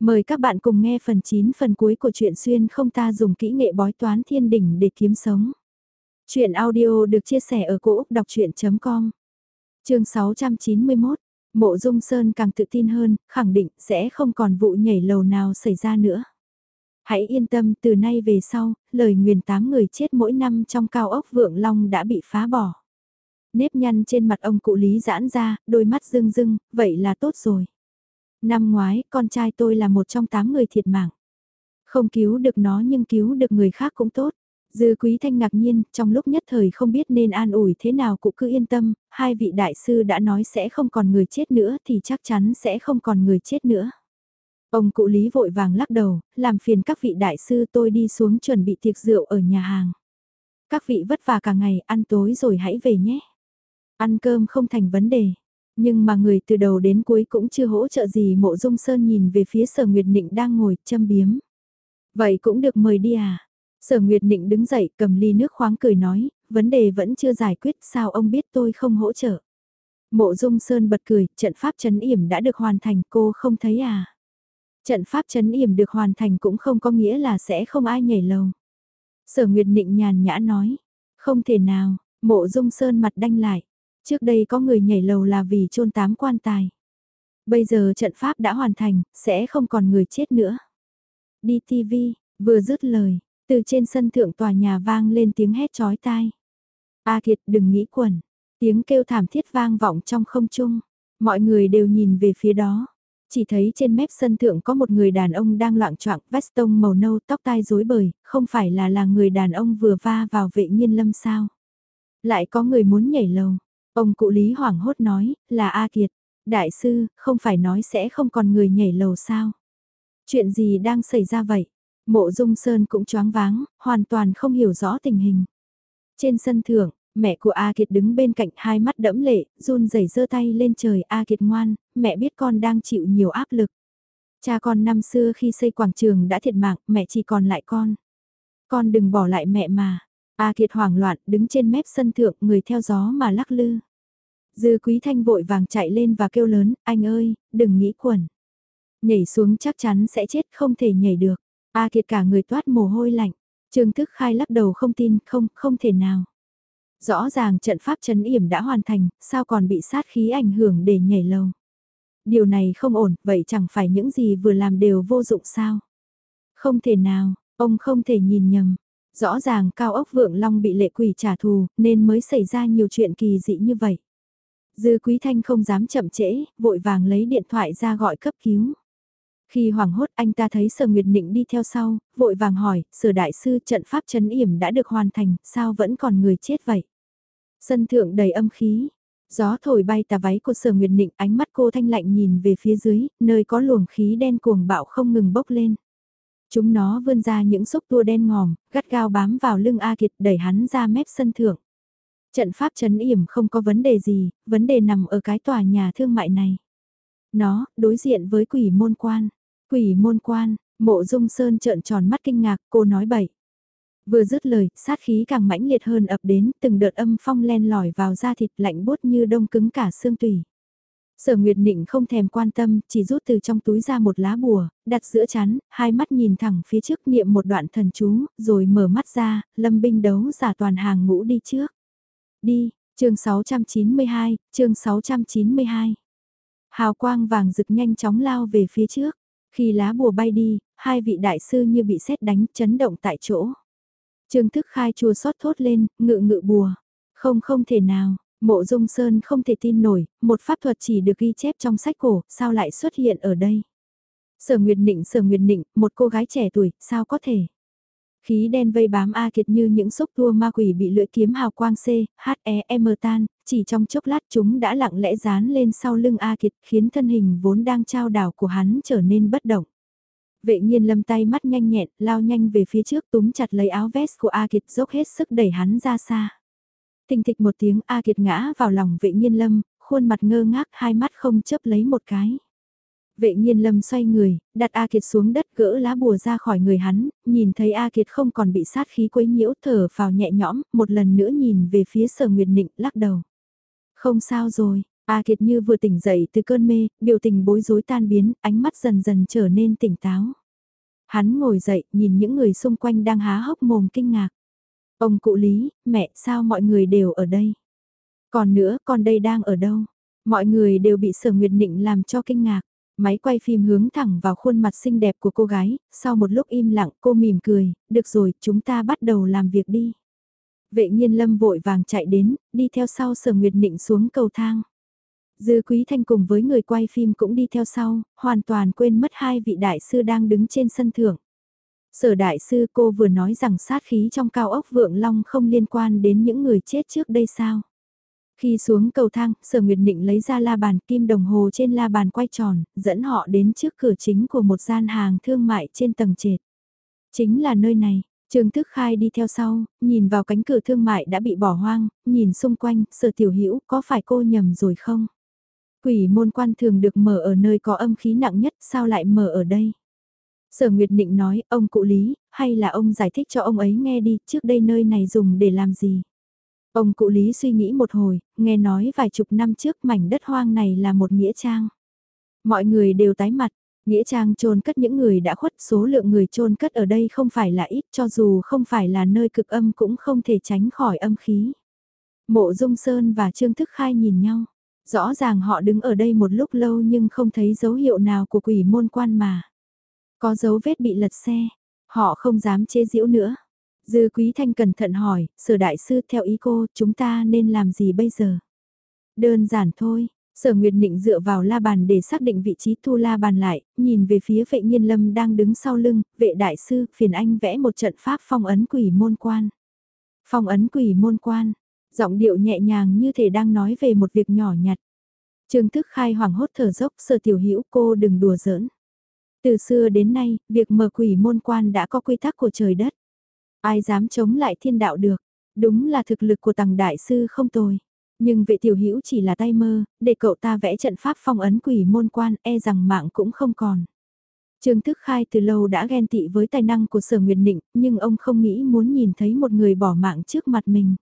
Mời các bạn cùng nghe phần 9 phần cuối của truyện xuyên không ta dùng kỹ nghệ bói toán thiên đỉnh để kiếm sống. Chuyện audio được chia sẻ ở cỗ đọc chuyện.com Trường 691, Mộ Dung Sơn càng tự tin hơn, khẳng định sẽ không còn vụ nhảy lầu nào xảy ra nữa. Hãy yên tâm từ nay về sau, lời nguyền tám người chết mỗi năm trong cao ốc Vượng Long đã bị phá bỏ. Nếp nhăn trên mặt ông cụ Lý giãn ra, đôi mắt rưng rưng, vậy là tốt rồi. Năm ngoái, con trai tôi là một trong tám người thiệt mạng. Không cứu được nó nhưng cứu được người khác cũng tốt. Dư Quý Thanh ngạc nhiên, trong lúc nhất thời không biết nên an ủi thế nào cũng cứ yên tâm, hai vị đại sư đã nói sẽ không còn người chết nữa thì chắc chắn sẽ không còn người chết nữa. Ông cụ Lý vội vàng lắc đầu, làm phiền các vị đại sư tôi đi xuống chuẩn bị tiệc rượu ở nhà hàng. Các vị vất vả cả ngày, ăn tối rồi hãy về nhé. Ăn cơm không thành vấn đề. Nhưng mà người từ đầu đến cuối cũng chưa hỗ trợ gì mộ dung sơn nhìn về phía sở Nguyệt Nịnh đang ngồi châm biếm. Vậy cũng được mời đi à? Sở Nguyệt Nịnh đứng dậy cầm ly nước khoáng cười nói, vấn đề vẫn chưa giải quyết sao ông biết tôi không hỗ trợ. Mộ dung sơn bật cười, trận pháp chấn yểm đã được hoàn thành cô không thấy à? Trận pháp chấn yểm được hoàn thành cũng không có nghĩa là sẽ không ai nhảy lầu. Sở Nguyệt Nịnh nhàn nhã nói, không thể nào, mộ dung sơn mặt đanh lại. Trước đây có người nhảy lầu là vì chôn tám quan tài. Bây giờ trận pháp đã hoàn thành, sẽ không còn người chết nữa. Đi TV, vừa dứt lời, từ trên sân thượng tòa nhà vang lên tiếng hét chói tai. A Kiệt đừng nghĩ quẩn, tiếng kêu thảm thiết vang vọng trong không trung. Mọi người đều nhìn về phía đó. Chỉ thấy trên mép sân thượng có một người đàn ông đang loạn choạng veston màu nâu tóc tai rối bời, không phải là là người đàn ông vừa va vào vệ nhiên lâm sao. Lại có người muốn nhảy lầu, Ông cụ Lý hoảng hốt nói, là A Kiệt. Đại sư, không phải nói sẽ không còn người nhảy lầu sao? Chuyện gì đang xảy ra vậy? Mộ Dung Sơn cũng choáng váng, hoàn toàn không hiểu rõ tình hình. Trên sân thượng, mẹ của A Kiệt đứng bên cạnh hai mắt đẫm lệ, run rẩy giơ tay lên trời A Kiệt ngoan, mẹ biết con đang chịu nhiều áp lực. Cha con năm xưa khi xây quảng trường đã thiệt mạng, mẹ chỉ còn lại con. Con đừng bỏ lại mẹ mà. A Kiệt hoảng loạn đứng trên mép sân thượng người theo gió mà lắc lư. Dư Quý Thanh vội vàng chạy lên và kêu lớn, anh ơi, đừng nghĩ quẩn. Nhảy xuống chắc chắn sẽ chết không thể nhảy được. A Kiệt cả người toát mồ hôi lạnh. Trương Thức Khai lắc đầu không tin, không, không thể nào. Rõ ràng trận pháp chấn yểm đã hoàn thành, sao còn bị sát khí ảnh hưởng để nhảy lầu. Điều này không ổn, vậy chẳng phải những gì vừa làm đều vô dụng sao? Không thể nào, ông không thể nhìn nhầm. Rõ ràng cao ốc vượng long bị lệ quỷ trả thù, nên mới xảy ra nhiều chuyện kỳ dị như vậy. Dư Quý Thanh không dám chậm trễ, vội vàng lấy điện thoại ra gọi cấp cứu. Khi hoảng hốt anh ta thấy Sở Nguyệt Nịnh đi theo sau, vội vàng hỏi, Sở Đại Sư trận pháp chấn yểm đã được hoàn thành, sao vẫn còn người chết vậy? Sân thượng đầy âm khí, gió thổi bay tà váy của Sở Nguyệt Nịnh ánh mắt cô thanh lạnh nhìn về phía dưới, nơi có luồng khí đen cuồng bạo không ngừng bốc lên. Chúng nó vươn ra những xúc tua đen ngòm, gắt gao bám vào lưng A Kiệt đẩy hắn ra mép sân thượng. Trận pháp chấn yểm không có vấn đề gì, vấn đề nằm ở cái tòa nhà thương mại này. Nó, đối diện với quỷ môn quan. Quỷ môn quan, mộ dung sơn trợn tròn mắt kinh ngạc, cô nói bậy. Vừa dứt lời, sát khí càng mãnh liệt hơn ập đến, từng đợt âm phong len lỏi vào da thịt lạnh buốt như đông cứng cả xương tủy. Sở Nguyệt Nịnh không thèm quan tâm, chỉ rút từ trong túi ra một lá bùa, đặt giữa chắn, hai mắt nhìn thẳng phía trước niệm một đoạn thần chú, rồi mở mắt ra, lâm binh đấu giả toàn hàng ngũ đi trước. Đi, chương 692, chương 692. Hào quang vàng rực nhanh chóng lao về phía trước. Khi lá bùa bay đi, hai vị đại sư như bị sét đánh chấn động tại chỗ. Trương thức khai chùa xót thốt lên, ngự ngự bùa. Không không thể nào, mộ dung sơn không thể tin nổi, một pháp thuật chỉ được ghi chép trong sách cổ, sao lại xuất hiện ở đây. Sở Nguyệt Nịnh Sở Nguyệt Nịnh, một cô gái trẻ tuổi, sao có thể. Khí đen vây bám A Kiệt như những xúc tua ma quỷ bị lưỡi kiếm hào quang C, H, E, e M tan, chỉ trong chốc lát chúng đã lặng lẽ dán lên sau lưng A Kiệt khiến thân hình vốn đang trao đảo của hắn trở nên bất động. Vệ nhiên lâm tay mắt nhanh nhẹn, lao nhanh về phía trước túm chặt lấy áo vest của A Kiệt dốc hết sức đẩy hắn ra xa. Tình thịch một tiếng A Kiệt ngã vào lòng vệ nhiên lâm, khuôn mặt ngơ ngác hai mắt không chấp lấy một cái. Vệ nhiên lâm xoay người, đặt A Kiệt xuống đất gỡ lá bùa ra khỏi người hắn, nhìn thấy A Kiệt không còn bị sát khí quấy nhiễu thở vào nhẹ nhõm, một lần nữa nhìn về phía sở nguyệt nịnh lắc đầu. Không sao rồi, A Kiệt như vừa tỉnh dậy từ cơn mê, biểu tình bối rối tan biến, ánh mắt dần dần trở nên tỉnh táo. Hắn ngồi dậy, nhìn những người xung quanh đang há hốc mồm kinh ngạc. Ông cụ Lý, mẹ, sao mọi người đều ở đây? Còn nữa, con đây đang ở đâu? Mọi người đều bị sở nguyệt nịnh làm cho kinh ngạc. Máy quay phim hướng thẳng vào khuôn mặt xinh đẹp của cô gái, sau một lúc im lặng cô mỉm cười, được rồi, chúng ta bắt đầu làm việc đi. Vệ nhiên lâm vội vàng chạy đến, đi theo sau sở nguyệt nịnh xuống cầu thang. Dư Quý Thanh cùng với người quay phim cũng đi theo sau, hoàn toàn quên mất hai vị đại sư đang đứng trên sân thượng. Sở đại sư cô vừa nói rằng sát khí trong cao ốc vượng long không liên quan đến những người chết trước đây sao? Khi xuống cầu thang, sở nguyệt định lấy ra la bàn kim đồng hồ trên la bàn quay tròn, dẫn họ đến trước cửa chính của một gian hàng thương mại trên tầng trệt. Chính là nơi này, Trương Thức Khai đi theo sau, nhìn vào cánh cửa thương mại đã bị bỏ hoang, nhìn xung quanh, sở tiểu hữu có phải cô nhầm rồi không? Quỷ môn quan thường được mở ở nơi có âm khí nặng nhất, sao lại mở ở đây? Sở Nguyệt Định nói, ông cụ Lý, hay là ông giải thích cho ông ấy nghe đi, trước đây nơi này dùng để làm gì? Ông cụ Lý suy nghĩ một hồi, nghe nói vài chục năm trước mảnh đất hoang này là một nghĩa trang. Mọi người đều tái mặt, nghĩa trang chôn cất những người đã khuất, số lượng người chôn cất ở đây không phải là ít, cho dù không phải là nơi cực âm cũng không thể tránh khỏi âm khí. Mộ Dung Sơn và Trương Thức Khai nhìn nhau. Rõ ràng họ đứng ở đây một lúc lâu nhưng không thấy dấu hiệu nào của quỷ môn quan mà. Có dấu vết bị lật xe, họ không dám chế giễu nữa. Dư Quý Thanh cẩn thận hỏi, sở đại sư theo ý cô, chúng ta nên làm gì bây giờ? Đơn giản thôi, sở Nguyệt Nịnh dựa vào la bàn để xác định vị trí thu la bàn lại, nhìn về phía vệ nhiên lâm đang đứng sau lưng, vệ đại sư, phiền anh vẽ một trận pháp phong ấn quỷ môn quan. Phong ấn quỷ môn quan, giọng điệu nhẹ nhàng như thể đang nói về một việc nhỏ nhặt. Trương Thức Khai hoảng hốt thở dốc sở tiểu hữu cô đừng đùa giỡn. Từ xưa đến nay, việc mở quỷ môn quan đã có quy tắc của trời đất. Ai dám chống lại thiên đạo được, đúng là thực lực của tầng đại sư không tồi. Nhưng vệ tiểu hữu chỉ là tay mơ, để cậu ta vẽ trận pháp phong ấn quỷ môn quan e rằng mạng cũng không còn. Trương Thức Khai từ lâu đã ghen tị với tài năng của Sở Nguyệt Nịnh, nhưng ông không nghĩ muốn nhìn thấy một người bỏ mạng trước mặt mình.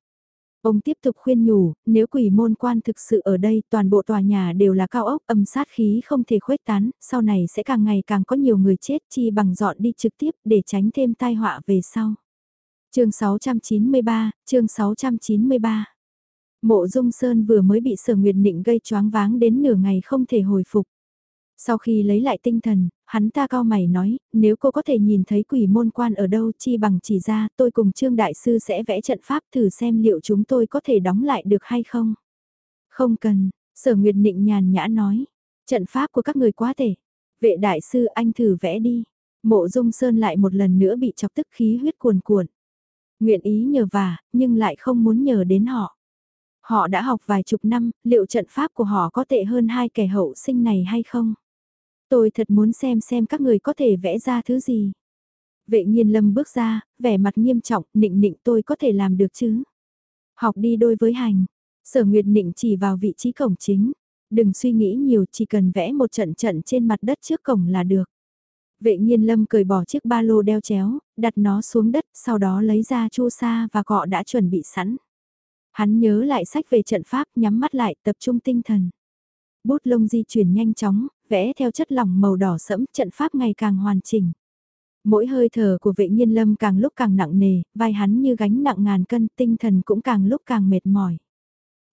Ông tiếp tục khuyên nhủ, nếu quỷ môn quan thực sự ở đây toàn bộ tòa nhà đều là cao ốc âm sát khí không thể khuếch tán, sau này sẽ càng ngày càng có nhiều người chết chi bằng dọn đi trực tiếp để tránh thêm tai họa về sau. chương 693, chương 693 Mộ Dung Sơn vừa mới bị sở nguyệt nịnh gây choáng váng đến nửa ngày không thể hồi phục. Sau khi lấy lại tinh thần, hắn ta cao mày nói, nếu cô có thể nhìn thấy quỷ môn quan ở đâu chi bằng chỉ ra tôi cùng Trương Đại Sư sẽ vẽ trận pháp thử xem liệu chúng tôi có thể đóng lại được hay không. Không cần, sở nguyệt nịnh nhàn nhã nói, trận pháp của các người quá thể. Vệ Đại Sư anh thử vẽ đi. Mộ Dung Sơn lại một lần nữa bị chọc tức khí huyết cuồn cuộn. Nguyện ý nhờ vả, nhưng lại không muốn nhờ đến họ. Họ đã học vài chục năm, liệu trận pháp của họ có tệ hơn hai kẻ hậu sinh này hay không? Tôi thật muốn xem xem các người có thể vẽ ra thứ gì. Vệ nhiên lâm bước ra, vẻ mặt nghiêm trọng, nịnh nịnh tôi có thể làm được chứ. Học đi đôi với hành. Sở Nguyệt nịnh chỉ vào vị trí cổng chính. Đừng suy nghĩ nhiều, chỉ cần vẽ một trận trận trên mặt đất trước cổng là được. Vệ nhiên lâm cởi bỏ chiếc ba lô đeo chéo, đặt nó xuống đất, sau đó lấy ra chu sa và cọ đã chuẩn bị sẵn. Hắn nhớ lại sách về trận pháp, nhắm mắt lại, tập trung tinh thần. Bút lông di chuyển nhanh chóng, vẽ theo chất lỏng màu đỏ sẫm, trận pháp ngày càng hoàn chỉnh. Mỗi hơi thở của vệ nhiên lâm càng lúc càng nặng nề, vai hắn như gánh nặng ngàn cân, tinh thần cũng càng lúc càng mệt mỏi.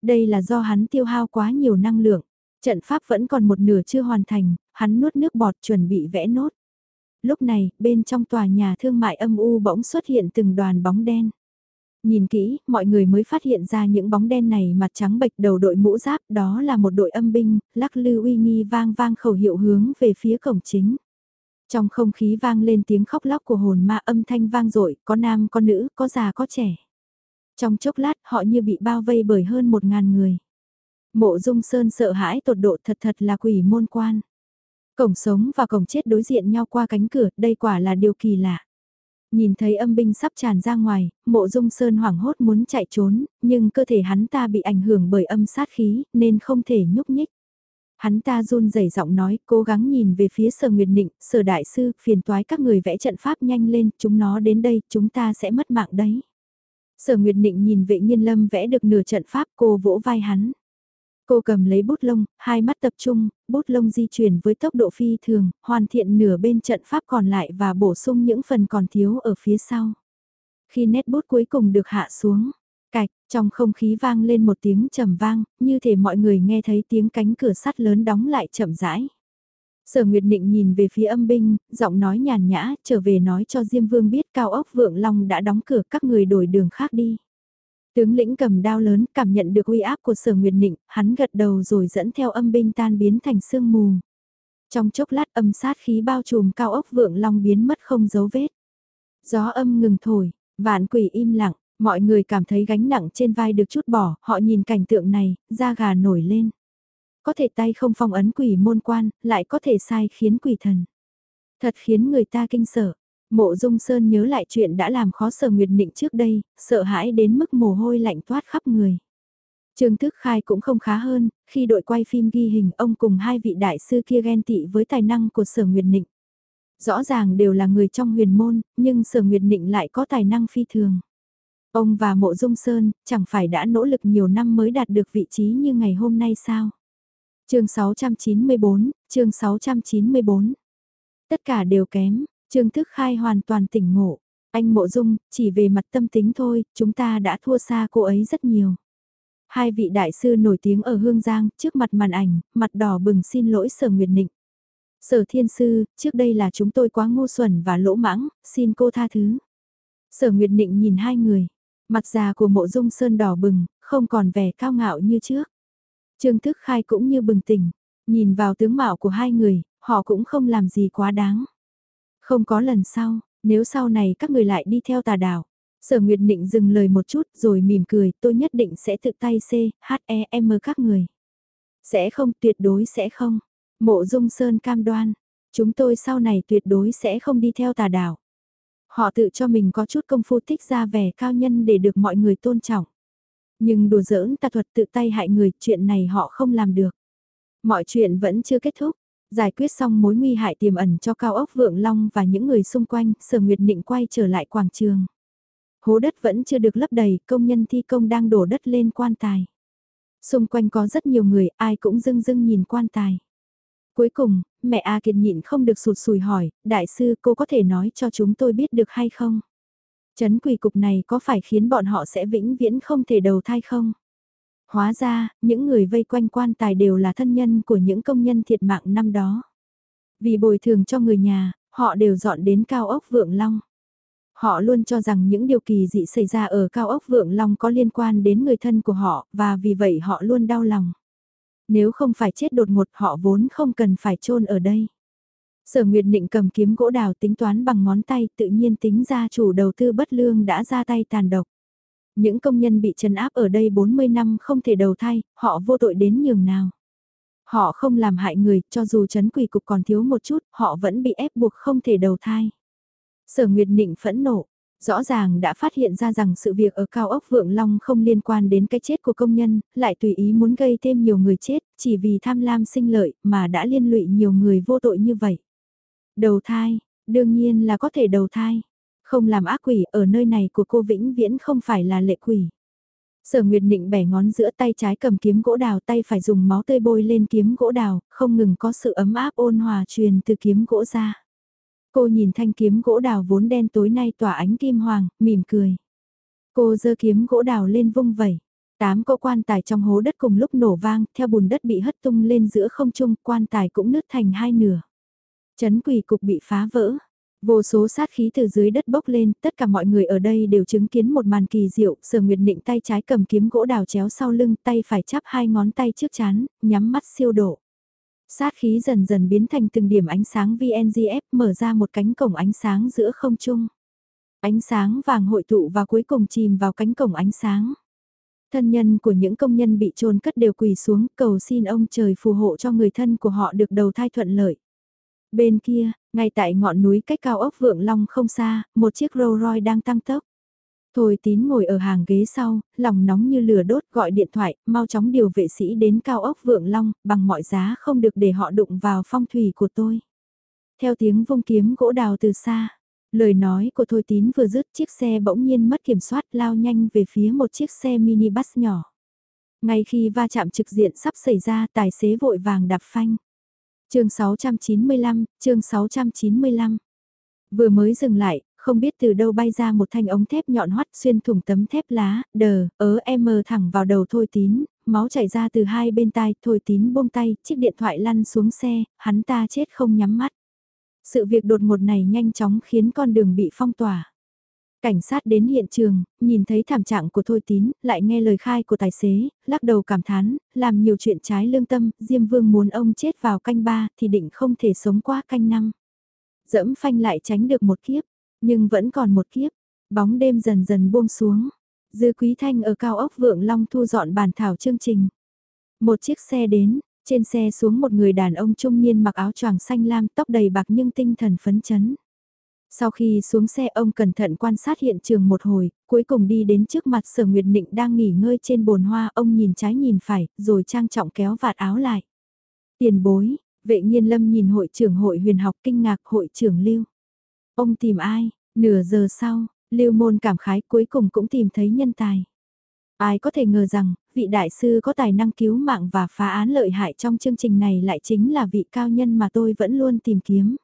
Đây là do hắn tiêu hao quá nhiều năng lượng. Trận pháp vẫn còn một nửa chưa hoàn thành, hắn nuốt nước bọt chuẩn bị vẽ nốt. Lúc này, bên trong tòa nhà thương mại âm u bỗng xuất hiện từng đoàn bóng đen. Nhìn kỹ, mọi người mới phát hiện ra những bóng đen này mặt trắng bệch đầu đội mũ giáp, đó là một đội âm binh, lắc lư uy nghi vang vang khẩu hiệu hướng về phía cổng chính. Trong không khí vang lên tiếng khóc lóc của hồn ma âm thanh vang dội có nam có nữ, có già có trẻ. Trong chốc lát họ như bị bao vây bởi hơn một ngàn người. Mộ dung sơn sợ hãi tột độ thật thật là quỷ môn quan. Cổng sống và cổng chết đối diện nhau qua cánh cửa, đây quả là điều kỳ lạ. Nhìn thấy âm binh sắp tràn ra ngoài, mộ dung sơn hoảng hốt muốn chạy trốn, nhưng cơ thể hắn ta bị ảnh hưởng bởi âm sát khí, nên không thể nhúc nhích. Hắn ta run rẩy giọng nói, cố gắng nhìn về phía sở nguyệt nịnh, sở đại sư, phiền toái các người vẽ trận pháp nhanh lên, chúng nó đến đây, chúng ta sẽ mất mạng đấy. Sở Nguyệt Nịnh nhìn vệ nhiên lâm vẽ được nửa trận pháp cô vỗ vai hắn. Cô cầm lấy bút lông, hai mắt tập trung, bút lông di chuyển với tốc độ phi thường, hoàn thiện nửa bên trận pháp còn lại và bổ sung những phần còn thiếu ở phía sau. Khi nét bút cuối cùng được hạ xuống, cạch, trong không khí vang lên một tiếng trầm vang, như thể mọi người nghe thấy tiếng cánh cửa sắt lớn đóng lại chậm rãi. Sở Nguyệt Định nhìn về phía âm binh, giọng nói nhàn nhã, trở về nói cho Diêm Vương biết cao ốc Vượng Long đã đóng cửa các người đổi đường khác đi. Tướng lĩnh cầm đao lớn cảm nhận được uy áp của sở Nguyệt Định, hắn gật đầu rồi dẫn theo âm binh tan biến thành sương mù. Trong chốc lát âm sát khí bao trùm cao ốc Vượng Long biến mất không dấu vết. Gió âm ngừng thổi, vạn quỷ im lặng, mọi người cảm thấy gánh nặng trên vai được chút bỏ, họ nhìn cảnh tượng này, da gà nổi lên có thể tay không phong ấn quỷ môn quan, lại có thể sai khiến quỷ thần. Thật khiến người ta kinh sợ. Mộ Dung Sơn nhớ lại chuyện đã làm khó sở Nguyệt Nịnh trước đây, sợ hãi đến mức mồ hôi lạnh toát khắp người. Trương Thức Khai cũng không khá hơn, khi đội quay phim ghi hình ông cùng hai vị đại sư kia ghen tị với tài năng của sở Nguyệt Nịnh. Rõ ràng đều là người trong huyền môn, nhưng sở Nguyệt Nịnh lại có tài năng phi thường. Ông và Mộ Dung Sơn chẳng phải đã nỗ lực nhiều năm mới đạt được vị trí như ngày hôm nay sao? chương 694, chương 694. Tất cả đều kém, Trương Thức Khai hoàn toàn tỉnh ngộ. Anh Mộ Dung, chỉ về mặt tâm tính thôi, chúng ta đã thua xa cô ấy rất nhiều. Hai vị đại sư nổi tiếng ở Hương Giang, trước mặt màn ảnh, mặt đỏ bừng xin lỗi Sở Nguyệt Nịnh. Sở Thiên Sư, trước đây là chúng tôi quá ngu xuẩn và lỗ mãng, xin cô tha thứ. Sở Nguyệt Nịnh nhìn hai người, mặt già của mộ dung sơn đỏ bừng, không còn vẻ cao ngạo như trước. Trương Thức Khai cũng như bừng tỉnh, nhìn vào tướng mạo của hai người, họ cũng không làm gì quá đáng. Không có lần sau, nếu sau này các người lại đi theo tà đảo. Sở Nguyệt Định dừng lời một chút rồi mỉm cười, tôi nhất định sẽ tự tay C, H, E, M các người. Sẽ không, tuyệt đối sẽ không. Mộ Dung Sơn cam đoan, chúng tôi sau này tuyệt đối sẽ không đi theo tà đảo. Họ tự cho mình có chút công phu thích ra vẻ cao nhân để được mọi người tôn trọng. Nhưng đùa giỡn tà thuật tự tay hại người, chuyện này họ không làm được. Mọi chuyện vẫn chưa kết thúc. Giải quyết xong mối nguy hại tiềm ẩn cho cao ốc Vượng Long và những người xung quanh, Sở Nguyệt Định quay trở lại quảng trường. Hố đất vẫn chưa được lấp đầy, công nhân thi công đang đổ đất lên quan tài. Xung quanh có rất nhiều người, ai cũng dưng dưng nhìn quan tài. Cuối cùng, mẹ A Kiệt nhịn không được sụt sùi hỏi, đại sư cô có thể nói cho chúng tôi biết được hay không? Chấn quỷ cục này có phải khiến bọn họ sẽ vĩnh viễn không thể đầu thai không? Hóa ra, những người vây quanh quan tài đều là thân nhân của những công nhân thiệt mạng năm đó. Vì bồi thường cho người nhà, họ đều dọn đến cao ốc Vượng Long. Họ luôn cho rằng những điều kỳ dị xảy ra ở cao ốc Vượng Long có liên quan đến người thân của họ, và vì vậy họ luôn đau lòng. Nếu không phải chết đột ngột họ vốn không cần phải chôn ở đây. Sở Nguyệt Định cầm kiếm gỗ đào tính toán bằng ngón tay tự nhiên tính ra chủ đầu tư bất lương đã ra tay tàn độc. Những công nhân bị trấn áp ở đây 40 năm không thể đầu thai, họ vô tội đến nhường nào. Họ không làm hại người, cho dù trấn quỷ cục còn thiếu một chút, họ vẫn bị ép buộc không thể đầu thai. Sở Nguyệt Nịnh phẫn nộ, rõ ràng đã phát hiện ra rằng sự việc ở cao ốc Vượng Long không liên quan đến cái chết của công nhân, lại tùy ý muốn gây thêm nhiều người chết, chỉ vì tham lam sinh lợi mà đã liên lụy nhiều người vô tội như vậy. Đầu thai, đương nhiên là có thể đầu thai. Không làm ác quỷ ở nơi này của cô vĩnh viễn không phải là lệ quỷ. Sở Nguyệt Nịnh bẻ ngón giữa tay trái cầm kiếm gỗ đào tay phải dùng máu tươi bôi lên kiếm gỗ đào, không ngừng có sự ấm áp ôn hòa truyền từ kiếm gỗ ra. Cô nhìn thanh kiếm gỗ đào vốn đen tối nay tỏa ánh kim hoàng, mỉm cười. Cô giơ kiếm gỗ đào lên vung vẩy. Tám cỗ quan tài trong hố đất cùng lúc nổ vang, theo bùn đất bị hất tung lên giữa không trung, quan tài cũng nứt thành hai nửa. Chấn quỷ cục bị phá vỡ. Vô số sát khí từ dưới đất bốc lên, tất cả mọi người ở đây đều chứng kiến một màn kỳ diệu, sở nguyệt định tay trái cầm kiếm gỗ đào chéo sau lưng, tay phải chắp hai ngón tay trước chán, nhắm mắt siêu độ. Sát khí dần dần biến thành từng điểm ánh sáng VNGF mở ra một cánh cổng ánh sáng giữa không trung. Ánh sáng vàng hội tụ và cuối cùng chìm vào cánh cổng ánh sáng. Thân nhân của những công nhân bị trôn cất đều quỳ xuống cầu xin ông trời phù hộ cho người thân của họ được đầu thai thuận lợi. Bên kia, ngay tại ngọn núi cách cao ốc Vượng Long không xa, một chiếc Rolls Royce đang tăng tốc. Thôi tín ngồi ở hàng ghế sau, lòng nóng như lửa đốt gọi điện thoại, mau chóng điều vệ sĩ đến cao ốc Vượng Long, bằng mọi giá không được để họ đụng vào phong thủy của tôi. Theo tiếng vung kiếm gỗ đào từ xa, lời nói của Thôi tín vừa dứt chiếc xe bỗng nhiên mất kiểm soát lao nhanh về phía một chiếc xe minibus nhỏ. Ngay khi va chạm trực diện sắp xảy ra tài xế vội vàng đạp phanh chương 695, chương 695. Vừa mới dừng lại, không biết từ đâu bay ra một thanh ống thép nhọn hoắt xuyên thủng tấm thép lá, đờ, ớ em thẳng vào đầu thôi tín, máu chảy ra từ hai bên tai, thôi tín buông tay, chiếc điện thoại lăn xuống xe, hắn ta chết không nhắm mắt. Sự việc đột ngột này nhanh chóng khiến con đường bị phong tỏa. Cảnh sát đến hiện trường, nhìn thấy thảm trạng của Thôi Tín, lại nghe lời khai của tài xế, lắc đầu cảm thán, làm nhiều chuyện trái lương tâm, Diêm Vương muốn ông chết vào canh ba thì định không thể sống qua canh năm. Dẫm phanh lại tránh được một kiếp, nhưng vẫn còn một kiếp, bóng đêm dần dần buông xuống. Dư Quý Thanh ở cao ốc Vượng Long thu dọn bàn thảo chương trình. Một chiếc xe đến, trên xe xuống một người đàn ông trung niên mặc áo choàng xanh lam tóc đầy bạc nhưng tinh thần phấn chấn. Sau khi xuống xe ông cẩn thận quan sát hiện trường một hồi, cuối cùng đi đến trước mặt sở Nguyệt Nịnh đang nghỉ ngơi trên bồn hoa, ông nhìn trái nhìn phải, rồi trang trọng kéo vạt áo lại. Tiền bối, vệ nhiên lâm nhìn hội trưởng hội huyền học kinh ngạc hội trưởng lưu. Ông tìm ai, nửa giờ sau, lưu môn cảm khái cuối cùng cũng tìm thấy nhân tài. Ai có thể ngờ rằng, vị đại sư có tài năng cứu mạng và phá án lợi hại trong chương trình này lại chính là vị cao nhân mà tôi vẫn luôn tìm kiếm.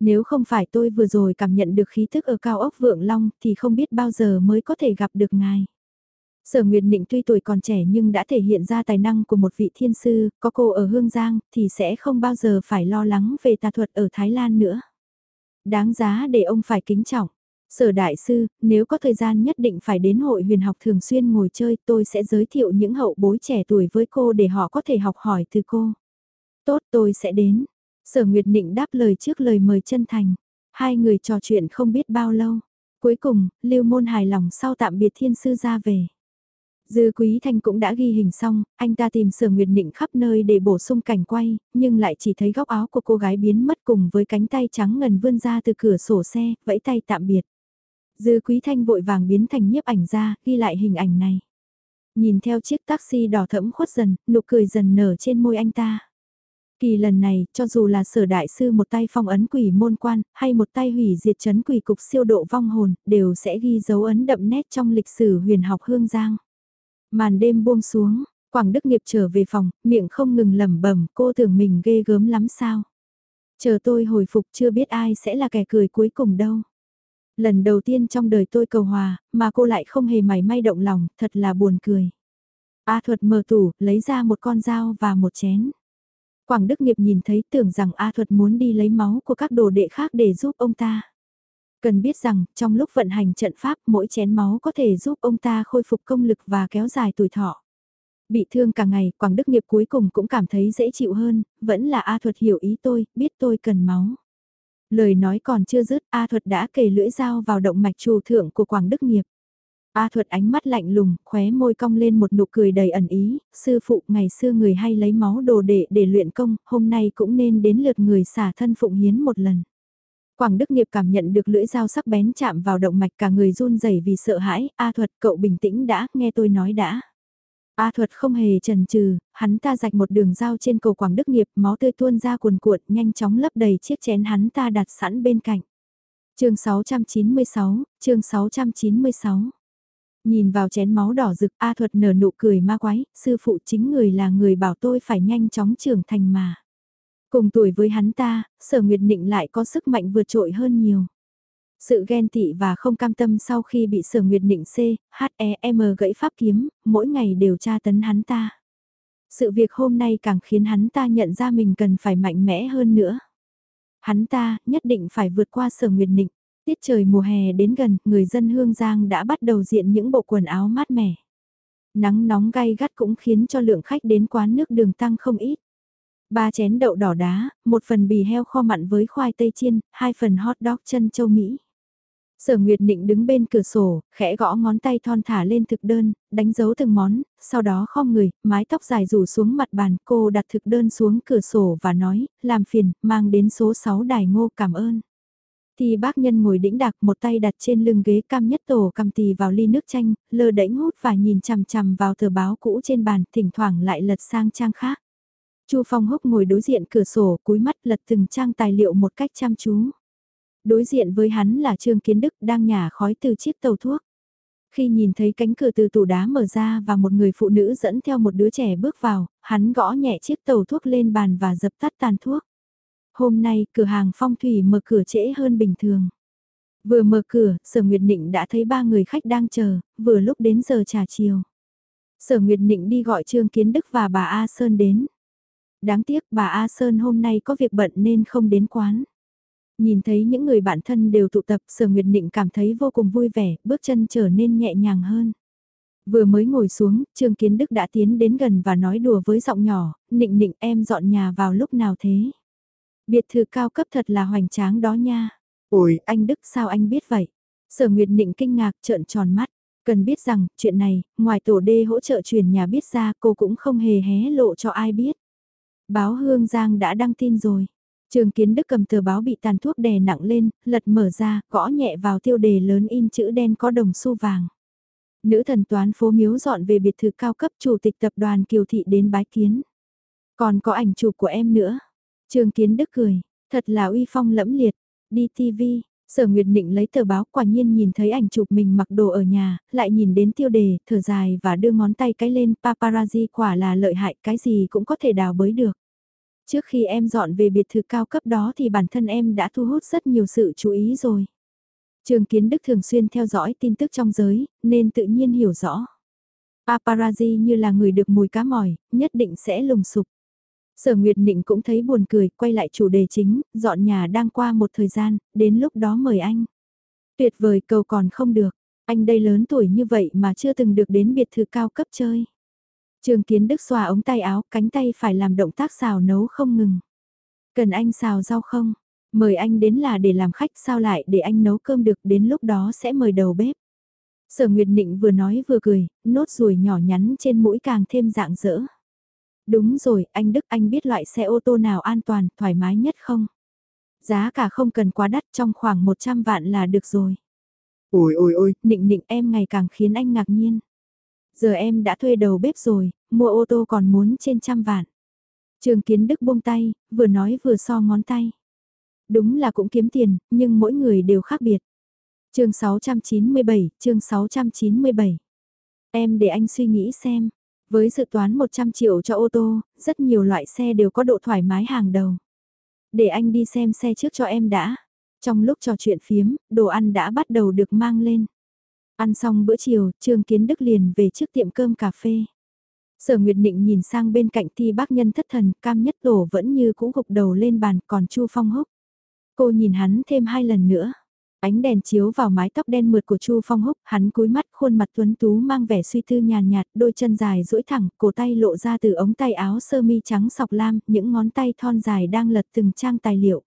Nếu không phải tôi vừa rồi cảm nhận được khí thức ở cao ốc Vượng Long thì không biết bao giờ mới có thể gặp được ngài. Sở Nguyệt Nịnh tuy tuổi còn trẻ nhưng đã thể hiện ra tài năng của một vị thiên sư, có cô ở Hương Giang thì sẽ không bao giờ phải lo lắng về tà thuật ở Thái Lan nữa. Đáng giá để ông phải kính trọng. Sở Đại Sư, nếu có thời gian nhất định phải đến hội huyền học thường xuyên ngồi chơi tôi sẽ giới thiệu những hậu bối trẻ tuổi với cô để họ có thể học hỏi từ cô. Tốt tôi sẽ đến. Sở Nguyệt Nịnh đáp lời trước lời mời chân thành. Hai người trò chuyện không biết bao lâu. Cuối cùng, Lưu Môn hài lòng sau tạm biệt thiên sư ra về. Dư Quý Thanh cũng đã ghi hình xong, anh ta tìm Sở Nguyệt Nịnh khắp nơi để bổ sung cảnh quay, nhưng lại chỉ thấy góc áo của cô gái biến mất cùng với cánh tay trắng ngần vươn ra từ cửa sổ xe, vẫy tay tạm biệt. Dư Quý Thanh vội vàng biến thành nhiếp ảnh ra, ghi lại hình ảnh này. Nhìn theo chiếc taxi đỏ thẫm khuất dần, nụ cười dần nở trên môi anh ta. Kỳ lần này, cho dù là sở đại sư một tay phong ấn quỷ môn quan, hay một tay hủy diệt chấn quỷ cục siêu độ vong hồn, đều sẽ ghi dấu ấn đậm nét trong lịch sử huyền học hương giang. Màn đêm buông xuống, Quảng Đức Nghiệp trở về phòng, miệng không ngừng lẩm bẩm, cô tưởng mình ghê gớm lắm sao. Chờ tôi hồi phục chưa biết ai sẽ là kẻ cười cuối cùng đâu. Lần đầu tiên trong đời tôi cầu hòa, mà cô lại không hề mảy may động lòng, thật là buồn cười. A thuật mở tủ, lấy ra một con dao và một chén. Quảng Đức Nghiệp nhìn thấy tưởng rằng A thuật muốn đi lấy máu của các đồ đệ khác để giúp ông ta. Cần biết rằng, trong lúc vận hành trận pháp mỗi chén máu có thể giúp ông ta khôi phục công lực và kéo dài tuổi thọ. Bị thương cả ngày, Quảng Đức Nghiệp cuối cùng cũng cảm thấy dễ chịu hơn, vẫn là A Thuật hiểu ý tôi, biết tôi cần máu. Lời nói còn chưa dứt, A Thuật đã kề lưỡi dao vào động mạch trù thượng của Quảng Đức Nghiệp. A Thuật ánh mắt lạnh lùng, khóe môi cong lên một nụ cười đầy ẩn ý, sư phụ ngày xưa người hay lấy máu đồ đệ để luyện công, hôm nay cũng nên đến lượt người xả thân phụng hiến một lần. Quảng Đức Nghiệp cảm nhận được lưỡi dao sắc bén chạm vào động mạch cả người run rẩy vì sợ hãi, A Thuật cậu bình tĩnh đã, nghe tôi nói đã. A Thuật không hề chần chừ, hắn ta rạch một đường dao trên cầu Quảng Đức Nghiệp, máu tươi tuôn ra cuồn cuộn, nhanh chóng lấp đầy chiếc chén hắn ta đặt sẵn bên cạnh. chương 696, chương 696. Nhìn vào chén máu đỏ rực A Thuật nở nụ cười ma quái, sư phụ chính người là người bảo tôi phải nhanh chóng trưởng thành mà. Cùng tuổi với hắn ta, sở nguyệt nịnh lại có sức mạnh vượt trội hơn nhiều. Sự ghen tị và không cam tâm sau khi bị sở nguyệt nịnh C, H, E, M gãy pháp kiếm, mỗi ngày đều tra tấn hắn ta. Sự việc hôm nay càng khiến hắn ta nhận ra mình cần phải mạnh mẽ hơn nữa. Hắn ta nhất định phải vượt qua sở nguyệt nịnh. Tiết trời mùa hè đến gần, người dân Hương Giang đã bắt đầu diện những bộ quần áo mát mẻ. Nắng nóng gay gắt cũng khiến cho lượng khách đến quán nước đường tăng không ít. Ba chén đậu đỏ đá, một phần bì heo kho mặn với khoai tây chiên, hai phần hot dog chân châu Mỹ. Sở Nguyệt Nịnh đứng bên cửa sổ, khẽ gõ ngón tay thon thả lên thực đơn, đánh dấu từng món, sau đó khom người, mái tóc dài rủ xuống mặt bàn, cô đặt thực đơn xuống cửa sổ và nói, làm phiền, mang đến số 6 đài ngô cảm ơn. Thì bác nhân ngồi đĩnh đạc một tay đặt trên lưng ghế cam nhất tổ cầm tì vào ly nước chanh, lơ đễnh hút và nhìn chằm chằm vào tờ báo cũ trên bàn, thỉnh thoảng lại lật sang trang khác. Chu Phong Húc ngồi đối diện cửa sổ, cúi mắt lật từng trang tài liệu một cách chăm chú. Đối diện với hắn là Trương Kiến Đức đang nhả khói từ chiếc tàu thuốc. Khi nhìn thấy cánh cửa từ tủ đá mở ra và một người phụ nữ dẫn theo một đứa trẻ bước vào, hắn gõ nhẹ chiếc tàu thuốc lên bàn và dập tắt tàn thuốc. Hôm nay cửa hàng phong thủy mở cửa trễ hơn bình thường. Vừa mở cửa, Sở Nguyệt Nịnh đã thấy ba người khách đang chờ, vừa lúc đến giờ trà chiều. Sở Nguyệt Nịnh đi gọi Trương Kiến Đức và bà A Sơn đến. Đáng tiếc bà A Sơn hôm nay có việc bận nên không đến quán. Nhìn thấy những người bạn thân đều tụ tập Sở Nguyệt Nịnh cảm thấy vô cùng vui vẻ, bước chân trở nên nhẹ nhàng hơn. Vừa mới ngồi xuống, Trương Kiến Đức đã tiến đến gần và nói đùa với giọng nhỏ, Nịnh Nịnh em dọn nhà vào lúc nào thế? Biệt thự cao cấp thật là hoành tráng đó nha. Ôi, anh Đức sao anh biết vậy? Sở Nguyệt Nịnh kinh ngạc trợn tròn mắt. Cần biết rằng, chuyện này, ngoài tổ đê hỗ trợ truyền nhà biết ra cô cũng không hề hé lộ cho ai biết. Báo Hương Giang đã đăng tin rồi. Trường Kiến Đức cầm tờ báo bị tàn thuốc đè nặng lên, lật mở ra, gõ nhẹ vào tiêu đề lớn in chữ đen có đồng xu vàng. Nữ thần toán phố miếu dọn về biệt thự cao cấp chủ tịch tập đoàn Kiều Thị đến bái kiến. Còn có ảnh chụp của em nữa. Trường Kiến Đức cười, thật là uy phong lẫm liệt, đi TV, Sở Nguyệt Nịnh lấy tờ báo quả nhiên nhìn thấy ảnh chụp mình mặc đồ ở nhà, lại nhìn đến tiêu đề, thở dài và đưa ngón tay cái lên paparazzi quả là lợi hại cái gì cũng có thể đào bới được. Trước khi em dọn về biệt thự cao cấp đó thì bản thân em đã thu hút rất nhiều sự chú ý rồi. Trường Kiến Đức thường xuyên theo dõi tin tức trong giới, nên tự nhiên hiểu rõ. Paparazzi như là người được mùi cá mỏi, nhất định sẽ lùng sụp. Sở Nguyệt Nịnh cũng thấy buồn cười, quay lại chủ đề chính, dọn nhà đang qua một thời gian, đến lúc đó mời anh. Tuyệt vời cầu còn không được, anh đây lớn tuổi như vậy mà chưa từng được đến biệt thự cao cấp chơi. Trường Kiến Đức xòa ống tay áo, cánh tay phải làm động tác xào nấu không ngừng. Cần anh xào rau không? Mời anh đến là để làm khách sao lại để anh nấu cơm được đến lúc đó sẽ mời đầu bếp. Sở Nguyệt Nịnh vừa nói vừa cười, nốt ruồi nhỏ nhắn trên mũi càng thêm dạng dỡ. Đúng rồi, anh Đức anh biết loại xe ô tô nào an toàn, thoải mái nhất không? Giá cả không cần quá đắt trong khoảng 100 vạn là được rồi. Ôi ôi ôi, nịnh nịnh em ngày càng khiến anh ngạc nhiên. Giờ em đã thuê đầu bếp rồi, mua ô tô còn muốn trên trăm vạn. Trường kiến Đức buông tay, vừa nói vừa so ngón tay. Đúng là cũng kiếm tiền, nhưng mỗi người đều khác biệt. chương 697, chương 697. Em để anh suy nghĩ xem, với dự toán 100 triệu cho ô tô, rất nhiều loại xe đều có độ thoải mái hàng đầu. Để anh đi xem xe trước cho em đã. Trong lúc trò chuyện phiếm, đồ ăn đã bắt đầu được mang lên. Ăn xong bữa chiều, Trương Kiến Đức liền về trước tiệm cơm cà phê. Sở Nguyệt Nịnh nhìn sang bên cạnh thi bác nhân thất thần, cam nhất tổ vẫn như cũ gục đầu lên bàn còn Chu Phong húc. Cô nhìn hắn thêm hai lần nữa. Ánh đèn chiếu vào mái tóc đen mượt của Chu Phong Húc, hắn cúi mắt khuôn mặt tuấn tú mang vẻ suy tư nhàn nhạt, đôi chân dài duỗi thẳng, cổ tay lộ ra từ ống tay áo sơ mi trắng sọc lam, những ngón tay thon dài đang lật từng trang tài liệu.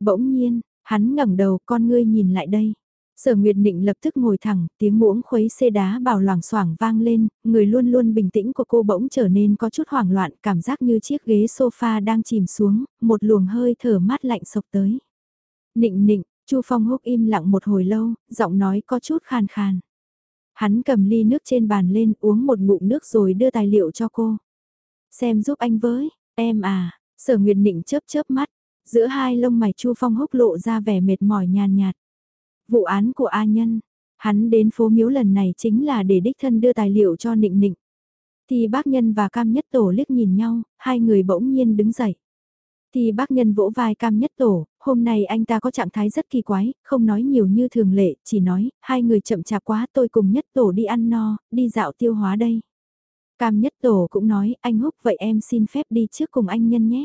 Bỗng nhiên, hắn ngẩng đầu, con ngươi nhìn lại đây. Sở Nguyệt Nịnh lập tức ngồi thẳng, tiếng muỗng khuấy xê đá bảo loảng xoảng vang lên, người luôn luôn bình tĩnh của cô bỗng trở nên có chút hoảng loạn, cảm giác như chiếc ghế sofa đang chìm xuống, một luồng hơi thở mát lạnh sộc tới. Nịnh nịnh, Chu Phong Húc im lặng một hồi lâu, giọng nói có chút khàn khàn. Hắn cầm ly nước trên bàn lên uống một ngụm nước rồi đưa tài liệu cho cô. Xem giúp anh với, em à, sở nguyệt nịnh chớp chớp mắt, giữa hai lông mày Chu Phong Húc lộ ra vẻ mệt mỏi nhàn nhạt. Vụ án của A Nhân, hắn đến phố miếu lần này chính là để đích thân đưa tài liệu cho nịnh nịnh. Thì bác nhân và cam nhất tổ liếc nhìn nhau, hai người bỗng nhiên đứng dậy. Thì bác nhân vỗ vai cam nhất tổ, hôm nay anh ta có trạng thái rất kỳ quái, không nói nhiều như thường lệ, chỉ nói, hai người chậm chạp quá tôi cùng nhất tổ đi ăn no, đi dạo tiêu hóa đây. Cam nhất tổ cũng nói, anh Húc vậy em xin phép đi trước cùng anh nhân nhé.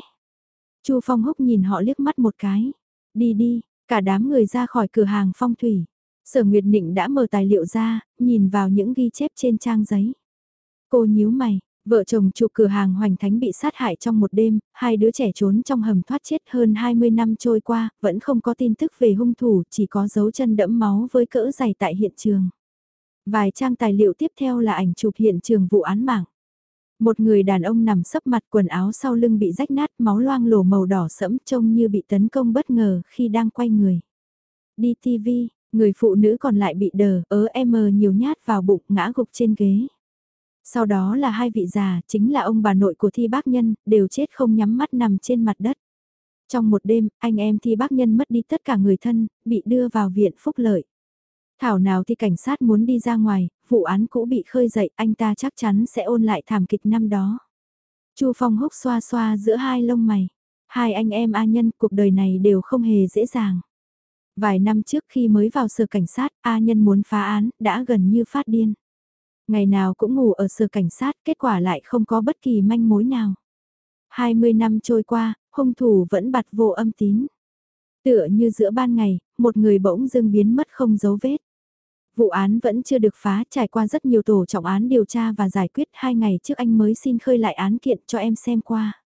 Chu Phong Húc nhìn họ liếc mắt một cái. Đi đi, cả đám người ra khỏi cửa hàng phong thủy. Sở Nguyệt Nịnh đã mở tài liệu ra, nhìn vào những ghi chép trên trang giấy. Cô nhíu mày, Vợ chồng chủ cửa hàng Hoành Thánh bị sát hại trong một đêm, hai đứa trẻ trốn trong hầm thoát chết hơn 20 năm trôi qua, vẫn không có tin tức về hung thủ, chỉ có dấu chân đẫm máu với cỡ dày tại hiện trường. Vài trang tài liệu tiếp theo là ảnh chụp hiện trường vụ án mạng. Một người đàn ông nằm sấp mặt quần áo sau lưng bị rách nát máu loang lổ màu đỏ sẫm trông như bị tấn công bất ngờ khi đang quay người. Đi TV, người phụ nữ còn lại bị đờ, ớ em nhiều nhát vào bụng ngã gục trên ghế. Sau đó là hai vị già, chính là ông bà nội của thi bác nhân, đều chết không nhắm mắt nằm trên mặt đất. Trong một đêm, anh em thi bác nhân mất đi tất cả người thân, bị đưa vào viện phúc lợi. Thảo nào thì cảnh sát muốn đi ra ngoài, vụ án cũ bị khơi dậy, anh ta chắc chắn sẽ ôn lại thảm kịch năm đó. Chu Phong húc xoa xoa giữa hai lông mày. Hai anh em A Nhân cuộc đời này đều không hề dễ dàng. Vài năm trước khi mới vào sở cảnh sát, A Nhân muốn phá án, đã gần như phát điên. Ngày nào cũng ngủ ở sở cảnh sát, kết quả lại không có bất kỳ manh mối nào. 20 năm trôi qua, hung thủ vẫn bặt vô âm tín. Tựa như giữa ban ngày, một người bỗng dưng biến mất không dấu vết. Vụ án vẫn chưa được phá, trải qua rất nhiều tổ trọng án điều tra và giải quyết hai ngày trước anh mới xin khơi lại án kiện cho em xem qua.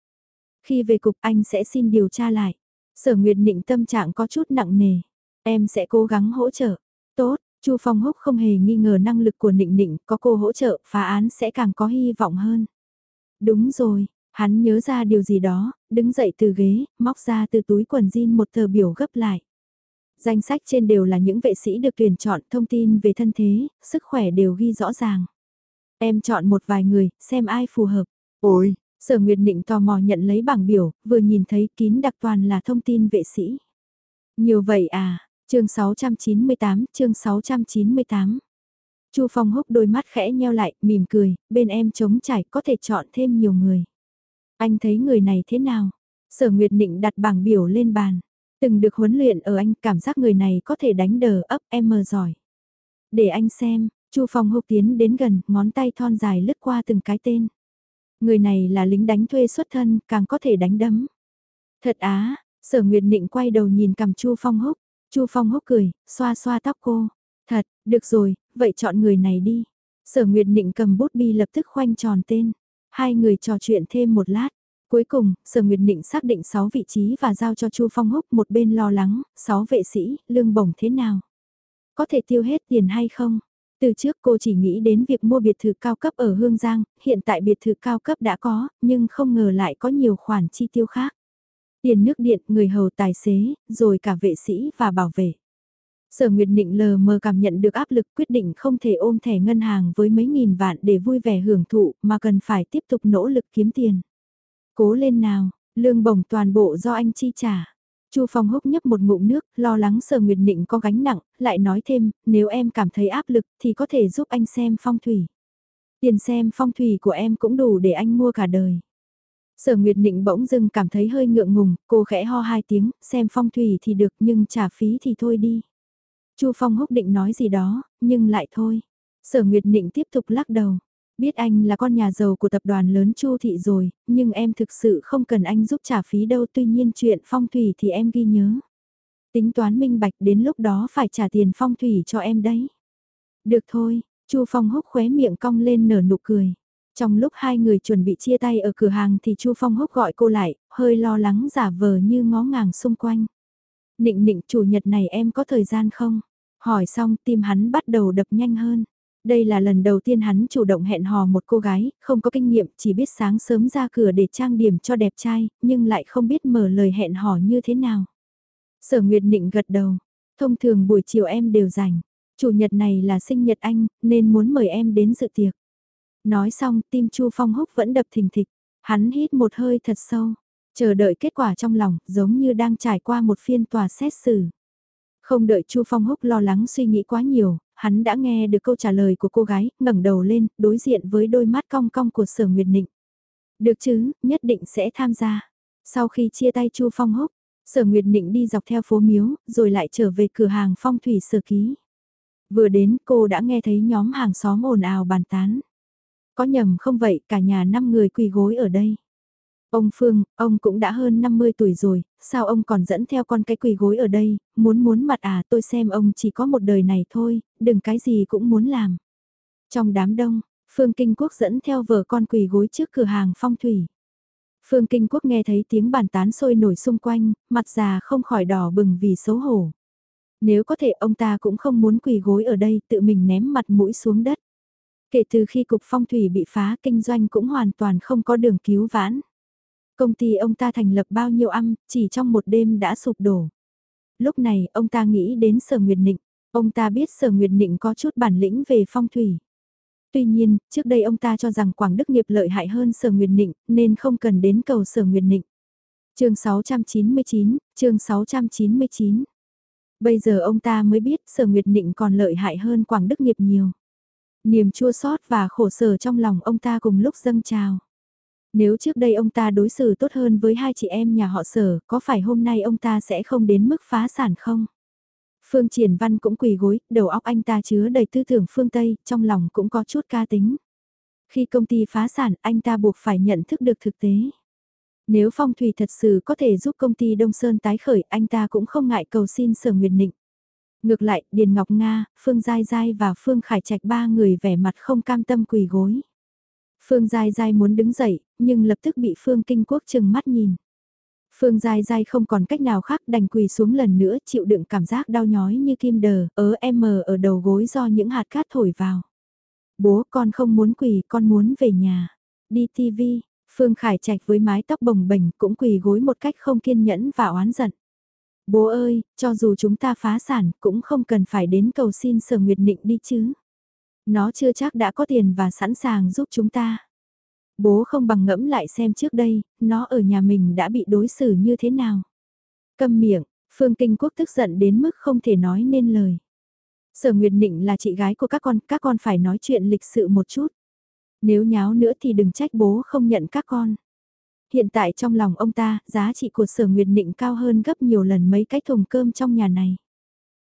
Khi về cục anh sẽ xin điều tra lại. Sở Nguyệt Nịnh tâm trạng có chút nặng nề. Em sẽ cố gắng hỗ trợ. Tốt, Chu Phong Húc không hề nghi ngờ năng lực của Nịnh Nịnh, có cô hỗ trợ, phá án sẽ càng có hy vọng hơn. Đúng rồi, hắn nhớ ra điều gì đó, đứng dậy từ ghế, móc ra từ túi quần jean một tờ biểu gấp lại. Danh sách trên đều là những vệ sĩ được tuyển chọn thông tin về thân thế, sức khỏe đều ghi rõ ràng. Em chọn một vài người, xem ai phù hợp. Ôi, Sở Nguyệt Nịnh tò mò nhận lấy bảng biểu, vừa nhìn thấy kín đặc toàn là thông tin vệ sĩ. Nhiều vậy à, chương 698, chương 698. Chu Phong húc đôi mắt khẽ nheo lại, mỉm cười, bên em chống trải có thể chọn thêm nhiều người. Anh thấy người này thế nào? Sở Nguyệt Nịnh đặt bảng biểu lên bàn. Từng được huấn luyện ở anh cảm giác người này có thể đánh đờ ấp em mờ giỏi. Để anh xem, Chu Phong húc tiến đến gần, ngón tay thon dài lướt qua từng cái tên. Người này là lính đánh thuê xuất thân, càng có thể đánh đấm. Thật á, sở Nguyệt Nịnh quay đầu nhìn cầm Chu Phong húc. Chu Phong húc cười, xoa xoa tóc cô. Thật, được rồi, vậy chọn người này đi. Sở Nguyệt Nịnh cầm bút bi lập tức khoanh tròn tên. Hai người trò chuyện thêm một lát. Cuối cùng, Sở Nguyệt Nịnh xác định 6 vị trí và giao cho Chu Phong Húc một bên lo lắng, 6 vệ sĩ, lương bổng thế nào? Có thể tiêu hết tiền hay không? Từ trước cô chỉ nghĩ đến việc mua biệt thự cao cấp ở Hương Giang, hiện tại biệt thự cao cấp đã có, nhưng không ngờ lại có nhiều khoản chi tiêu khác. Tiền nước điện, người hầu tài xế, rồi cả vệ sĩ và bảo vệ. Sở Nguyệt định lờ mờ cảm nhận được áp lực quyết định không thể ôm thẻ ngân hàng với mấy nghìn vạn để vui vẻ hưởng thụ mà cần phải tiếp tục nỗ lực kiếm tiền. Cố lên nào, lương bổng toàn bộ do anh chi trả. Chu Phong húc nhấp một ngụm nước, lo lắng Sở Nguyệt định có gánh nặng, lại nói thêm, nếu em cảm thấy áp lực thì có thể giúp anh xem phong thủy. Tiền xem phong thủy của em cũng đủ để anh mua cả đời. Sở Nguyệt Nịnh bỗng dưng cảm thấy hơi ngượng ngùng, cô khẽ ho hai tiếng, xem phong thủy thì được nhưng trả phí thì thôi đi. Chu Phong húc định nói gì đó, nhưng lại thôi. Sở Nguyệt Nịnh tiếp tục lắc đầu. Biết anh là con nhà giàu của tập đoàn lớn Chu Thị rồi, nhưng em thực sự không cần anh giúp trả phí đâu tuy nhiên chuyện phong thủy thì em ghi nhớ. Tính toán minh bạch đến lúc đó phải trả tiền phong thủy cho em đấy. Được thôi, Chu Phong húc khóe miệng cong lên nở nụ cười. Trong lúc hai người chuẩn bị chia tay ở cửa hàng thì Chu Phong húc gọi cô lại, hơi lo lắng giả vờ như ngó ngàng xung quanh. Nịnh nịnh chủ nhật này em có thời gian không? Hỏi xong tim hắn bắt đầu đập nhanh hơn. Đây là lần đầu tiên hắn chủ động hẹn hò một cô gái, không có kinh nghiệm, chỉ biết sáng sớm ra cửa để trang điểm cho đẹp trai, nhưng lại không biết mở lời hẹn hò như thế nào. Sở Nguyệt Nịnh gật đầu, thông thường buổi chiều em đều rảnh, chủ nhật này là sinh nhật anh, nên muốn mời em đến dự tiệc. Nói xong, tim Chu Phong Húc vẫn đập thình thịch, hắn hít một hơi thật sâu, chờ đợi kết quả trong lòng, giống như đang trải qua một phiên tòa xét xử. Không đợi Chu Phong Húc lo lắng suy nghĩ quá nhiều, hắn đã nghe được câu trả lời của cô gái, ngẩng đầu lên, đối diện với đôi mắt cong cong của Sở Nguyệt Nịnh. Được chứ, nhất định sẽ tham gia. Sau khi chia tay Chu Phong Húc, Sở Nguyệt Nịnh đi dọc theo phố Miếu, rồi lại trở về cửa hàng phong thủy sở ký. Vừa đến cô đã nghe thấy nhóm hàng xóm ồn ào bàn tán. Có nhầm không vậy cả nhà năm người quỳ gối ở đây. Ông Phương, ông cũng đã hơn 50 tuổi rồi, sao ông còn dẫn theo con cái quỳ gối ở đây, muốn muốn mặt à tôi xem ông chỉ có một đời này thôi, đừng cái gì cũng muốn làm. Trong đám đông, Phương Kinh Quốc dẫn theo vợ con quỳ gối trước cửa hàng phong thủy. Phương Kinh Quốc nghe thấy tiếng bàn tán sôi nổi xung quanh, mặt già không khỏi đỏ bừng vì xấu hổ. Nếu có thể ông ta cũng không muốn quỳ gối ở đây tự mình ném mặt mũi xuống đất. Kể từ khi cục phong thủy bị phá kinh doanh cũng hoàn toàn không có đường cứu vãn. Công ty ông ta thành lập bao nhiêu âm, chỉ trong một đêm đã sụp đổ. Lúc này, ông ta nghĩ đến Sở Nguyệt Nịnh. Ông ta biết Sở Nguyệt Nịnh có chút bản lĩnh về phong thủy. Tuy nhiên, trước đây ông ta cho rằng Quảng Đức nghiệp lợi hại hơn Sở Nguyệt Nịnh, nên không cần đến cầu Sở Nguyệt Nịnh. chương 699, chương 699. Bây giờ ông ta mới biết sở Nguyệt Nịnh còn lợi hại hơn Quảng Đức Nghiệp nhiều. Niềm chua xót và khổ sở trong lòng ông ta cùng lúc dâng trào. Nếu trước đây ông ta đối xử tốt hơn với hai chị em nhà họ sở, có phải hôm nay ông ta sẽ không đến mức phá sản không? Phương Triển Văn cũng quỳ gối, đầu óc anh ta chứa đầy tư tưởng phương Tây, trong lòng cũng có chút ca tính. Khi công ty phá sản, anh ta buộc phải nhận thức được thực tế. Nếu phong thủy thật sự có thể giúp công ty Đông Sơn tái khởi, anh ta cũng không ngại cầu xin sở nguyệt nịnh. Ngược lại, Điền Ngọc Nga, Phương Giai Giai và Phương Khải Trạch ba người vẻ mặt không cam tâm quỳ gối. Phương Giai Giai muốn đứng dậy, nhưng lập tức bị Phương Kinh Quốc chừng mắt nhìn. Phương Giai Giai không còn cách nào khác đành quỳ xuống lần nữa chịu đựng cảm giác đau nhói như kim đờ, ớ em mờ ở đầu gối do những hạt cát thổi vào. Bố con không muốn quỳ, con muốn về nhà. Đi TV, Phương Khải Trạch với mái tóc bồng bềnh cũng quỳ gối một cách không kiên nhẫn và oán giận. Bố ơi, cho dù chúng ta phá sản cũng không cần phải đến cầu xin sở nguyệt định đi chứ. Nó chưa chắc đã có tiền và sẵn sàng giúp chúng ta. Bố không bằng ngẫm lại xem trước đây, nó ở nhà mình đã bị đối xử như thế nào. Câm miệng, Phương Kinh Quốc tức giận đến mức không thể nói nên lời. Sở Nguyệt Nịnh là chị gái của các con, các con phải nói chuyện lịch sự một chút. Nếu nháo nữa thì đừng trách bố không nhận các con. Hiện tại trong lòng ông ta, giá trị của Sở Nguyệt Nịnh cao hơn gấp nhiều lần mấy cái thùng cơm trong nhà này.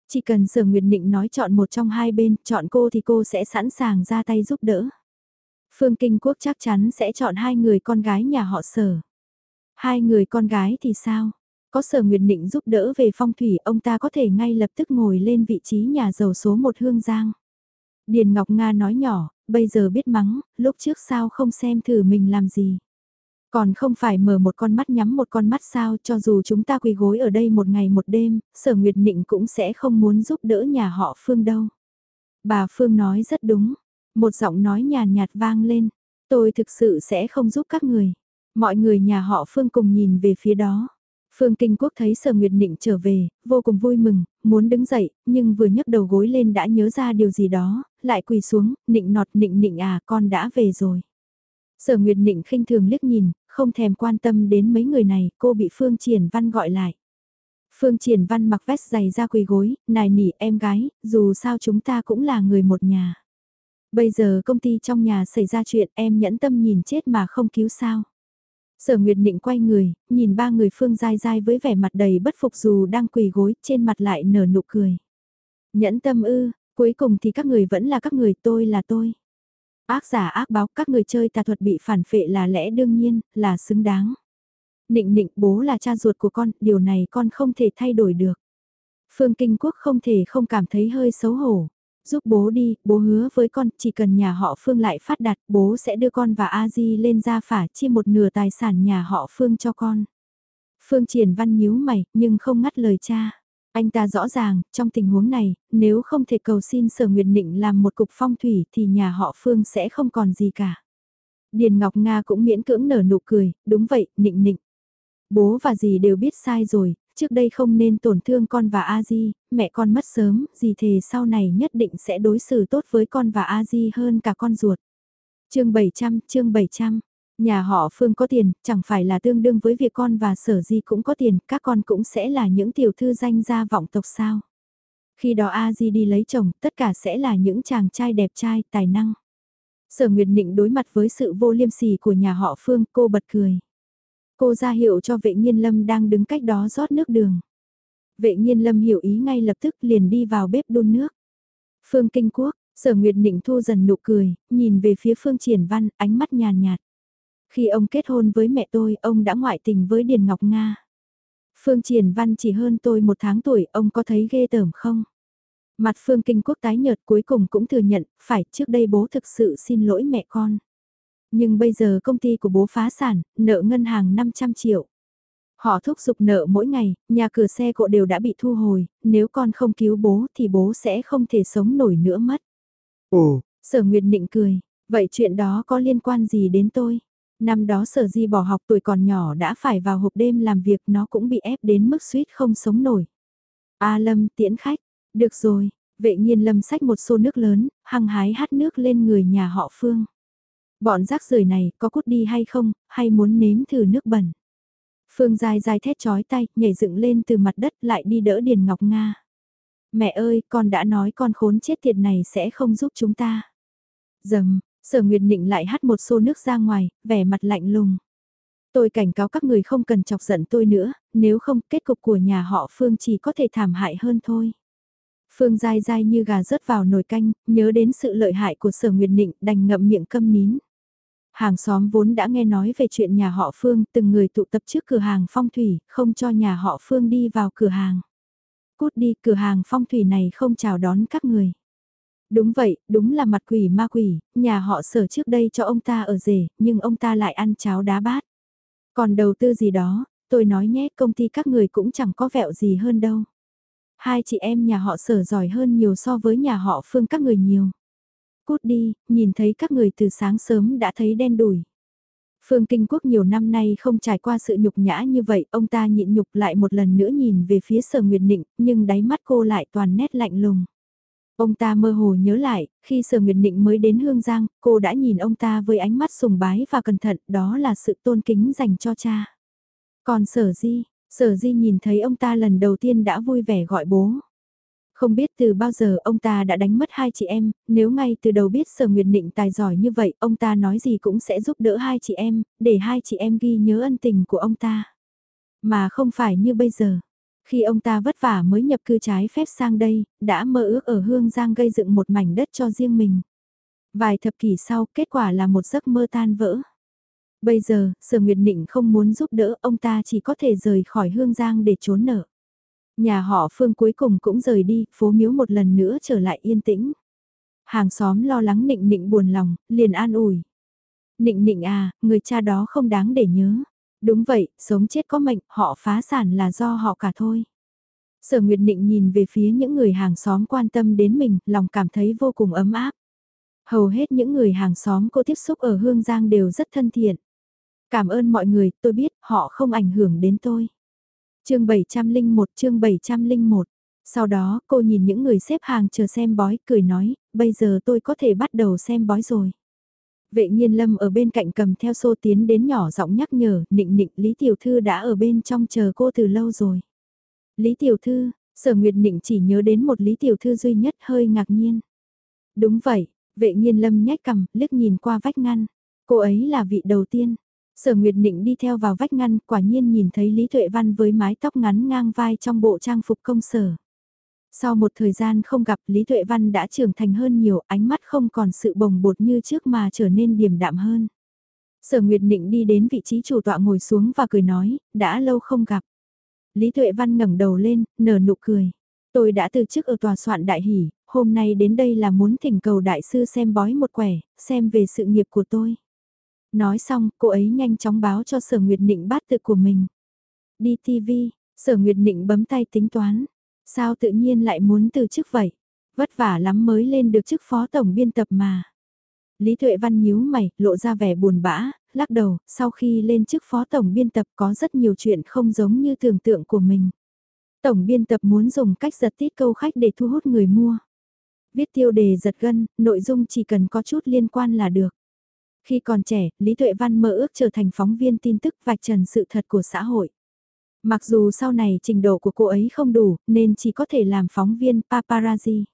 Chỉ cần Sở Nguyệt Nịnh nói chọn một trong hai bên, chọn cô thì cô sẽ sẵn sàng ra tay giúp đỡ. Phương Kinh Quốc chắc chắn sẽ chọn hai người con gái nhà họ Sở. Hai người con gái thì sao? Có Sở Nguyệt Nịnh giúp đỡ về phong thủy, ông ta có thể ngay lập tức ngồi lên vị trí nhà giàu số một hương giang. Điền Ngọc Nga nói nhỏ, bây giờ biết mắng, lúc trước sao không xem thử mình làm gì. Còn không phải mở một con mắt nhắm một con mắt sao cho dù chúng ta quỳ gối ở đây một ngày một đêm, sở Nguyệt Nịnh cũng sẽ không muốn giúp đỡ nhà họ Phương đâu. Bà Phương nói rất đúng, một giọng nói nhàn nhạt vang lên, tôi thực sự sẽ không giúp các người. Mọi người nhà họ Phương cùng nhìn về phía đó. Phương Kinh Quốc thấy Sở Nguyệt Nịnh trở về, vô cùng vui mừng, muốn đứng dậy, nhưng vừa nhấc đầu gối lên đã nhớ ra điều gì đó, lại quỳ xuống, nịnh nọt nịnh nịnh à con đã về rồi. Sở Nguyệt Nịnh khinh thường liếc nhìn, không thèm quan tâm đến mấy người này, cô bị Phương Triển Văn gọi lại. Phương Triển Văn mặc vest dày ra quỳ gối, nài nỉ em gái, dù sao chúng ta cũng là người một nhà. Bây giờ công ty trong nhà xảy ra chuyện em nhẫn tâm nhìn chết mà không cứu sao. Sở Nguyệt Nịnh quay người, nhìn ba người Phương dai dai với vẻ mặt đầy bất phục dù đang quỳ gối, trên mặt lại nở nụ cười. Nhẫn tâm ư, cuối cùng thì các người vẫn là các người, tôi là tôi. Ác giả ác báo các người chơi tà thuật bị phản phệ là lẽ đương nhiên, là xứng đáng. Nịnh nịnh bố là cha ruột của con, điều này con không thể thay đổi được. Phương Kinh Quốc không thể không cảm thấy hơi xấu hổ. Giúp bố đi, bố hứa với con, chỉ cần nhà họ Phương lại phát đạt, bố sẽ đưa con và A Di lên gia phả chia một nửa tài sản nhà họ Phương cho con. Phương Triển Văn nhíu mày, nhưng không ngắt lời cha. Anh ta rõ ràng, trong tình huống này, nếu không thể cầu xin Sở Nguyệt Nịnh làm một cục phong thủy thì nhà họ Phương sẽ không còn gì cả. Điền Ngọc Nga cũng miễn cưỡng nở nụ cười, đúng vậy, Nịnh Nịnh. Bố và dì đều biết sai rồi, trước đây không nên tổn thương con và A Di, mẹ con mất sớm, dì thề sau này nhất định sẽ đối xử tốt với con và A Di hơn cả con ruột. Chương 700, chương 700. Nhà họ Phương có tiền, chẳng phải là tương đương với việc con và sở gì cũng có tiền, các con cũng sẽ là những tiểu thư danh gia vọng tộc sao. Khi đó A Di đi lấy chồng, tất cả sẽ là những chàng trai đẹp trai, tài năng. Sở Nguyệt Nịnh đối mặt với sự vô liêm sỉ của nhà họ Phương, cô bật cười. Cô ra hiệu cho vệ nhiên lâm đang đứng cách đó rót nước đường. Vệ nhiên lâm hiểu ý ngay lập tức liền đi vào bếp đun nước. Phương Kinh Quốc, sở Nguyệt Nịnh thu dần nụ cười, nhìn về phía Phương Triển Văn, ánh mắt nhàn nhạt. Khi ông kết hôn với mẹ tôi, ông đã ngoại tình với Điền Ngọc Nga. Phương Triển Văn chỉ hơn tôi một tháng tuổi, ông có thấy ghê tởm không? Mặt Phương Kinh Quốc tái nhợt cuối cùng cũng thừa nhận, phải trước đây bố thực sự xin lỗi mẹ con. Nhưng bây giờ công ty của bố phá sản, nợ ngân hàng 500 triệu. Họ thúc giục nợ mỗi ngày, nhà cửa xe cộ đều đã bị thu hồi, nếu con không cứu bố thì bố sẽ không thể sống nổi nữa mất. Ồ, sở Nguyệt Nịnh cười, vậy chuyện đó có liên quan gì đến tôi? Năm đó sở di bỏ học tuổi còn nhỏ đã phải vào hộp đêm làm việc nó cũng bị ép đến mức suýt không sống nổi. A Lâm tiễn khách, được rồi, vệ nhiên Lâm sách một xô nước lớn, hăng hái hát nước lên người nhà họ Phương. Bọn rác rưởi này có cút đi hay không, hay muốn nếm thử nước bẩn. Phương dài dài thét chói tay, nhảy dựng lên từ mặt đất lại đi đỡ Điền Ngọc Nga. Mẹ ơi, con đã nói con khốn chết tiệt này sẽ không giúp chúng ta. Dầm, sở Nguyệt Nịnh lại hắt một xô nước ra ngoài, vẻ mặt lạnh lùng. Tôi cảnh cáo các người không cần chọc giận tôi nữa, nếu không kết cục của nhà họ Phương chỉ có thể thảm hại hơn thôi. Phương dai dai như gà rớt vào nồi canh, nhớ đến sự lợi hại của sở Nguyệt Nịnh đành ngậm miệng câm nín. Hàng xóm vốn đã nghe nói về chuyện nhà họ Phương, từng người tụ tập trước cửa hàng phong thủy, không cho nhà họ Phương đi vào cửa hàng. Cút đi, cửa hàng phong thủy này không chào đón các người. Đúng vậy, đúng là mặt quỷ ma quỷ, nhà họ sở trước đây cho ông ta ở rể, nhưng ông ta lại ăn cháo đá bát. Còn đầu tư gì đó, tôi nói nhé, công ty các người cũng chẳng có vẹo gì hơn đâu. Hai chị em nhà họ sở giỏi hơn nhiều so với nhà họ phương các người nhiều. Cút đi, nhìn thấy các người từ sáng sớm đã thấy đen đủi. Phương Kinh Quốc nhiều năm nay không trải qua sự nhục nhã như vậy, ông ta nhịn nhục lại một lần nữa nhìn về phía Sở Nguyệt Nịnh, nhưng đáy mắt cô lại toàn nét lạnh lùng. Ông ta mơ hồ nhớ lại, khi Sở Nguyệt Nịnh mới đến Hương Giang, cô đã nhìn ông ta với ánh mắt sùng bái và cẩn thận, đó là sự tôn kính dành cho cha. Còn Sở Di, Sở Di nhìn thấy ông ta lần đầu tiên đã vui vẻ gọi bố. Không biết từ bao giờ ông ta đã đánh mất hai chị em, nếu ngay từ đầu biết Sở Nguyệt Nịnh tài giỏi như vậy, ông ta nói gì cũng sẽ giúp đỡ hai chị em, để hai chị em ghi nhớ ân tình của ông ta. Mà không phải như bây giờ. Khi ông ta vất vả mới nhập cư trái phép sang đây, đã mơ ước ở Hương Giang gây dựng một mảnh đất cho riêng mình. Vài thập kỷ sau, kết quả là một giấc mơ tan vỡ. Bây giờ, Sở Nguyệt Nịnh không muốn giúp đỡ, ông ta chỉ có thể rời khỏi Hương Giang để trốn nợ. Nhà họ Phương cuối cùng cũng rời đi, phố miếu một lần nữa trở lại yên tĩnh. Hàng xóm lo lắng Nịnh Nịnh buồn lòng, liền an ủi. Nịnh Nịnh à, người cha đó không đáng để nhớ. Đúng vậy, sống chết có mệnh, họ phá sản là do họ cả thôi. Sở Nguyệt Nịnh nhìn về phía những người hàng xóm quan tâm đến mình, lòng cảm thấy vô cùng ấm áp. Hầu hết những người hàng xóm cô tiếp xúc ở Hương Giang đều rất thân thiện. Cảm ơn mọi người, tôi biết họ không ảnh hưởng đến tôi. chương 701 chương 701 Sau đó cô nhìn những người xếp hàng chờ xem bói, cười nói, bây giờ tôi có thể bắt đầu xem bói rồi. Vệ nhiên lâm ở bên cạnh cầm theo xô tiến đến nhỏ giọng nhắc nhở, nịnh nịnh Lý Tiểu Thư đã ở bên trong chờ cô từ lâu rồi. Lý Tiểu Thư, sở nguyệt nịnh chỉ nhớ đến một Lý Tiểu Thư duy nhất hơi ngạc nhiên. Đúng vậy, vệ nhiên lâm nhách cầm, liếc nhìn qua vách ngăn. Cô ấy là vị đầu tiên. Sở Nguyệt Nịnh đi theo vào vách ngăn, quả nhiên nhìn thấy Lý Tuệ Văn với mái tóc ngắn ngang vai trong bộ trang phục công sở. Sau một thời gian không gặp Lý Tuệ Văn đã trưởng thành hơn nhiều, ánh mắt không còn sự bồng bột như trước mà trở nên điềm đạm hơn. Sở Nguyệt Nịnh đi đến vị trí chủ tọa ngồi xuống và cười nói, đã lâu không gặp. Lý Tuệ Văn ngẩng đầu lên, nở nụ cười. Tôi đã từ chức ở tòa soạn đại hỷ, hôm nay đến đây là muốn thỉnh cầu đại sư xem bói một quẻ, xem về sự nghiệp của tôi. Nói xong, cô ấy nhanh chóng báo cho Sở Nguyệt Nịnh bát tự của mình. Đi TV, Sở Nguyệt Nịnh bấm tay tính toán. Sao tự nhiên lại muốn từ chức vậy? Vất vả lắm mới lên được chức phó tổng biên tập mà. Lý Thuệ Văn nhíu mày, lộ ra vẻ buồn bã, lắc đầu, sau khi lên chức phó tổng biên tập có rất nhiều chuyện không giống như tưởng tượng của mình. Tổng biên tập muốn dùng cách giật tít câu khách để thu hút người mua. Viết tiêu đề giật gân, nội dung chỉ cần có chút liên quan là được. Khi còn trẻ, Lý Tuệ Văn mơ ước trở thành phóng viên tin tức vạch trần sự thật của xã hội. Mặc dù sau này trình độ của cô ấy không đủ, nên chỉ có thể làm phóng viên paparazzi.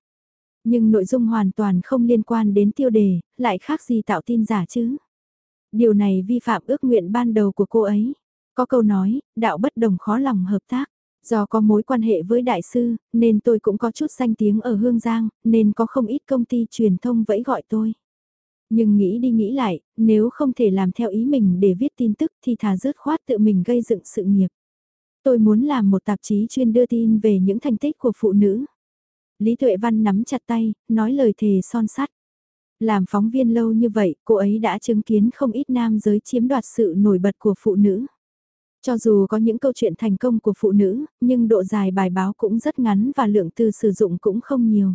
Nhưng nội dung hoàn toàn không liên quan đến tiêu đề, lại khác gì tạo tin giả chứ. Điều này vi phạm ước nguyện ban đầu của cô ấy. Có câu nói, đạo bất đồng khó lòng hợp tác. Do có mối quan hệ với đại sư, nên tôi cũng có chút danh tiếng ở Hương Giang, nên có không ít công ty truyền thông vẫy gọi tôi. Nhưng nghĩ đi nghĩ lại, nếu không thể làm theo ý mình để viết tin tức thì thà dứt khoát tự mình gây dựng sự nghiệp. Tôi muốn làm một tạp chí chuyên đưa tin về những thành tích của phụ nữ. Lý Tuệ Văn nắm chặt tay, nói lời thề son sắt. Làm phóng viên lâu như vậy, cô ấy đã chứng kiến không ít nam giới chiếm đoạt sự nổi bật của phụ nữ. Cho dù có những câu chuyện thành công của phụ nữ, nhưng độ dài bài báo cũng rất ngắn và lượng từ sử dụng cũng không nhiều.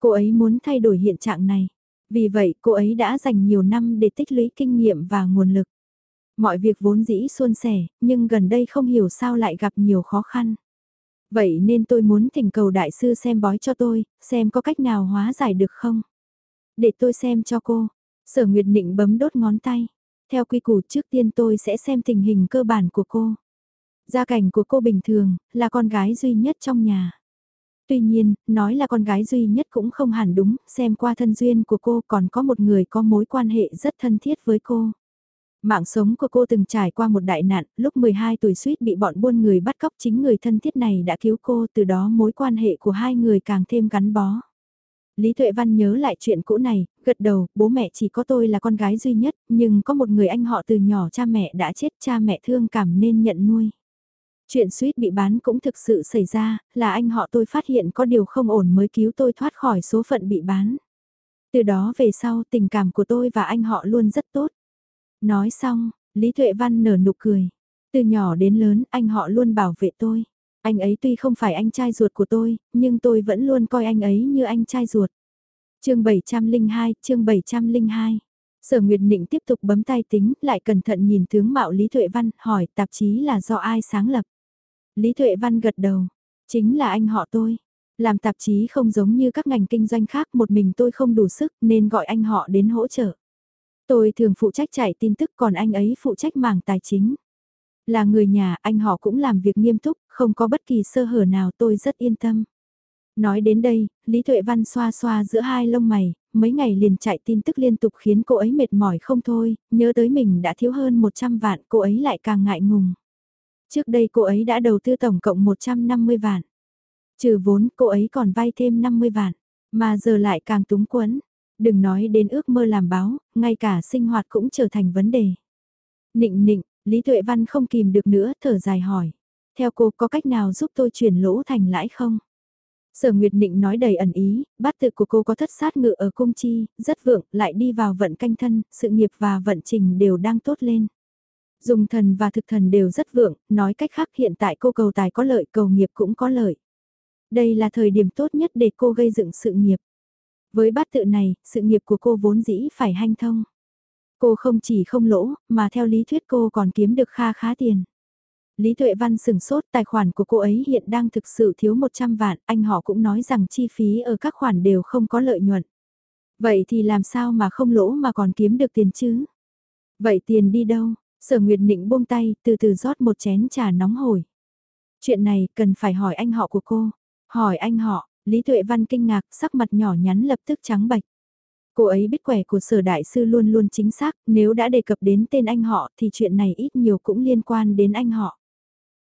Cô ấy muốn thay đổi hiện trạng này. Vì vậy cô ấy đã dành nhiều năm để tích lũy kinh nghiệm và nguồn lực. Mọi việc vốn dĩ suôn sẻ, nhưng gần đây không hiểu sao lại gặp nhiều khó khăn. Vậy nên tôi muốn thỉnh cầu đại sư xem bói cho tôi, xem có cách nào hóa giải được không? Để tôi xem cho cô. Sở Nguyệt Nịnh bấm đốt ngón tay. Theo quy củ trước tiên tôi sẽ xem tình hình cơ bản của cô. Gia cảnh của cô bình thường, là con gái duy nhất trong nhà. Tuy nhiên, nói là con gái duy nhất cũng không hẳn đúng, xem qua thân duyên của cô còn có một người có mối quan hệ rất thân thiết với cô. Mạng sống của cô từng trải qua một đại nạn, lúc 12 tuổi suýt bị bọn buôn người bắt cóc chính người thân thiết này đã cứu cô, từ đó mối quan hệ của hai người càng thêm gắn bó. Lý Tuệ Văn nhớ lại chuyện cũ này, gật đầu, bố mẹ chỉ có tôi là con gái duy nhất, nhưng có một người anh họ từ nhỏ cha mẹ đã chết, cha mẹ thương cảm nên nhận nuôi. Chuyện suýt bị bán cũng thực sự xảy ra, là anh họ tôi phát hiện có điều không ổn mới cứu tôi thoát khỏi số phận bị bán. Từ đó về sau tình cảm của tôi và anh họ luôn rất tốt. Nói xong, Lý Tuệ Văn nở nụ cười. Từ nhỏ đến lớn anh họ luôn bảo vệ tôi. Anh ấy tuy không phải anh trai ruột của tôi, nhưng tôi vẫn luôn coi anh ấy như anh trai ruột. chương 702, chương 702. Sở Nguyệt Nịnh tiếp tục bấm tay tính, lại cẩn thận nhìn tướng mạo Lý Tuệ Văn, hỏi tạp chí là do ai sáng lập. Lý Tuệ Văn gật đầu, chính là anh họ tôi. Làm tạp chí không giống như các ngành kinh doanh khác một mình tôi không đủ sức nên gọi anh họ đến hỗ trợ. Tôi thường phụ trách chạy tin tức còn anh ấy phụ trách mảng tài chính. Là người nhà, anh họ cũng làm việc nghiêm túc, không có bất kỳ sơ hở nào tôi rất yên tâm. Nói đến đây, Lý Tuệ Văn xoa xoa giữa hai lông mày, mấy ngày liền chạy tin tức liên tục khiến cô ấy mệt mỏi không thôi, nhớ tới mình đã thiếu hơn 100 vạn, cô ấy lại càng ngại ngùng. Trước đây cô ấy đã đầu tư tổng cộng 150 vạn. Trừ vốn, cô ấy còn vay thêm 50 vạn, mà giờ lại càng túng quẫn. Đừng nói đến ước mơ làm báo, ngay cả sinh hoạt cũng trở thành vấn đề. Nịnh nịnh, Lý Tuệ Văn không kìm được nữa, thở dài hỏi. Theo cô có cách nào giúp tôi chuyển lỗ thành lãi không? Sở Nguyệt Nịnh nói đầy ẩn ý, bát tự của cô có thất sát ngự ở cung chi, rất vượng, lại đi vào vận canh thân, sự nghiệp và vận trình đều đang tốt lên. Dùng thần và thực thần đều rất vượng, nói cách khác hiện tại cô cầu tài có lợi, cầu nghiệp cũng có lợi. Đây là thời điểm tốt nhất để cô gây dựng sự nghiệp. Với bát tự này, sự nghiệp của cô vốn dĩ phải hanh thông. Cô không chỉ không lỗ, mà theo lý thuyết cô còn kiếm được kha khá tiền. Lý Tuệ Văn sửng sốt tài khoản của cô ấy hiện đang thực sự thiếu 100 vạn, anh họ cũng nói rằng chi phí ở các khoản đều không có lợi nhuận. Vậy thì làm sao mà không lỗ mà còn kiếm được tiền chứ? Vậy tiền đi đâu? Sở Nguyệt Nịnh buông tay, từ từ rót một chén trà nóng hổi. Chuyện này cần phải hỏi anh họ của cô. Hỏi anh họ, Lý Tuệ Văn kinh ngạc, sắc mặt nhỏ nhắn lập tức trắng bạch. Cô ấy biết quẻ của sở đại sư luôn luôn chính xác, nếu đã đề cập đến tên anh họ thì chuyện này ít nhiều cũng liên quan đến anh họ.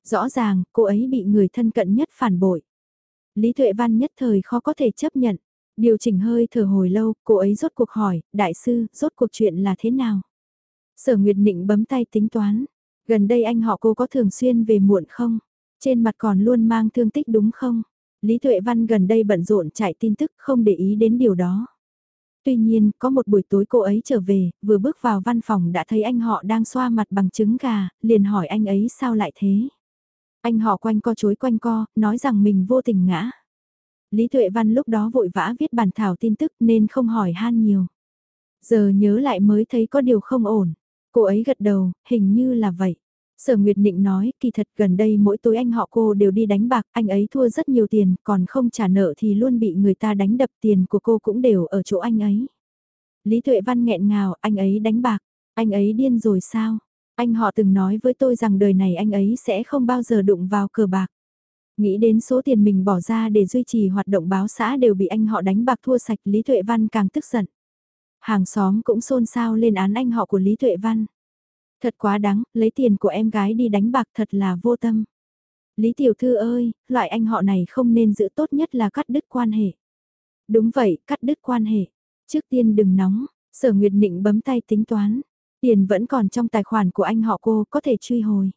Rõ ràng, cô ấy bị người thân cận nhất phản bội. Lý Tuệ Văn nhất thời khó có thể chấp nhận. Điều chỉnh hơi thở hồi lâu, cô ấy rốt cuộc hỏi, đại sư, rốt cuộc chuyện là thế nào? Sở Nguyệt Nịnh bấm tay tính toán. Gần đây anh họ cô có thường xuyên về muộn không? Trên mặt còn luôn mang thương tích đúng không? Lý Tuệ Văn gần đây bận rộn chạy tin tức không để ý đến điều đó. Tuy nhiên, có một buổi tối cô ấy trở về, vừa bước vào văn phòng đã thấy anh họ đang xoa mặt bằng trứng gà, liền hỏi anh ấy sao lại thế. Anh họ quanh co chối quanh co, nói rằng mình vô tình ngã. Lý Tuệ Văn lúc đó vội vã viết bản thảo tin tức nên không hỏi han nhiều. Giờ nhớ lại mới thấy có điều không ổn. Cô ấy gật đầu, hình như là vậy. Sở Nguyệt Nịnh nói, kỳ thật gần đây mỗi tối anh họ cô đều đi đánh bạc, anh ấy thua rất nhiều tiền, còn không trả nợ thì luôn bị người ta đánh đập tiền của cô cũng đều ở chỗ anh ấy. Lý Tuệ Văn nghẹn ngào, anh ấy đánh bạc, anh ấy điên rồi sao? Anh họ từng nói với tôi rằng đời này anh ấy sẽ không bao giờ đụng vào cờ bạc. Nghĩ đến số tiền mình bỏ ra để duy trì hoạt động báo xã đều bị anh họ đánh bạc thua sạch Lý Tuệ Văn càng tức giận. Hàng xóm cũng xôn xao lên án anh họ của Lý Tuệ Văn. Thật quá đáng, lấy tiền của em gái đi đánh bạc thật là vô tâm. Lý Tiểu Thư ơi, loại anh họ này không nên giữ tốt nhất là cắt đứt quan hệ. Đúng vậy, cắt đứt quan hệ. Trước tiên đừng nóng, sở Nguyệt Nịnh bấm tay tính toán. Tiền vẫn còn trong tài khoản của anh họ cô, có thể truy hồi.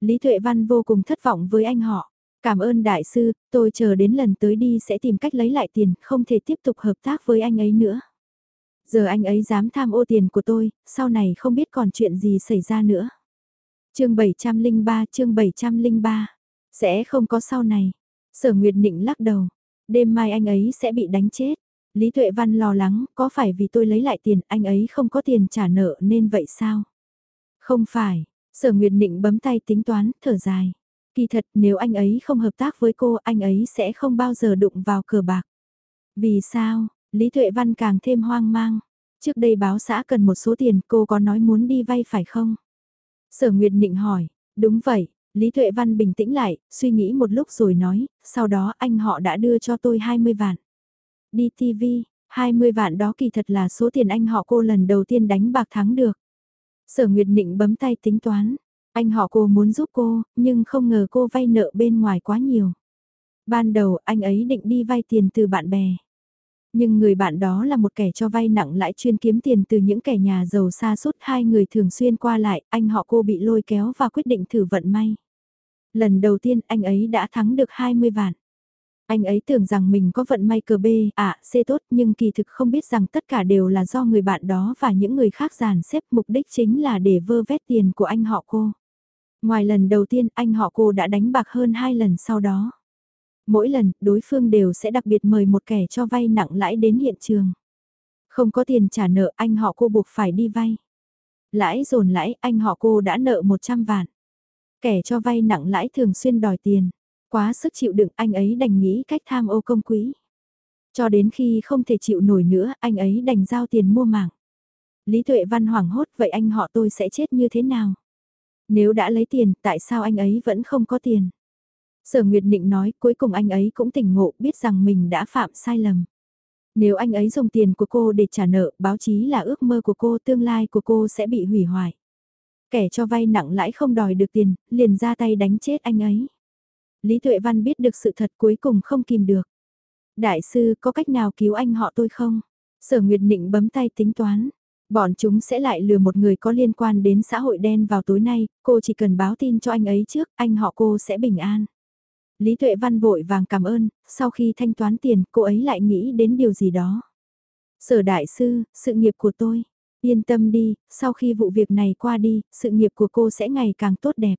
Lý Thuệ Văn vô cùng thất vọng với anh họ. Cảm ơn đại sư, tôi chờ đến lần tới đi sẽ tìm cách lấy lại tiền, không thể tiếp tục hợp tác với anh ấy nữa. Giờ anh ấy dám tham ô tiền của tôi, sau này không biết còn chuyện gì xảy ra nữa. chương 703 chương 703, sẽ không có sau này. Sở Nguyệt Nịnh lắc đầu, đêm mai anh ấy sẽ bị đánh chết. Lý Tuệ Văn lo lắng, có phải vì tôi lấy lại tiền, anh ấy không có tiền trả nợ nên vậy sao? Không phải, Sở Nguyệt Nịnh bấm tay tính toán, thở dài. Kỳ thật nếu anh ấy không hợp tác với cô, anh ấy sẽ không bao giờ đụng vào cờ bạc. Vì sao, Lý Tuệ Văn càng thêm hoang mang. Trước đây báo xã cần một số tiền cô có nói muốn đi vay phải không? Sở Nguyệt Nịnh hỏi, đúng vậy, Lý Tuệ Văn bình tĩnh lại, suy nghĩ một lúc rồi nói, sau đó anh họ đã đưa cho tôi 20 vạn. Đi TV, 20 vạn đó kỳ thật là số tiền anh họ cô lần đầu tiên đánh bạc thắng được. Sở Nguyệt Nịnh bấm tay tính toán, anh họ cô muốn giúp cô, nhưng không ngờ cô vay nợ bên ngoài quá nhiều. Ban đầu anh ấy định đi vay tiền từ bạn bè. Nhưng người bạn đó là một kẻ cho vay nặng lãi chuyên kiếm tiền từ những kẻ nhà giàu xa suốt hai người thường xuyên qua lại, anh họ cô bị lôi kéo và quyết định thử vận may. Lần đầu tiên anh ấy đã thắng được 20 vạn. Anh ấy tưởng rằng mình có vận may cờ B, à, C tốt nhưng kỳ thực không biết rằng tất cả đều là do người bạn đó và những người khác giàn xếp mục đích chính là để vơ vét tiền của anh họ cô. Ngoài lần đầu tiên anh họ cô đã đánh bạc hơn hai lần sau đó. Mỗi lần, đối phương đều sẽ đặc biệt mời một kẻ cho vay nặng lãi đến hiện trường. Không có tiền trả nợ anh họ cô buộc phải đi vay. Lãi dồn lãi anh họ cô đã nợ 100 vạn. Kẻ cho vay nặng lãi thường xuyên đòi tiền. Quá sức chịu đựng anh ấy đành nghĩ cách tham ô công quỹ. Cho đến khi không thể chịu nổi nữa anh ấy đành giao tiền mua mạng. Lý Tuệ Văn hoảng hốt vậy anh họ tôi sẽ chết như thế nào? Nếu đã lấy tiền tại sao anh ấy vẫn không có tiền? Sở Nguyệt Nịnh nói cuối cùng anh ấy cũng tỉnh ngộ biết rằng mình đã phạm sai lầm. Nếu anh ấy dùng tiền của cô để trả nợ, báo chí là ước mơ của cô, tương lai của cô sẽ bị hủy hoại. Kẻ cho vay nặng lãi không đòi được tiền, liền ra tay đánh chết anh ấy. Lý Tuệ Văn biết được sự thật cuối cùng không kìm được. Đại sư có cách nào cứu anh họ tôi không? Sở Nguyệt Nịnh bấm tay tính toán. Bọn chúng sẽ lại lừa một người có liên quan đến xã hội đen vào tối nay, cô chỉ cần báo tin cho anh ấy trước, anh họ cô sẽ bình an. Lý Tuệ Văn vội vàng cảm ơn, sau khi thanh toán tiền, cô ấy lại nghĩ đến điều gì đó. Sở đại sư, sự nghiệp của tôi. Yên tâm đi, sau khi vụ việc này qua đi, sự nghiệp của cô sẽ ngày càng tốt đẹp.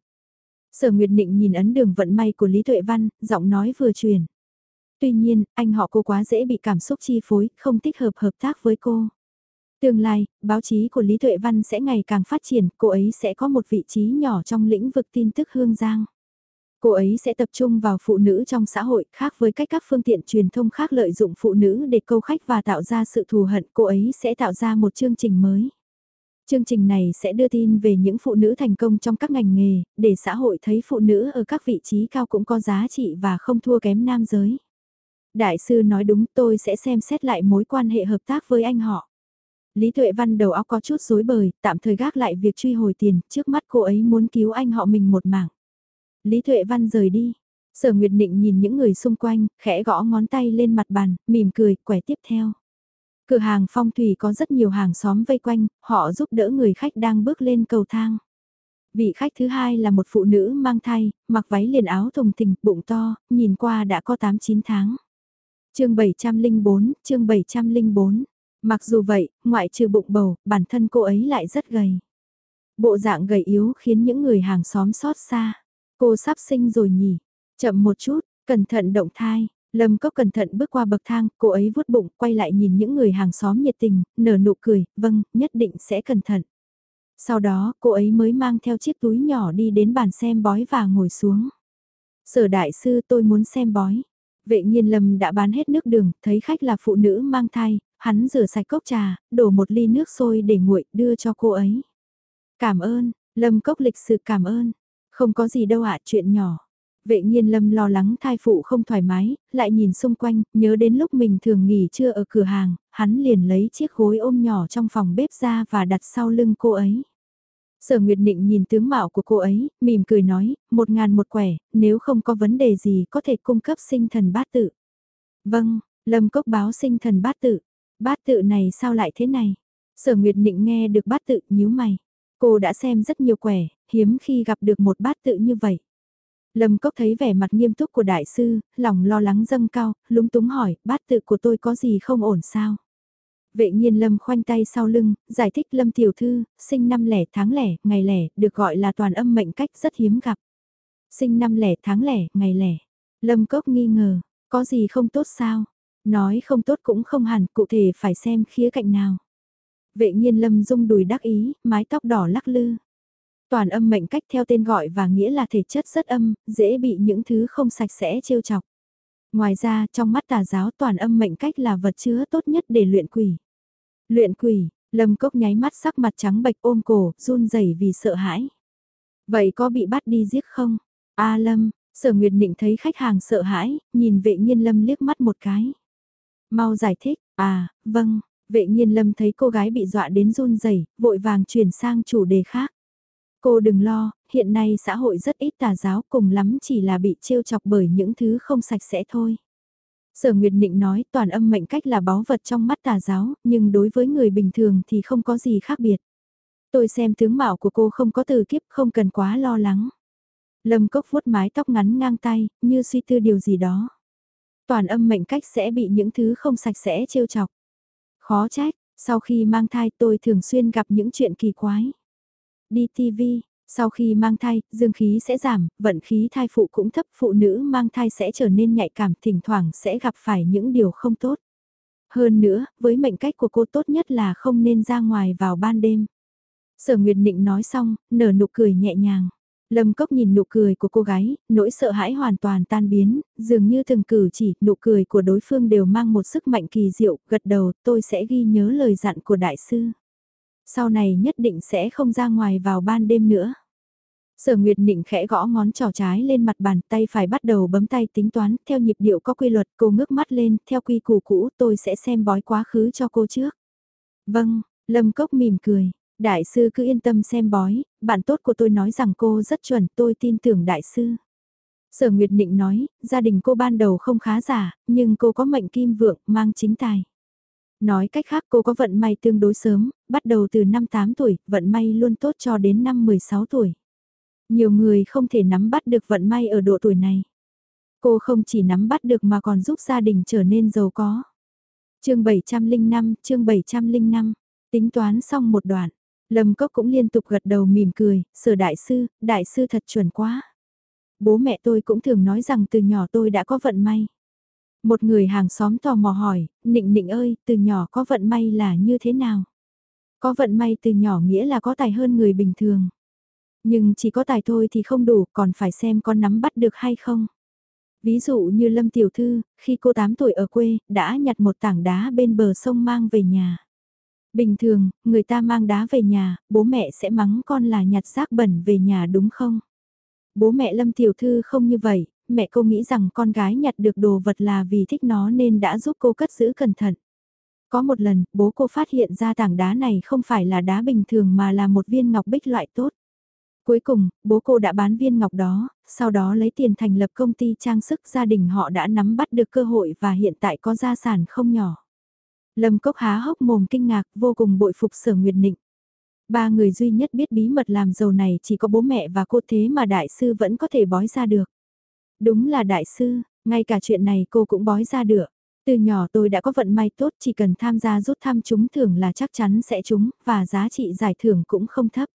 Sở Nguyệt Định nhìn ấn đường vận may của Lý Tuệ Văn, giọng nói vừa truyền. Tuy nhiên, anh họ cô quá dễ bị cảm xúc chi phối, không thích hợp hợp tác với cô. Tương lai, báo chí của Lý Tuệ Văn sẽ ngày càng phát triển, cô ấy sẽ có một vị trí nhỏ trong lĩnh vực tin tức hương giang. Cô ấy sẽ tập trung vào phụ nữ trong xã hội khác với cách các phương tiện truyền thông khác lợi dụng phụ nữ để câu khách và tạo ra sự thù hận. Cô ấy sẽ tạo ra một chương trình mới. Chương trình này sẽ đưa tin về những phụ nữ thành công trong các ngành nghề, để xã hội thấy phụ nữ ở các vị trí cao cũng có giá trị và không thua kém nam giới. Đại sư nói đúng tôi sẽ xem xét lại mối quan hệ hợp tác với anh họ. Lý Tuệ Văn đầu óc có chút rối bời, tạm thời gác lại việc truy hồi tiền, trước mắt cô ấy muốn cứu anh họ mình một mảng. Lý Thuệ Văn rời đi. Sở Nguyệt Nịnh nhìn những người xung quanh, khẽ gõ ngón tay lên mặt bàn, mỉm cười, quẻ tiếp theo. Cửa hàng phong thủy có rất nhiều hàng xóm vây quanh, họ giúp đỡ người khách đang bước lên cầu thang. Vị khách thứ hai là một phụ nữ mang thai, mặc váy liền áo thùng thình, bụng to, nhìn qua đã có 8-9 tháng. chương 704, chương 704. Mặc dù vậy, ngoại trừ bụng bầu, bản thân cô ấy lại rất gầy. Bộ dạng gầy yếu khiến những người hàng xóm xót xa. Cô sắp sinh rồi nhỉ? Chậm một chút, cẩn thận động thai. Lâm Cốc cẩn thận bước qua bậc thang, cô ấy vuốt bụng, quay lại nhìn những người hàng xóm nhiệt tình, nở nụ cười, vâng, nhất định sẽ cẩn thận. Sau đó, cô ấy mới mang theo chiếc túi nhỏ đi đến bàn xem bói và ngồi xuống. Sở đại sư tôi muốn xem bói. Vệ nhiên Lâm đã bán hết nước đường, thấy khách là phụ nữ mang thai, hắn rửa sạch cốc trà, đổ một ly nước sôi để nguội, đưa cho cô ấy. Cảm ơn, Lâm Cốc lịch sự cảm ơn. Không có gì đâu ạ, chuyện nhỏ. Vệ nhiên lâm lo lắng thai phụ không thoải mái, lại nhìn xung quanh, nhớ đến lúc mình thường nghỉ trưa ở cửa hàng, hắn liền lấy chiếc gối ôm nhỏ trong phòng bếp ra và đặt sau lưng cô ấy. Sở Nguyệt Nịnh nhìn tướng mạo của cô ấy, mỉm cười nói, một ngàn một quẻ, nếu không có vấn đề gì có thể cung cấp sinh thần bát tự. Vâng, Lâm Cốc báo sinh thần bát tự. Bát tự này sao lại thế này? Sở Nguyệt Nịnh nghe được bát tự nhíu mày. Cô đã xem rất nhiều quẻ, hiếm khi gặp được một bát tự như vậy. Lâm Cốc thấy vẻ mặt nghiêm túc của đại sư, lòng lo lắng dâng cao, lúng túng hỏi, bát tự của tôi có gì không ổn sao? Vệ nhiên Lâm khoanh tay sau lưng, giải thích Lâm Tiểu Thư, sinh năm lẻ tháng lẻ, ngày lẻ, được gọi là toàn âm mệnh cách rất hiếm gặp. Sinh năm lẻ tháng lẻ, ngày lẻ. Lâm Cốc nghi ngờ, có gì không tốt sao? Nói không tốt cũng không hẳn, cụ thể phải xem khía cạnh nào. Vệ nhiên Lâm rung đùi đắc ý, mái tóc đỏ lắc lư. Toàn âm mệnh cách theo tên gọi và nghĩa là thể chất rất âm, dễ bị những thứ không sạch sẽ trêu chọc. Ngoài ra, trong mắt tà giáo toàn âm mệnh cách là vật chứa tốt nhất để luyện quỷ. Luyện quỷ, Lâm Cốc nháy mắt sắc mặt trắng bệch ôm cổ, run rẩy vì sợ hãi. Vậy có bị bắt đi giết không? A Lâm, sở Nguyệt Nịnh thấy khách hàng sợ hãi, nhìn vệ nhiên Lâm liếc mắt một cái. Mau giải thích, à, vâng, vệ nhiên Lâm thấy cô gái bị dọa đến run rẩy vội vàng chuyển sang chủ đề khác. Cô đừng lo, hiện nay xã hội rất ít tà giáo cùng lắm chỉ là bị trêu chọc bởi những thứ không sạch sẽ thôi. Sở Nguyệt Nịnh nói toàn âm mệnh cách là báu vật trong mắt tà giáo, nhưng đối với người bình thường thì không có gì khác biệt. Tôi xem tướng mạo của cô không có từ kiếp không cần quá lo lắng. Lâm Cốc vuốt mái tóc ngắn ngang tay, như suy tư điều gì đó. Toàn âm mệnh cách sẽ bị những thứ không sạch sẽ trêu chọc. Khó trách, sau khi mang thai tôi thường xuyên gặp những chuyện kỳ quái. Đi TV, sau khi mang thai, dương khí sẽ giảm, vận khí thai phụ cũng thấp, phụ nữ mang thai sẽ trở nên nhạy cảm, thỉnh thoảng sẽ gặp phải những điều không tốt. Hơn nữa, với mệnh cách của cô tốt nhất là không nên ra ngoài vào ban đêm. Sở Nguyệt Nịnh nói xong, nở nụ cười nhẹ nhàng. Lâm Cốc nhìn nụ cười của cô gái, nỗi sợ hãi hoàn toàn tan biến, dường như từng cử chỉ, nụ cười của đối phương đều mang một sức mạnh kỳ diệu, gật đầu, tôi sẽ ghi nhớ lời dặn của đại sư. Sau này nhất định sẽ không ra ngoài vào ban đêm nữa. Sở Nguyệt Nịnh khẽ gõ ngón trỏ trái lên mặt bàn tay phải bắt đầu bấm tay tính toán, theo nhịp điệu có quy luật cô ngước mắt lên, theo quy củ cũ tôi sẽ xem bói quá khứ cho cô trước. Vâng, Lâm Cốc mỉm cười, đại sư cứ yên tâm xem bói, bạn tốt của tôi nói rằng cô rất chuẩn, tôi tin tưởng đại sư. Sở Nguyệt Nịnh nói, gia đình cô ban đầu không khá giả, nhưng cô có mệnh kim vượng, mang chính tài. Nói cách khác cô có vận may tương đối sớm, bắt đầu từ năm 8 tuổi, vận may luôn tốt cho đến năm 16 tuổi. Nhiều người không thể nắm bắt được vận may ở độ tuổi này. Cô không chỉ nắm bắt được mà còn giúp gia đình trở nên giàu có. chương 705, chương 705, tính toán xong một đoạn. Lâm Cốc cũng liên tục gật đầu mỉm cười, sở đại sư, đại sư thật chuẩn quá. Bố mẹ tôi cũng thường nói rằng từ nhỏ tôi đã có vận may. Một người hàng xóm tò mò hỏi, nịnh nịnh ơi, từ nhỏ có vận may là như thế nào? Có vận may từ nhỏ nghĩa là có tài hơn người bình thường. Nhưng chỉ có tài thôi thì không đủ, còn phải xem con nắm bắt được hay không. Ví dụ như Lâm Tiểu Thư, khi cô 8 tuổi ở quê, đã nhặt một tảng đá bên bờ sông mang về nhà. Bình thường, người ta mang đá về nhà, bố mẹ sẽ mắng con là nhặt rác bẩn về nhà đúng không? Bố mẹ Lâm Tiểu Thư không như vậy, mẹ cô nghĩ rằng con gái nhặt được đồ vật là vì thích nó nên đã giúp cô cất giữ cẩn thận. Có một lần, bố cô phát hiện ra tảng đá này không phải là đá bình thường mà là một viên ngọc bích loại tốt. Cuối cùng, bố cô đã bán viên ngọc đó, sau đó lấy tiền thành lập công ty trang sức gia đình họ đã nắm bắt được cơ hội và hiện tại có gia sản không nhỏ. Lâm Cốc há hốc mồm kinh ngạc vô cùng bội phục sở Nguyệt Nịnh. Ba người duy nhất biết bí mật làm giàu này chỉ có bố mẹ và cô thế mà đại sư vẫn có thể bói ra được. Đúng là đại sư, ngay cả chuyện này cô cũng bói ra được. Từ nhỏ tôi đã có vận may tốt chỉ cần tham gia rút thăm trúng thưởng là chắc chắn sẽ trúng và giá trị giải thưởng cũng không thấp.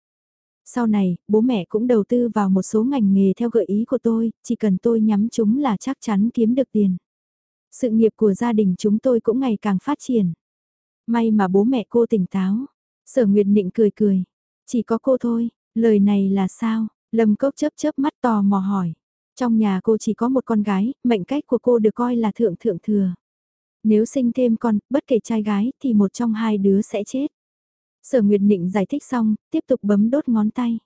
Sau này, bố mẹ cũng đầu tư vào một số ngành nghề theo gợi ý của tôi, chỉ cần tôi nhắm chúng là chắc chắn kiếm được tiền. Sự nghiệp của gia đình chúng tôi cũng ngày càng phát triển. May mà bố mẹ cô tỉnh táo. Sở Nguyệt Nịnh cười cười. Chỉ có cô thôi, lời này là sao? Lâm Cốc chớp chớp mắt tò mò hỏi. Trong nhà cô chỉ có một con gái, mệnh cách của cô được coi là thượng thượng thừa. Nếu sinh thêm con, bất kể trai gái thì một trong hai đứa sẽ chết. Sở Nguyệt Nịnh giải thích xong, tiếp tục bấm đốt ngón tay.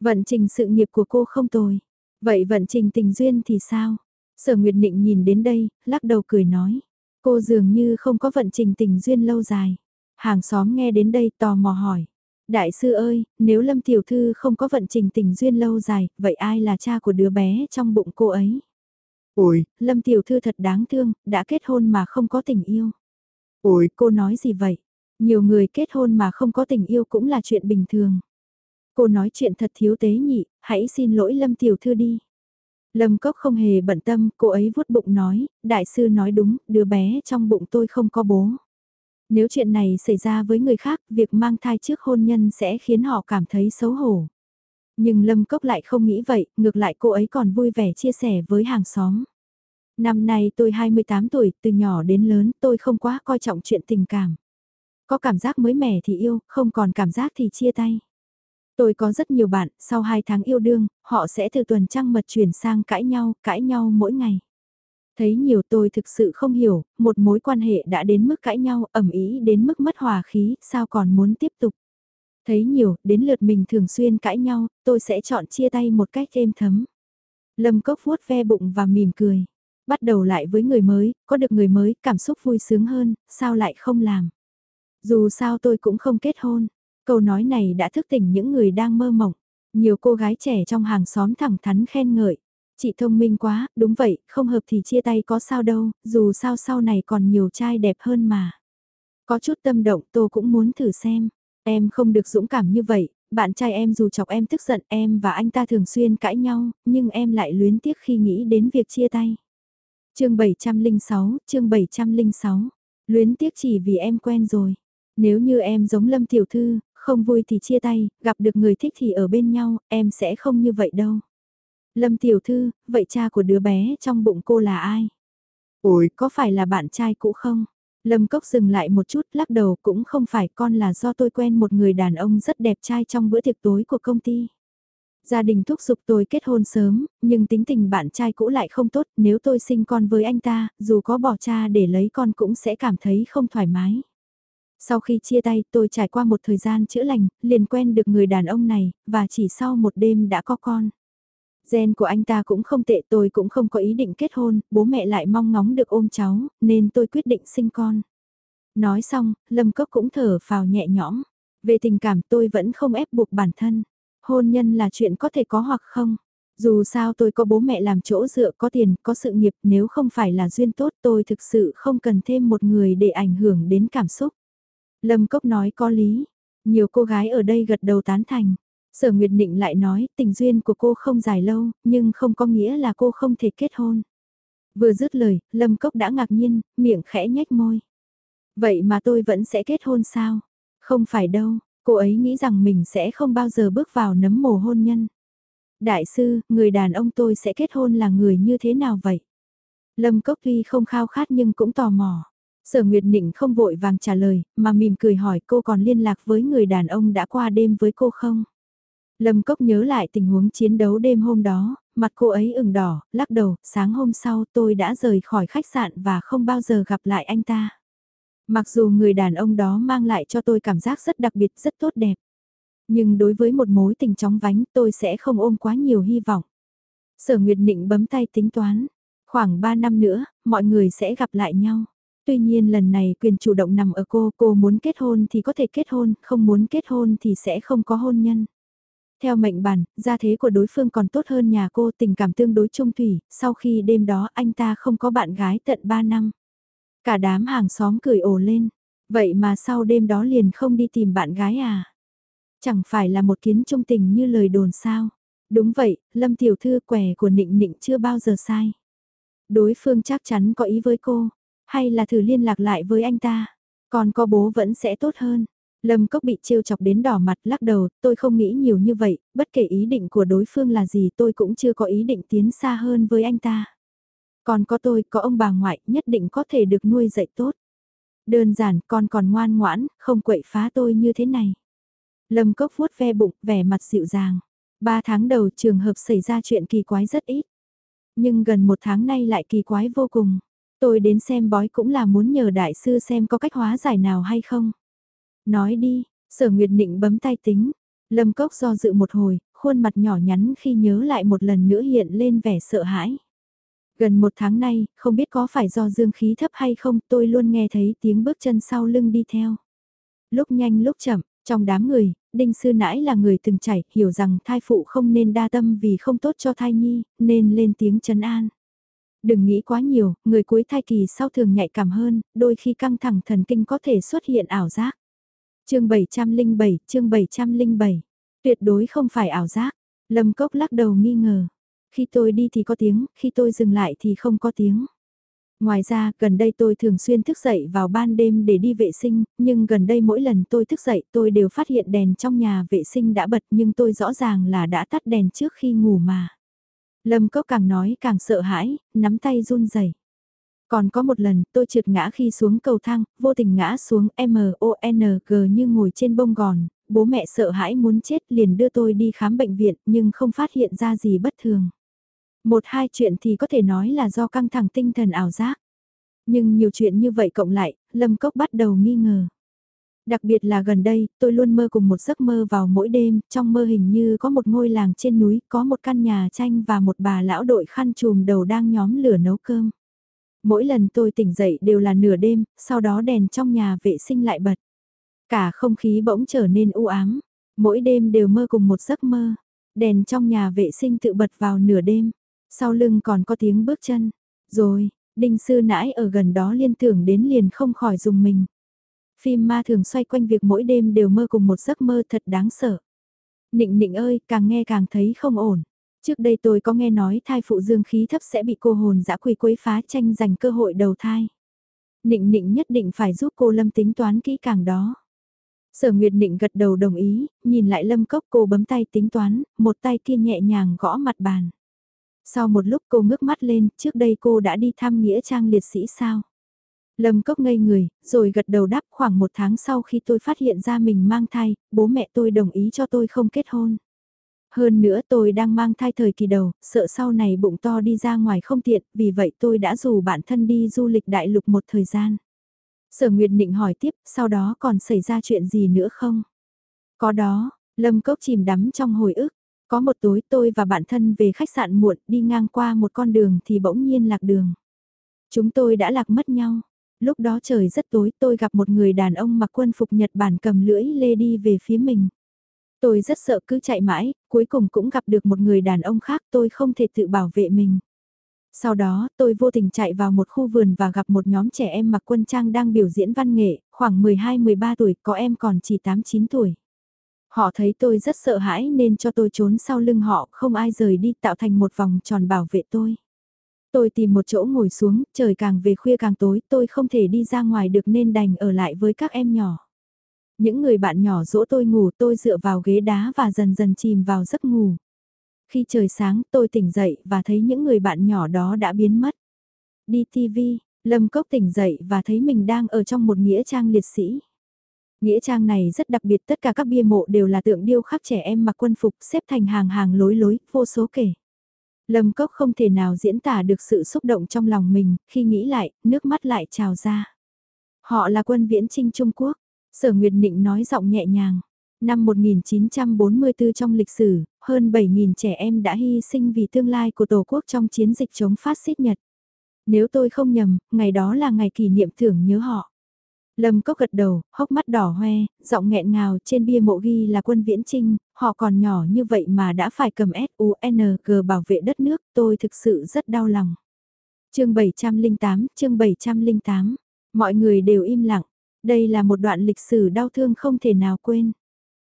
Vận trình sự nghiệp của cô không tồi. Vậy vận trình tình duyên thì sao? Sở Nguyệt Nịnh nhìn đến đây, lắc đầu cười nói. Cô dường như không có vận trình tình duyên lâu dài. Hàng xóm nghe đến đây tò mò hỏi. Đại sư ơi, nếu Lâm Tiểu Thư không có vận trình tình duyên lâu dài, vậy ai là cha của đứa bé trong bụng cô ấy? Ôi, Lâm Tiểu Thư thật đáng thương, đã kết hôn mà không có tình yêu. Ôi, cô nói gì vậy? Nhiều người kết hôn mà không có tình yêu cũng là chuyện bình thường. Cô nói chuyện thật thiếu tế nhị, hãy xin lỗi Lâm Tiểu Thư đi. Lâm Cốc không hề bận tâm, cô ấy vuốt bụng nói, đại sư nói đúng, đứa bé trong bụng tôi không có bố. Nếu chuyện này xảy ra với người khác, việc mang thai trước hôn nhân sẽ khiến họ cảm thấy xấu hổ. Nhưng Lâm Cốc lại không nghĩ vậy, ngược lại cô ấy còn vui vẻ chia sẻ với hàng xóm. Năm nay tôi 28 tuổi, từ nhỏ đến lớn tôi không quá coi trọng chuyện tình cảm. Có cảm giác mới mẻ thì yêu, không còn cảm giác thì chia tay. Tôi có rất nhiều bạn, sau 2 tháng yêu đương, họ sẽ từ tuần trăng mật chuyển sang cãi nhau, cãi nhau mỗi ngày. Thấy nhiều tôi thực sự không hiểu, một mối quan hệ đã đến mức cãi nhau, ẩm ý đến mức mất hòa khí, sao còn muốn tiếp tục. Thấy nhiều, đến lượt mình thường xuyên cãi nhau, tôi sẽ chọn chia tay một cách êm thấm. Lâm Cốc vuốt ve bụng và mỉm cười. Bắt đầu lại với người mới, có được người mới, cảm xúc vui sướng hơn, sao lại không làm. Dù sao tôi cũng không kết hôn. Câu nói này đã thức tỉnh những người đang mơ mộng. Nhiều cô gái trẻ trong hàng xóm thẳng thắn khen ngợi. Chị thông minh quá, đúng vậy, không hợp thì chia tay có sao đâu, dù sao sau này còn nhiều trai đẹp hơn mà. Có chút tâm động tôi cũng muốn thử xem. Em không được dũng cảm như vậy, bạn trai em dù chọc em tức giận em và anh ta thường xuyên cãi nhau, nhưng em lại luyến tiếc khi nghĩ đến việc chia tay. chương 706, chương 706, luyến tiếc chỉ vì em quen rồi. Nếu như em giống Lâm Tiểu Thư, không vui thì chia tay, gặp được người thích thì ở bên nhau, em sẽ không như vậy đâu. Lâm Tiểu Thư, vậy cha của đứa bé trong bụng cô là ai? Ôi, có phải là bạn trai cũ không? Lâm Cốc dừng lại một chút lắc đầu cũng không phải con là do tôi quen một người đàn ông rất đẹp trai trong bữa tiệc tối của công ty. Gia đình thúc giục tôi kết hôn sớm, nhưng tính tình bạn trai cũ lại không tốt, nếu tôi sinh con với anh ta, dù có bỏ cha để lấy con cũng sẽ cảm thấy không thoải mái. Sau khi chia tay tôi trải qua một thời gian chữa lành, liền quen được người đàn ông này, và chỉ sau một đêm đã có con. Gen của anh ta cũng không tệ tôi cũng không có ý định kết hôn, bố mẹ lại mong ngóng được ôm cháu, nên tôi quyết định sinh con. Nói xong, Lâm Cốc cũng thở phào nhẹ nhõm. Về tình cảm tôi vẫn không ép buộc bản thân. Hôn nhân là chuyện có thể có hoặc không. Dù sao tôi có bố mẹ làm chỗ dựa có tiền, có sự nghiệp nếu không phải là duyên tốt tôi thực sự không cần thêm một người để ảnh hưởng đến cảm xúc. Lâm Cốc nói có lý. Nhiều cô gái ở đây gật đầu tán thành. Sở Nguyệt Nịnh lại nói tình duyên của cô không dài lâu, nhưng không có nghĩa là cô không thể kết hôn. Vừa dứt lời, Lâm Cốc đã ngạc nhiên, miệng khẽ nhếch môi. Vậy mà tôi vẫn sẽ kết hôn sao? Không phải đâu, cô ấy nghĩ rằng mình sẽ không bao giờ bước vào nấm mồ hôn nhân. Đại sư, người đàn ông tôi sẽ kết hôn là người như thế nào vậy? Lâm Cốc tuy không khao khát nhưng cũng tò mò. Sở Nguyệt Nịnh không vội vàng trả lời, mà mỉm cười hỏi cô còn liên lạc với người đàn ông đã qua đêm với cô không? Lâm Cốc nhớ lại tình huống chiến đấu đêm hôm đó, mặt cô ấy ửng đỏ, lắc đầu, sáng hôm sau tôi đã rời khỏi khách sạn và không bao giờ gặp lại anh ta. Mặc dù người đàn ông đó mang lại cho tôi cảm giác rất đặc biệt, rất tốt đẹp. Nhưng đối với một mối tình chóng vánh tôi sẽ không ôm quá nhiều hy vọng. Sở Nguyệt Nịnh bấm tay tính toán. Khoảng 3 năm nữa, mọi người sẽ gặp lại nhau. Tuy nhiên lần này quyền chủ động nằm ở cô, cô muốn kết hôn thì có thể kết hôn, không muốn kết hôn thì sẽ không có hôn nhân. Theo mệnh bản, gia thế của đối phương còn tốt hơn nhà cô tình cảm tương đối trung thủy, sau khi đêm đó anh ta không có bạn gái tận 3 năm. Cả đám hàng xóm cười ồ lên, vậy mà sau đêm đó liền không đi tìm bạn gái à? Chẳng phải là một kiến trung tình như lời đồn sao? Đúng vậy, Lâm Tiểu Thư quẻ của Nịnh Nịnh chưa bao giờ sai. Đối phương chắc chắn có ý với cô, hay là thử liên lạc lại với anh ta, còn có bố vẫn sẽ tốt hơn. Lâm Cốc bị trêu chọc đến đỏ mặt lắc đầu, tôi không nghĩ nhiều như vậy, bất kể ý định của đối phương là gì tôi cũng chưa có ý định tiến xa hơn với anh ta. Còn có tôi, có ông bà ngoại, nhất định có thể được nuôi dạy tốt. Đơn giản, con còn ngoan ngoãn, không quậy phá tôi như thế này. Lâm Cốc vuốt ve bụng, vẻ mặt dịu dàng. Ba tháng đầu trường hợp xảy ra chuyện kỳ quái rất ít. Nhưng gần một tháng nay lại kỳ quái vô cùng. Tôi đến xem bói cũng là muốn nhờ đại sư xem có cách hóa giải nào hay không. Nói đi, sở nguyệt nịnh bấm tay tính. Lâm cốc do dự một hồi, khuôn mặt nhỏ nhắn khi nhớ lại một lần nữa hiện lên vẻ sợ hãi. Gần một tháng nay, không biết có phải do dương khí thấp hay không, tôi luôn nghe thấy tiếng bước chân sau lưng đi theo. Lúc nhanh lúc chậm, trong đám người, đinh sư nãi là người từng chảy, hiểu rằng thai phụ không nên đa tâm vì không tốt cho thai nhi, nên lên tiếng chấn an. Đừng nghĩ quá nhiều, người cuối thai kỳ sau thường nhạy cảm hơn, đôi khi căng thẳng thần kinh có thể xuất hiện ảo giác chương 707, chương 707. Tuyệt đối không phải ảo giác. Lâm Cốc lắc đầu nghi ngờ. Khi tôi đi thì có tiếng, khi tôi dừng lại thì không có tiếng. Ngoài ra, gần đây tôi thường xuyên thức dậy vào ban đêm để đi vệ sinh, nhưng gần đây mỗi lần tôi thức dậy tôi đều phát hiện đèn trong nhà vệ sinh đã bật nhưng tôi rõ ràng là đã tắt đèn trước khi ngủ mà. Lâm Cốc càng nói càng sợ hãi, nắm tay run rẩy. Còn có một lần, tôi trượt ngã khi xuống cầu thang, vô tình ngã xuống M-O-N-G như ngồi trên bông gòn, bố mẹ sợ hãi muốn chết liền đưa tôi đi khám bệnh viện nhưng không phát hiện ra gì bất thường. Một hai chuyện thì có thể nói là do căng thẳng tinh thần ảo giác. Nhưng nhiều chuyện như vậy cộng lại, Lâm Cốc bắt đầu nghi ngờ. Đặc biệt là gần đây, tôi luôn mơ cùng một giấc mơ vào mỗi đêm, trong mơ hình như có một ngôi làng trên núi, có một căn nhà tranh và một bà lão đội khăn trùm đầu đang nhóm lửa nấu cơm. Mỗi lần tôi tỉnh dậy đều là nửa đêm, sau đó đèn trong nhà vệ sinh lại bật. Cả không khí bỗng trở nên u ám, mỗi đêm đều mơ cùng một giấc mơ. Đèn trong nhà vệ sinh tự bật vào nửa đêm, sau lưng còn có tiếng bước chân. Rồi, đinh sư nãi ở gần đó liên tưởng đến liền không khỏi dùng mình. Phim ma thường xoay quanh việc mỗi đêm đều mơ cùng một giấc mơ thật đáng sợ. Nịnh nịnh ơi, càng nghe càng thấy không ổn. Trước đây tôi có nghe nói thai phụ dương khí thấp sẽ bị cô hồn dã quỷ quấy phá tranh giành cơ hội đầu thai. Nịnh nịnh nhất định phải giúp cô Lâm tính toán kỹ càng đó. Sở Nguyệt Nịnh gật đầu đồng ý, nhìn lại Lâm Cốc cô bấm tay tính toán, một tay kia nhẹ nhàng gõ mặt bàn. Sau một lúc cô ngước mắt lên, trước đây cô đã đi thăm Nghĩa Trang liệt sĩ sao? Lâm Cốc ngây người, rồi gật đầu đáp khoảng một tháng sau khi tôi phát hiện ra mình mang thai, bố mẹ tôi đồng ý cho tôi không kết hôn. Hơn nữa tôi đang mang thai thời kỳ đầu, sợ sau này bụng to đi ra ngoài không tiện, vì vậy tôi đã rủ bản thân đi du lịch đại lục một thời gian. Sở Nguyệt Nịnh hỏi tiếp, sau đó còn xảy ra chuyện gì nữa không? Có đó, Lâm Cốc chìm đắm trong hồi ức. Có một tối tôi và bạn thân về khách sạn muộn đi ngang qua một con đường thì bỗng nhiên lạc đường. Chúng tôi đã lạc mất nhau. Lúc đó trời rất tối tôi gặp một người đàn ông mặc quân phục Nhật Bản cầm lưỡi lê đi về phía mình. Tôi rất sợ cứ chạy mãi, cuối cùng cũng gặp được một người đàn ông khác tôi không thể tự bảo vệ mình. Sau đó, tôi vô tình chạy vào một khu vườn và gặp một nhóm trẻ em mặc quân trang đang biểu diễn văn nghệ, khoảng 12-13 tuổi, có em còn chỉ 8-9 tuổi. Họ thấy tôi rất sợ hãi nên cho tôi trốn sau lưng họ, không ai rời đi tạo thành một vòng tròn bảo vệ tôi. Tôi tìm một chỗ ngồi xuống, trời càng về khuya càng tối, tôi không thể đi ra ngoài được nên đành ở lại với các em nhỏ. Những người bạn nhỏ dỗ tôi ngủ tôi dựa vào ghế đá và dần dần chìm vào giấc ngủ. Khi trời sáng tôi tỉnh dậy và thấy những người bạn nhỏ đó đã biến mất. Đi TV, Lâm Cốc tỉnh dậy và thấy mình đang ở trong một nghĩa trang liệt sĩ. Nghĩa trang này rất đặc biệt tất cả các bia mộ đều là tượng điêu khắc trẻ em mặc quân phục xếp thành hàng hàng lối lối, vô số kể. Lâm Cốc không thể nào diễn tả được sự xúc động trong lòng mình, khi nghĩ lại, nước mắt lại trào ra. Họ là quân viễn trinh Trung Quốc, Sở Nguyệt Nịnh nói giọng nhẹ nhàng. Năm 1944 trong lịch sử, hơn 7.000 trẻ em đã hy sinh vì tương lai của Tổ quốc trong chiến dịch chống phát xít Nhật. Nếu tôi không nhầm, ngày đó là ngày kỷ niệm thưởng nhớ họ. Lâm Cốc gật đầu, hốc mắt đỏ hoe, giọng nghẹn ngào trên bia mộ ghi là quân viễn trinh, họ còn nhỏ như vậy mà đã phải cầm S-U-N-G bảo vệ đất nước, tôi thực sự rất đau lòng. chương 708, chương 708, mọi người đều im lặng, đây là một đoạn lịch sử đau thương không thể nào quên.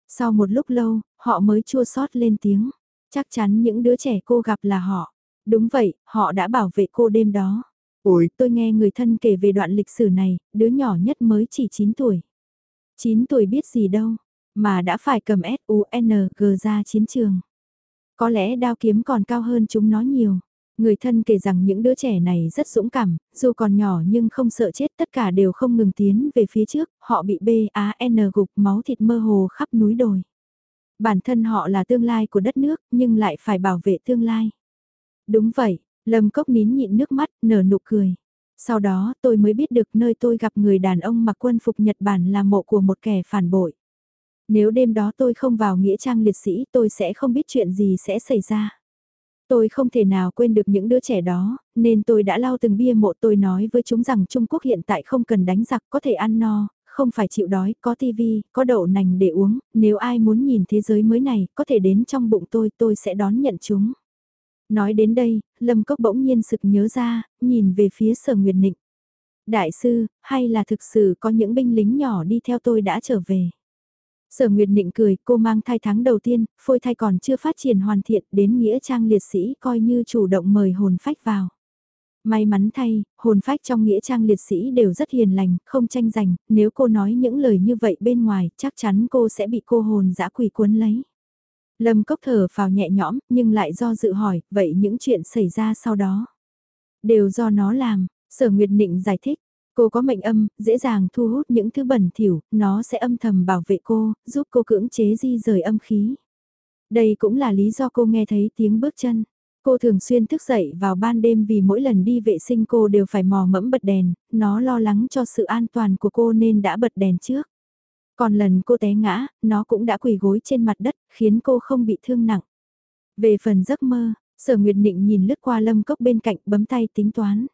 Sau một lúc lâu, họ mới chua sót lên tiếng. Chắc chắn những đứa trẻ cô gặp là họ. Đúng vậy, họ đã bảo vệ cô đêm đó. Ôi, tôi nghe người thân kể về đoạn lịch sử này, đứa nhỏ nhất mới chỉ 9 tuổi. 9 tuổi biết gì đâu, mà đã phải cầm S-U-N-G ra chiến trường. Có lẽ đao kiếm còn cao hơn chúng nó nhiều. Người thân kể rằng những đứa trẻ này rất dũng cảm, dù còn nhỏ nhưng không sợ chết tất cả đều không ngừng tiến về phía trước, họ bị BAN gục máu thịt mơ hồ khắp núi đồi. Bản thân họ là tương lai của đất nước nhưng lại phải bảo vệ tương lai. Đúng vậy, Lâm Cốc nín nhịn nước mắt, nở nụ cười. Sau đó tôi mới biết được nơi tôi gặp người đàn ông mặc quân phục Nhật Bản là mộ của một kẻ phản bội. Nếu đêm đó tôi không vào nghĩa trang liệt sĩ tôi sẽ không biết chuyện gì sẽ xảy ra. Tôi không thể nào quên được những đứa trẻ đó, nên tôi đã lau từng bia mộ tôi nói với chúng rằng Trung Quốc hiện tại không cần đánh giặc có thể ăn no, không phải chịu đói, có tivi, có đậu nành để uống, nếu ai muốn nhìn thế giới mới này, có thể đến trong bụng tôi, tôi sẽ đón nhận chúng. Nói đến đây, Lâm Cốc bỗng nhiên sực nhớ ra, nhìn về phía sở Nguyệt Nịnh. Đại sư, hay là thực sự có những binh lính nhỏ đi theo tôi đã trở về? Sở Nguyệt Nịnh cười, cô mang thai tháng đầu tiên, phôi thai còn chưa phát triển hoàn thiện, đến nghĩa trang liệt sĩ coi như chủ động mời hồn phách vào. May mắn thay, hồn phách trong nghĩa trang liệt sĩ đều rất hiền lành, không tranh giành, nếu cô nói những lời như vậy bên ngoài, chắc chắn cô sẽ bị cô hồn dã quỷ cuốn lấy. Lâm cốc thở vào nhẹ nhõm, nhưng lại do dự hỏi, vậy những chuyện xảy ra sau đó? Đều do nó làm, sở Nguyệt Nịnh giải thích, Cô có mệnh âm, dễ dàng thu hút những thứ bẩn thỉu, nó sẽ âm thầm bảo vệ cô, giúp cô cưỡng chế di rời âm khí. Đây cũng là lý do cô nghe thấy tiếng bước chân. Cô thường xuyên thức dậy vào ban đêm vì mỗi lần đi vệ sinh cô đều phải mò mẫm bật đèn, nó lo lắng cho sự an toàn của cô nên đã bật đèn trước. Còn lần cô té ngã, nó cũng đã quỳ gối trên mặt đất, khiến cô không bị thương nặng. Về phần giấc mơ, sở nguyệt nịnh nhìn lướt qua lâm cốc bên cạnh bấm tay tính toán.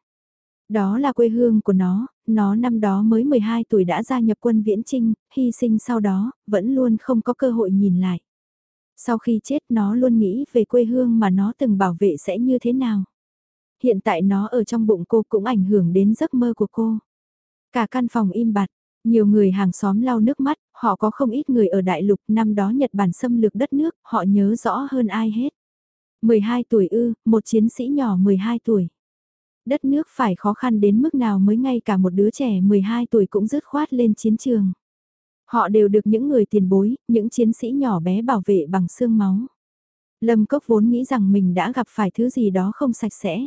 Đó là quê hương của nó, nó năm đó mới 12 tuổi đã gia nhập quân viễn trinh, hy sinh sau đó, vẫn luôn không có cơ hội nhìn lại. Sau khi chết nó luôn nghĩ về quê hương mà nó từng bảo vệ sẽ như thế nào. Hiện tại nó ở trong bụng cô cũng ảnh hưởng đến giấc mơ của cô. Cả căn phòng im bặt, nhiều người hàng xóm lau nước mắt, họ có không ít người ở đại lục năm đó Nhật Bản xâm lược đất nước, họ nhớ rõ hơn ai hết. 12 tuổi ư, một chiến sĩ nhỏ 12 tuổi. Đất nước phải khó khăn đến mức nào mới ngay cả một đứa trẻ 12 tuổi cũng dứt khoát lên chiến trường. Họ đều được những người tiền bối, những chiến sĩ nhỏ bé bảo vệ bằng xương máu. Lâm Cốc vốn nghĩ rằng mình đã gặp phải thứ gì đó không sạch sẽ.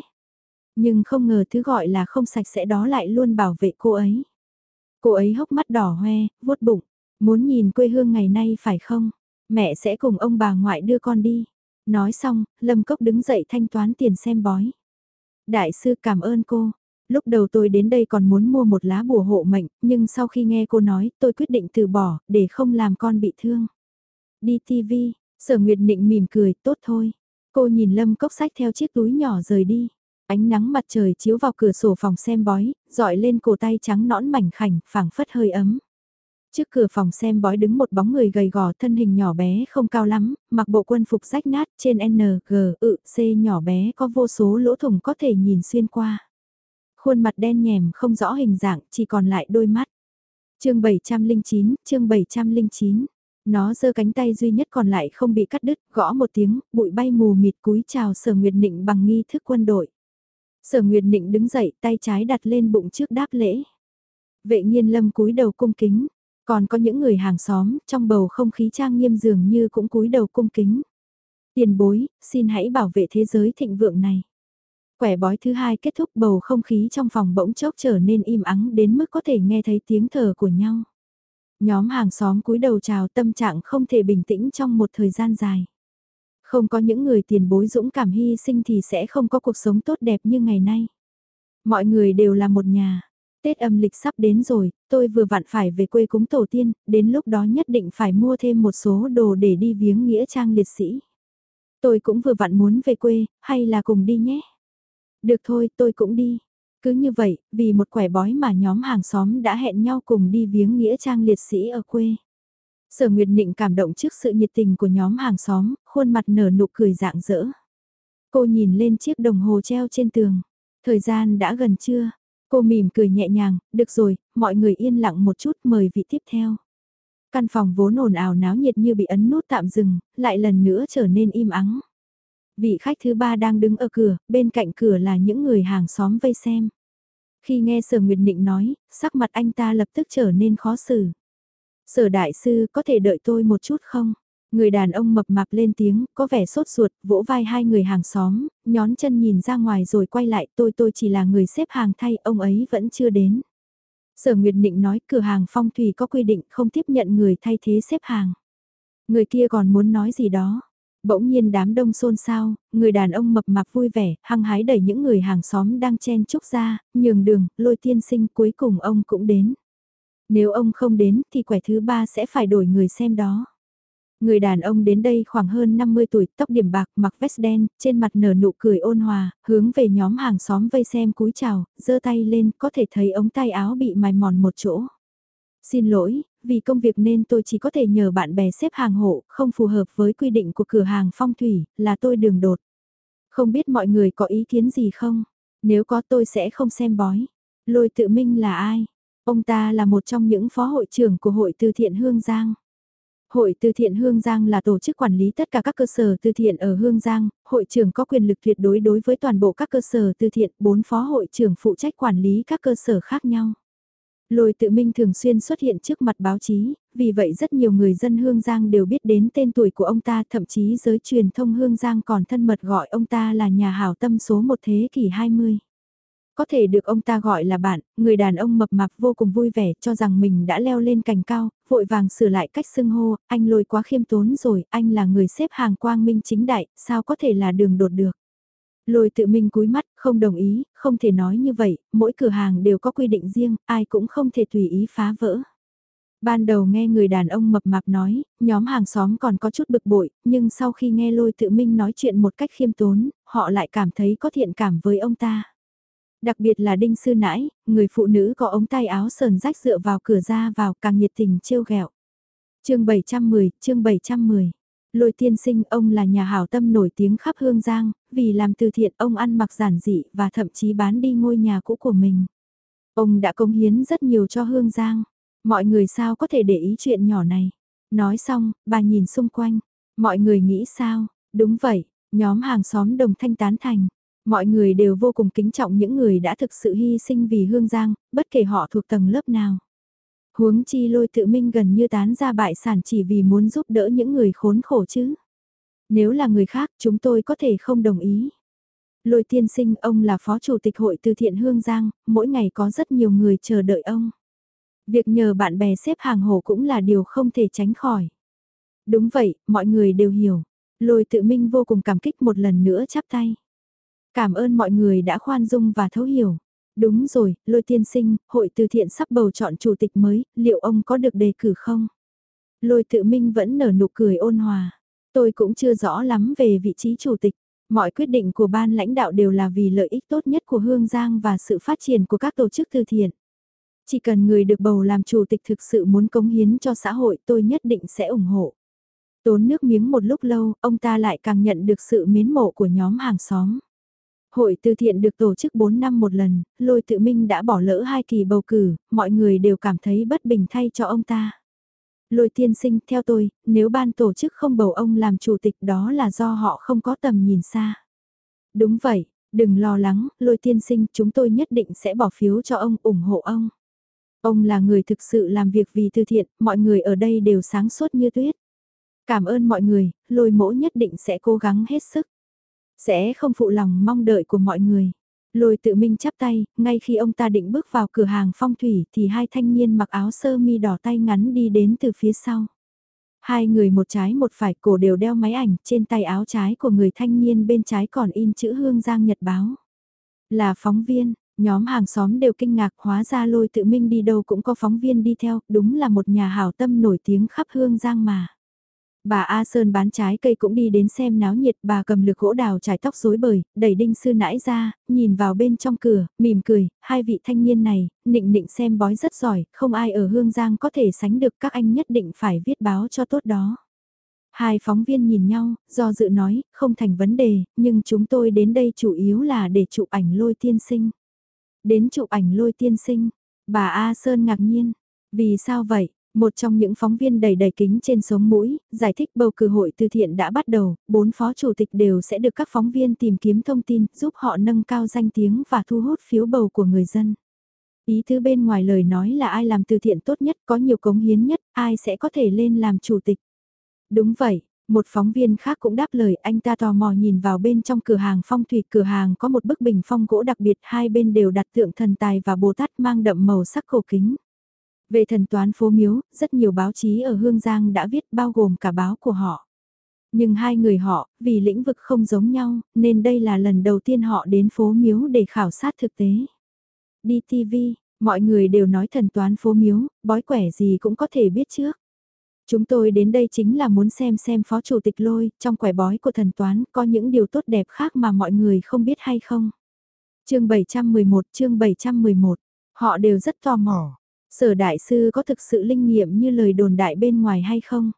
Nhưng không ngờ thứ gọi là không sạch sẽ đó lại luôn bảo vệ cô ấy. Cô ấy hốc mắt đỏ hoe, vuốt bụng. Muốn nhìn quê hương ngày nay phải không? Mẹ sẽ cùng ông bà ngoại đưa con đi. Nói xong, Lâm Cốc đứng dậy thanh toán tiền xem bói. Đại sư cảm ơn cô. Lúc đầu tôi đến đây còn muốn mua một lá bùa hộ mệnh, nhưng sau khi nghe cô nói tôi quyết định từ bỏ, để không làm con bị thương. Đi TV, sở nguyệt định mỉm cười, tốt thôi. Cô nhìn Lâm Cốc sách theo chiếc túi nhỏ rời đi. Ánh nắng mặt trời chiếu vào cửa sổ phòng xem bói, dọi lên cổ tay trắng nõn mảnh khảnh, phảng phất hơi ấm. Trước cửa phòng xem bói đứng một bóng người gầy gò thân hình nhỏ bé không cao lắm, mặc bộ quân phục rách nát trên N, G, ự, C nhỏ bé có vô số lỗ thủng có thể nhìn xuyên qua. Khuôn mặt đen nhèm không rõ hình dạng, chỉ còn lại đôi mắt. chương 709, chương 709. Nó giơ cánh tay duy nhất còn lại không bị cắt đứt, gõ một tiếng, bụi bay mù mịt cúi chào sở nguyệt nịnh bằng nghi thức quân đội. Sở Nguyệt Nịnh đứng dậy tay trái đặt lên bụng trước đáp lễ. Vệ nghiên lâm cúi đầu cung kính, còn có những người hàng xóm trong bầu không khí trang nghiêm dường như cũng cúi đầu cung kính. Tiền bối, xin hãy bảo vệ thế giới thịnh vượng này. Quẻ bói thứ hai kết thúc bầu không khí trong phòng bỗng chốc trở nên im ắng đến mức có thể nghe thấy tiếng thở của nhau. Nhóm hàng xóm cúi đầu chào tâm trạng không thể bình tĩnh trong một thời gian dài. Không có những người tiền bối dũng cảm hy sinh thì sẽ không có cuộc sống tốt đẹp như ngày nay. Mọi người đều là một nhà. Tết âm lịch sắp đến rồi, tôi vừa vặn phải về quê cúng tổ tiên, đến lúc đó nhất định phải mua thêm một số đồ để đi viếng nghĩa trang liệt sĩ. Tôi cũng vừa vặn muốn về quê, hay là cùng đi nhé? Được thôi, tôi cũng đi. Cứ như vậy, vì một quẻ bói mà nhóm hàng xóm đã hẹn nhau cùng đi viếng nghĩa trang liệt sĩ ở quê. Sở Nguyệt Nịnh cảm động trước sự nhiệt tình của nhóm hàng xóm, khuôn mặt nở nụ cười rạng rỡ. Cô nhìn lên chiếc đồng hồ treo trên tường. Thời gian đã gần trưa. Cô mỉm cười nhẹ nhàng, được rồi, mọi người yên lặng một chút mời vị tiếp theo. Căn phòng vốn ồn ào náo nhiệt như bị ấn nút tạm dừng, lại lần nữa trở nên im ắng. Vị khách thứ ba đang đứng ở cửa, bên cạnh cửa là những người hàng xóm vây xem. Khi nghe Sở Nguyệt Nịnh nói, sắc mặt anh ta lập tức trở nên khó xử. Sở đại sư có thể đợi tôi một chút không? Người đàn ông mập mạp lên tiếng, có vẻ sốt ruột, vỗ vai hai người hàng xóm, nhón chân nhìn ra ngoài rồi quay lại tôi tôi chỉ là người xếp hàng thay, ông ấy vẫn chưa đến. Sở Nguyệt Định nói cửa hàng phong thủy có quy định không tiếp nhận người thay thế xếp hàng. Người kia còn muốn nói gì đó. Bỗng nhiên đám đông xôn xao, người đàn ông mập mạp vui vẻ, hăng hái đẩy những người hàng xóm đang chen chúc ra, nhường đường, lôi tiên sinh cuối cùng ông cũng đến. Nếu ông không đến thì quẻ thứ ba sẽ phải đổi người xem đó. Người đàn ông đến đây khoảng hơn 50 tuổi, tóc điểm bạc, mặc vest đen, trên mặt nở nụ cười ôn hòa, hướng về nhóm hàng xóm vây xem cúi chào, giơ tay lên, có thể thấy ống tay áo bị mài mòn một chỗ. Xin lỗi, vì công việc nên tôi chỉ có thể nhờ bạn bè xếp hàng hộ, không phù hợp với quy định của cửa hàng phong thủy, là tôi đường đột. Không biết mọi người có ý kiến gì không? Nếu có tôi sẽ không xem bói. Lôi tự minh là ai? Ông ta là một trong những phó hội trưởng của hội từ thiện Hương Giang. Hội từ thiện Hương Giang là tổ chức quản lý tất cả các cơ sở từ thiện ở Hương Giang, hội trưởng có quyền lực tuyệt đối đối với toàn bộ các cơ sở từ thiện, bốn phó hội trưởng phụ trách quản lý các cơ sở khác nhau. Lôi tự minh thường xuyên xuất hiện trước mặt báo chí, vì vậy rất nhiều người dân Hương Giang đều biết đến tên tuổi của ông ta, thậm chí giới truyền thông Hương Giang còn thân mật gọi ông ta là nhà hảo tâm số một thế kỷ 20. Có thể được ông ta gọi là bạn, người đàn ông mập mạp vô cùng vui vẻ cho rằng mình đã leo lên cành cao, vội vàng sửa lại cách xưng hô, anh lôi quá khiêm tốn rồi, anh là người xếp hàng quang minh chính đại, sao có thể là đường đột được. Lôi tự minh cúi mắt, không đồng ý, không thể nói như vậy, mỗi cửa hàng đều có quy định riêng, ai cũng không thể tùy ý phá vỡ. Ban đầu nghe người đàn ông mập mạp nói, nhóm hàng xóm còn có chút bực bội, nhưng sau khi nghe lôi tự minh nói chuyện một cách khiêm tốn, họ lại cảm thấy có thiện cảm với ông ta. Đặc biệt là đinh sư nãi, người phụ nữ có ống tay áo sờn rách dựa vào cửa ra vào càng nhiệt tình trêu ghẹo. chương 710, chương 710. Lôi tiên sinh ông là nhà hảo tâm nổi tiếng khắp Hương Giang, vì làm từ thiện ông ăn mặc giản dị và thậm chí bán đi ngôi nhà cũ của mình. Ông đã cống hiến rất nhiều cho Hương Giang. Mọi người sao có thể để ý chuyện nhỏ này. Nói xong, bà nhìn xung quanh. Mọi người nghĩ sao? Đúng vậy, nhóm hàng xóm đồng thanh tán thành. Mọi người đều vô cùng kính trọng những người đã thực sự hy sinh vì Hương Giang, bất kể họ thuộc tầng lớp nào. Huống chi lôi tự minh gần như tán ra bại sản chỉ vì muốn giúp đỡ những người khốn khổ chứ. Nếu là người khác chúng tôi có thể không đồng ý. Lôi tiên sinh ông là phó chủ tịch hội từ thiện Hương Giang, mỗi ngày có rất nhiều người chờ đợi ông. Việc nhờ bạn bè xếp hàng hồ cũng là điều không thể tránh khỏi. Đúng vậy, mọi người đều hiểu. Lôi tự minh vô cùng cảm kích một lần nữa chắp tay. Cảm ơn mọi người đã khoan dung và thấu hiểu. Đúng rồi, lôi tiên sinh, hội từ thiện sắp bầu chọn chủ tịch mới, liệu ông có được đề cử không? Lôi tự minh vẫn nở nụ cười ôn hòa. Tôi cũng chưa rõ lắm về vị trí chủ tịch. Mọi quyết định của ban lãnh đạo đều là vì lợi ích tốt nhất của Hương Giang và sự phát triển của các tổ chức từ thiện. Chỉ cần người được bầu làm chủ tịch thực sự muốn cống hiến cho xã hội tôi nhất định sẽ ủng hộ. Tốn nước miếng một lúc lâu, ông ta lại càng nhận được sự mến mộ của nhóm hàng xóm. Hội từ thiện được tổ chức 4 năm một lần, lôi tự minh đã bỏ lỡ hai kỳ bầu cử, mọi người đều cảm thấy bất bình thay cho ông ta. Lôi tiên sinh theo tôi, nếu ban tổ chức không bầu ông làm chủ tịch đó là do họ không có tầm nhìn xa. Đúng vậy, đừng lo lắng, lôi tiên sinh chúng tôi nhất định sẽ bỏ phiếu cho ông, ủng hộ ông. Ông là người thực sự làm việc vì từ thiện, mọi người ở đây đều sáng suốt như tuyết. Cảm ơn mọi người, lôi mỗ nhất định sẽ cố gắng hết sức. Sẽ không phụ lòng mong đợi của mọi người. Lôi tự minh chắp tay, ngay khi ông ta định bước vào cửa hàng phong thủy thì hai thanh niên mặc áo sơ mi đỏ tay ngắn đi đến từ phía sau. Hai người một trái một phải cổ đều đeo máy ảnh, trên tay áo trái của người thanh niên bên trái còn in chữ Hương Giang Nhật Báo. Là phóng viên, nhóm hàng xóm đều kinh ngạc hóa ra lôi tự minh đi đâu cũng có phóng viên đi theo, đúng là một nhà hảo tâm nổi tiếng khắp Hương Giang mà. Bà A Sơn bán trái cây cũng đi đến xem náo nhiệt, bà cầm lược gỗ đào trải tóc rối bời, đẩy đinh sư nãi ra, nhìn vào bên trong cửa, mỉm cười, hai vị thanh niên này, nịnh nịnh xem bói rất giỏi, không ai ở Hương Giang có thể sánh được các anh nhất định phải viết báo cho tốt đó. Hai phóng viên nhìn nhau, do dự nói, không thành vấn đề, nhưng chúng tôi đến đây chủ yếu là để chụp ảnh lôi tiên sinh. Đến chụp ảnh lôi tiên sinh, bà A Sơn ngạc nhiên, vì sao vậy? Một trong những phóng viên đầy đầy kính trên sống mũi, giải thích bầu cử hội từ thiện đã bắt đầu, bốn phó chủ tịch đều sẽ được các phóng viên tìm kiếm thông tin, giúp họ nâng cao danh tiếng và thu hút phiếu bầu của người dân. Ý thứ bên ngoài lời nói là ai làm từ thiện tốt nhất, có nhiều cống hiến nhất, ai sẽ có thể lên làm chủ tịch. Đúng vậy, một phóng viên khác cũng đáp lời anh ta tò mò nhìn vào bên trong cửa hàng phong thủy. Cửa hàng có một bức bình phong gỗ đặc biệt hai bên đều đặt tượng thần tài và Bồ Tát mang đậm màu sắc cổ kính. Về thần toán phố miếu, rất nhiều báo chí ở Hương Giang đã viết bao gồm cả báo của họ. Nhưng hai người họ, vì lĩnh vực không giống nhau, nên đây là lần đầu tiên họ đến phố miếu để khảo sát thực tế. Đi TV, mọi người đều nói thần toán phố miếu, bói quẻ gì cũng có thể biết trước. Chúng tôi đến đây chính là muốn xem xem phó chủ tịch lôi, trong quẻ bói của thần toán có những điều tốt đẹp khác mà mọi người không biết hay không. chương 711, chương 711, họ đều rất tò mò. Sở đại sư có thực sự linh nghiệm như lời đồn đại bên ngoài hay không?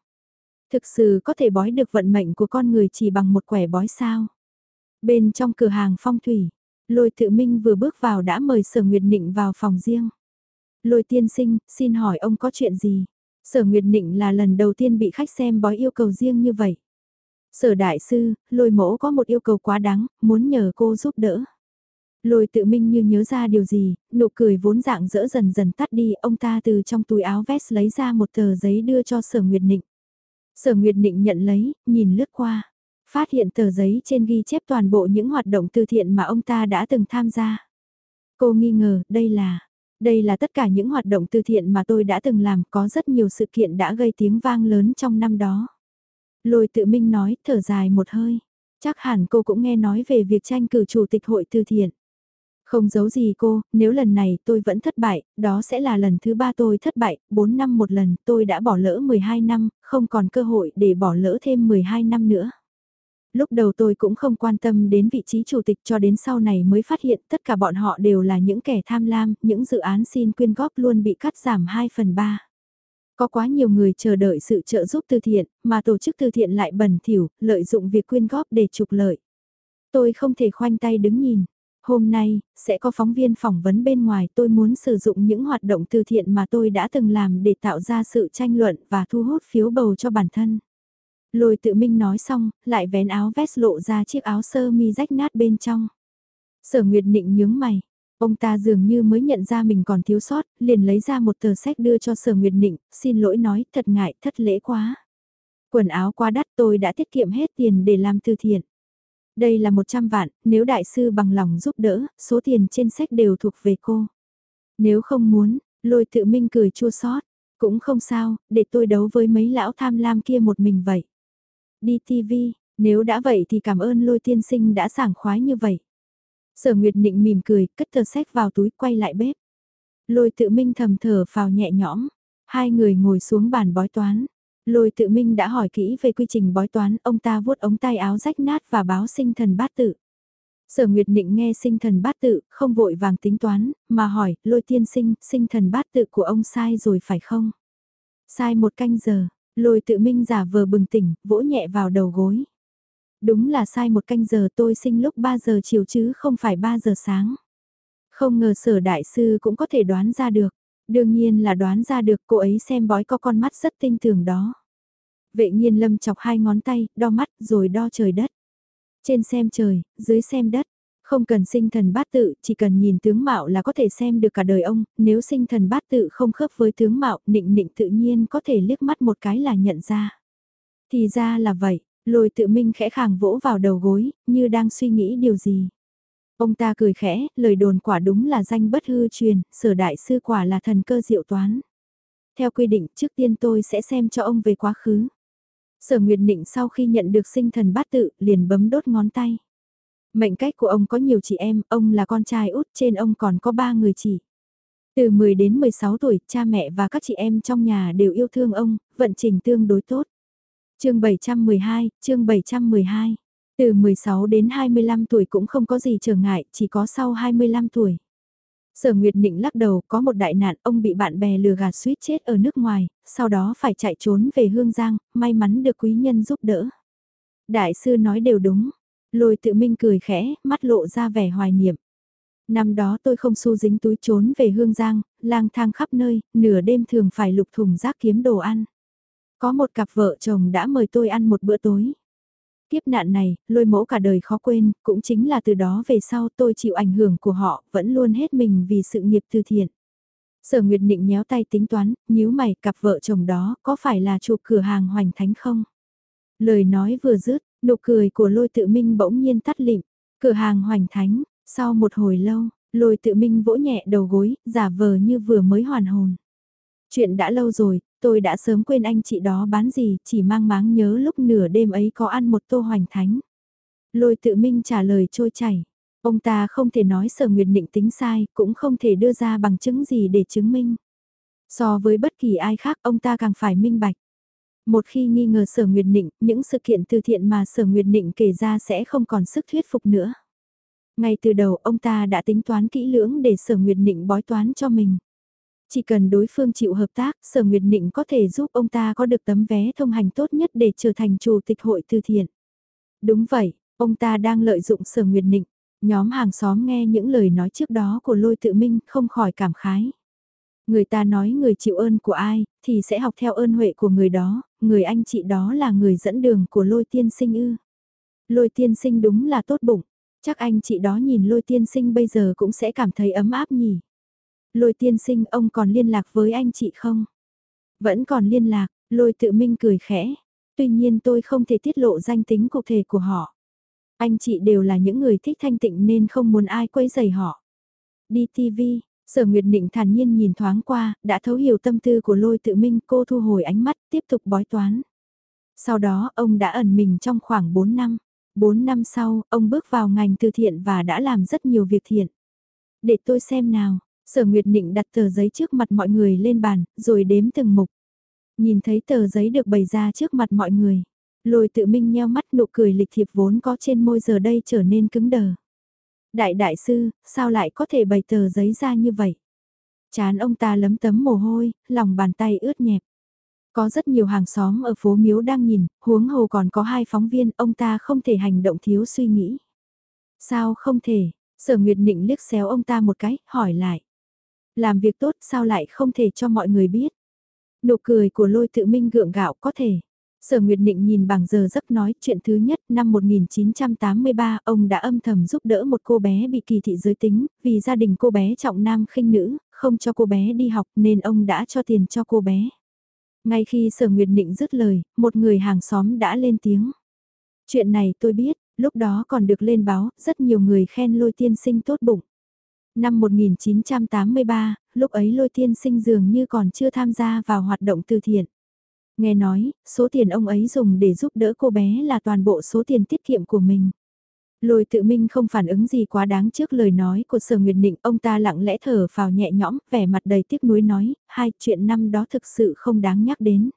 Thực sự có thể bói được vận mệnh của con người chỉ bằng một quẻ bói sao? Bên trong cửa hàng phong thủy, lôi tự minh vừa bước vào đã mời sở Nguyệt Nịnh vào phòng riêng. Lôi tiên sinh, xin hỏi ông có chuyện gì? Sở Nguyệt Nịnh là lần đầu tiên bị khách xem bói yêu cầu riêng như vậy. Sở đại sư, lôi mẫu có một yêu cầu quá đáng, muốn nhờ cô giúp đỡ. Lôi tự minh như nhớ ra điều gì, nụ cười vốn dạng dỡ dần dần tắt đi, ông ta từ trong túi áo vest lấy ra một tờ giấy đưa cho sở Nguyệt Nịnh. Sở Nguyệt Nịnh nhận lấy, nhìn lướt qua, phát hiện tờ giấy trên ghi chép toàn bộ những hoạt động từ thiện mà ông ta đã từng tham gia. Cô nghi ngờ, đây là, đây là tất cả những hoạt động từ thiện mà tôi đã từng làm, có rất nhiều sự kiện đã gây tiếng vang lớn trong năm đó. Lôi tự minh nói, thở dài một hơi. Chắc hẳn cô cũng nghe nói về việc tranh cử chủ tịch hội từ thiện. Không giấu gì cô, nếu lần này tôi vẫn thất bại, đó sẽ là lần thứ ba tôi thất bại, 4 năm một lần, tôi đã bỏ lỡ 12 năm, không còn cơ hội để bỏ lỡ thêm 12 năm nữa. Lúc đầu tôi cũng không quan tâm đến vị trí chủ tịch cho đến sau này mới phát hiện tất cả bọn họ đều là những kẻ tham lam, những dự án xin quyên góp luôn bị cắt giảm 2 phần 3. Có quá nhiều người chờ đợi sự trợ giúp từ thiện, mà tổ chức từ thiện lại bẩn thỉu, lợi dụng việc quyên góp để trục lợi. Tôi không thể khoanh tay đứng nhìn. Hôm nay, sẽ có phóng viên phỏng vấn bên ngoài tôi muốn sử dụng những hoạt động từ thiện mà tôi đã từng làm để tạo ra sự tranh luận và thu hút phiếu bầu cho bản thân. Lôi tự minh nói xong, lại vén áo vest lộ ra chiếc áo sơ mi rách nát bên trong. Sở Nguyệt Nịnh nhướng mày. Ông ta dường như mới nhận ra mình còn thiếu sót, liền lấy ra một tờ sách đưa cho Sở Nguyệt Nịnh, xin lỗi nói, thật ngại, thất lễ quá. Quần áo quá đắt tôi đã tiết kiệm hết tiền để làm từ thiện. Đây là 100 vạn, nếu đại sư bằng lòng giúp đỡ, số tiền trên sách đều thuộc về cô. Nếu không muốn, lôi tự minh cười chua xót cũng không sao, để tôi đấu với mấy lão tham lam kia một mình vậy. Đi TV, nếu đã vậy thì cảm ơn lôi tiên sinh đã sảng khoái như vậy. Sở Nguyệt Nịnh mỉm cười, cất tờ sách vào túi quay lại bếp. Lôi tự minh thầm thở phào nhẹ nhõm. Hai người ngồi xuống bàn bói toán. Lôi tự minh đã hỏi kỹ về quy trình bói toán, ông ta vuốt ống tay áo rách nát và báo sinh thần bát tự. Sở Nguyệt Nịnh nghe sinh thần bát tự, không vội vàng tính toán, mà hỏi, lôi tiên sinh, sinh thần bát tự của ông sai rồi phải không? Sai một canh giờ, lôi tự minh giả vờ bừng tỉnh, vỗ nhẹ vào đầu gối. Đúng là sai một canh giờ tôi sinh lúc 3 giờ chiều chứ không phải 3 giờ sáng. Không ngờ sở đại sư cũng có thể đoán ra được. Đương nhiên là đoán ra được cô ấy xem bói có con mắt rất tinh tường đó. Vệ nhiên lâm chọc hai ngón tay, đo mắt rồi đo trời đất. Trên xem trời, dưới xem đất. Không cần sinh thần bát tự, chỉ cần nhìn tướng mạo là có thể xem được cả đời ông, nếu sinh thần bát tự không khớp với tướng mạo, nịnh nịnh tự nhiên có thể liếc mắt một cái là nhận ra. Thì ra là vậy, lôi tự minh khẽ khàng vỗ vào đầu gối, như đang suy nghĩ điều gì. Ông ta cười khẽ, lời đồn quả đúng là danh bất hư truyền, sở đại sư quả là thần cơ diệu toán. Theo quy định trước tiên tôi sẽ xem cho ông về quá khứ. Sở Nguyệt Nịnh sau khi nhận được sinh thần bát tự, liền bấm đốt ngón tay. Mệnh cách của ông có nhiều chị em, ông là con trai út, trên ông còn có ba người chị. Từ 10 đến 16 tuổi, cha mẹ và các chị em trong nhà đều yêu thương ông, vận trình tương đối tốt. chương 712, chương 712. Từ 16 đến 25 tuổi cũng không có gì trở ngại, chỉ có sau 25 tuổi. Sở Nguyệt Nịnh lắc đầu có một đại nạn ông bị bạn bè lừa gạt suýt chết ở nước ngoài, sau đó phải chạy trốn về Hương Giang, may mắn được quý nhân giúp đỡ. Đại sư nói đều đúng, lôi tự minh cười khẽ, mắt lộ ra vẻ hoài niệm. Năm đó tôi không xu dính túi trốn về Hương Giang, lang thang khắp nơi, nửa đêm thường phải lục thùng rác kiếm đồ ăn. Có một cặp vợ chồng đã mời tôi ăn một bữa tối. Kiếp nạn này, lôi mẫu cả đời khó quên, cũng chính là từ đó về sau tôi chịu ảnh hưởng của họ, vẫn luôn hết mình vì sự nghiệp từ thiện. Sở Nguyệt Nịnh nhéo tay tính toán, nhíu mày cặp vợ chồng đó có phải là chụp cửa hàng hoành thánh không? Lời nói vừa dứt, nụ cười của lôi tự minh bỗng nhiên tắt lịm. Cửa hàng hoành thánh, sau một hồi lâu, lôi tự minh vỗ nhẹ đầu gối, giả vờ như vừa mới hoàn hồn. Chuyện đã lâu rồi, tôi đã sớm quên anh chị đó bán gì, chỉ mang máng nhớ lúc nửa đêm ấy có ăn một tô hoành thánh. Lôi tự minh trả lời trôi chảy. Ông ta không thể nói sở nguyệt định tính sai, cũng không thể đưa ra bằng chứng gì để chứng minh. So với bất kỳ ai khác ông ta càng phải minh bạch. Một khi nghi ngờ sở nguyệt định, những sự kiện từ thiện mà sở nguyệt định kể ra sẽ không còn sức thuyết phục nữa. Ngay từ đầu ông ta đã tính toán kỹ lưỡng để sở nguyệt định bói toán cho mình. Chỉ cần đối phương chịu hợp tác, Sở Nguyệt Nịnh có thể giúp ông ta có được tấm vé thông hành tốt nhất để trở thành chủ tịch hội từ thiện. Đúng vậy, ông ta đang lợi dụng Sở Nguyệt Nịnh. Nhóm hàng xóm nghe những lời nói trước đó của Lôi Tự Minh không khỏi cảm khái. Người ta nói người chịu ơn của ai, thì sẽ học theo ơn huệ của người đó, người anh chị đó là người dẫn đường của Lôi Tiên Sinh ư. Lôi Tiên Sinh đúng là tốt bụng, chắc anh chị đó nhìn Lôi Tiên Sinh bây giờ cũng sẽ cảm thấy ấm áp nhỉ. Lôi tiên sinh ông còn liên lạc với anh chị không? Vẫn còn liên lạc, lôi tự minh cười khẽ. Tuy nhiên tôi không thể tiết lộ danh tính cụ thể của họ. Anh chị đều là những người thích thanh tịnh nên không muốn ai quấy rầy họ. Đi TV, Sở Nguyệt Nịnh thản nhiên nhìn thoáng qua, đã thấu hiểu tâm tư của lôi tự minh cô thu hồi ánh mắt tiếp tục bói toán. Sau đó ông đã ẩn mình trong khoảng 4 năm. 4 năm sau, ông bước vào ngành từ thiện và đã làm rất nhiều việc thiện. Để tôi xem nào. Sở Nguyệt Nịnh đặt tờ giấy trước mặt mọi người lên bàn, rồi đếm từng mục. Nhìn thấy tờ giấy được bày ra trước mặt mọi người. Lôi tự minh nheo mắt nụ cười lịch thiệp vốn có trên môi giờ đây trở nên cứng đờ. Đại đại sư, sao lại có thể bày tờ giấy ra như vậy? Chán ông ta lấm tấm mồ hôi, lòng bàn tay ướt nhẹp. Có rất nhiều hàng xóm ở phố Miếu đang nhìn, huống hồ còn có hai phóng viên, ông ta không thể hành động thiếu suy nghĩ. Sao không thể? Sở Nguyệt Nịnh liếc xéo ông ta một cái, hỏi lại. Làm việc tốt sao lại không thể cho mọi người biết? Nụ cười của lôi tự minh gượng gạo có thể. Sở Nguyệt Nịnh nhìn bảng giờ giấc nói chuyện thứ nhất năm 1983 ông đã âm thầm giúp đỡ một cô bé bị kỳ thị giới tính, vì gia đình cô bé trọng nam khinh nữ, không cho cô bé đi học nên ông đã cho tiền cho cô bé. Ngay khi Sở Nguyệt Nịnh dứt lời, một người hàng xóm đã lên tiếng. Chuyện này tôi biết, lúc đó còn được lên báo, rất nhiều người khen lôi tiên sinh tốt bụng. Năm 1983, lúc ấy lôi tiên sinh dường như còn chưa tham gia vào hoạt động từ thiện. Nghe nói, số tiền ông ấy dùng để giúp đỡ cô bé là toàn bộ số tiền tiết kiệm của mình. Lôi tự minh không phản ứng gì quá đáng trước lời nói của sở nguyệt định, ông ta lặng lẽ thở vào nhẹ nhõm, vẻ mặt đầy tiếc nuối nói, hai chuyện năm đó thực sự không đáng nhắc đến.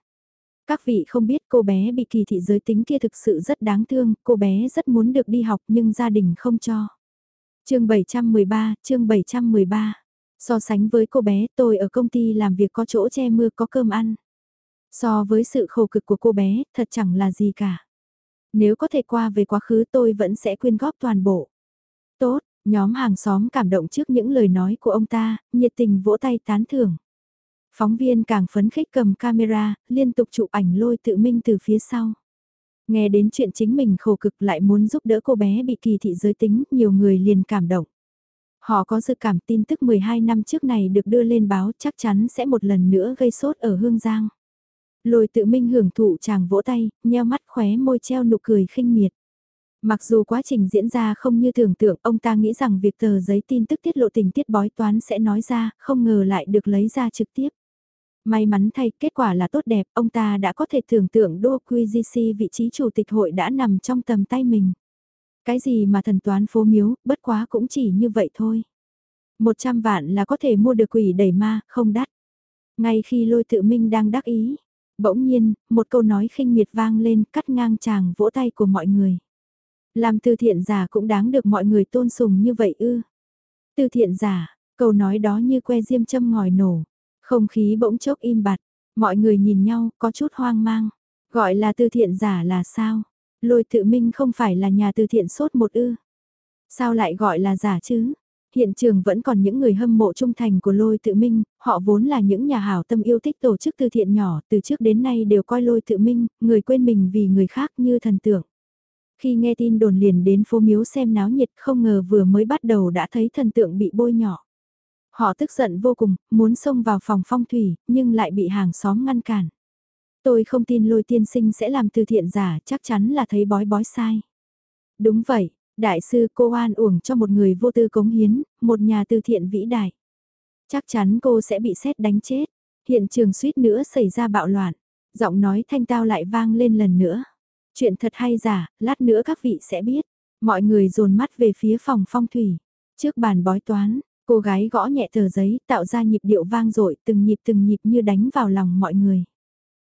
Các vị không biết cô bé bị kỳ thị giới tính kia thực sự rất đáng thương, cô bé rất muốn được đi học nhưng gia đình không cho chương 713, chương 713. So sánh với cô bé tôi ở công ty làm việc có chỗ che mưa có cơm ăn. So với sự khổ cực của cô bé, thật chẳng là gì cả. Nếu có thể qua về quá khứ tôi vẫn sẽ quyên góp toàn bộ. Tốt, nhóm hàng xóm cảm động trước những lời nói của ông ta, nhiệt tình vỗ tay tán thưởng. Phóng viên càng phấn khích cầm camera, liên tục chụp ảnh lôi tự minh từ phía sau. Nghe đến chuyện chính mình khổ cực lại muốn giúp đỡ cô bé bị kỳ thị giới tính, nhiều người liền cảm động. Họ có dự cảm tin tức 12 năm trước này được đưa lên báo chắc chắn sẽ một lần nữa gây sốt ở Hương Giang. Lôi tự minh hưởng thụ chàng vỗ tay, nheo mắt khóe môi treo nụ cười khinh miệt. Mặc dù quá trình diễn ra không như tưởng tượng, ông ta nghĩ rằng việc tờ giấy tin tức tiết lộ tình tiết bói toán sẽ nói ra, không ngờ lại được lấy ra trực tiếp. May mắn thay, kết quả là tốt đẹp, ông ta đã có thể tưởng tượng Đô QGC vị trí chủ tịch hội đã nằm trong tầm tay mình. Cái gì mà thần toán phố miếu, bất quá cũng chỉ như vậy thôi. 100 vạn là có thể mua được quỷ đẩy ma, không đắt. Ngay khi lôi tự minh đang đắc ý, Bỗng nhiên, một câu nói khinh miệt vang lên cắt ngang chàng vỗ tay của mọi người. Làm từ thiện giả cũng đáng được mọi người tôn sùng như vậy ư. Từ thiện giả, câu nói đó như que diêm châm ngòi nổ. Không khí bỗng chốc im bặt, mọi người nhìn nhau có chút hoang mang. Gọi là từ thiện giả là sao? Lôi tự minh không phải là nhà từ thiện sốt một ư. Sao lại gọi là giả chứ? Hiện trường vẫn còn những người hâm mộ trung thành của lôi tự minh, họ vốn là những nhà hảo tâm yêu thích tổ chức từ thiện nhỏ, từ trước đến nay đều coi lôi tự minh, người quên mình vì người khác như thần tượng. Khi nghe tin đồn liền đến phố miếu xem náo nhiệt không ngờ vừa mới bắt đầu đã thấy thần tượng bị bôi nhỏ. Họ tức giận vô cùng, muốn xông vào phòng phong thủy, nhưng lại bị hàng xóm ngăn cản. Tôi không tin lôi tiên sinh sẽ làm từ thiện giả, chắc chắn là thấy bói bói sai. Đúng vậy, Đại sư cô an uổng cho một người vô tư cống hiến, một nhà từ thiện vĩ đại. Chắc chắn cô sẽ bị xét đánh chết. Hiện trường suýt nữa xảy ra bạo loạn. Giọng nói thanh tao lại vang lên lần nữa. Chuyện thật hay giả, lát nữa các vị sẽ biết. Mọi người dồn mắt về phía phòng phong thủy. Trước bàn bói toán, cô gái gõ nhẹ tờ giấy tạo ra nhịp điệu vang dội từng nhịp từng nhịp như đánh vào lòng mọi người.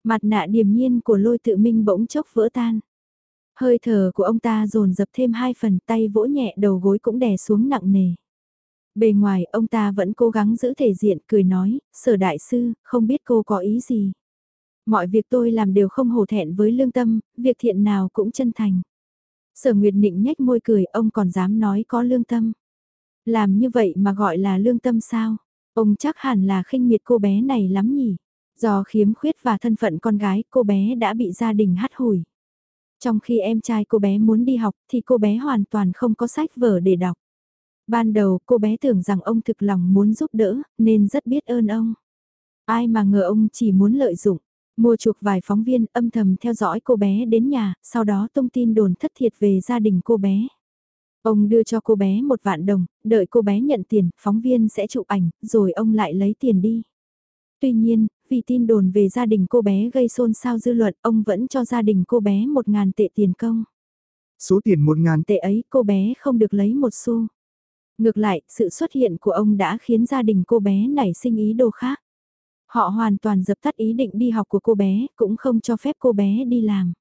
Mặt nạ điềm nhiên của lôi tự minh bỗng chốc vỡ tan. Hơi thở của ông ta dồn dập thêm hai phần tay vỗ nhẹ đầu gối cũng đè xuống nặng nề. Bề ngoài ông ta vẫn cố gắng giữ thể diện cười nói, sở đại sư, không biết cô có ý gì. Mọi việc tôi làm đều không hổ thẹn với lương tâm, việc thiện nào cũng chân thành. Sở Nguyệt Nịnh nhếch môi cười, ông còn dám nói có lương tâm. Làm như vậy mà gọi là lương tâm sao? Ông chắc hẳn là khinh miệt cô bé này lắm nhỉ? Do khiếm khuyết và thân phận con gái, cô bé đã bị gia đình hắt hủi. Trong khi em trai cô bé muốn đi học thì cô bé hoàn toàn không có sách vở để đọc. Ban đầu cô bé tưởng rằng ông thực lòng muốn giúp đỡ nên rất biết ơn ông. Ai mà ngờ ông chỉ muốn lợi dụng, mua chuộc vài phóng viên âm thầm theo dõi cô bé đến nhà, sau đó tung tin đồn thất thiệt về gia đình cô bé. Ông đưa cho cô bé một vạn đồng, đợi cô bé nhận tiền, phóng viên sẽ chụp ảnh, rồi ông lại lấy tiền đi. Tuy nhiên, vì tin đồn về gia đình cô bé gây xôn xao dư luận, ông vẫn cho gia đình cô bé 1.000 tệ tiền công. Số tiền 1.000 tệ ấy cô bé không được lấy một xu. Ngược lại, sự xuất hiện của ông đã khiến gia đình cô bé nảy sinh ý đồ khác. Họ hoàn toàn dập tắt ý định đi học của cô bé, cũng không cho phép cô bé đi làm.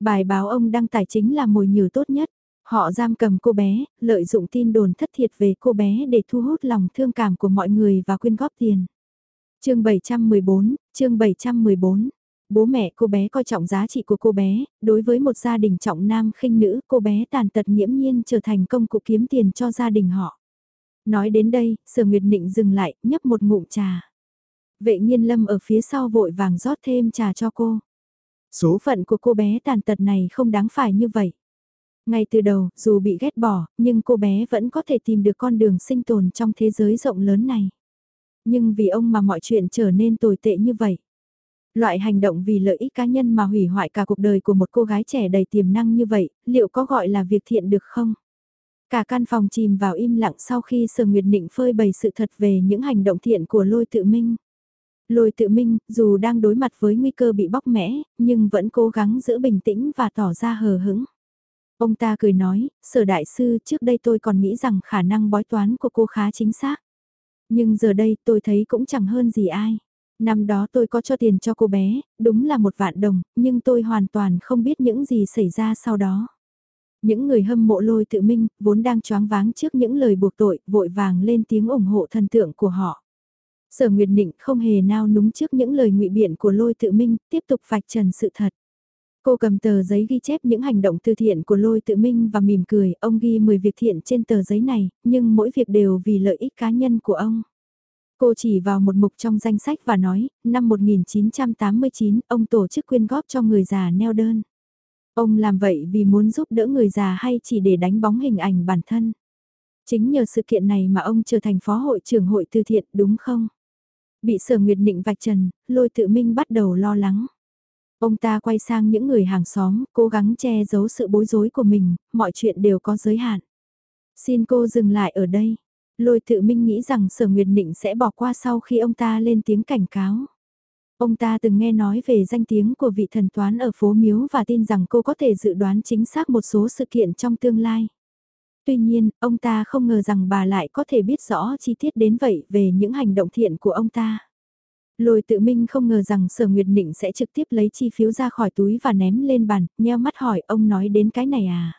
Bài báo ông đăng tải chính là mồi nhử tốt nhất. Họ giam cầm cô bé, lợi dụng tin đồn thất thiệt về cô bé để thu hút lòng thương cảm của mọi người và quyên góp tiền. chương 714, chương 714 Bố mẹ cô bé coi trọng giá trị của cô bé, đối với một gia đình trọng nam khinh nữ, cô bé tàn tật nghiễm nhiên trở thành công cụ kiếm tiền cho gia đình họ. Nói đến đây, Sở Nguyệt Nịnh dừng lại, nhấp một ngụm trà. Vệ nghiên lâm ở phía sau vội vàng rót thêm trà cho cô. Số phận của cô bé tàn tật này không đáng phải như vậy. Ngay từ đầu, dù bị ghét bỏ, nhưng cô bé vẫn có thể tìm được con đường sinh tồn trong thế giới rộng lớn này. Nhưng vì ông mà mọi chuyện trở nên tồi tệ như vậy. Loại hành động vì lợi ích cá nhân mà hủy hoại cả cuộc đời của một cô gái trẻ đầy tiềm năng như vậy, liệu có gọi là việc thiện được không? Cả căn phòng chìm vào im lặng sau khi Sở Nguyệt Nịnh phơi bày sự thật về những hành động thiện của lôi tự minh. Lôi tự minh, dù đang đối mặt với nguy cơ bị bóc mẽ, nhưng vẫn cố gắng giữ bình tĩnh và tỏ ra hờ hững. Ông ta cười nói, sở đại sư trước đây tôi còn nghĩ rằng khả năng bói toán của cô khá chính xác. Nhưng giờ đây tôi thấy cũng chẳng hơn gì ai. Năm đó tôi có cho tiền cho cô bé, đúng là một vạn đồng, nhưng tôi hoàn toàn không biết những gì xảy ra sau đó. Những người hâm mộ lôi tự minh, vốn đang choáng váng trước những lời buộc tội, vội vàng lên tiếng ủng hộ thần tượng của họ. Sở Nguyệt Nịnh không hề nao núng trước những lời ngụy biện của lôi tự minh, tiếp tục vạch trần sự thật. Cô cầm tờ giấy ghi chép những hành động từ thiện của lôi tự minh và mỉm cười, ông ghi 10 việc thiện trên tờ giấy này, nhưng mỗi việc đều vì lợi ích cá nhân của ông. Cô chỉ vào một mục trong danh sách và nói, năm 1989, ông tổ chức quyên góp cho người già neo đơn. Ông làm vậy vì muốn giúp đỡ người già hay chỉ để đánh bóng hình ảnh bản thân? Chính nhờ sự kiện này mà ông trở thành phó hội trưởng hội từ thiện đúng không? Bị sở nguyệt định vạch trần, lôi tự minh bắt đầu lo lắng. Ông ta quay sang những người hàng xóm, cố gắng che giấu sự bối rối của mình, mọi chuyện đều có giới hạn. Xin cô dừng lại ở đây. Lôi tự minh nghĩ rằng sở nguyệt định sẽ bỏ qua sau khi ông ta lên tiếng cảnh cáo. Ông ta từng nghe nói về danh tiếng của vị thần toán ở phố Miếu và tin rằng cô có thể dự đoán chính xác một số sự kiện trong tương lai. Tuy nhiên, ông ta không ngờ rằng bà lại có thể biết rõ chi tiết đến vậy về những hành động thiện của ông ta. Lôi tự minh không ngờ rằng sở nguyệt định sẽ trực tiếp lấy chi phiếu ra khỏi túi và ném lên bàn, nheo mắt hỏi ông nói đến cái này à.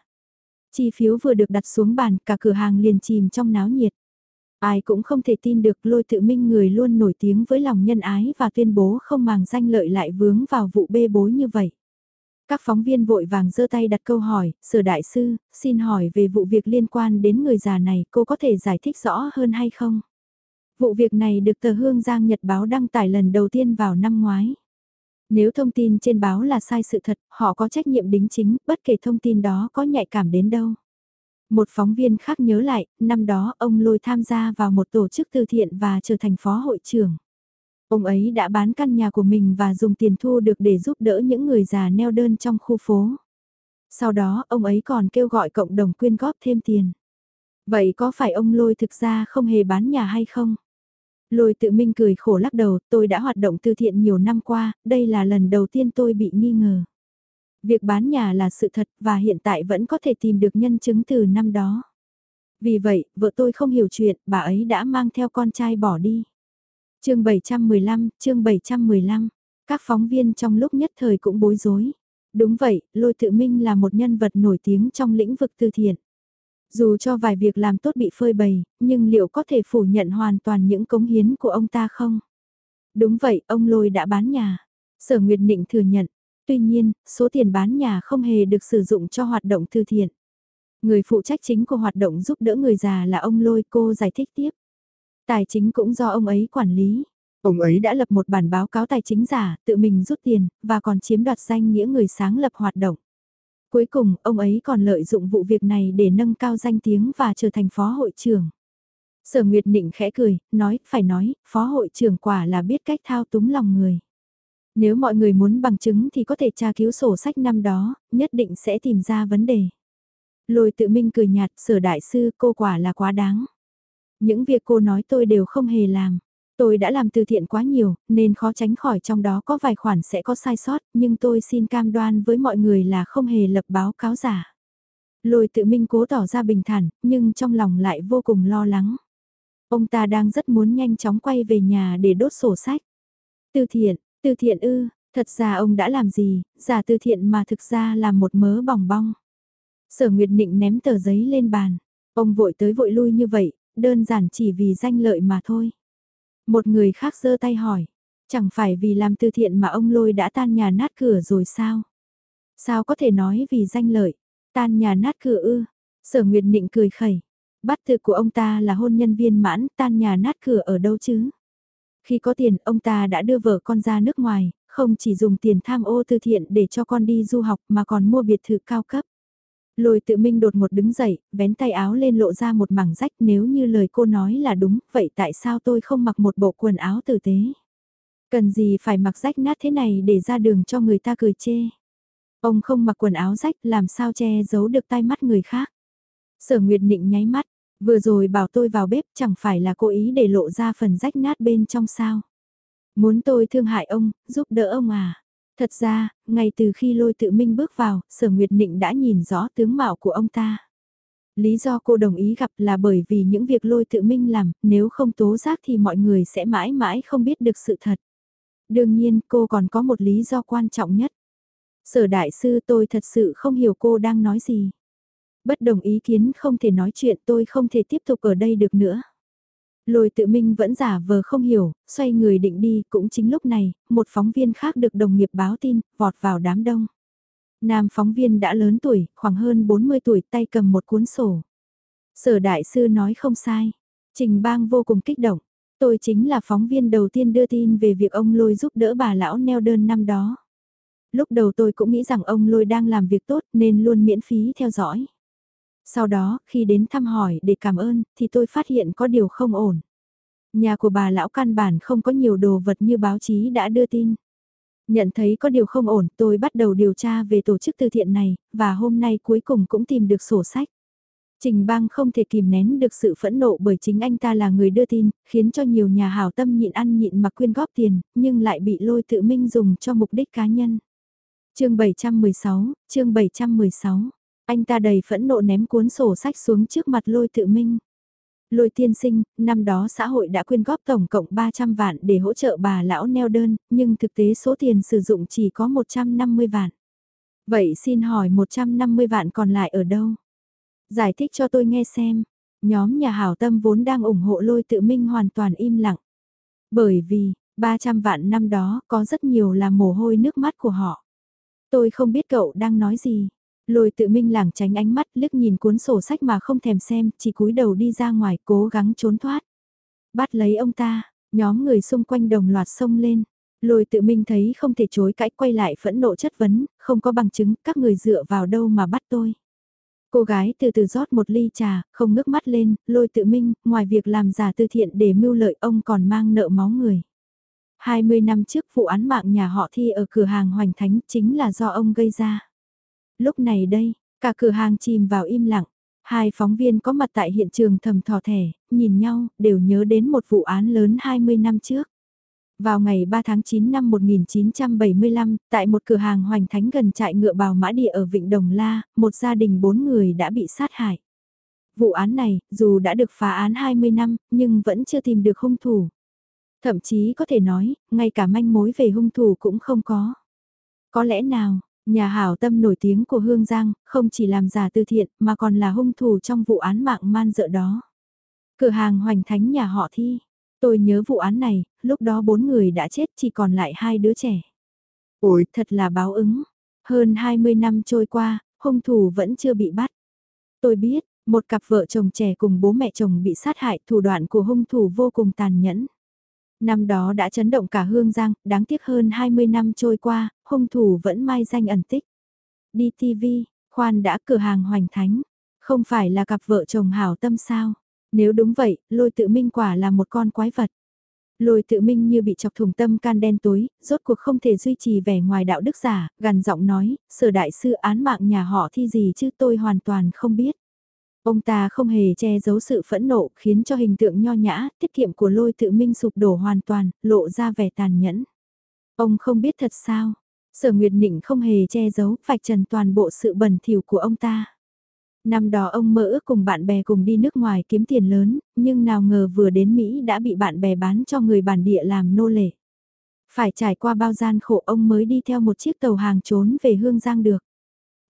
Chi phiếu vừa được đặt xuống bàn, cả cửa hàng liền chìm trong náo nhiệt. Ai cũng không thể tin được lôi tự minh người luôn nổi tiếng với lòng nhân ái và tuyên bố không màng danh lợi lại vướng vào vụ bê bối như vậy. Các phóng viên vội vàng giơ tay đặt câu hỏi, sở đại sư, xin hỏi về vụ việc liên quan đến người già này, cô có thể giải thích rõ hơn hay không? Vụ việc này được tờ Hương Giang Nhật Báo đăng tải lần đầu tiên vào năm ngoái. Nếu thông tin trên báo là sai sự thật, họ có trách nhiệm đính chính, bất kể thông tin đó có nhạy cảm đến đâu. Một phóng viên khác nhớ lại, năm đó ông Lôi tham gia vào một tổ chức từ thiện và trở thành phó hội trưởng. Ông ấy đã bán căn nhà của mình và dùng tiền thu được để giúp đỡ những người già neo đơn trong khu phố. Sau đó, ông ấy còn kêu gọi cộng đồng quyên góp thêm tiền. Vậy có phải ông Lôi thực ra không hề bán nhà hay không? Lôi tự minh cười khổ lắc đầu, tôi đã hoạt động từ thiện nhiều năm qua, đây là lần đầu tiên tôi bị nghi ngờ. Việc bán nhà là sự thật và hiện tại vẫn có thể tìm được nhân chứng từ năm đó. Vì vậy, vợ tôi không hiểu chuyện, bà ấy đã mang theo con trai bỏ đi. chương 715, chương 715, các phóng viên trong lúc nhất thời cũng bối rối. Đúng vậy, Lôi Tự Minh là một nhân vật nổi tiếng trong lĩnh vực từ thiện. Dù cho vài việc làm tốt bị phơi bày, nhưng liệu có thể phủ nhận hoàn toàn những cống hiến của ông ta không? Đúng vậy, ông Lôi đã bán nhà. Sở Nguyệt Nịnh thừa nhận, Tuy nhiên, số tiền bán nhà không hề được sử dụng cho hoạt động từ thiện. Người phụ trách chính của hoạt động giúp đỡ người già là ông Lôi cô giải thích tiếp. Tài chính cũng do ông ấy quản lý. Ông ấy đã lập một bản báo cáo tài chính giả, tự mình rút tiền, và còn chiếm đoạt danh nghĩa người sáng lập hoạt động. Cuối cùng, ông ấy còn lợi dụng vụ việc này để nâng cao danh tiếng và trở thành phó hội trưởng. Sở Nguyệt Nịnh khẽ cười, nói, phải nói, phó hội trưởng quả là biết cách thao túng lòng người. Nếu mọi người muốn bằng chứng thì có thể tra cứu sổ sách năm đó, nhất định sẽ tìm ra vấn đề. Lôi tự minh cười nhạt, sở đại sư cô quả là quá đáng. Những việc cô nói tôi đều không hề làm. Tôi đã làm từ thiện quá nhiều, nên khó tránh khỏi trong đó có vài khoản sẽ có sai sót, nhưng tôi xin cam đoan với mọi người là không hề lập báo cáo giả. Lôi tự minh cố tỏ ra bình thản, nhưng trong lòng lại vô cùng lo lắng. Ông ta đang rất muốn nhanh chóng quay về nhà để đốt sổ sách. từ thiện, từ thiện ư, thật ra ông đã làm gì, giả từ thiện mà thực ra là một mớ bỏng bong. Sở Nguyệt Nịnh ném tờ giấy lên bàn. Ông vội tới vội lui như vậy, đơn giản chỉ vì danh lợi mà thôi. Một người khác giơ tay hỏi, chẳng phải vì làm từ thiện mà ông lôi đã tan nhà nát cửa rồi sao? Sao có thể nói vì danh lợi, tan nhà nát cửa ư? Sở Nguyệt Nịnh cười khẩy, bắt tự của ông ta là hôn nhân viên mãn, tan nhà nát cửa ở đâu chứ? Khi có tiền, ông ta đã đưa vợ con ra nước ngoài, không chỉ dùng tiền tham ô từ thiện để cho con đi du học mà còn mua biệt thự cao cấp. Lôi tự minh đột một đứng dậy, vén tay áo lên lộ ra một mảng rách nếu như lời cô nói là đúng, vậy tại sao tôi không mặc một bộ quần áo tử tế? Cần gì phải mặc rách nát thế này để ra đường cho người ta cười chê? Ông không mặc quần áo rách làm sao che giấu được tai mắt người khác? Sở Nguyệt Nịnh nháy mắt, vừa rồi bảo tôi vào bếp chẳng phải là cố ý để lộ ra phần rách nát bên trong sao? Muốn tôi thương hại ông, giúp đỡ ông à? Thật ra, ngay từ khi lôi tự minh bước vào, sở Nguyệt Nịnh đã nhìn rõ tướng mạo của ông ta. Lý do cô đồng ý gặp là bởi vì những việc lôi tự minh làm, nếu không tố giác thì mọi người sẽ mãi mãi không biết được sự thật. Đương nhiên cô còn có một lý do quan trọng nhất. Sở đại sư tôi thật sự không hiểu cô đang nói gì. Bất đồng ý kiến không thể nói chuyện tôi không thể tiếp tục ở đây được nữa. Lôi tự minh vẫn giả vờ không hiểu, xoay người định đi, cũng chính lúc này, một phóng viên khác được đồng nghiệp báo tin, vọt vào đám đông. Nam phóng viên đã lớn tuổi, khoảng hơn 40 tuổi, tay cầm một cuốn sổ. Sở đại sư nói không sai. Trình bang vô cùng kích động. Tôi chính là phóng viên đầu tiên đưa tin về việc ông Lôi giúp đỡ bà lão neo đơn năm đó. Lúc đầu tôi cũng nghĩ rằng ông Lôi đang làm việc tốt nên luôn miễn phí theo dõi. Sau đó, khi đến thăm hỏi để cảm ơn, thì tôi phát hiện có điều không ổn. Nhà của bà lão căn bản không có nhiều đồ vật như báo chí đã đưa tin. Nhận thấy có điều không ổn, tôi bắt đầu điều tra về tổ chức từ thiện này, và hôm nay cuối cùng cũng tìm được sổ sách. Trình bang không thể kìm nén được sự phẫn nộ bởi chính anh ta là người đưa tin, khiến cho nhiều nhà hảo tâm nhịn ăn nhịn mặc quyên góp tiền, nhưng lại bị lôi tự minh dùng cho mục đích cá nhân. chương 716, chương 716 anh ta đầy phẫn nộ ném cuốn sổ sách xuống trước mặt lôi tự minh. Lôi tiên sinh, năm đó xã hội đã quyên góp tổng cộng 300 vạn để hỗ trợ bà lão neo đơn, nhưng thực tế số tiền sử dụng chỉ có 150 vạn. Vậy xin hỏi 150 vạn còn lại ở đâu? Giải thích cho tôi nghe xem. Nhóm nhà hảo tâm vốn đang ủng hộ lôi tự minh hoàn toàn im lặng. Bởi vì, 300 vạn năm đó có rất nhiều là mồ hôi nước mắt của họ. Tôi không biết cậu đang nói gì. Lôi tự minh lảng tránh ánh mắt liếc nhìn cuốn sổ sách mà không thèm xem, chỉ cúi đầu đi ra ngoài cố gắng trốn thoát. Bắt lấy ông ta, nhóm người xung quanh đồng loạt xông lên. Lôi tự minh thấy không thể chối cãi quay lại phẫn nộ chất vấn, không có bằng chứng, các người dựa vào đâu mà bắt tôi. Cô gái từ từ rót một ly trà, không ngước mắt lên, lôi tự minh, ngoài việc làm giả từ thiện để mưu lợi ông còn mang nợ máu người. 20 năm trước vụ án mạng nhà họ thi ở cửa hàng Hoành Thánh chính là do ông gây ra. Lúc này đây, cả cửa hàng chìm vào im lặng. Hai phóng viên có mặt tại hiện trường thầm thò thẻ, nhìn nhau, đều nhớ đến một vụ án lớn 20 năm trước. Vào ngày 3 tháng 9 năm 1975, tại một cửa hàng hoành thánh gần trại ngựa bào mã địa ở Vịnh Đồng La, một gia đình bốn người đã bị sát hại. Vụ án này, dù đã được phá án 20 năm, nhưng vẫn chưa tìm được hung thủ. Thậm chí có thể nói, ngay cả manh mối về hung thủ cũng không có. Có lẽ nào, Nhà hảo tâm nổi tiếng của Hương Giang, không chỉ làm giả từ thiện mà còn là hung thủ trong vụ án mạng man dợ đó. Cửa hàng hoành thánh nhà họ thi. Tôi nhớ vụ án này, lúc đó bốn người đã chết chỉ còn lại hai đứa trẻ. Ôi, thật là báo ứng. Hơn 20 năm trôi qua, hung thủ vẫn chưa bị bắt. Tôi biết, một cặp vợ chồng trẻ cùng bố mẹ chồng bị sát hại thủ đoạn của hung thủ vô cùng tàn nhẫn. Năm đó đã chấn động cả Hương Giang, đáng tiếc hơn 20 năm trôi qua, hung thủ vẫn mai danh ẩn tích. Đi TV, khoan đã cửa hàng hoành thánh, không phải là cặp vợ chồng hảo tâm sao? Nếu đúng vậy, lôi tự minh quả là một con quái vật. Lôi tự minh như bị chọc thủng tâm can đen tối, rốt cuộc không thể duy trì vẻ ngoài đạo đức giả, gần giọng nói, sở đại sư án mạng nhà họ thi gì chứ tôi hoàn toàn không biết. Ông ta không hề che giấu sự phẫn nộ khiến cho hình tượng nho nhã, tiết kiệm của lôi tự minh sụp đổ hoàn toàn, lộ ra vẻ tàn nhẫn. Ông không biết thật sao, sở Nguyệt Nịnh không hề che giấu, vạch trần toàn bộ sự bẩn thỉu của ông ta. Năm đó ông mơ ước cùng bạn bè cùng đi nước ngoài kiếm tiền lớn, nhưng nào ngờ vừa đến Mỹ đã bị bạn bè bán cho người bản địa làm nô lệ. Phải trải qua bao gian khổ ông mới đi theo một chiếc tàu hàng trốn về Hương Giang được.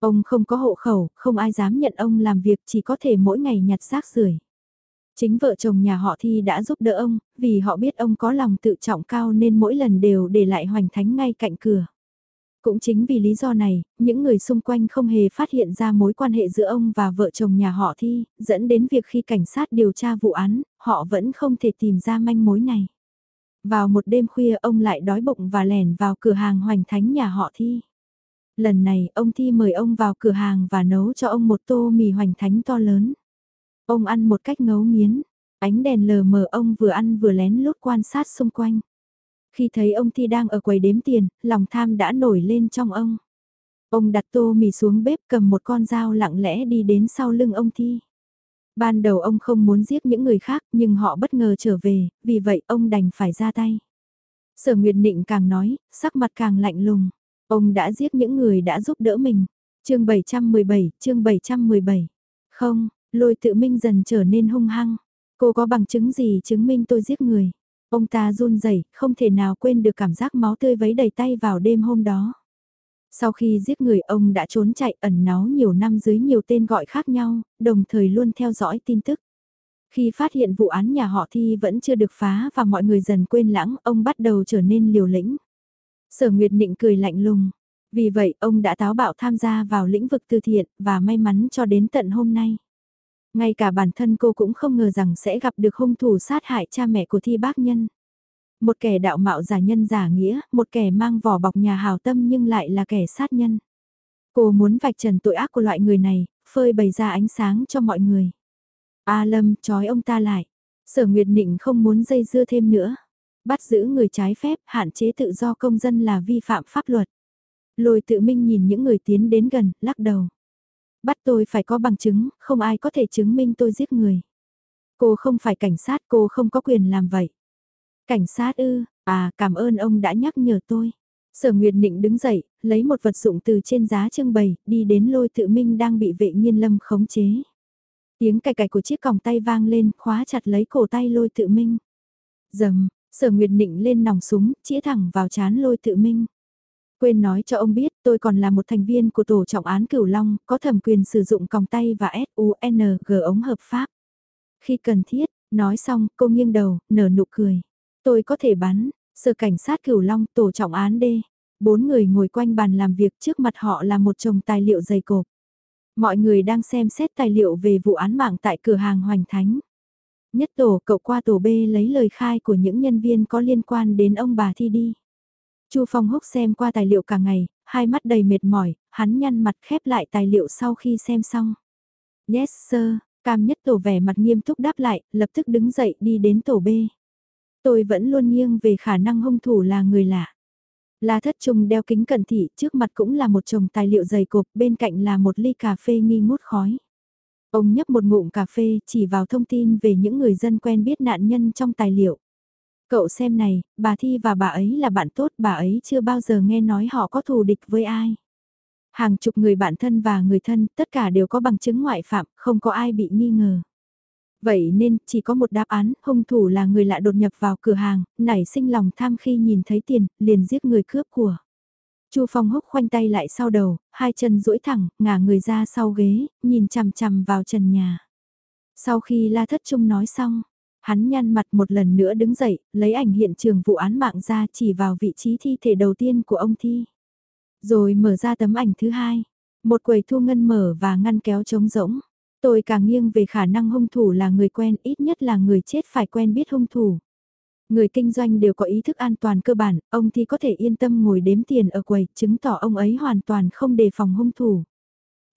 Ông không có hộ khẩu, không ai dám nhận ông làm việc chỉ có thể mỗi ngày nhặt rác rưởi. Chính vợ chồng nhà họ Thi đã giúp đỡ ông, vì họ biết ông có lòng tự trọng cao nên mỗi lần đều để lại hoành thánh ngay cạnh cửa. Cũng chính vì lý do này, những người xung quanh không hề phát hiện ra mối quan hệ giữa ông và vợ chồng nhà họ Thi, dẫn đến việc khi cảnh sát điều tra vụ án, họ vẫn không thể tìm ra manh mối này. Vào một đêm khuya ông lại đói bụng và lẻn vào cửa hàng hoành thánh nhà họ Thi. Lần này ông Thi mời ông vào cửa hàng và nấu cho ông một tô mì hoành thánh to lớn. Ông ăn một cách ngấu nghiến, ánh đèn lờ mờ ông vừa ăn vừa lén lút quan sát xung quanh. Khi thấy ông Thi đang ở quầy đếm tiền, lòng tham đã nổi lên trong ông. Ông đặt tô mì xuống bếp cầm một con dao lặng lẽ đi đến sau lưng ông Thi. Ban đầu ông không muốn giết những người khác nhưng họ bất ngờ trở về, vì vậy ông đành phải ra tay. Sở Nguyệt Nịnh càng nói, sắc mặt càng lạnh lùng. Ông đã giết những người đã giúp đỡ mình. chương 717, chương 717. Không, lôi tự minh dần trở nên hung hăng. Cô có bằng chứng gì chứng minh tôi giết người? Ông ta run rẩy, không thể nào quên được cảm giác máu tươi vấy đầy tay vào đêm hôm đó. Sau khi giết người ông đã trốn chạy ẩn náu nhiều năm dưới nhiều tên gọi khác nhau, đồng thời luôn theo dõi tin tức. Khi phát hiện vụ án nhà họ Thi vẫn chưa được phá và mọi người dần quên lãng, ông bắt đầu trở nên liều lĩnh. Sở Nguyệt Nịnh cười lạnh lùng. Vì vậy ông đã táo bạo tham gia vào lĩnh vực từ thiện và may mắn cho đến tận hôm nay. Ngay cả bản thân cô cũng không ngờ rằng sẽ gặp được hung thủ sát hại cha mẹ của thi bác nhân. Một kẻ đạo mạo giả nhân giả nghĩa, một kẻ mang vỏ bọc nhà hào tâm nhưng lại là kẻ sát nhân. Cô muốn vạch trần tội ác của loại người này, phơi bày ra ánh sáng cho mọi người. A Lâm trói ông ta lại. Sở Nguyệt Nịnh không muốn dây dưa thêm nữa. Bắt giữ người trái phép, hạn chế tự do công dân là vi phạm pháp luật. Lôi tự minh nhìn những người tiến đến gần, lắc đầu. Bắt tôi phải có bằng chứng, không ai có thể chứng minh tôi giết người. Cô không phải cảnh sát, cô không có quyền làm vậy. Cảnh sát ư, à cảm ơn ông đã nhắc nhở tôi. Sở Nguyệt Nịnh đứng dậy, lấy một vật dụng từ trên giá trưng bày, đi đến lôi tự minh đang bị vệ nghiên lâm khống chế. Tiếng cài cài của chiếc còng tay vang lên, khóa chặt lấy cổ tay lôi tự minh. Dầm, sở Nguyệt Nịnh lên nòng súng, chĩa thẳng vào chán lôi tự minh. Quên nói cho ông biết tôi còn là một thành viên của tổ trọng án Cửu Long, có thẩm quyền sử dụng còng tay và SUNG ống hợp pháp. Khi cần thiết, nói xong, cô nghiêng đầu, nở nụ cười. Tôi có thể bắn, sở cảnh sát Cửu Long tổ trọng án D. Bốn người ngồi quanh bàn làm việc trước mặt họ là một chồng tài liệu dày cộp. Mọi người đang xem xét tài liệu về vụ án mạng tại cửa hàng Hoành Thánh. Nhất tổ cậu qua tổ B lấy lời khai của những nhân viên có liên quan đến ông bà Thi đi. Chu Phong Húc xem qua tài liệu cả ngày, hai mắt đầy mệt mỏi, hắn nhăn mặt khép lại tài liệu sau khi xem xong. Yes sir, cam nhất tổ vẻ mặt nghiêm túc đáp lại, lập tức đứng dậy đi đến tổ B. Tôi vẫn luôn nghiêng về khả năng hung thủ là người lạ. La thất trung đeo kính cận thị, trước mặt cũng là một chồng tài liệu dày cộp, bên cạnh là một ly cà phê nghi ngút khói. Ông nhấp một ngụm cà phê, chỉ vào thông tin về những người dân quen biết nạn nhân trong tài liệu. Cậu xem này, bà Thi và bà ấy là bạn tốt, bà ấy chưa bao giờ nghe nói họ có thù địch với ai. Hàng chục người bạn thân và người thân, tất cả đều có bằng chứng ngoại phạm, không có ai bị nghi ngờ. Vậy nên, chỉ có một đáp án, hung thủ là người lạ đột nhập vào cửa hàng, nảy sinh lòng tham khi nhìn thấy tiền, liền giết người cướp của. Chu Phong húc khoanh tay lại sau đầu, hai chân duỗi thẳng, ngả người ra sau ghế, nhìn chằm chằm vào trần nhà. Sau khi La Thất Trung nói xong, hắn nhăn mặt một lần nữa đứng dậy, lấy ảnh hiện trường vụ án mạng ra chỉ vào vị trí thi thể đầu tiên của ông Thi. Rồi mở ra tấm ảnh thứ hai, một quầy thu ngân mở và ngăn kéo trống rỗng. Tôi càng nghiêng về khả năng hung thủ là người quen, ít nhất là người chết phải quen biết hung thủ. Người kinh doanh đều có ý thức an toàn cơ bản, ông thì có thể yên tâm ngồi đếm tiền ở quầy, chứng tỏ ông ấy hoàn toàn không đề phòng hung thủ.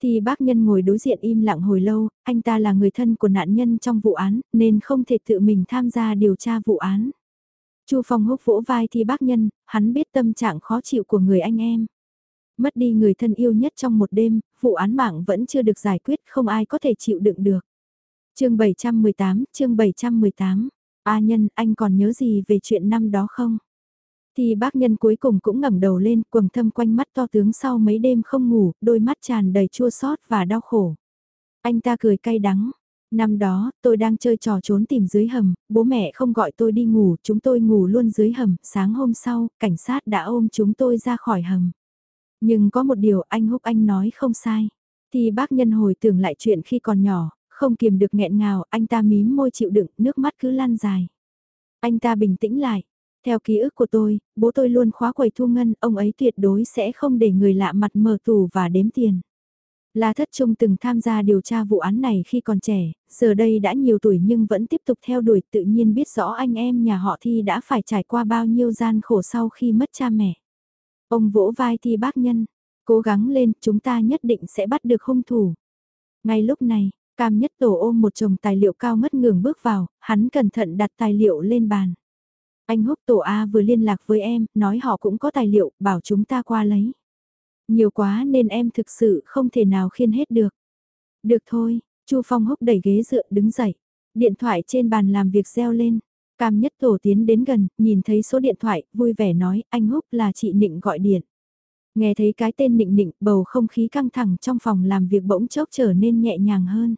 Thì bác nhân ngồi đối diện im lặng hồi lâu, anh ta là người thân của nạn nhân trong vụ án, nên không thể tự mình tham gia điều tra vụ án. Chu Phong húc vỗ vai thì bác nhân, hắn biết tâm trạng khó chịu của người anh em. Mất đi người thân yêu nhất trong một đêm, vụ án mạng vẫn chưa được giải quyết, không ai có thể chịu đựng được. chương 718, chương 718. A nhân, anh còn nhớ gì về chuyện năm đó không? Thì bác nhân cuối cùng cũng ngẩng đầu lên, quầng thâm quanh mắt to tướng sau mấy đêm không ngủ, đôi mắt tràn đầy chua xót và đau khổ. Anh ta cười cay đắng. Năm đó, tôi đang chơi trò trốn tìm dưới hầm, bố mẹ không gọi tôi đi ngủ, chúng tôi ngủ luôn dưới hầm, sáng hôm sau, cảnh sát đã ôm chúng tôi ra khỏi hầm. Nhưng có một điều anh Húc Anh nói không sai. Thì bác nhân hồi tưởng lại chuyện khi còn nhỏ, không kiềm được nghẹn ngào, anh ta mím môi chịu đựng, nước mắt cứ lan dài. Anh ta bình tĩnh lại. Theo ký ức của tôi, bố tôi luôn khóa quầy thu ngân, ông ấy tuyệt đối sẽ không để người lạ mặt mở tủ và đếm tiền. La Thất Trung từng tham gia điều tra vụ án này khi còn trẻ, giờ đây đã nhiều tuổi nhưng vẫn tiếp tục theo đuổi tự nhiên biết rõ anh em nhà họ Thi đã phải trải qua bao nhiêu gian khổ sau khi mất cha mẹ. Ông vỗ vai Thi bác nhân, cố gắng lên chúng ta nhất định sẽ bắt được hung thủ. Ngay lúc này, Cam Nhất Tổ ôm một chồng tài liệu cao ngất ngường bước vào, hắn cẩn thận đặt tài liệu lên bàn. Anh Húc Tổ A vừa liên lạc với em, nói họ cũng có tài liệu, bảo chúng ta qua lấy. Nhiều quá nên em thực sự không thể nào khiên hết được. Được thôi, Chu Phong húc đẩy ghế dựa đứng dậy. Điện thoại trên bàn làm việc reo lên. Cam nhất tổ tiến đến gần, nhìn thấy số điện thoại, vui vẻ nói, anh húc là chị Nịnh gọi điện. Nghe thấy cái tên Nịnh Nịnh, bầu không khí căng thẳng trong phòng làm việc bỗng chốc trở nên nhẹ nhàng hơn.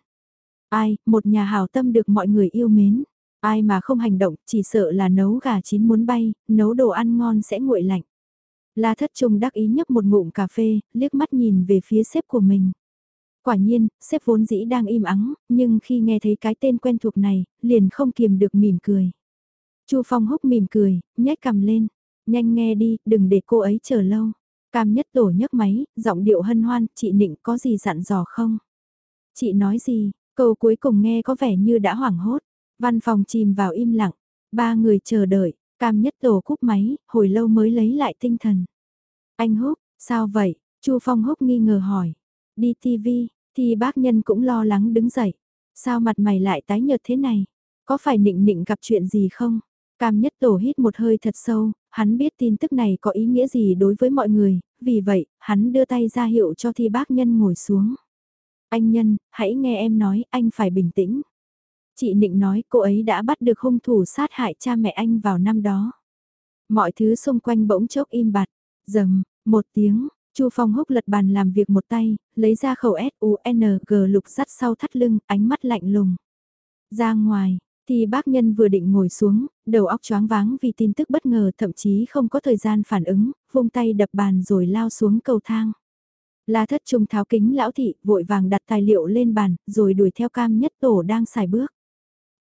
Ai, một nhà hào tâm được mọi người yêu mến. Ai mà không hành động, chỉ sợ là nấu gà chín muốn bay, nấu đồ ăn ngon sẽ nguội lạnh. La thất trung đắc ý nhấp một ngụm cà phê, liếc mắt nhìn về phía sếp của mình. Quả nhiên, sếp vốn dĩ đang im ắng, nhưng khi nghe thấy cái tên quen thuộc này, liền không kiềm được mỉm cười. Chu Phong húc mỉm cười, nhếch cằm lên. Nhanh nghe đi, đừng để cô ấy chờ lâu. Cam nhất tổ nhấc máy, giọng điệu hân hoan, chị Nịnh có gì dặn dò không? Chị nói gì, câu cuối cùng nghe có vẻ như đã hoảng hốt. Văn phòng chìm vào im lặng, ba người chờ đợi, Cam nhất tổ cúp máy, hồi lâu mới lấy lại tinh thần. Anh Húc, sao vậy? Chu Phong Húc nghi ngờ hỏi. Đi TV, thì bác nhân cũng lo lắng đứng dậy. Sao mặt mày lại tái nhợt thế này? Có phải nịnh nịnh gặp chuyện gì không? Cam nhất tổ hít một hơi thật sâu, hắn biết tin tức này có ý nghĩa gì đối với mọi người, vì vậy, hắn đưa tay ra hiệu cho thi bác nhân ngồi xuống. Anh nhân, hãy nghe em nói, anh phải bình tĩnh. Chị Nịnh nói cô ấy đã bắt được hung thủ sát hại cha mẹ anh vào năm đó. Mọi thứ xung quanh bỗng chốc im bặt, dầm, một tiếng, Chu Phong húc lật bàn làm việc một tay, lấy ra khẩu S-U-N-G lục sắt sau thắt lưng, ánh mắt lạnh lùng. Ra ngoài, thì bác nhân vừa định ngồi xuống, đầu óc choáng váng vì tin tức bất ngờ thậm chí không có thời gian phản ứng, vung tay đập bàn rồi lao xuống cầu thang. La thất trung tháo kính lão thị, vội vàng đặt tài liệu lên bàn, rồi đuổi theo cam nhất tổ đang xài bước.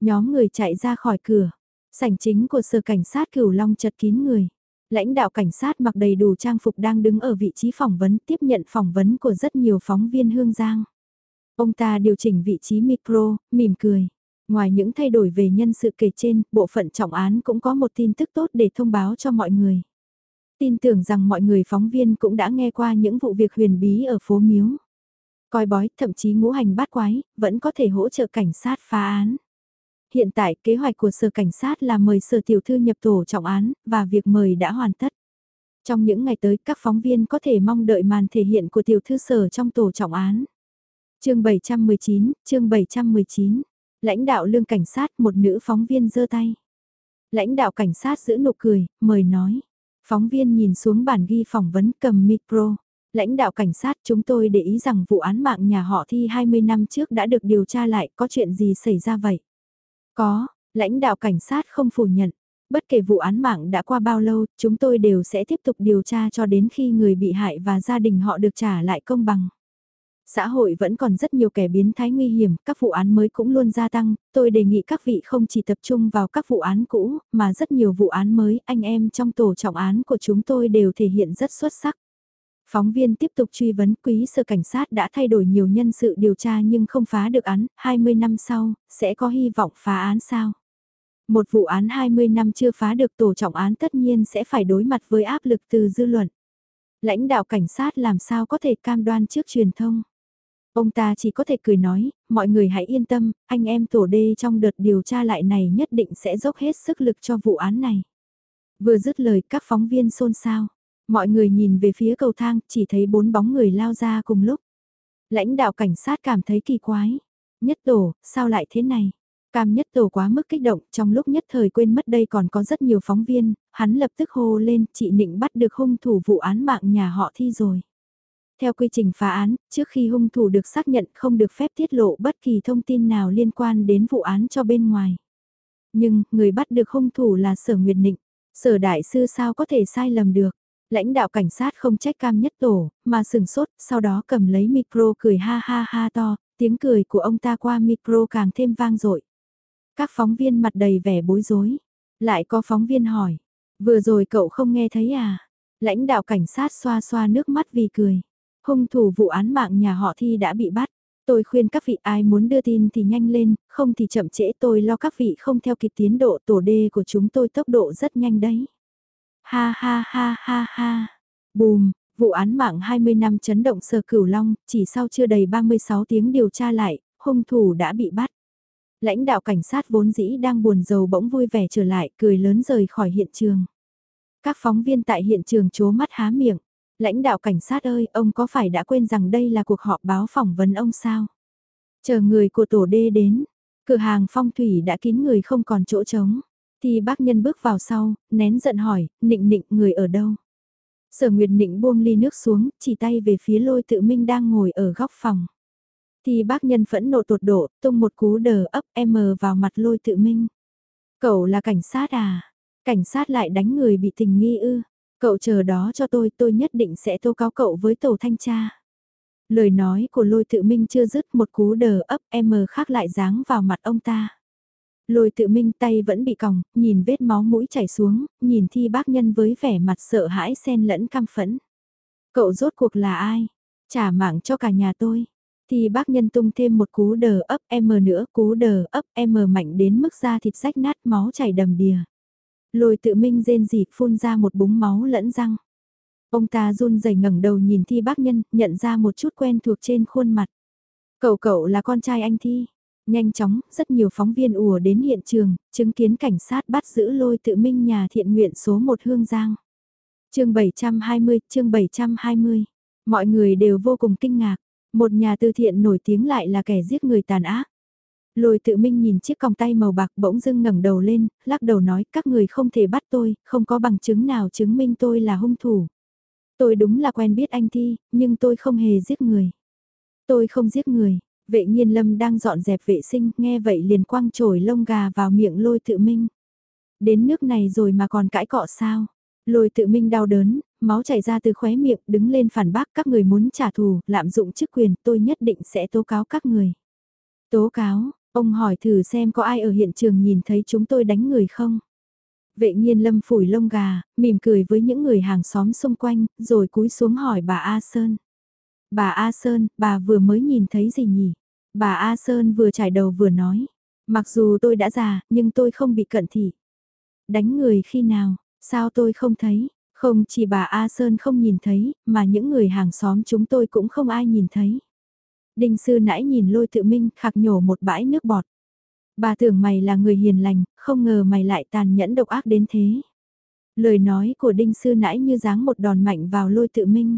Nhóm người chạy ra khỏi cửa. Sảnh chính của sở cảnh sát cửu long chật kín người. Lãnh đạo cảnh sát mặc đầy đủ trang phục đang đứng ở vị trí phỏng vấn tiếp nhận phỏng vấn của rất nhiều phóng viên hương giang. Ông ta điều chỉnh vị trí micro, mỉm cười. Ngoài những thay đổi về nhân sự kể trên, bộ phận trọng án cũng có một tin tức tốt để thông báo cho mọi người. Tin tưởng rằng mọi người phóng viên cũng đã nghe qua những vụ việc huyền bí ở phố Miếu. Coi bói, thậm chí ngũ hành bát quái, vẫn có thể hỗ trợ cảnh sát phá án. Hiện tại kế hoạch của sở cảnh sát là mời sở tiểu thư nhập tổ trọng án, và việc mời đã hoàn tất. Trong những ngày tới các phóng viên có thể mong đợi màn thể hiện của tiểu thư sở trong tổ trọng án. chương 719, chương 719, lãnh đạo lương cảnh sát một nữ phóng viên giơ tay. Lãnh đạo cảnh sát giữ nụ cười, mời nói. Phóng viên nhìn xuống bản ghi phỏng vấn cầm micro. Lãnh đạo cảnh sát chúng tôi để ý rằng vụ án mạng nhà họ thi 20 năm trước đã được điều tra lại có chuyện gì xảy ra vậy. Có, lãnh đạo cảnh sát không phủ nhận. Bất kể vụ án mạng đã qua bao lâu, chúng tôi đều sẽ tiếp tục điều tra cho đến khi người bị hại và gia đình họ được trả lại công bằng. Xã hội vẫn còn rất nhiều kẻ biến thái nguy hiểm, các vụ án mới cũng luôn gia tăng, tôi đề nghị các vị không chỉ tập trung vào các vụ án cũ, mà rất nhiều vụ án mới, anh em trong tổ trọng án của chúng tôi đều thể hiện rất xuất sắc. Phóng viên tiếp tục truy vấn quý sơ cảnh sát đã thay đổi nhiều nhân sự điều tra nhưng không phá được án, 20 năm sau, sẽ có hy vọng phá án sao? Một vụ án 20 năm chưa phá được tổ trọng án tất nhiên sẽ phải đối mặt với áp lực từ dư luận. Lãnh đạo cảnh sát làm sao có thể cam đoan trước truyền thông? Ông ta chỉ có thể cười nói, mọi người hãy yên tâm, anh em tổ đê trong đợt điều tra lại này nhất định sẽ dốc hết sức lực cho vụ án này. Vừa dứt lời các phóng viên xôn xao. Mọi người nhìn về phía cầu thang, chỉ thấy bốn bóng người lao ra cùng lúc. Lãnh đạo cảnh sát cảm thấy kỳ quái. Nhất tổ, sao lại thế này? Cam nhất tổ quá mức kích động, trong lúc nhất thời quên mất đây còn có rất nhiều phóng viên, hắn lập tức hô lên, chị Nịnh bắt được hung thủ vụ án mạng nhà họ thi rồi. Theo quy trình phá án, trước khi hung thủ được xác nhận không được phép tiết lộ bất kỳ thông tin nào liên quan đến vụ án cho bên ngoài. Nhưng, người bắt được hung thủ là Sở Nguyệt Nịnh. Sở Đại Sư sao có thể sai lầm được. Lãnh đạo cảnh sát không trách cam nhất tổ, mà sừng sốt, sau đó cầm lấy micro cười ha ha ha to, tiếng cười của ông ta qua micro càng thêm vang dội. Các phóng viên mặt đầy vẻ bối rối. Lại có phóng viên hỏi, vừa rồi cậu không nghe thấy à? Lãnh đạo cảnh sát xoa xoa nước mắt vì cười. Hung thủ vụ án mạng nhà họ thi đã bị bắt. Tôi khuyên các vị ai muốn đưa tin thì nhanh lên, không thì chậm trễ tôi lo các vị không theo kịp tiến độ tổ đê của chúng tôi tốc độ rất nhanh đấy. Ha ha ha ha ha. Bùm, vụ án mạng 20 năm chấn động sờ cửu long, chỉ sau chưa đầy 36 tiếng điều tra lại, hung thủ đã bị bắt. Lãnh đạo cảnh sát vốn dĩ đang buồn rầu bỗng vui vẻ trở lại, cười lớn rời khỏi hiện trường. Các phóng viên tại hiện trường chố mắt há miệng. Lãnh đạo cảnh sát ơi, ông có phải đã quên rằng đây là cuộc họp báo phỏng vấn ông sao? Chờ người của tổ đê đến, cửa hàng phong thủy đã kín người không còn chỗ trống. Thì bác nhân bước vào sau, nén giận hỏi, nịnh nịnh người ở đâu? Sở Nguyệt Nịnh buông ly nước xuống, chỉ tay về phía lôi tự minh đang ngồi ở góc phòng. Thì bác nhân phẫn nộ tột độ, tung một cú đờ ấp M vào mặt lôi tự minh. Cậu là cảnh sát à? Cảnh sát lại đánh người bị tình nghi ư? Cậu chờ đó cho tôi, tôi nhất định sẽ tố cáo cậu với tổ thanh tra. Lời nói của lôi tự minh chưa dứt một cú đờ ấp M khác lại dáng vào mặt ông ta. Lôi tự minh tay vẫn bị còng, nhìn vết máu mũi chảy xuống, nhìn thi bác nhân với vẻ mặt sợ hãi xen lẫn căm phẫn. Cậu rốt cuộc là ai? Trả mạng cho cả nhà tôi. Thì bác nhân tung thêm một cú đờ ấp M nữa, cú đờ ấp M mạnh đến mức da thịt rách nát máu chảy đầm đìa. Lôi tự minh rên rỉ phun ra một búng máu lẫn răng. Ông ta run rẩy ngẩng đầu nhìn thi bác nhân, nhận ra một chút quen thuộc trên khuôn mặt. Cậu cậu là con trai anh thi. Nhanh chóng, rất nhiều phóng viên ùa đến hiện trường, chứng kiến cảnh sát bắt giữ lôi tự minh nhà thiện nguyện số 1 Hương Giang. chương 720, chương 720. Mọi người đều vô cùng kinh ngạc. Một nhà từ thiện nổi tiếng lại là kẻ giết người tàn ác. Lôi tự minh nhìn chiếc còng tay màu bạc bỗng dưng ngẩng đầu lên, lắc đầu nói các người không thể bắt tôi, không có bằng chứng nào chứng minh tôi là hung thủ. Tôi đúng là quen biết anh Thi, nhưng tôi không hề giết người. Tôi không giết người, vệ nhiên lâm đang dọn dẹp vệ sinh, nghe vậy liền quăng trổi lông gà vào miệng lôi tự minh. Đến nước này rồi mà còn cãi cọ sao? Lôi tự minh đau đớn, máu chảy ra từ khóe miệng, đứng lên phản bác các người muốn trả thù, lạm dụng chức quyền, tôi nhất định sẽ tố cáo các người. Tố cáo, Ông hỏi thử xem có ai ở hiện trường nhìn thấy chúng tôi đánh người không? Vệ nhiên lâm phủi lông gà, mỉm cười với những người hàng xóm xung quanh, rồi cúi xuống hỏi bà A Sơn. Bà A Sơn, bà vừa mới nhìn thấy gì nhỉ? Bà A Sơn vừa trải đầu vừa nói. Mặc dù tôi đã già, nhưng tôi không bị cận thị. Đánh người khi nào, sao tôi không thấy? Không chỉ bà A Sơn không nhìn thấy, mà những người hàng xóm chúng tôi cũng không ai nhìn thấy. Đinh sư nãy nhìn lôi tự minh khạc nhổ một bãi nước bọt. Bà tưởng mày là người hiền lành, không ngờ mày lại tàn nhẫn độc ác đến thế. Lời nói của đinh sư nãy như dáng một đòn mạnh vào lôi tự minh.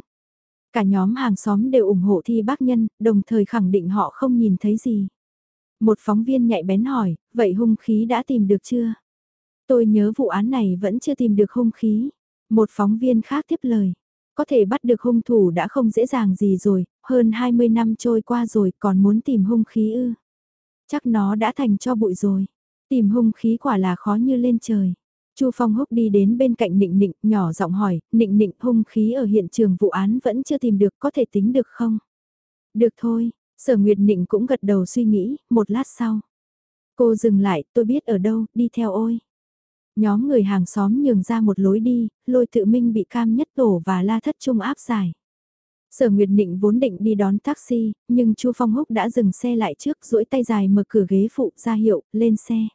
Cả nhóm hàng xóm đều ủng hộ thi bác nhân, đồng thời khẳng định họ không nhìn thấy gì. Một phóng viên nhạy bén hỏi, vậy hung khí đã tìm được chưa? Tôi nhớ vụ án này vẫn chưa tìm được hung khí. Một phóng viên khác tiếp lời. Có thể bắt được hung thủ đã không dễ dàng gì rồi, hơn 20 năm trôi qua rồi còn muốn tìm hung khí ư. Chắc nó đã thành cho bụi rồi. Tìm hung khí quả là khó như lên trời. Chu Phong Húc đi đến bên cạnh Nịnh Nịnh, nhỏ giọng hỏi, Nịnh Nịnh hung khí ở hiện trường vụ án vẫn chưa tìm được, có thể tính được không? Được thôi, Sở Nguyệt Nịnh cũng gật đầu suy nghĩ, một lát sau. Cô dừng lại, tôi biết ở đâu, đi theo ôi. Nhóm người hàng xóm nhường ra một lối đi, lôi tự minh bị cam nhất tổ và la thất trung áp giải. Sở Nguyệt Định vốn định đi đón taxi, nhưng Chu Phong Húc đã dừng xe lại trước, duỗi tay dài mở cửa ghế phụ ra hiệu, lên xe.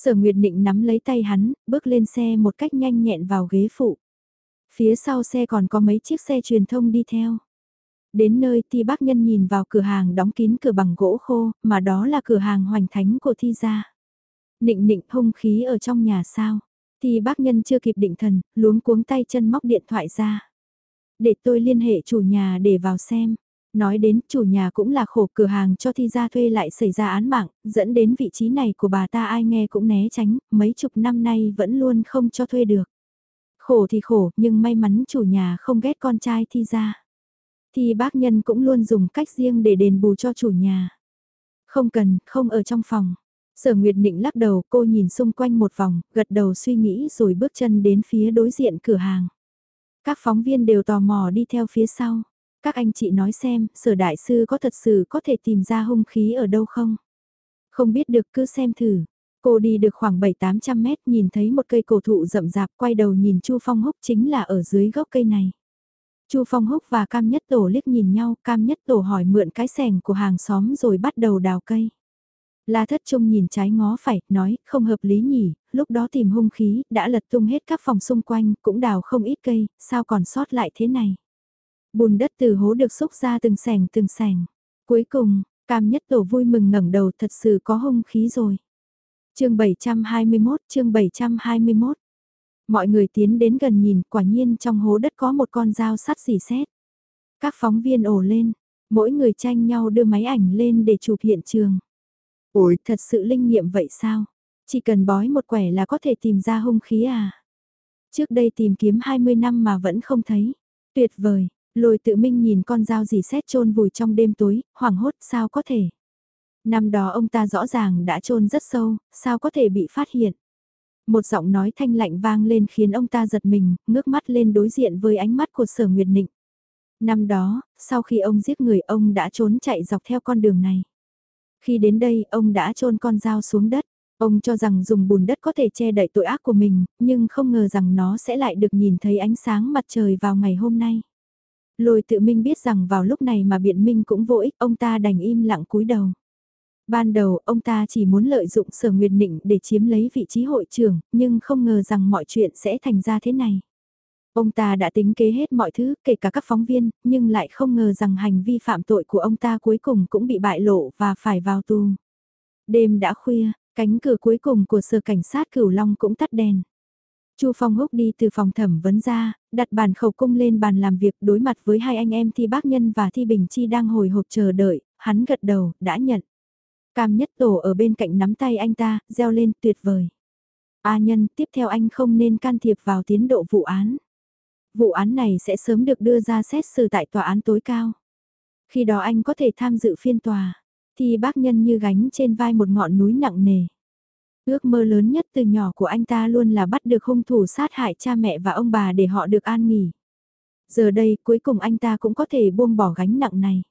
Sở Nguyệt Định nắm lấy tay hắn, bước lên xe một cách nhanh nhẹn vào ghế phụ. Phía sau xe còn có mấy chiếc xe truyền thông đi theo. Đến nơi thì bác nhân nhìn vào cửa hàng đóng kín cửa bằng gỗ khô, mà đó là cửa hàng hoành thánh của thi gia. Nịnh nịnh hung khí ở trong nhà sao? Thì bác nhân chưa kịp định thần, luống cuống tay chân móc điện thoại ra. Để tôi liên hệ chủ nhà để vào xem. Nói đến chủ nhà cũng là khổ cửa hàng cho thi gia thuê lại xảy ra án mạng, dẫn đến vị trí này của bà ta ai nghe cũng né tránh, mấy chục năm nay vẫn luôn không cho thuê được. Khổ thì khổ, nhưng may mắn chủ nhà không ghét con trai thi gia. Thì bác nhân cũng luôn dùng cách riêng để đền bù cho chủ nhà. Không cần, không ở trong phòng. Sở Nguyệt Định lắc đầu cô nhìn xung quanh một vòng, gật đầu suy nghĩ rồi bước chân đến phía đối diện cửa hàng. Các phóng viên đều tò mò đi theo phía sau. Các anh chị nói xem, sở đại sư có thật sự có thể tìm ra hung khí ở đâu không? Không biết được cứ xem thử. Cô đi được khoảng 7-800 mét nhìn thấy một cây cổ thụ rậm rạp quay đầu nhìn Chu Phong Húc chính là ở dưới gốc cây này. Chu Phong Húc và Cam Nhất Tổ liếc nhìn nhau, Cam Nhất Tổ hỏi mượn cái sẻng của hàng xóm rồi bắt đầu đào cây. La Thất Trung nhìn trái ngó phải, nói, không hợp lý nhỉ, lúc đó tìm hung khí, đã lật tung hết các phòng xung quanh, cũng đào không ít cây, sao còn sót lại thế này. Bùn đất từ hố được xúc ra từng sẻng từng sẻng. Cuối cùng, Cam Nhất Tổ vui mừng ngẩng đầu thật sự có hung khí rồi. chương 721, chương 721. Mọi người tiến đến gần nhìn, quả nhiên trong hố đất có một con dao sắt xỉ xét. Các phóng viên ồ lên, mỗi người tranh nhau đưa máy ảnh lên để chụp hiện trường. Ôi, thật sự linh nghiệm vậy sao? Chỉ cần bói một quẻ là có thể tìm ra hung khí à? Trước đây tìm kiếm 20 năm mà vẫn không thấy. Tuyệt vời, lôi tự minh nhìn con dao dì xét chôn vùi trong đêm tối, hoảng hốt sao có thể. Năm đó ông ta rõ ràng đã chôn rất sâu, sao có thể bị phát hiện. Một giọng nói thanh lạnh vang lên khiến ông ta giật mình, ngước mắt lên đối diện với ánh mắt của sở nguyệt nịnh. Năm đó, sau khi ông giết người ông đã trốn chạy dọc theo con đường này. Khi đến đây, ông đã chôn con dao xuống đất. Ông cho rằng dùng bùn đất có thể che đậy tội ác của mình, nhưng không ngờ rằng nó sẽ lại được nhìn thấy ánh sáng mặt trời vào ngày hôm nay. Lôi tự minh biết rằng vào lúc này mà biện minh cũng vô ích, ông ta đành im lặng cúi đầu. Ban đầu, ông ta chỉ muốn lợi dụng sở nguyệt định để chiếm lấy vị trí hội trưởng, nhưng không ngờ rằng mọi chuyện sẽ thành ra thế này. Ông ta đã tính kế hết mọi thứ, kể cả các phóng viên, nhưng lại không ngờ rằng hành vi phạm tội của ông ta cuối cùng cũng bị bại lộ và phải vào tù. Đêm đã khuya, cánh cửa cuối cùng của sở cảnh sát Cửu Long cũng tắt đèn. Chu Phong Húc đi từ phòng thẩm vấn ra, đặt bàn khẩu cung lên bàn làm việc đối mặt với hai anh em Thi Bác Nhân và Thi Bình Chi đang hồi hộp chờ đợi, hắn gật đầu, đã nhận. Cam Nhất Tổ ở bên cạnh nắm tay anh ta, reo lên tuyệt vời. A Nhân, tiếp theo anh không nên can thiệp vào tiến độ vụ án. Vụ án này sẽ sớm được đưa ra xét xử tại tòa án tối cao. Khi đó anh có thể tham dự phiên tòa, thì bác nhân như gánh trên vai một ngọn núi nặng nề. Ước mơ lớn nhất từ nhỏ của anh ta luôn là bắt được hung thủ sát hại cha mẹ và ông bà để họ được an nghỉ. Giờ đây cuối cùng anh ta cũng có thể buông bỏ gánh nặng này.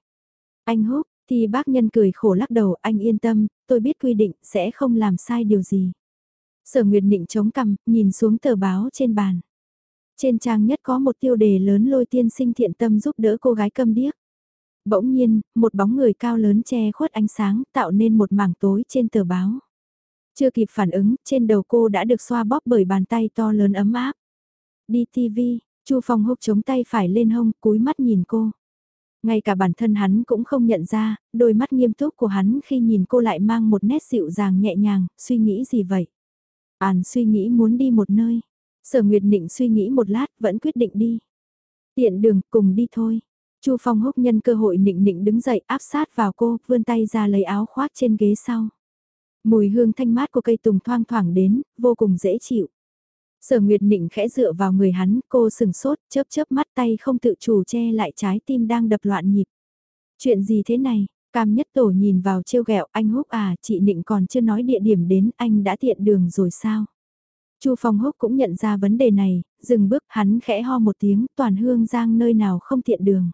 Anh húc, thì bác nhân cười khổ lắc đầu anh yên tâm, tôi biết quy định sẽ không làm sai điều gì. Sở Nguyệt Nịnh chống cằm, nhìn xuống tờ báo trên bàn. Trên trang nhất có một tiêu đề lớn lôi tiên sinh thiện tâm giúp đỡ cô gái câm điếc. Bỗng nhiên, một bóng người cao lớn che khuất ánh sáng tạo nên một mảng tối trên tờ báo. Chưa kịp phản ứng, trên đầu cô đã được xoa bóp bởi bàn tay to lớn ấm áp. Đi TV, Chu Phong húc chống tay phải lên hông, cúi mắt nhìn cô. Ngay cả bản thân hắn cũng không nhận ra, đôi mắt nghiêm túc của hắn khi nhìn cô lại mang một nét dịu dàng nhẹ nhàng, suy nghĩ gì vậy? Ản suy nghĩ muốn đi một nơi. Sở Nguyệt Nịnh suy nghĩ một lát vẫn quyết định đi. Tiện đường cùng đi thôi. Chu Phong húc nhân cơ hội nịnh nịnh đứng dậy áp sát vào cô, vươn tay ra lấy áo khoác trên ghế sau. Mùi hương thanh mát của cây tùng thoang thoảng đến, vô cùng dễ chịu. Sở Nguyệt Nịnh khẽ dựa vào người hắn, cô sừng sốt, chớp chớp mắt tay không tự chủ che lại trái tim đang đập loạn nhịp. Chuyện gì thế này? Cam nhất tổ nhìn vào trêu ghẹo anh húc à, chị Nịnh còn chưa nói địa điểm đến, anh đã tiện đường rồi sao? Chu Phong Húc cũng nhận ra vấn đề này, dừng bước hắn khẽ ho một tiếng, toàn hương giang nơi nào không tiện đường.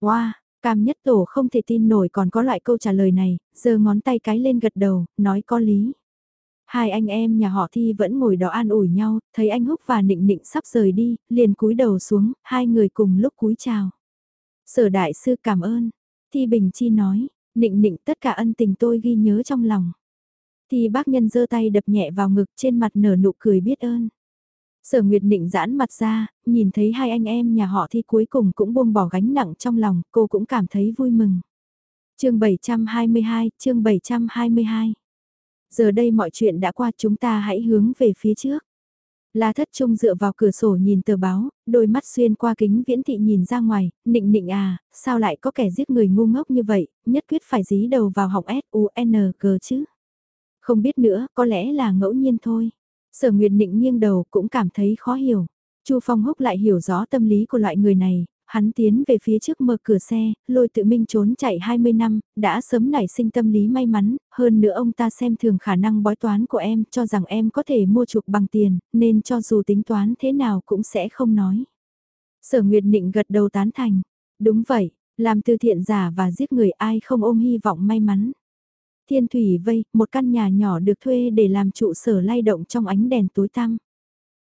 Wow, cam nhất tổ không thể tin nổi còn có loại câu trả lời này, giơ ngón tay cái lên gật đầu, nói có lý. Hai anh em nhà họ Thi vẫn ngồi đó an ủi nhau, thấy anh Húc và Nịnh Nịnh sắp rời đi, liền cúi đầu xuống, hai người cùng lúc cúi chào. Sở đại sư cảm ơn. Thi Bình Chi nói, Nịnh Nịnh tất cả ân tình tôi ghi nhớ trong lòng. Thì bác nhân giơ tay đập nhẹ vào ngực trên mặt nở nụ cười biết ơn. Sở Nguyệt Nịnh giãn mặt ra, nhìn thấy hai anh em nhà họ thi cuối cùng cũng buông bỏ gánh nặng trong lòng, cô cũng cảm thấy vui mừng. chương 722, chương 722. Giờ đây mọi chuyện đã qua chúng ta hãy hướng về phía trước. La thất trung dựa vào cửa sổ nhìn tờ báo, đôi mắt xuyên qua kính viễn thị nhìn ra ngoài, nịnh nịnh à, sao lại có kẻ giết người ngu ngốc như vậy, nhất quyết phải dí đầu vào học S-U-N-G chứ. Không biết nữa, có lẽ là ngẫu nhiên thôi. Sở Nguyệt Nịnh nghiêng đầu cũng cảm thấy khó hiểu. Chu Phong Húc lại hiểu rõ tâm lý của loại người này, hắn tiến về phía trước mở cửa xe, lôi tự minh trốn chạy 20 năm, đã sớm nảy sinh tâm lý may mắn, hơn nữa ông ta xem thường khả năng bói toán của em, cho rằng em có thể mua chuộc bằng tiền, nên cho dù tính toán thế nào cũng sẽ không nói. Sở Nguyệt Nịnh gật đầu tán thành, đúng vậy, làm từ thiện giả và giết người ai không ôm hy vọng may mắn. Thiên Thủy Vây, một căn nhà nhỏ được thuê để làm trụ sở lay động trong ánh đèn tối tăm.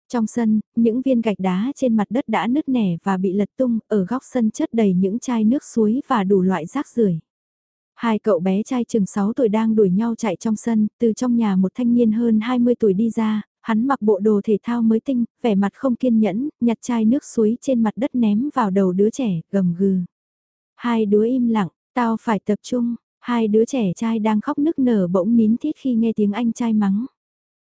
Trong sân, những viên gạch đá trên mặt đất đã nứt nẻ và bị lật tung, ở góc sân chất đầy những chai nước suối và đủ loại rác rưởi. Hai cậu bé trai chừng 6 tuổi đang đuổi nhau chạy trong sân, từ trong nhà một thanh niên hơn 20 tuổi đi ra, hắn mặc bộ đồ thể thao mới tinh, vẻ mặt không kiên nhẫn, nhặt chai nước suối trên mặt đất ném vào đầu đứa trẻ, gầm gừ. Hai đứa im lặng, tao phải tập trung, hai đứa trẻ trai đang khóc nức nở bỗng nín thít khi nghe tiếng anh trai mắng.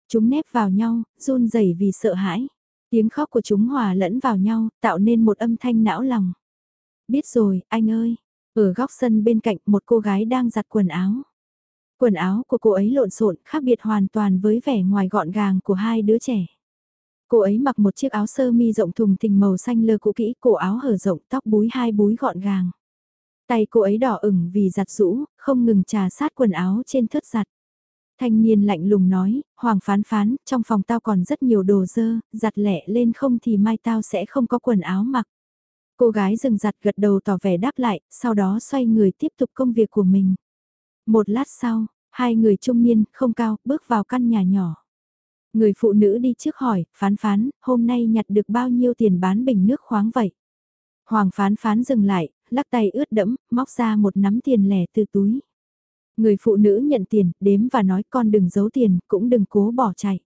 Chúng nép vào nhau, run rẩy vì sợ hãi. Tiếng khóc của chúng hòa lẫn vào nhau, tạo nên một âm thanh não lòng. Biết rồi, anh ơi. Ở góc sân bên cạnh một cô gái đang giặt quần áo. Quần áo của cô ấy lộn xộn, khác biệt hoàn toàn với vẻ ngoài gọn gàng của hai đứa trẻ. Cô ấy mặc một chiếc áo sơ mi rộng thùng thình màu xanh lơ cũ kỹ, cổ áo hở rộng, tóc búi hai búi gọn gàng. Tay cô ấy đỏ ửng vì giặt rũ, không ngừng trà sát quần áo trên thớt giặt. Thanh niên lạnh lùng nói, Hoàng phán phán, trong phòng tao còn rất nhiều đồ dơ, giặt lẹ lên không thì mai tao sẽ không có quần áo mặc. Cô gái dừng giặt gật đầu tỏ vẻ đáp lại, sau đó xoay người tiếp tục công việc của mình. Một lát sau, hai người trung niên, không cao, bước vào căn nhà nhỏ. Người phụ nữ đi trước hỏi, phán phán, hôm nay nhặt được bao nhiêu tiền bán bình nước khoáng vậy? Hoàng phán phán dừng lại, lắc tay ướt đẫm, móc ra một nắm tiền lẻ từ túi. Người phụ nữ nhận tiền, đếm và nói con đừng giấu tiền, cũng đừng cố bỏ chạy.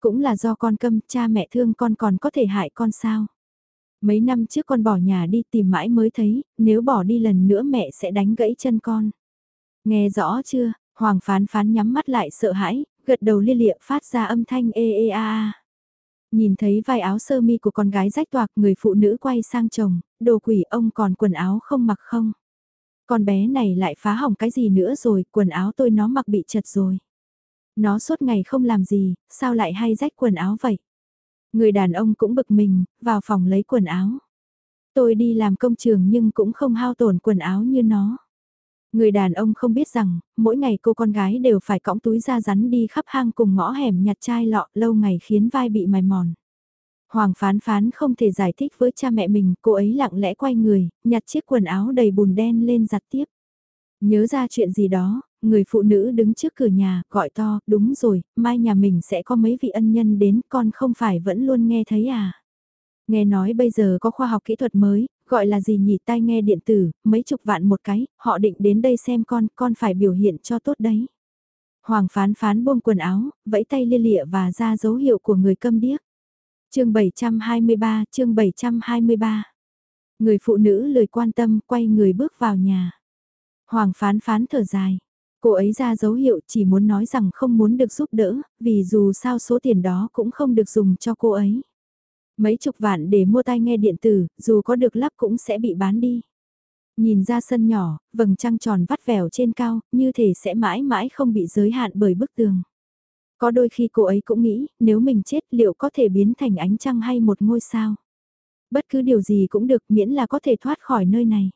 Cũng là do con câm, cha mẹ thương con còn có thể hại con sao. Mấy năm trước con bỏ nhà đi tìm mãi mới thấy, nếu bỏ đi lần nữa mẹ sẽ đánh gãy chân con. Nghe rõ chưa, Hoàng phán phán nhắm mắt lại sợ hãi, gật đầu lia lịa phát ra âm thanh ê ê a a. Nhìn thấy vai áo sơ mi của con gái rách toạc người phụ nữ quay sang chồng, đồ quỷ ông còn quần áo không mặc không? Con bé này lại phá hỏng cái gì nữa rồi, quần áo tôi nó mặc bị chật rồi. Nó suốt ngày không làm gì, sao lại hay rách quần áo vậy? Người đàn ông cũng bực mình, vào phòng lấy quần áo. Tôi đi làm công trường nhưng cũng không hao tổn quần áo như nó. Người đàn ông không biết rằng, mỗi ngày cô con gái đều phải cõng túi ra rắn đi khắp hang cùng ngõ hẻm nhặt chai lọ lâu ngày khiến vai bị mài mòn. Hoàng phán phán không thể giải thích với cha mẹ mình, cô ấy lặng lẽ quay người, nhặt chiếc quần áo đầy bùn đen lên giặt tiếp. Nhớ ra chuyện gì đó, người phụ nữ đứng trước cửa nhà, gọi to, đúng rồi, mai nhà mình sẽ có mấy vị ân nhân đến, con không phải vẫn luôn nghe thấy à. Nghe nói bây giờ có khoa học kỹ thuật mới, gọi là gì nhỉ tai nghe điện tử, mấy chục vạn một cái, họ định đến đây xem con, con phải biểu hiện cho tốt đấy. Hoàng phán phán buông quần áo, vẫy tay lia lịa và ra dấu hiệu của người câm điếc chương 723, chương 723. Người phụ nữ lời quan tâm quay người bước vào nhà. Hoàng phán phán thở dài. Cô ấy ra dấu hiệu chỉ muốn nói rằng không muốn được giúp đỡ, vì dù sao số tiền đó cũng không được dùng cho cô ấy. Mấy chục vạn để mua tai nghe điện tử, dù có được lắp cũng sẽ bị bán đi. Nhìn ra sân nhỏ, vầng trăng tròn vắt vẻo trên cao, như thể sẽ mãi mãi không bị giới hạn bởi bức tường. Có đôi khi cô ấy cũng nghĩ, nếu mình chết liệu có thể biến thành ánh trăng hay một ngôi sao? Bất cứ điều gì cũng được miễn là có thể thoát khỏi nơi này.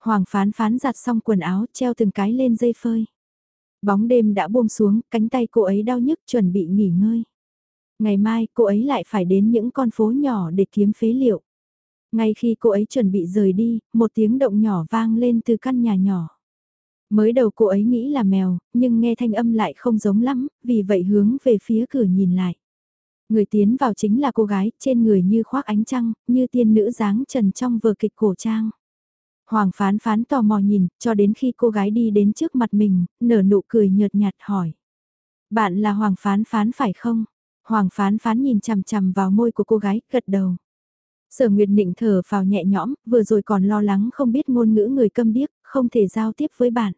Hoàng phán phán giặt xong quần áo treo từng cái lên dây phơi. Bóng đêm đã buông xuống, cánh tay cô ấy đau nhức chuẩn bị nghỉ ngơi. Ngày mai cô ấy lại phải đến những con phố nhỏ để kiếm phế liệu. Ngay khi cô ấy chuẩn bị rời đi, một tiếng động nhỏ vang lên từ căn nhà nhỏ. Mới đầu cô ấy nghĩ là mèo, nhưng nghe thanh âm lại không giống lắm, vì vậy hướng về phía cửa nhìn lại. Người tiến vào chính là cô gái, trên người như khoác ánh trăng, như tiên nữ dáng trần trong vở kịch cổ trang. Hoàng phán phán tò mò nhìn, cho đến khi cô gái đi đến trước mặt mình, nở nụ cười nhợt nhạt hỏi. Bạn là Hoàng phán phán phải không? Hoàng phán phán nhìn chằm chằm vào môi của cô gái, gật đầu. Sở Nguyệt Nịnh thở vào nhẹ nhõm, vừa rồi còn lo lắng không biết ngôn ngữ người câm điếc, không thể giao tiếp với bạn.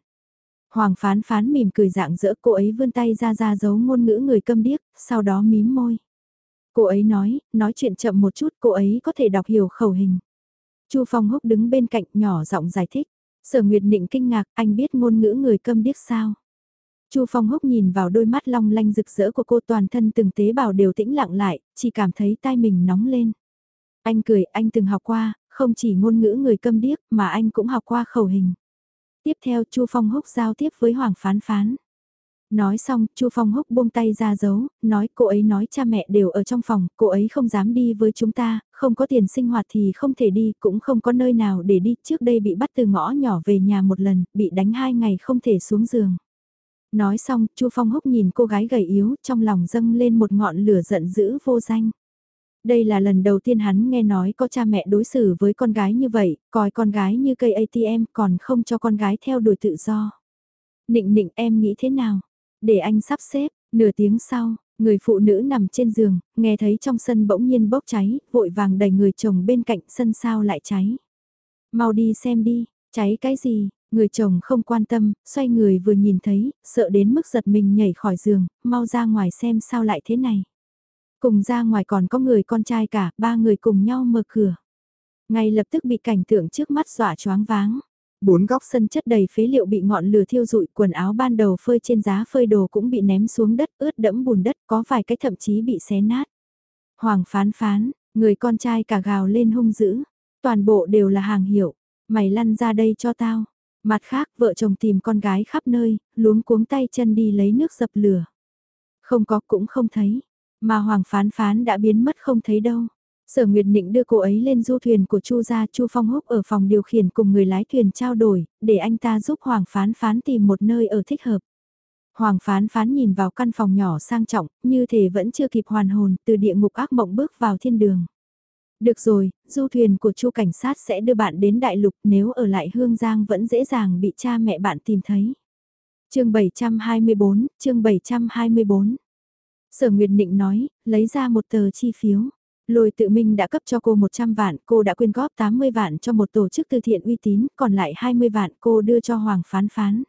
Hoàng phán phán mỉm cười dạng dỡ cô ấy vươn tay ra ra giấu ngôn ngữ người câm điếc, sau đó mím môi. Cô ấy nói, nói chuyện chậm một chút cô ấy có thể đọc hiểu khẩu hình. Chu Phong Húc đứng bên cạnh nhỏ giọng giải thích. Sở Nguyệt Nịnh kinh ngạc, anh biết ngôn ngữ người câm điếc sao? Chu Phong Húc nhìn vào đôi mắt long lanh rực rỡ của cô toàn thân từng tế bào đều tĩnh lặng lại, chỉ cảm thấy tai mình nóng lên. Anh cười, anh từng học qua, không chỉ ngôn ngữ người câm điếc mà anh cũng học qua khẩu hình. Tiếp theo Chu Phong Húc giao tiếp với Hoàng Phán Phán. Nói xong, Chu Phong Húc buông tay ra giấu, nói cô ấy nói cha mẹ đều ở trong phòng, cô ấy không dám đi với chúng ta, không có tiền sinh hoạt thì không thể đi, cũng không có nơi nào để đi, trước đây bị bắt từ ngõ nhỏ về nhà một lần, bị đánh hai ngày không thể xuống giường. Nói xong, Chu Phong Húc nhìn cô gái gầy yếu, trong lòng dâng lên một ngọn lửa giận dữ vô danh. Đây là lần đầu tiên hắn nghe nói có cha mẹ đối xử với con gái như vậy, coi con gái như cây ATM còn không cho con gái theo đuổi tự do. Nịnh nịnh em nghĩ thế nào? Để anh sắp xếp, nửa tiếng sau, người phụ nữ nằm trên giường, nghe thấy trong sân bỗng nhiên bốc cháy, vội vàng đẩy người chồng bên cạnh sân sao lại cháy. Mau đi xem đi, cháy cái gì, người chồng không quan tâm, xoay người vừa nhìn thấy, sợ đến mức giật mình nhảy khỏi giường, mau ra ngoài xem sao lại thế này. Cùng ra ngoài còn có người con trai cả, ba người cùng nhau mở cửa. Ngay lập tức bị cảnh tượng trước mắt dọa choáng váng. Bốn góc sân chất đầy phế liệu bị ngọn lửa thiêu rụi, quần áo ban đầu phơi trên giá phơi đồ cũng bị ném xuống đất ướt đẫm bùn đất, có vài cái thậm chí bị xé nát. Hoàng phán phán, người con trai cả gào lên hung dữ, toàn bộ đều là hàng hiệu, mày lăn ra đây cho tao. Mặt khác, vợ chồng tìm con gái khắp nơi, luống cuống tay chân đi lấy nước dập lửa. Không có cũng không thấy, mà Hoàng phán phán đã biến mất không thấy đâu. Sở Nguyệt Nịnh đưa cô ấy lên du thuyền của Chu gia, Chu Phong Húc ở phòng điều khiển cùng người lái thuyền trao đổi, để anh ta giúp Hoàng Phán Phán tìm một nơi ở thích hợp. Hoàng Phán Phán nhìn vào căn phòng nhỏ sang trọng, như thể vẫn chưa kịp hoàn hồn, từ địa ngục ác mộng bước vào thiên đường. Được rồi, du thuyền của Chu cảnh sát sẽ đưa bạn đến đại lục, nếu ở lại Hương Giang vẫn dễ dàng bị cha mẹ bạn tìm thấy. Chương 724, chương 724. Sở Nguyệt Nịnh nói, lấy ra một tờ chi phiếu. Lôi tự minh đã cấp cho cô 100 vạn, cô đã quyên góp 80 vạn cho một tổ chức từ thiện uy tín, còn lại 20 vạn cô đưa cho Hoàng Phán Phán.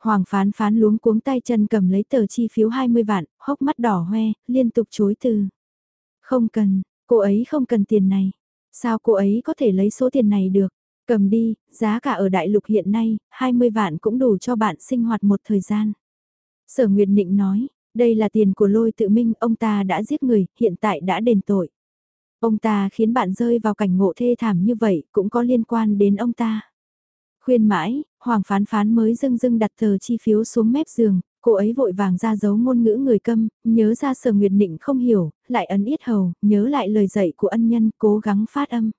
Hoàng Phán Phán luống cuống tay chân cầm lấy tờ chi phiếu 20 vạn, hốc mắt đỏ hoe, liên tục chối từ. Không cần, cô ấy không cần tiền này. Sao cô ấy có thể lấy số tiền này được? Cầm đi, giá cả ở đại lục hiện nay, 20 vạn cũng đủ cho bạn sinh hoạt một thời gian. Sở Nguyệt Nịnh nói, đây là tiền của lôi tự minh, ông ta đã giết người, hiện tại đã đền tội. Ông ta khiến bạn rơi vào cảnh ngộ thê thảm như vậy cũng có liên quan đến ông ta. Khuyên mãi, Hoàng phán phán mới dưng dưng đặt tờ chi phiếu xuống mép giường, cô ấy vội vàng ra dấu ngôn ngữ người câm, nhớ ra sở nguyệt định không hiểu, lại ấn yết hầu, nhớ lại lời dạy của ân nhân, cố gắng phát âm.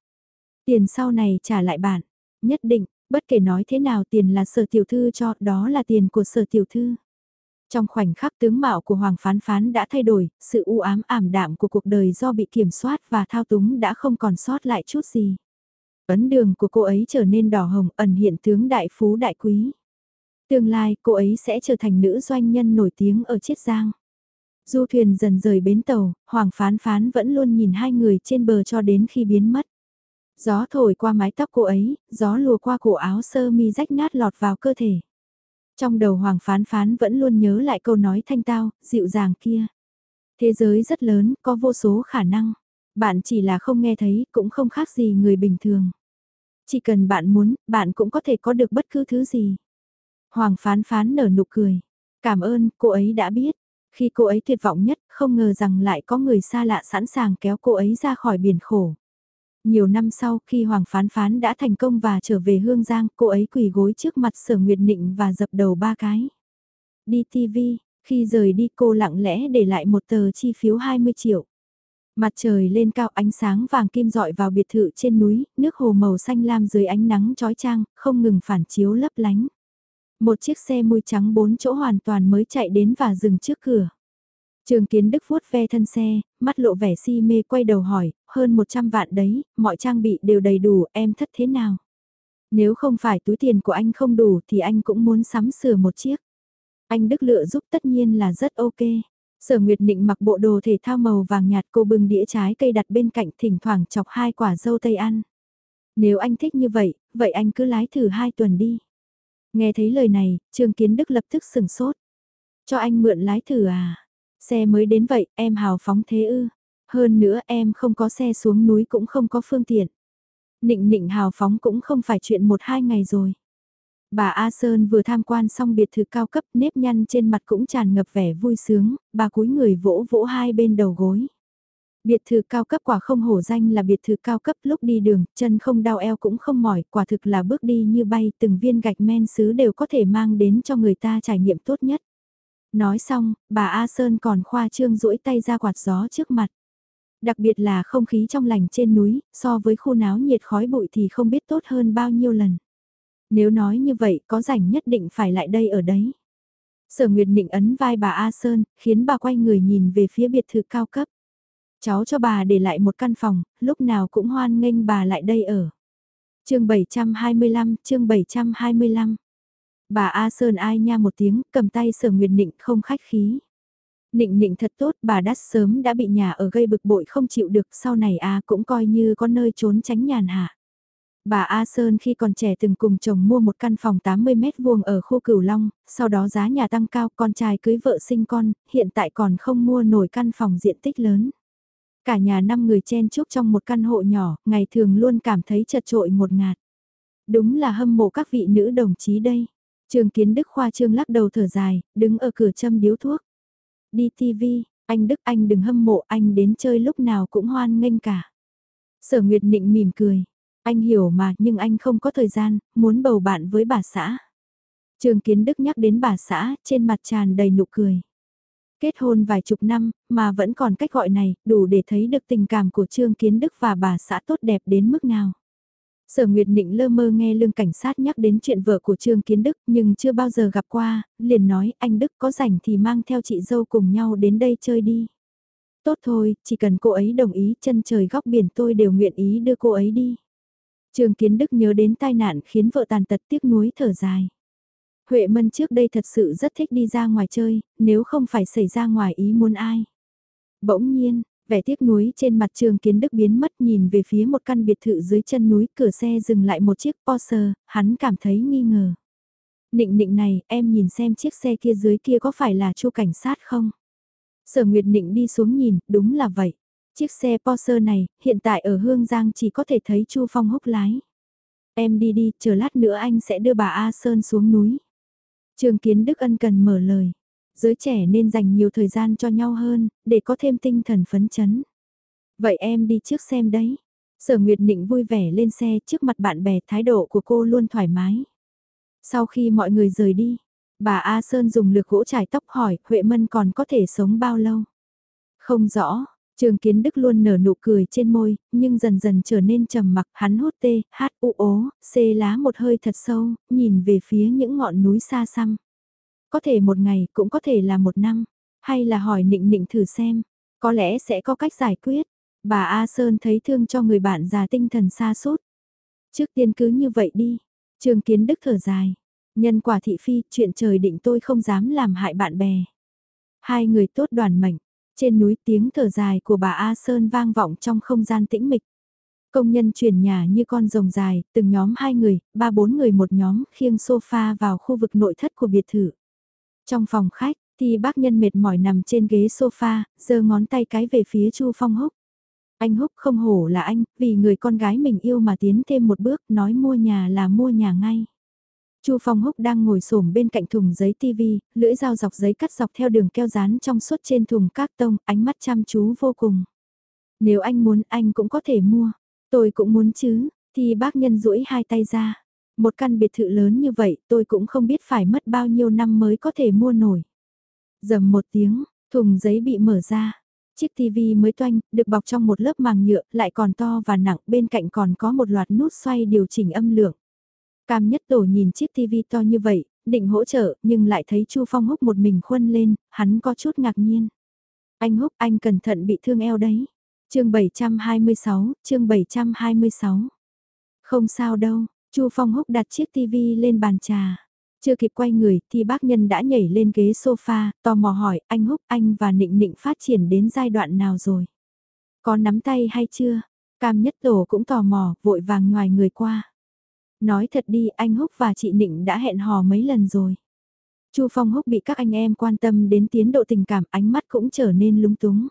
Tiền sau này trả lại bạn, nhất định, bất kể nói thế nào tiền là sở tiểu thư cho, đó là tiền của sở tiểu thư. Trong khoảnh khắc tướng mạo của Hoàng Phán Phán đã thay đổi, sự u ám ảm đạm của cuộc đời do bị kiểm soát và thao túng đã không còn sót lại chút gì. Ấn đường của cô ấy trở nên đỏ hồng ẩn hiện tướng đại phú đại quý. Tương lai cô ấy sẽ trở thành nữ doanh nhân nổi tiếng ở Chiết Giang. Du thuyền dần rời bến tàu, Hoàng Phán Phán vẫn luôn nhìn hai người trên bờ cho đến khi biến mất. Gió thổi qua mái tóc cô ấy, gió lùa qua cổ áo sơ mi rách nát lọt vào cơ thể. Trong đầu Hoàng Phán Phán vẫn luôn nhớ lại câu nói thanh tao, dịu dàng kia. Thế giới rất lớn, có vô số khả năng. Bạn chỉ là không nghe thấy, cũng không khác gì người bình thường. Chỉ cần bạn muốn, bạn cũng có thể có được bất cứ thứ gì. Hoàng Phán Phán nở nụ cười. Cảm ơn, cô ấy đã biết. Khi cô ấy tuyệt vọng nhất, không ngờ rằng lại có người xa lạ sẵn sàng kéo cô ấy ra khỏi biển khổ. Nhiều năm sau khi Hoàng Phán Phán đã thành công và trở về Hương Giang, cô ấy quỳ gối trước mặt Sở Nguyệt Nịnh và dập đầu ba cái. Đi TV, khi rời đi cô lặng lẽ để lại một tờ chi phiếu 20 triệu. Mặt trời lên cao ánh sáng vàng kim dọi vào biệt thự trên núi, nước hồ màu xanh lam dưới ánh nắng trói trang, không ngừng phản chiếu lấp lánh. Một chiếc xe mui trắng bốn chỗ hoàn toàn mới chạy đến và dừng trước cửa. Trường Kiến Đức vuốt ve thân xe, mắt lộ vẻ si mê quay đầu hỏi, hơn 100 vạn đấy, mọi trang bị đều đầy đủ, em thất thế nào? Nếu không phải túi tiền của anh không đủ thì anh cũng muốn sắm sửa một chiếc. Anh Đức lựa giúp tất nhiên là rất ok. Sở Nguyệt Định mặc bộ đồ thể thao màu vàng nhạt cô bưng đĩa trái cây đặt bên cạnh thỉnh thoảng chọc hai quả dâu tây ăn. Nếu anh thích như vậy, vậy anh cứ lái thử hai tuần đi. Nghe thấy lời này, Trương Kiến Đức lập tức sừng sốt. Cho anh mượn lái thử à? Xe mới đến vậy, em hào phóng thế ư. Hơn nữa em không có xe xuống núi cũng không có phương tiện. Nịnh nịnh hào phóng cũng không phải chuyện một hai ngày rồi. Bà A Sơn vừa tham quan xong biệt thự cao cấp nếp nhăn trên mặt cũng tràn ngập vẻ vui sướng, bà cúi người vỗ vỗ hai bên đầu gối. Biệt thự cao cấp quả không hổ danh là biệt thự cao cấp lúc đi đường, chân không đau eo cũng không mỏi, quả thực là bước đi như bay, từng viên gạch men sứ đều có thể mang đến cho người ta trải nghiệm tốt nhất. Nói xong, bà A Sơn còn khoa trương duỗi tay ra quạt gió trước mặt. Đặc biệt là không khí trong lành trên núi, so với khu náo nhiệt khói bụi thì không biết tốt hơn bao nhiêu lần. Nếu nói như vậy có rảnh nhất định phải lại đây ở đấy. Sở Nguyệt Định ấn vai bà A Sơn, khiến bà quay người nhìn về phía biệt thự cao cấp. Cháu cho bà để lại một căn phòng, lúc nào cũng hoan nghênh bà lại đây ở. chương 725, chương 725. Bà A Sơn ai nha một tiếng, cầm tay sở Nguyệt Định không khách khí. Nịnh nịnh thật tốt, bà đắt sớm đã bị nhà ở gây bực bội không chịu được, sau này a cũng coi như có nơi trốn tránh nhàn hạ. Bà A Sơn khi còn trẻ từng cùng chồng mua một căn phòng 80 mét vuông ở khu Cửu Long, sau đó giá nhà tăng cao, con trai cưới vợ sinh con, hiện tại còn không mua nổi căn phòng diện tích lớn. Cả nhà năm người chen chúc trong một căn hộ nhỏ, ngày thường luôn cảm thấy chật trội một ngạt. Đúng là hâm mộ các vị nữ đồng chí đây. Trường Kiến Đức khoa trương lắc đầu thở dài, đứng ở cửa châm điếu thuốc. Đi TV, anh Đức anh đừng hâm mộ anh đến chơi lúc nào cũng hoan nghênh cả. Sở Nguyệt Nịnh mỉm cười. Anh hiểu mà nhưng anh không có thời gian, muốn bầu bạn với bà xã. Trường Kiến Đức nhắc đến bà xã, trên mặt tràn đầy nụ cười. Kết hôn vài chục năm, mà vẫn còn cách gọi này, đủ để thấy được tình cảm của Trương Kiến Đức và bà xã tốt đẹp đến mức nào. Sở Nguyệt Nịnh lơ mơ nghe lương cảnh sát nhắc đến chuyện vợ của Trương Kiến Đức nhưng chưa bao giờ gặp qua, liền nói anh Đức có rảnh thì mang theo chị dâu cùng nhau đến đây chơi đi. Tốt thôi, chỉ cần cô ấy đồng ý chân trời góc biển tôi đều nguyện ý đưa cô ấy đi. Trương Kiến Đức nhớ đến tai nạn khiến vợ tàn tật tiếc nuối thở dài. Huệ Mân trước đây thật sự rất thích đi ra ngoài chơi, nếu không phải xảy ra ngoài ý muốn ai. Bỗng nhiên, vẻ tiếc nuối trên mặt trường Kiến Đức biến mất nhìn về phía một căn biệt thự dưới chân núi, cửa xe dừng lại một chiếc Porsche, hắn cảm thấy nghi ngờ. Nịnh nịnh này, em nhìn xem chiếc xe kia dưới kia có phải là chu cảnh sát không? Sở Nguyệt Nịnh đi xuống nhìn, đúng là vậy. Chiếc xe Porsche này, hiện tại ở Hương Giang chỉ có thể thấy Chu Phong húc lái. Em đi đi, chờ lát nữa anh sẽ đưa bà A Sơn xuống núi. Trường Kiến Đức ân cần mở lời. Giới trẻ nên dành nhiều thời gian cho nhau hơn, để có thêm tinh thần phấn chấn. Vậy em đi trước xem đấy. Sở Nguyệt Nịnh vui vẻ lên xe trước mặt bạn bè thái độ của cô luôn thoải mái. Sau khi mọi người rời đi, bà A Sơn dùng lược gỗ trải tóc hỏi Huệ Mân còn có thể sống bao lâu? Không rõ, Trường Kiến Đức luôn nở nụ cười trên môi, nhưng dần dần trở nên trầm mặc, hắn hút tê, hát u ố, xê lá một hơi thật sâu, nhìn về phía những ngọn núi xa xăm. Có thể một ngày, cũng có thể là một năm, hay là hỏi nịnh nịnh thử xem, có lẽ sẽ có cách giải quyết. Bà A Sơn thấy thương cho người bạn già tinh thần xa sút Trước tiên cứ như vậy đi, Trường Kiến Đức thở dài. Nhân quả thị phi, chuyện trời định tôi không dám làm hại bạn bè. Hai người tốt đoàn mệnh, trên núi tiếng thở dài của bà A Sơn vang vọng trong không gian tĩnh mịch. Công nhân chuyển nhà như con rồng dài, từng nhóm hai người, ba bốn người một nhóm khiêng sofa vào khu vực nội thất của biệt thự. Trong phòng khách, thì bác nhân mệt mỏi nằm trên ghế sofa, giơ ngón tay cái về phía Chu Phong Húc. Anh Húc không hổ là anh, vì người con gái mình yêu mà tiến thêm một bước, nói mua nhà là mua nhà ngay. Chu Phong Húc đang ngồi xổm bên cạnh thùng giấy TV, lưỡi dao dọc giấy cắt dọc theo đường keo dán trong suốt trên thùng các tông, ánh mắt chăm chú vô cùng. Nếu anh muốn anh cũng có thể mua, tôi cũng muốn chứ, thì bác nhân duỗi hai tay ra. Một căn biệt thự lớn như vậy tôi cũng không biết phải mất bao nhiêu năm mới có thể mua nổi. Dầm một tiếng, thùng giấy bị mở ra. Chiếc TV mới toanh, được bọc trong một lớp màng nhựa, lại còn to và nặng, bên cạnh còn có một loạt nút xoay điều chỉnh âm lượng. Cam nhất tổ nhìn chiếc TV to như vậy, định hỗ trợ, nhưng lại thấy Chu Phong Húc một mình khuân lên, hắn có chút ngạc nhiên. Anh Húc, anh cẩn thận bị thương eo đấy. chương 726, chương 726. Không sao đâu, Chu Phong Húc đặt chiếc TV lên bàn trà. Chưa kịp quay người thì bác nhân đã nhảy lên ghế sofa, tò mò hỏi anh Húc anh và Nịnh Nịnh phát triển đến giai đoạn nào rồi? Có nắm tay hay chưa? Cam nhất tổ cũng tò mò, vội vàng ngoài người qua. Nói thật đi, anh Húc và chị Nịnh đã hẹn hò mấy lần rồi. Chu Phong Húc bị các anh em quan tâm đến tiến độ tình cảm, ánh mắt cũng trở nên lúng túng.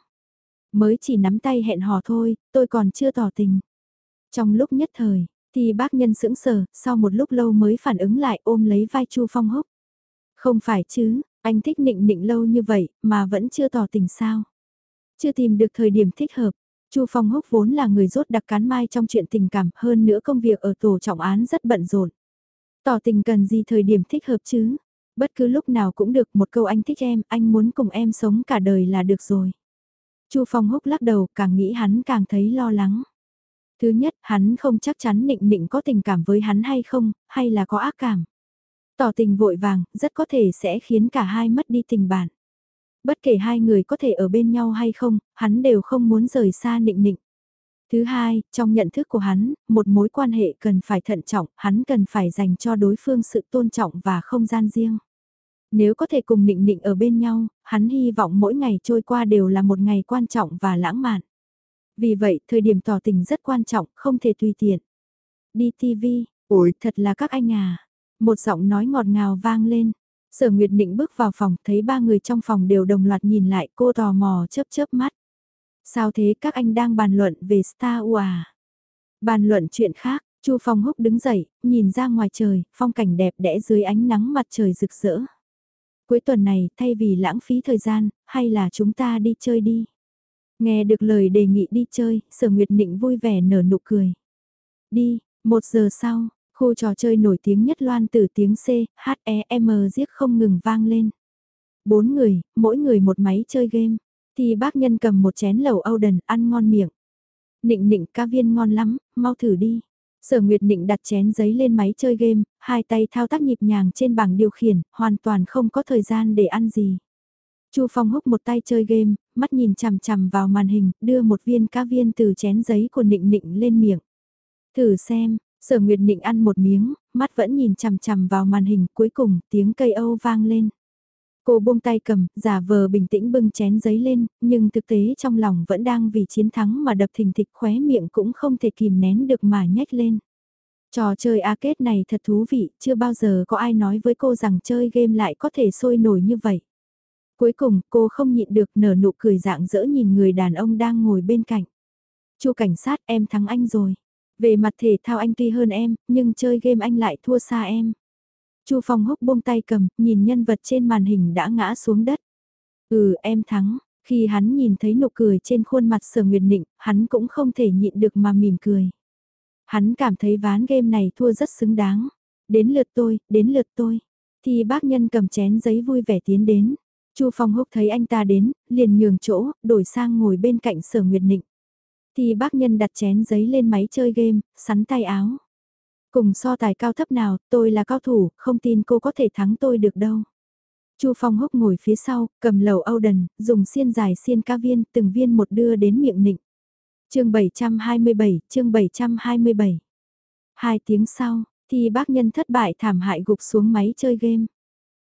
Mới chỉ nắm tay hẹn hò thôi, tôi còn chưa tỏ tình. Trong lúc nhất thời, thì bác nhân sững sờ, sau một lúc lâu mới phản ứng lại ôm lấy vai Chu Phong Húc. Không phải chứ, anh thích nịnh nịnh lâu như vậy mà vẫn chưa tỏ tình sao. Chưa tìm được thời điểm thích hợp, Chu Phong Húc vốn là người rốt đặc cán mai trong chuyện tình cảm, hơn nữa công việc ở tổ trọng án rất bận rộn. Tỏ tình cần gì thời điểm thích hợp chứ? Bất cứ lúc nào cũng được một câu anh thích em, anh muốn cùng em sống cả đời là được rồi. Chu Phong Húc lắc đầu, càng nghĩ hắn càng thấy lo lắng. Thứ nhất, hắn không chắc chắn Nịnh Nịnh có tình cảm với hắn hay không, hay là có ác cảm. Tỏ tình vội vàng, rất có thể sẽ khiến cả hai mất đi tình bạn. Bất kể hai người có thể ở bên nhau hay không, hắn đều không muốn rời xa Nịnh Nịnh. Thứ hai, trong nhận thức của hắn, một mối quan hệ cần phải thận trọng, hắn cần phải dành cho đối phương sự tôn trọng và không gian riêng. Nếu có thể cùng nịnh nịnh ở bên nhau, hắn hy vọng mỗi ngày trôi qua đều là một ngày quan trọng và lãng mạn. Vì vậy, thời điểm tỏ tình rất quan trọng, không thể tùy tiện. Đi TV, ôi, thật là các anh à. Một giọng nói ngọt ngào vang lên. Sở Nguyệt Định bước vào phòng, thấy ba người trong phòng đều đồng loạt nhìn lại, cô tò mò chớp chớp mắt. Sao thế các anh đang bàn luận về Star Wars à? Bàn luận chuyện khác, Chu Phong Húc đứng dậy, nhìn ra ngoài trời, phong cảnh đẹp đẽ dưới ánh nắng mặt trời rực rỡ. Cuối tuần này, thay vì lãng phí thời gian, hay là chúng ta đi chơi đi. Nghe được lời đề nghị đi chơi, sở nguyệt nịnh vui vẻ nở nụ cười. Đi, một giờ sau, khu trò chơi nổi tiếng nhất loan từ tiếng C, H, E, M giết không ngừng vang lên. Bốn người, mỗi người một máy chơi game. Thì bác nhân cầm một chén lẩu Âu đần ăn ngon miệng. Nịnh nịnh ca viên ngon lắm, mau thử đi. Sở Nguyệt Nịnh đặt chén giấy lên máy chơi game, hai tay thao tác nhịp nhàng trên bảng điều khiển, hoàn toàn không có thời gian để ăn gì. Chu Phong húc một tay chơi game, mắt nhìn chằm chằm vào màn hình, đưa một viên cá viên từ chén giấy của Nịnh Nịnh lên miệng. Thử xem, Sở Nguyệt Nịnh ăn một miếng, mắt vẫn nhìn chằm chằm vào màn hình, cuối cùng tiếng cây âu vang lên. Cô buông tay cầm, giả vờ bình tĩnh bưng chén giấy lên, nhưng thực tế trong lòng vẫn đang vì chiến thắng mà đập thình thịch khóe miệng cũng không thể kìm nén được mà nhếch lên. Trò chơi A kết này thật thú vị, chưa bao giờ có ai nói với cô rằng chơi game lại có thể sôi nổi như vậy. Cuối cùng, cô không nhịn được nở nụ cười dạng dỡ nhìn người đàn ông đang ngồi bên cạnh. Chu cảnh sát em thắng anh rồi. Về mặt thể thao anh tuy hơn em, nhưng chơi game anh lại thua xa em. Chu Phong húc buông tay cầm, nhìn nhân vật trên màn hình đã ngã xuống đất. Ừ em thắng, khi hắn nhìn thấy nụ cười trên khuôn mặt sở nguyệt nịnh, hắn cũng không thể nhịn được mà mỉm cười. Hắn cảm thấy ván game này thua rất xứng đáng. Đến lượt tôi, đến lượt tôi. Thì bác nhân cầm chén giấy vui vẻ tiến đến. Chu Phong húc thấy anh ta đến, liền nhường chỗ, đổi sang ngồi bên cạnh sở nguyệt nịnh. Thì bác nhân đặt chén giấy lên máy chơi game, sắn tay áo. Cùng so tài cao thấp nào, tôi là cao thủ, không tin cô có thể thắng tôi được đâu. Chu Phong húc ngồi phía sau, cầm lầu Âu Đần, dùng xiên dài xiên ca viên, từng viên một đưa đến miệng nịnh. chương 727, chương 727. Hai tiếng sau, thì bác nhân thất bại thảm hại gục xuống máy chơi game.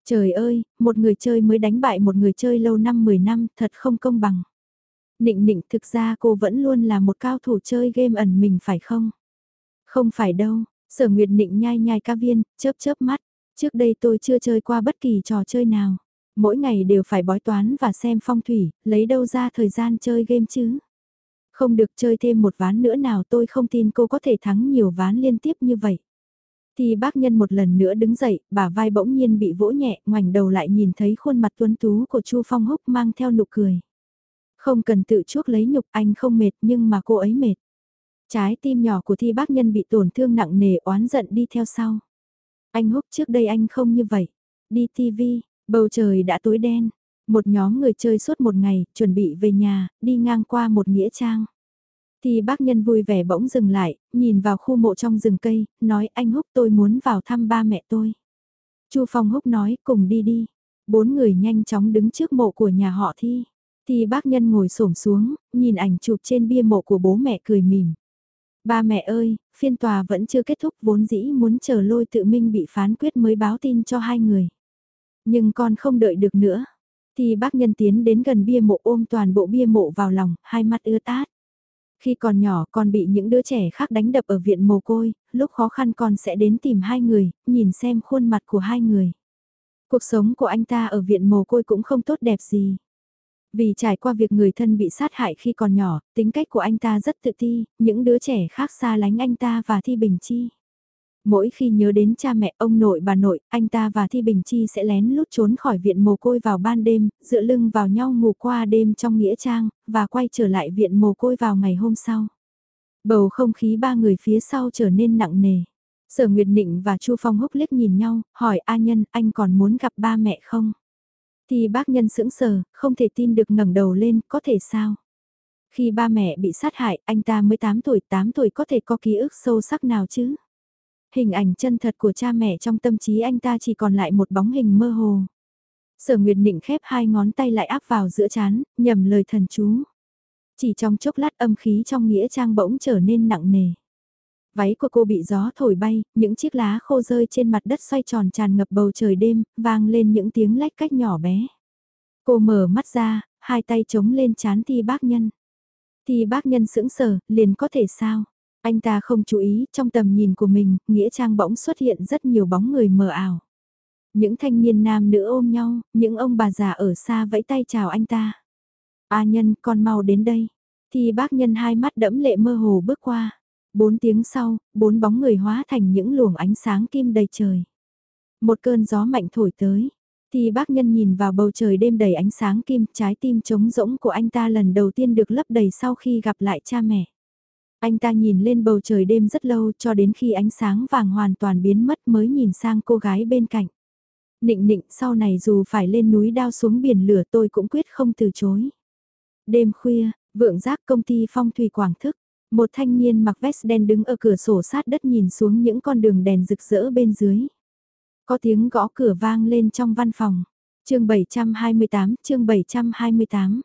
Trời ơi, một người chơi mới đánh bại một người chơi lâu năm 10 năm, thật không công bằng. Nịnh nịnh thực ra cô vẫn luôn là một cao thủ chơi game ẩn mình phải không? Không phải đâu, Sở Nguyệt Nịnh nhai nhai ca viên, chớp chớp mắt. Trước đây tôi chưa chơi qua bất kỳ trò chơi nào. Mỗi ngày đều phải bói toán và xem phong thủy, lấy đâu ra thời gian chơi game chứ. Không được chơi thêm một ván nữa nào tôi không tin cô có thể thắng nhiều ván liên tiếp như vậy. Thì bác nhân một lần nữa đứng dậy, bà vai bỗng nhiên bị vỗ nhẹ, ngoảnh đầu lại nhìn thấy khuôn mặt tuấn tú của Chu Phong Húc mang theo nụ cười. Không cần tự chuốc lấy nhục anh không mệt nhưng mà cô ấy mệt. Trái tim nhỏ của thi bác nhân bị tổn thương nặng nề oán giận đi theo sau. Anh húc trước đây anh không như vậy. Đi TV, bầu trời đã tối đen. Một nhóm người chơi suốt một ngày, chuẩn bị về nhà, đi ngang qua một nghĩa trang. Thì bác nhân vui vẻ bỗng dừng lại, nhìn vào khu mộ trong rừng cây, nói anh húc tôi muốn vào thăm ba mẹ tôi. Chu Phong húc nói cùng đi đi. Bốn người nhanh chóng đứng trước mộ của nhà họ thi. Thì bác nhân ngồi xổm xuống, nhìn ảnh chụp trên bia mộ của bố mẹ cười mỉm. Ba mẹ ơi, phiên tòa vẫn chưa kết thúc vốn dĩ muốn chờ lôi tự minh bị phán quyết mới báo tin cho hai người. Nhưng con không đợi được nữa. Thì bác nhân tiến đến gần bia mộ ôm toàn bộ bia mộ vào lòng, hai mắt ưa tát. Khi còn nhỏ con bị những đứa trẻ khác đánh đập ở viện mồ côi, lúc khó khăn con sẽ đến tìm hai người, nhìn xem khuôn mặt của hai người. Cuộc sống của anh ta ở viện mồ côi cũng không tốt đẹp gì. Vì trải qua việc người thân bị sát hại khi còn nhỏ, tính cách của anh ta rất tự ti, những đứa trẻ khác xa lánh anh ta và Thi Bình Chi. Mỗi khi nhớ đến cha mẹ ông nội bà nội, anh ta và Thi Bình Chi sẽ lén lút trốn khỏi viện mồ côi vào ban đêm, dựa lưng vào nhau ngủ qua đêm trong nghĩa trang, và quay trở lại viện mồ côi vào ngày hôm sau. Bầu không khí ba người phía sau trở nên nặng nề. Sở Nguyệt Nịnh và Chu Phong húc liếc nhìn nhau, hỏi A Nhân, anh còn muốn gặp ba mẹ không? Thì bác Nhân sững sờ, không thể tin được ngẩng đầu lên, có thể sao? Khi ba mẹ bị sát hại, anh ta mới 8 tuổi, 8 tuổi có thể có ký ức sâu sắc nào chứ? Hình ảnh chân thật của cha mẹ trong tâm trí anh ta chỉ còn lại một bóng hình mơ hồ. Sở Nguyệt Nịnh khép hai ngón tay lại áp vào giữa chán, nhầm lời thần chú. Chỉ trong chốc lát âm khí trong nghĩa trang bỗng trở nên nặng nề. Váy của cô bị gió thổi bay, những chiếc lá khô rơi trên mặt đất xoay tròn tràn ngập bầu trời đêm, vang lên những tiếng lách cách nhỏ bé. Cô mở mắt ra, hai tay chống lên chán thi bác nhân. Thi bác nhân sững sờ, liền có thể sao? Anh ta không chú ý, trong tầm nhìn của mình, nghĩa trang bỗng xuất hiện rất nhiều bóng người mờ ảo. Những thanh niên nam nữ ôm nhau, những ông bà già ở xa vẫy tay chào anh ta. A nhân, con mau đến đây. Thì bác nhân hai mắt đẫm lệ mơ hồ bước qua. Bốn tiếng sau, bốn bóng người hóa thành những luồng ánh sáng kim đầy trời. Một cơn gió mạnh thổi tới. Thì bác nhân nhìn vào bầu trời đêm đầy ánh sáng kim, trái tim trống rỗng của anh ta lần đầu tiên được lấp đầy sau khi gặp lại cha mẹ. Anh ta nhìn lên bầu trời đêm rất lâu cho đến khi ánh sáng vàng hoàn toàn biến mất mới nhìn sang cô gái bên cạnh. Nịnh nịnh sau này dù phải lên núi đao xuống biển lửa tôi cũng quyết không từ chối. Đêm khuya, vượng giác công ty phong thủy quảng thức, một thanh niên mặc vest đen đứng ở cửa sổ sát đất nhìn xuống những con đường đèn rực rỡ bên dưới. Có tiếng gõ cửa vang lên trong văn phòng. chương 728, chương 728.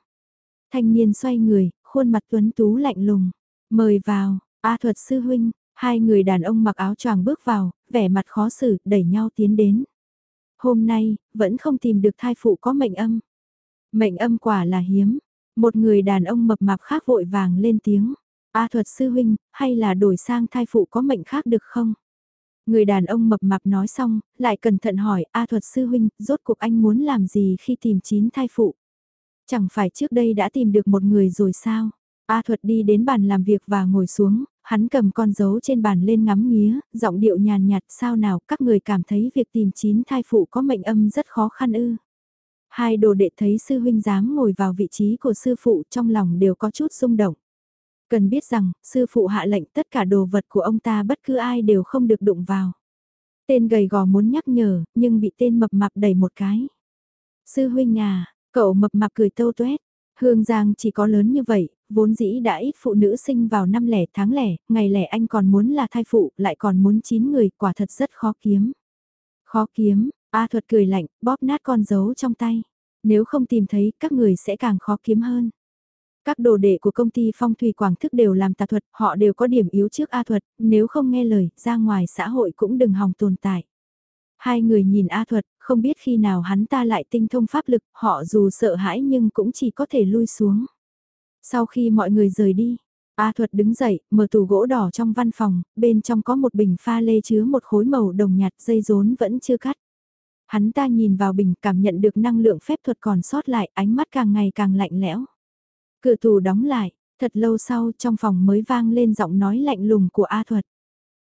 Thanh niên xoay người, khuôn mặt tuấn tú lạnh lùng. Mời vào, A thuật sư huynh, hai người đàn ông mặc áo choàng bước vào, vẻ mặt khó xử, đẩy nhau tiến đến. Hôm nay, vẫn không tìm được thai phụ có mệnh âm. Mệnh âm quả là hiếm. Một người đàn ông mập mạp khác vội vàng lên tiếng. A thuật sư huynh, hay là đổi sang thai phụ có mệnh khác được không? Người đàn ông mập mạp nói xong, lại cẩn thận hỏi A thuật sư huynh, rốt cuộc anh muốn làm gì khi tìm chín thai phụ? Chẳng phải trước đây đã tìm được một người rồi sao? A thuật đi đến bàn làm việc và ngồi xuống, hắn cầm con dấu trên bàn lên ngắm nghía, giọng điệu nhàn nhạt sao nào các người cảm thấy việc tìm chín thai phụ có mệnh âm rất khó khăn ư. Hai đồ đệ thấy sư huynh dám ngồi vào vị trí của sư phụ trong lòng đều có chút rung động. Cần biết rằng, sư phụ hạ lệnh tất cả đồ vật của ông ta bất cứ ai đều không được đụng vào. Tên gầy gò muốn nhắc nhở, nhưng bị tên mập mạp đẩy một cái. Sư huynh à, cậu mập mạp cười tâu tuét. Hương Giang chỉ có lớn như vậy, vốn dĩ đã ít phụ nữ sinh vào năm lẻ tháng lẻ, ngày lẻ anh còn muốn là thai phụ, lại còn muốn chín người, quả thật rất khó kiếm. Khó kiếm, A thuật cười lạnh, bóp nát con dấu trong tay. Nếu không tìm thấy, các người sẽ càng khó kiếm hơn. Các đồ đệ của công ty phong thủy quảng thức đều làm tà thuật, họ đều có điểm yếu trước A thuật, nếu không nghe lời, ra ngoài xã hội cũng đừng hòng tồn tại. Hai người nhìn A thuật, không biết khi nào hắn ta lại tinh thông pháp lực, họ dù sợ hãi nhưng cũng chỉ có thể lui xuống. Sau khi mọi người rời đi, A thuật đứng dậy, mở tủ gỗ đỏ trong văn phòng, bên trong có một bình pha lê chứa một khối màu đồng nhạt dây rốn vẫn chưa cắt. Hắn ta nhìn vào bình cảm nhận được năng lượng phép thuật còn sót lại, ánh mắt càng ngày càng lạnh lẽo. Cửa tủ đóng lại, thật lâu sau trong phòng mới vang lên giọng nói lạnh lùng của A thuật.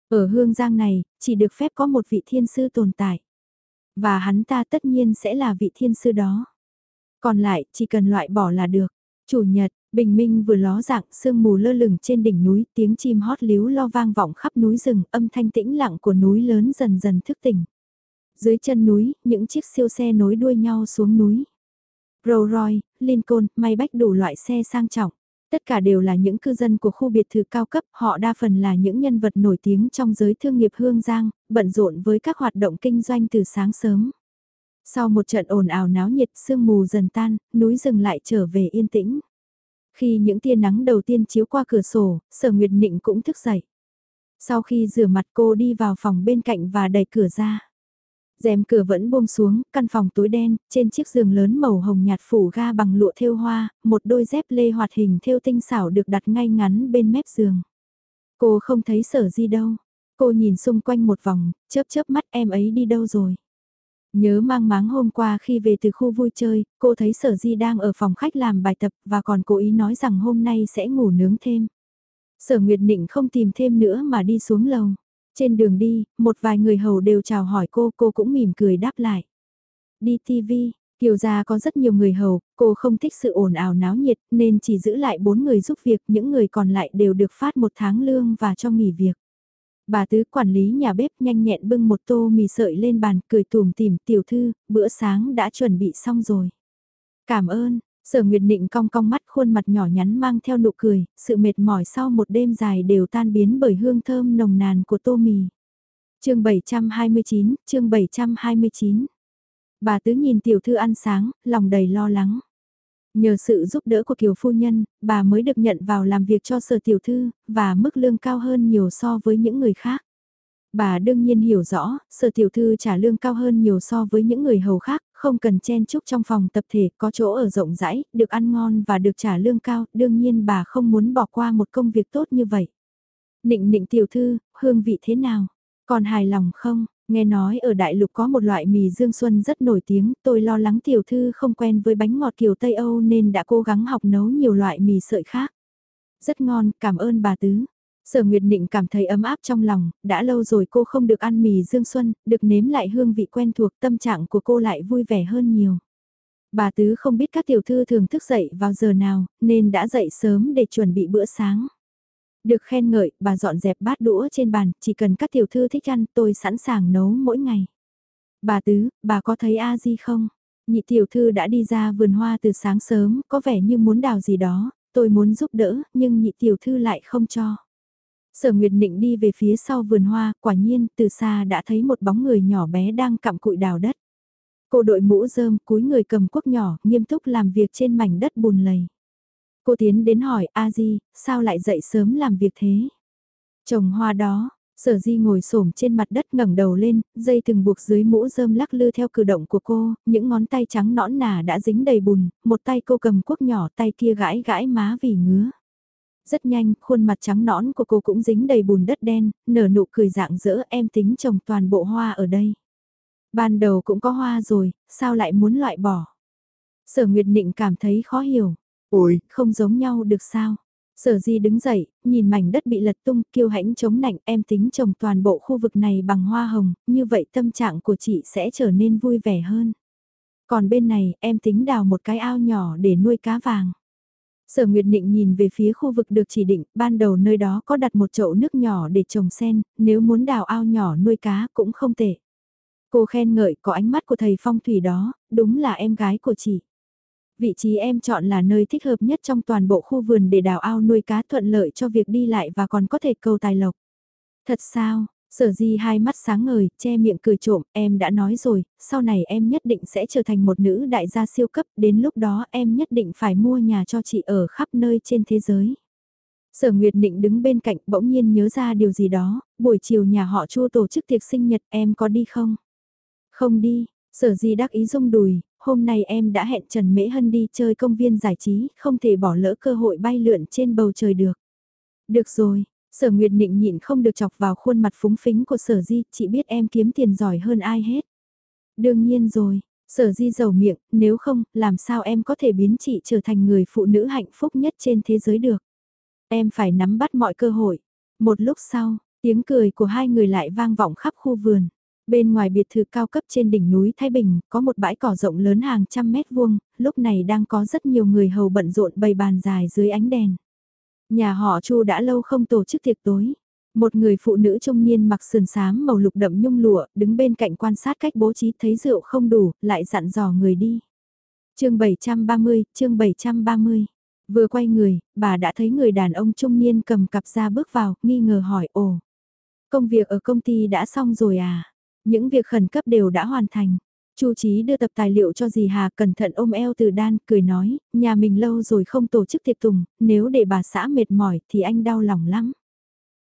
Ở hương giang này, chỉ được phép có một vị thiên sư tồn tại. Và hắn ta tất nhiên sẽ là vị thiên sư đó. Còn lại, chỉ cần loại bỏ là được. Chủ nhật, bình minh vừa ló dạng, sương mù lơ lửng trên đỉnh núi, tiếng chim hót líu lo vang vọng khắp núi rừng, âm thanh tĩnh lặng của núi lớn dần dần thức tỉnh. Dưới chân núi, những chiếc siêu xe nối đuôi nhau xuống núi. Rolls Royce, Lincoln, may bách đủ loại xe sang trọng. Tất cả đều là những cư dân của khu biệt thự cao cấp, họ đa phần là những nhân vật nổi tiếng trong giới thương nghiệp Hương Giang, bận rộn với các hoạt động kinh doanh từ sáng sớm. Sau một trận ồn ào náo nhiệt sương mù dần tan, núi rừng lại trở về yên tĩnh. Khi những tia nắng đầu tiên chiếu qua cửa sổ, sở Nguyệt Nịnh cũng thức dậy. Sau khi rửa mặt cô đi vào phòng bên cạnh và đẩy cửa ra rèm cửa vẫn buông xuống, căn phòng tối đen, trên chiếc giường lớn màu hồng nhạt phủ ga bằng lụa thêu hoa, một đôi dép lê hoạt hình thêu tinh xảo được đặt ngay ngắn bên mép giường. Cô không thấy sở di đâu. Cô nhìn xung quanh một vòng, chớp chớp mắt em ấy đi đâu rồi. Nhớ mang máng hôm qua khi về từ khu vui chơi, cô thấy sở di đang ở phòng khách làm bài tập và còn cố ý nói rằng hôm nay sẽ ngủ nướng thêm. Sở Nguyệt Nịnh không tìm thêm nữa mà đi xuống lầu. Trên đường đi, một vài người hầu đều chào hỏi cô, cô cũng mỉm cười đáp lại. Đi TV, Kiều gia có rất nhiều người hầu, cô không thích sự ồn ào náo nhiệt nên chỉ giữ lại bốn người giúp việc, những người còn lại đều được phát một tháng lương và cho nghỉ việc. Bà tứ quản lý nhà bếp nhanh nhẹn bưng một tô mì sợi lên bàn, cười tùm tìm tiểu thư, bữa sáng đã chuẩn bị xong rồi. Cảm ơn, sở nguyệt định cong cong mắt khuôn mặt nhỏ nhắn mang theo nụ cười, sự mệt mỏi sau một đêm dài đều tan biến bởi hương thơm nồng nàn của tô mì. chương 729, chương 729 Bà tứ nhìn tiểu thư ăn sáng, lòng đầy lo lắng. Nhờ sự giúp đỡ của Kiều Phu Nhân, bà mới được nhận vào làm việc cho sở tiểu thư, và mức lương cao hơn nhiều so với những người khác. Bà đương nhiên hiểu rõ, sở tiểu thư trả lương cao hơn nhiều so với những người hầu khác, không cần chen chúc trong phòng tập thể, có chỗ ở rộng rãi, được ăn ngon và được trả lương cao, đương nhiên bà không muốn bỏ qua một công việc tốt như vậy. Nịnh nịnh tiểu thư, hương vị thế nào? Còn hài lòng không? Nghe nói ở Đại Lục có một loại mì Dương Xuân rất nổi tiếng, tôi lo lắng tiểu thư không quen với bánh ngọt kiểu Tây Âu nên đã cố gắng học nấu nhiều loại mì sợi khác. Rất ngon, cảm ơn bà Tứ. Sở Nguyệt Nịnh cảm thấy ấm áp trong lòng, đã lâu rồi cô không được ăn mì Dương Xuân, được nếm lại hương vị quen thuộc tâm trạng của cô lại vui vẻ hơn nhiều. Bà Tứ không biết các tiểu thư thường thức dậy vào giờ nào, nên đã dậy sớm để chuẩn bị bữa sáng. Được khen ngợi, bà dọn dẹp bát đũa trên bàn, chỉ cần các tiểu thư thích ăn tôi sẵn sàng nấu mỗi ngày. Bà Tứ, bà có thấy A Di không? Nhị tiểu thư đã đi ra vườn hoa từ sáng sớm, có vẻ như muốn đào gì đó, tôi muốn giúp đỡ, nhưng nhị tiểu thư lại không cho. Sở Nguyệt Nịnh đi về phía sau vườn hoa, quả nhiên, từ xa đã thấy một bóng người nhỏ bé đang cặm cụi đào đất. Cô đội mũ rơm, cúi người cầm cuốc nhỏ, nghiêm túc làm việc trên mảnh đất bùn lầy. Cô tiến đến hỏi, a di, sao lại dậy sớm làm việc thế? Trồng hoa đó, sở di ngồi xổm trên mặt đất ngẩng đầu lên, dây từng buộc dưới mũ rơm lắc lư theo cử động của cô, những ngón tay trắng nõn nà đã dính đầy bùn, một tay cô cầm cuốc nhỏ tay kia gãi gãi má vì ngứa. Rất nhanh, khuôn mặt trắng nõn của cô cũng dính đầy bùn đất đen, nở nụ cười dạng dỡ em tính trồng toàn bộ hoa ở đây. Ban đầu cũng có hoa rồi, sao lại muốn loại bỏ? Sở Nguyệt Nịnh cảm thấy khó hiểu. Ôi, không giống nhau được sao? Sở di đứng dậy, nhìn mảnh đất bị lật tung, kiêu hãnh chống nạnh em tính trồng toàn bộ khu vực này bằng hoa hồng, như vậy tâm trạng của chị sẽ trở nên vui vẻ hơn. Còn bên này, em tính đào một cái ao nhỏ để nuôi cá vàng. Sở Nguyệt Định nhìn về phía khu vực được chỉ định, ban đầu nơi đó có đặt một chậu nước nhỏ để trồng sen, nếu muốn đào ao nhỏ nuôi cá cũng không tệ. Cô khen ngợi có ánh mắt của thầy phong thủy đó, đúng là em gái của chị. Vị trí em chọn là nơi thích hợp nhất trong toàn bộ khu vườn để đào ao nuôi cá thuận lợi cho việc đi lại và còn có thể cầu tài lộc. Thật sao, sở di hai mắt sáng ngời, che miệng cười trộm, em đã nói rồi, sau này em nhất định sẽ trở thành một nữ đại gia siêu cấp, đến lúc đó em nhất định phải mua nhà cho chị ở khắp nơi trên thế giới. Sở Nguyệt Định đứng bên cạnh bỗng nhiên nhớ ra điều gì đó, buổi chiều nhà họ chua tổ chức tiệc sinh nhật em có đi không? Không đi, sở di đắc ý rung đùi, hôm nay em đã hẹn Trần Mễ Hân đi chơi công viên giải trí, không thể bỏ lỡ cơ hội bay lượn trên bầu trời được. Được rồi, sở Nguyệt Nịnh nhịn không được chọc vào khuôn mặt phúng phính của sở di, chị biết em kiếm tiền giỏi hơn ai hết. Đương nhiên rồi, sở di giàu miệng, nếu không, làm sao em có thể biến chị trở thành người phụ nữ hạnh phúc nhất trên thế giới được. Em phải nắm bắt mọi cơ hội. Một lúc sau, tiếng cười của hai người lại vang vọng khắp khu vườn. Bên ngoài biệt thự cao cấp trên đỉnh núi Thái Bình, có một bãi cỏ rộng lớn hàng trăm mét vuông, lúc này đang có rất nhiều người hầu bận rộn bày bàn dài dưới ánh đèn. Nhà họ Chu đã lâu không tổ chức tiệc tối. Một người phụ nữ trung niên mặc sườn xám màu lục đậm nhung lụa, đứng bên cạnh quan sát cách bố trí thấy rượu không đủ, lại dặn dò người đi. chương 730, chương 730. Vừa quay người, bà đã thấy người đàn ông trung niên cầm cặp ra bước vào, nghi ngờ hỏi ồ. Công việc ở công ty đã xong rồi à? Những việc khẩn cấp đều đã hoàn thành. Chu Chí đưa tập tài liệu cho dì Hà cẩn thận ôm eo từ đan, cười nói, nhà mình lâu rồi không tổ chức tiệc tùng, nếu để bà xã mệt mỏi thì anh đau lòng lắm.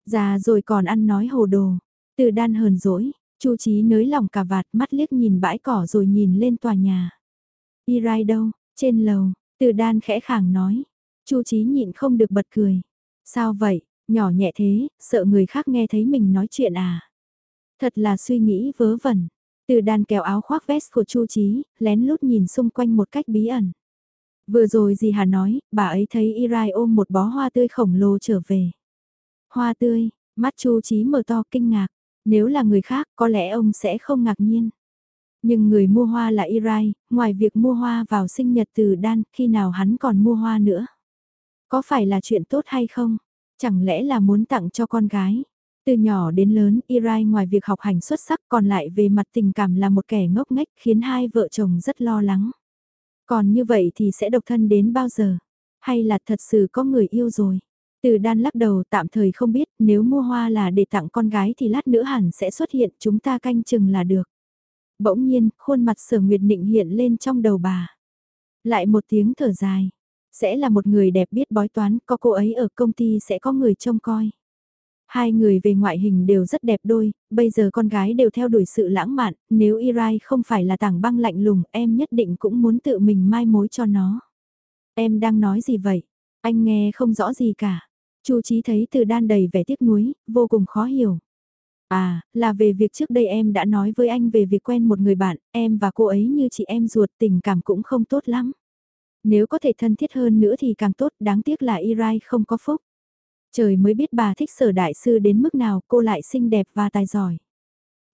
Già rồi còn ăn nói hồ đồ, từ đan hờn dỗi, Chu Chí nới lòng cả vạt mắt liếc nhìn bãi cỏ rồi nhìn lên tòa nhà. Y rai đâu, trên lầu, từ đan khẽ khàng nói, Chu Chí nhịn không được bật cười. Sao vậy, nhỏ nhẹ thế, sợ người khác nghe thấy mình nói chuyện à? Thật là suy nghĩ vớ vẩn. Từ đàn kéo áo khoác vest của Chu Chí, lén lút nhìn xung quanh một cách bí ẩn. Vừa rồi gì Hà nói, bà ấy thấy Irai ôm một bó hoa tươi khổng lồ trở về. Hoa tươi, mắt Chu Chí mở to kinh ngạc. Nếu là người khác, có lẽ ông sẽ không ngạc nhiên. Nhưng người mua hoa là Irai, ngoài việc mua hoa vào sinh nhật từ đan, khi nào hắn còn mua hoa nữa? Có phải là chuyện tốt hay không? Chẳng lẽ là muốn tặng cho con gái? Từ nhỏ đến lớn, Irai ngoài việc học hành xuất sắc còn lại về mặt tình cảm là một kẻ ngốc nghếch khiến hai vợ chồng rất lo lắng. Còn như vậy thì sẽ độc thân đến bao giờ? Hay là thật sự có người yêu rồi? Từ đan lắc đầu tạm thời không biết nếu mua hoa là để tặng con gái thì lát nữa hẳn sẽ xuất hiện chúng ta canh chừng là được. Bỗng nhiên, khuôn mặt sở nguyệt định hiện lên trong đầu bà. Lại một tiếng thở dài. Sẽ là một người đẹp biết bói toán, có cô ấy ở công ty sẽ có người trông coi. Hai người về ngoại hình đều rất đẹp đôi, bây giờ con gái đều theo đuổi sự lãng mạn, nếu Irai không phải là tảng băng lạnh lùng em nhất định cũng muốn tự mình mai mối cho nó. Em đang nói gì vậy? Anh nghe không rõ gì cả. Chu Chí thấy từ đan đầy vẻ tiếc nuối, vô cùng khó hiểu. À, là về việc trước đây em đã nói với anh về việc quen một người bạn, em và cô ấy như chị em ruột tình cảm cũng không tốt lắm. Nếu có thể thân thiết hơn nữa thì càng tốt, đáng tiếc là Irai không có phúc. Trời mới biết bà thích sở đại sư đến mức nào cô lại xinh đẹp và tài giỏi.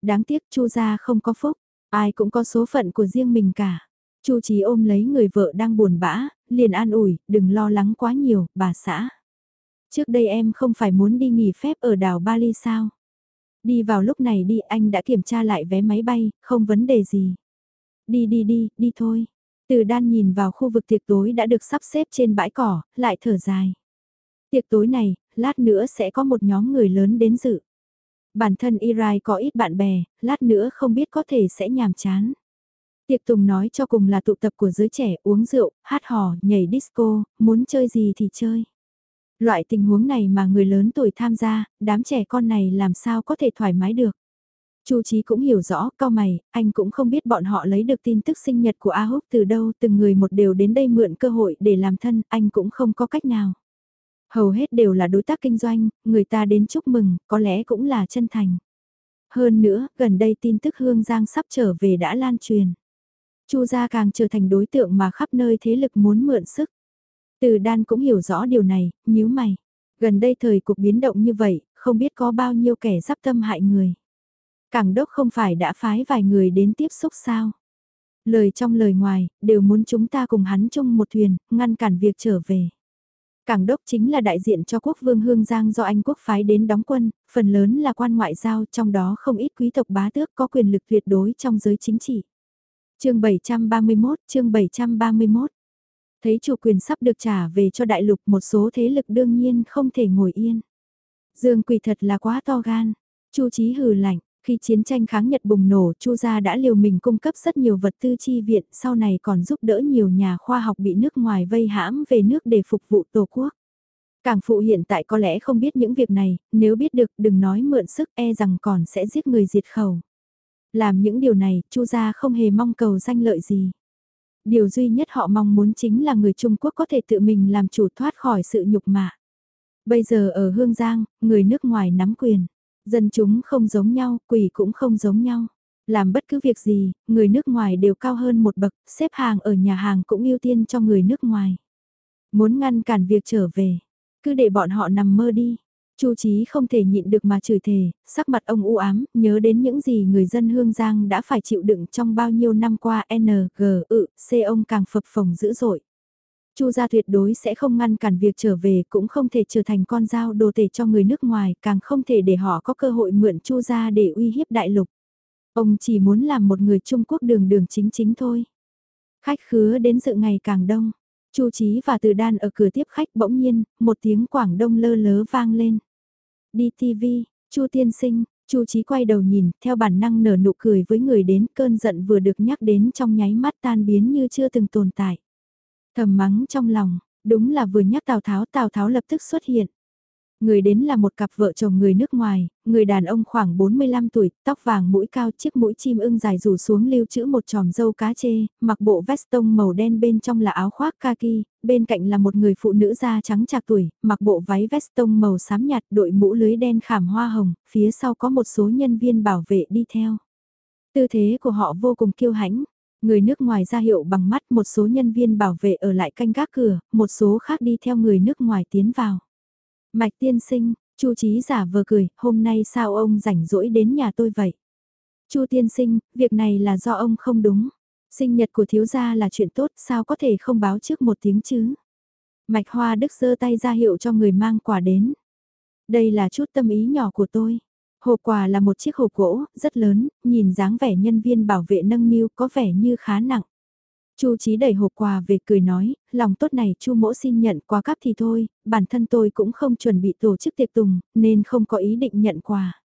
Đáng tiếc Chu gia không có phúc, ai cũng có số phận của riêng mình cả. Chu Chí ôm lấy người vợ đang buồn bã, liền an ủi, đừng lo lắng quá nhiều, bà xã. Trước đây em không phải muốn đi nghỉ phép ở đảo Bali sao? Đi vào lúc này đi anh đã kiểm tra lại vé máy bay, không vấn đề gì. Đi đi đi, đi thôi. Từ đan nhìn vào khu vực tiệc tối đã được sắp xếp trên bãi cỏ, lại thở dài. Tiệc tối này, lát nữa sẽ có một nhóm người lớn đến dự. Bản thân Irai có ít bạn bè, lát nữa không biết có thể sẽ nhàm chán. Tiệc tùng nói cho cùng là tụ tập của giới trẻ uống rượu, hát hò, nhảy disco, muốn chơi gì thì chơi. Loại tình huống này mà người lớn tuổi tham gia, đám trẻ con này làm sao có thể thoải mái được. Chu Chí cũng hiểu rõ, cao mày, anh cũng không biết bọn họ lấy được tin tức sinh nhật của A Húc từ đâu, từng người một đều đến đây mượn cơ hội để làm thân, anh cũng không có cách nào. Hầu hết đều là đối tác kinh doanh, người ta đến chúc mừng, có lẽ cũng là chân thành. Hơn nữa, gần đây tin tức Hương Giang sắp trở về đã lan truyền. Chu gia càng trở thành đối tượng mà khắp nơi thế lực muốn mượn sức. Từ đan cũng hiểu rõ điều này, nhíu mày. Gần đây thời cuộc biến động như vậy, không biết có bao nhiêu kẻ sắp tâm hại người. Cảng đốc không phải đã phái vài người đến tiếp xúc sao? Lời trong lời ngoài, đều muốn chúng ta cùng hắn chung một thuyền, ngăn cản việc trở về. Cảng đốc chính là đại diện cho quốc vương Hương Giang do Anh quốc phái đến đóng quân, phần lớn là quan ngoại giao trong đó không ít quý tộc bá tước có quyền lực tuyệt đối trong giới chính trị. chương 731, chương 731 Thấy chủ quyền sắp được trả về cho đại lục một số thế lực đương nhiên không thể ngồi yên. Dương quỷ thật là quá to gan. Chu Chí hừ lạnh, khi chiến tranh kháng Nhật bùng nổ, Chu gia đã liều mình cung cấp rất nhiều vật tư chi viện, sau này còn giúp đỡ nhiều nhà khoa học bị nước ngoài vây hãm về nước để phục vụ Tổ quốc. Cảng phụ hiện tại có lẽ không biết những việc này, nếu biết được đừng nói mượn sức e rằng còn sẽ giết người diệt khẩu. Làm những điều này, Chu gia không hề mong cầu danh lợi gì điều duy nhất họ mong muốn chính là người Trung Quốc có thể tự mình làm chủ thoát khỏi sự nhục mạ. Bây giờ ở Hương Giang, người nước ngoài nắm quyền, dân chúng không giống nhau, quỷ cũng không giống nhau. Làm bất cứ việc gì, người nước ngoài đều cao hơn một bậc, xếp hàng ở nhà hàng cũng ưu tiên cho người nước ngoài. Muốn ngăn cản việc trở về, cứ để bọn họ nằm mơ đi. Chu Chí không thể nhịn được mà chửi thề, sắc mặt ông u ám, nhớ đến những gì người dân Hương Giang đã phải chịu đựng trong bao nhiêu năm qua N, G, ự, C ông càng phập phồng dữ dội. Chu gia tuyệt đối sẽ không ngăn cản việc trở về, cũng không thể trở thành con dao đồ tể cho người nước ngoài, càng không thể để họ có cơ hội mượn Chu gia để uy hiếp đại lục. Ông chỉ muốn làm một người Trung Quốc đường đường chính chính thôi. Khách khứa đến dự ngày càng đông. Chu Chí và Từ Đan ở cửa tiếp khách bỗng nhiên, một tiếng Quảng Đông lơ lớ vang lên. Đi TV, Chu tiên sinh, Chu Chí quay đầu nhìn, theo bản năng nở nụ cười với người đến, cơn giận vừa được nhắc đến trong nháy mắt tan biến như chưa từng tồn tại. Thầm mắng trong lòng, đúng là vừa nhắc Tào Tháo, Tào Tháo lập tức xuất hiện. Người đến là một cặp vợ chồng người nước ngoài, người đàn ông khoảng 45 tuổi, tóc vàng mũi cao chiếc mũi chim ưng dài rủ xuống lưu trữ một tròm dâu cá chê, mặc bộ vest tông màu đen bên trong là áo khoác kaki, bên cạnh là một người phụ nữ da trắng trạc tuổi, mặc bộ váy vest tông màu xám nhạt đội mũ lưới đen khảm hoa hồng, phía sau có một số nhân viên bảo vệ đi theo. Tư thế của họ vô cùng kiêu hãnh, Người nước ngoài ra hiệu bằng mắt một số nhân viên bảo vệ ở lại canh gác cửa, một số khác đi theo người nước ngoài tiến vào. Mạch tiên sinh, Chu Chí giả vờ cười, hôm nay sao ông rảnh rỗi đến nhà tôi vậy? Chu tiên sinh, việc này là do ông không đúng. Sinh nhật của thiếu gia là chuyện tốt, sao có thể không báo trước một tiếng chứ? Mạch Hoa Đức giơ tay ra hiệu cho người mang quà đến. Đây là chút tâm ý nhỏ của tôi. Hộp quà là một chiếc hộp gỗ, rất lớn, nhìn dáng vẻ nhân viên bảo vệ nâng niu có vẻ như khá nặng. Chu Chí đẩy hộp quà về cười nói, lòng tốt này Chu Mỗ xin nhận quà cắp thì thôi, bản thân tôi cũng không chuẩn bị tổ chức tiệc tùng, nên không có ý định nhận quà.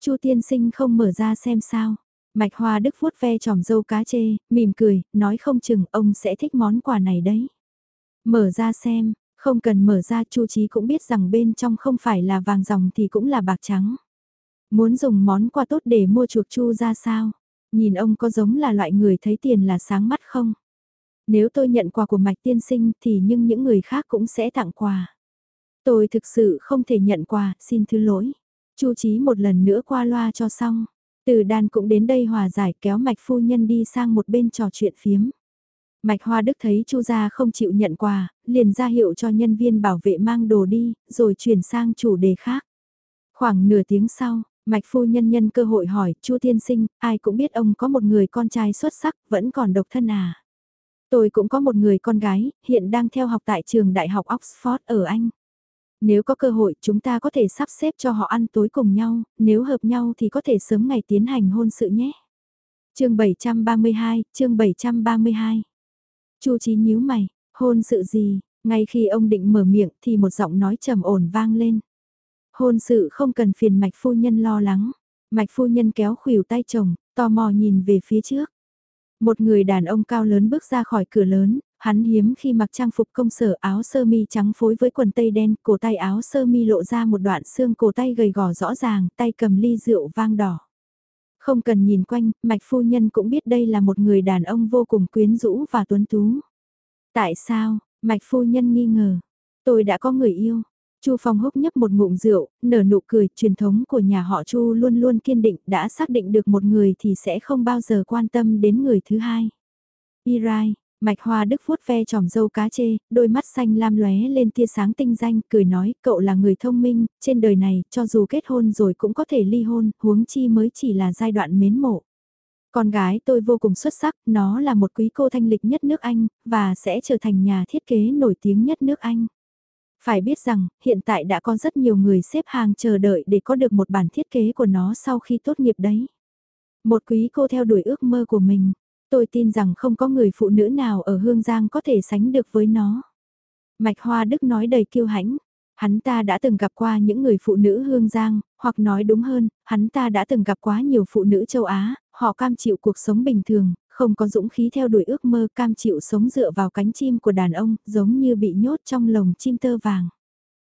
Chu tiên sinh không mở ra xem sao. Mạch Hoa Đức vuốt ve tròm dâu cá chê, mỉm cười, nói không chừng ông sẽ thích món quà này đấy. Mở ra xem, không cần mở ra Chu Chí cũng biết rằng bên trong không phải là vàng dòng thì cũng là bạc trắng. Muốn dùng món quà tốt để mua chuộc Chu ra sao? Nhìn ông có giống là loại người thấy tiền là sáng mắt không? Nếu tôi nhận quà của Mạch Tiên Sinh thì nhưng những người khác cũng sẽ tặng quà. Tôi thực sự không thể nhận quà, xin thứ lỗi. Chu Chí một lần nữa qua loa cho xong. Từ đàn cũng đến đây hòa giải kéo Mạch Phu Nhân đi sang một bên trò chuyện phiếm. Mạch Hoa Đức thấy Chu gia không chịu nhận quà, liền ra hiệu cho nhân viên bảo vệ mang đồ đi, rồi chuyển sang chủ đề khác. Khoảng nửa tiếng sau, Mạch Phu Nhân nhân cơ hội hỏi, Chu Tiên Sinh, ai cũng biết ông có một người con trai xuất sắc, vẫn còn độc thân à. Tôi cũng có một người con gái, hiện đang theo học tại trường Đại học Oxford ở Anh. Nếu có cơ hội chúng ta có thể sắp xếp cho họ ăn tối cùng nhau, nếu hợp nhau thì có thể sớm ngày tiến hành hôn sự nhé. chương 732, chương 732. Chu Chí nhíu mày, hôn sự gì, ngay khi ông định mở miệng thì một giọng nói trầm ổn vang lên. Hôn sự không cần phiền mạch phu nhân lo lắng. Mạch phu nhân kéo khuỷu tay chồng, tò mò nhìn về phía trước. Một người đàn ông cao lớn bước ra khỏi cửa lớn, hắn hiếm khi mặc trang phục công sở áo sơ mi trắng phối với quần tây đen, cổ tay áo sơ mi lộ ra một đoạn xương cổ tay gầy gò rõ ràng, tay cầm ly rượu vang đỏ. Không cần nhìn quanh, mạch phu nhân cũng biết đây là một người đàn ông vô cùng quyến rũ và tuấn tú. Tại sao, mạch phu nhân nghi ngờ, tôi đã có người yêu. Chu Phong húc nhấp một ngụm rượu, nở nụ cười, truyền thống của nhà họ Chu luôn luôn kiên định, đã xác định được một người thì sẽ không bao giờ quan tâm đến người thứ hai. Irai, Mạch Hoa Đức vuốt ve tròm dâu cá chê, đôi mắt xanh lam lóe lên tia sáng tinh danh, cười nói, cậu là người thông minh, trên đời này, cho dù kết hôn rồi cũng có thể ly hôn, huống chi mới chỉ là giai đoạn mến mộ. Con gái tôi vô cùng xuất sắc, nó là một quý cô thanh lịch nhất nước Anh, và sẽ trở thành nhà thiết kế nổi tiếng nhất nước Anh. Phải biết rằng, hiện tại đã có rất nhiều người xếp hàng chờ đợi để có được một bản thiết kế của nó sau khi tốt nghiệp đấy. Một quý cô theo đuổi ước mơ của mình, tôi tin rằng không có người phụ nữ nào ở Hương Giang có thể sánh được với nó. Mạch Hoa Đức nói đầy kiêu hãnh, hắn ta đã từng gặp qua những người phụ nữ Hương Giang, hoặc nói đúng hơn, hắn ta đã từng gặp quá nhiều phụ nữ châu Á, họ cam chịu cuộc sống bình thường, không có dũng khí theo đuổi ước mơ cam chịu sống dựa vào cánh chim của đàn ông, giống như bị nhốt trong lồng chim tơ vàng.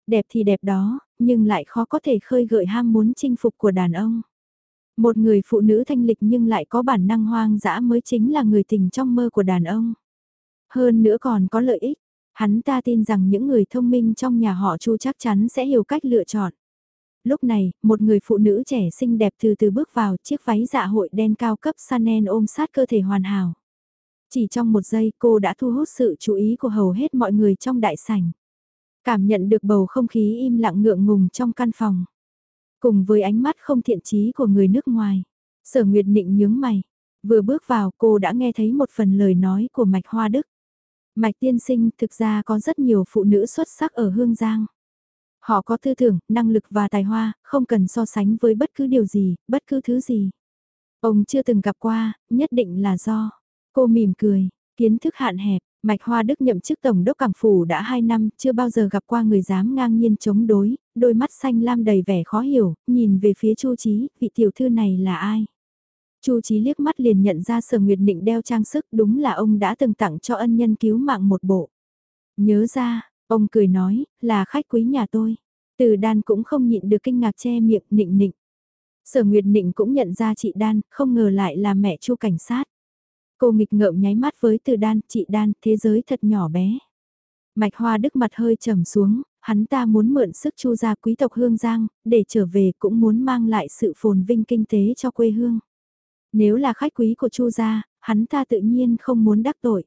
Đẹp thì đẹp đó, nhưng lại khó có thể khơi gợi ham muốn chinh phục của đàn ông. Một người phụ nữ thanh lịch nhưng lại có bản năng hoang dã mới chính là người tình trong mơ của đàn ông. Hơn nữa còn có lợi ích, hắn ta tin rằng những người thông minh trong nhà họ Chu chắc chắn sẽ hiểu cách lựa chọn. Lúc này, một người phụ nữ trẻ xinh đẹp từ từ bước vào chiếc váy dạ hội đen cao cấp Chanel ôm sát cơ thể hoàn hảo. Chỉ trong một giây cô đã thu hút sự chú ý của hầu hết mọi người trong đại sảnh. Cảm nhận được bầu không khí im lặng ngượng ngùng trong căn phòng. Cùng với ánh mắt không thiện chí của người nước ngoài. Sở Nguyệt Nịnh nhướng mày. Vừa bước vào cô đã nghe thấy một phần lời nói của Mạch Hoa Đức. Mạch tiên sinh thực ra có rất nhiều phụ nữ xuất sắc ở Hương Giang. Họ có tư tưởng, năng lực và tài hoa, không cần so sánh với bất cứ điều gì, bất cứ thứ gì. Ông chưa từng gặp qua, nhất định là do. Cô mỉm cười, kiến thức hạn hẹp, Mạch Hoa Đức nhậm chức Tổng đốc Cảng Phủ đã 2 năm, chưa bao giờ gặp qua người dám ngang nhiên chống đối, đôi mắt xanh lam đầy vẻ khó hiểu, nhìn về phía Chu Chí, vị tiểu thư này là ai? Chu Chí liếc mắt liền nhận ra Sở Nguyệt Định đeo trang sức, đúng là ông đã từng tặng cho ân nhân cứu mạng một bộ. Nhớ ra, Ông cười nói, là khách quý nhà tôi. Từ đan cũng không nhịn được kinh ngạc che miệng nịnh nịnh. Sở Nguyệt Nịnh cũng nhận ra chị Đan, không ngờ lại là mẹ chu cảnh sát. Cô nghịch ngợm nháy mắt với từ đan, chị Đan, thế giới thật nhỏ bé. Mạch Hoa Đức mặt hơi trầm xuống, hắn ta muốn mượn sức chu gia quý tộc Hương Giang, để trở về cũng muốn mang lại sự phồn vinh kinh tế cho quê hương. Nếu là khách quý của chu gia, hắn ta tự nhiên không muốn đắc tội.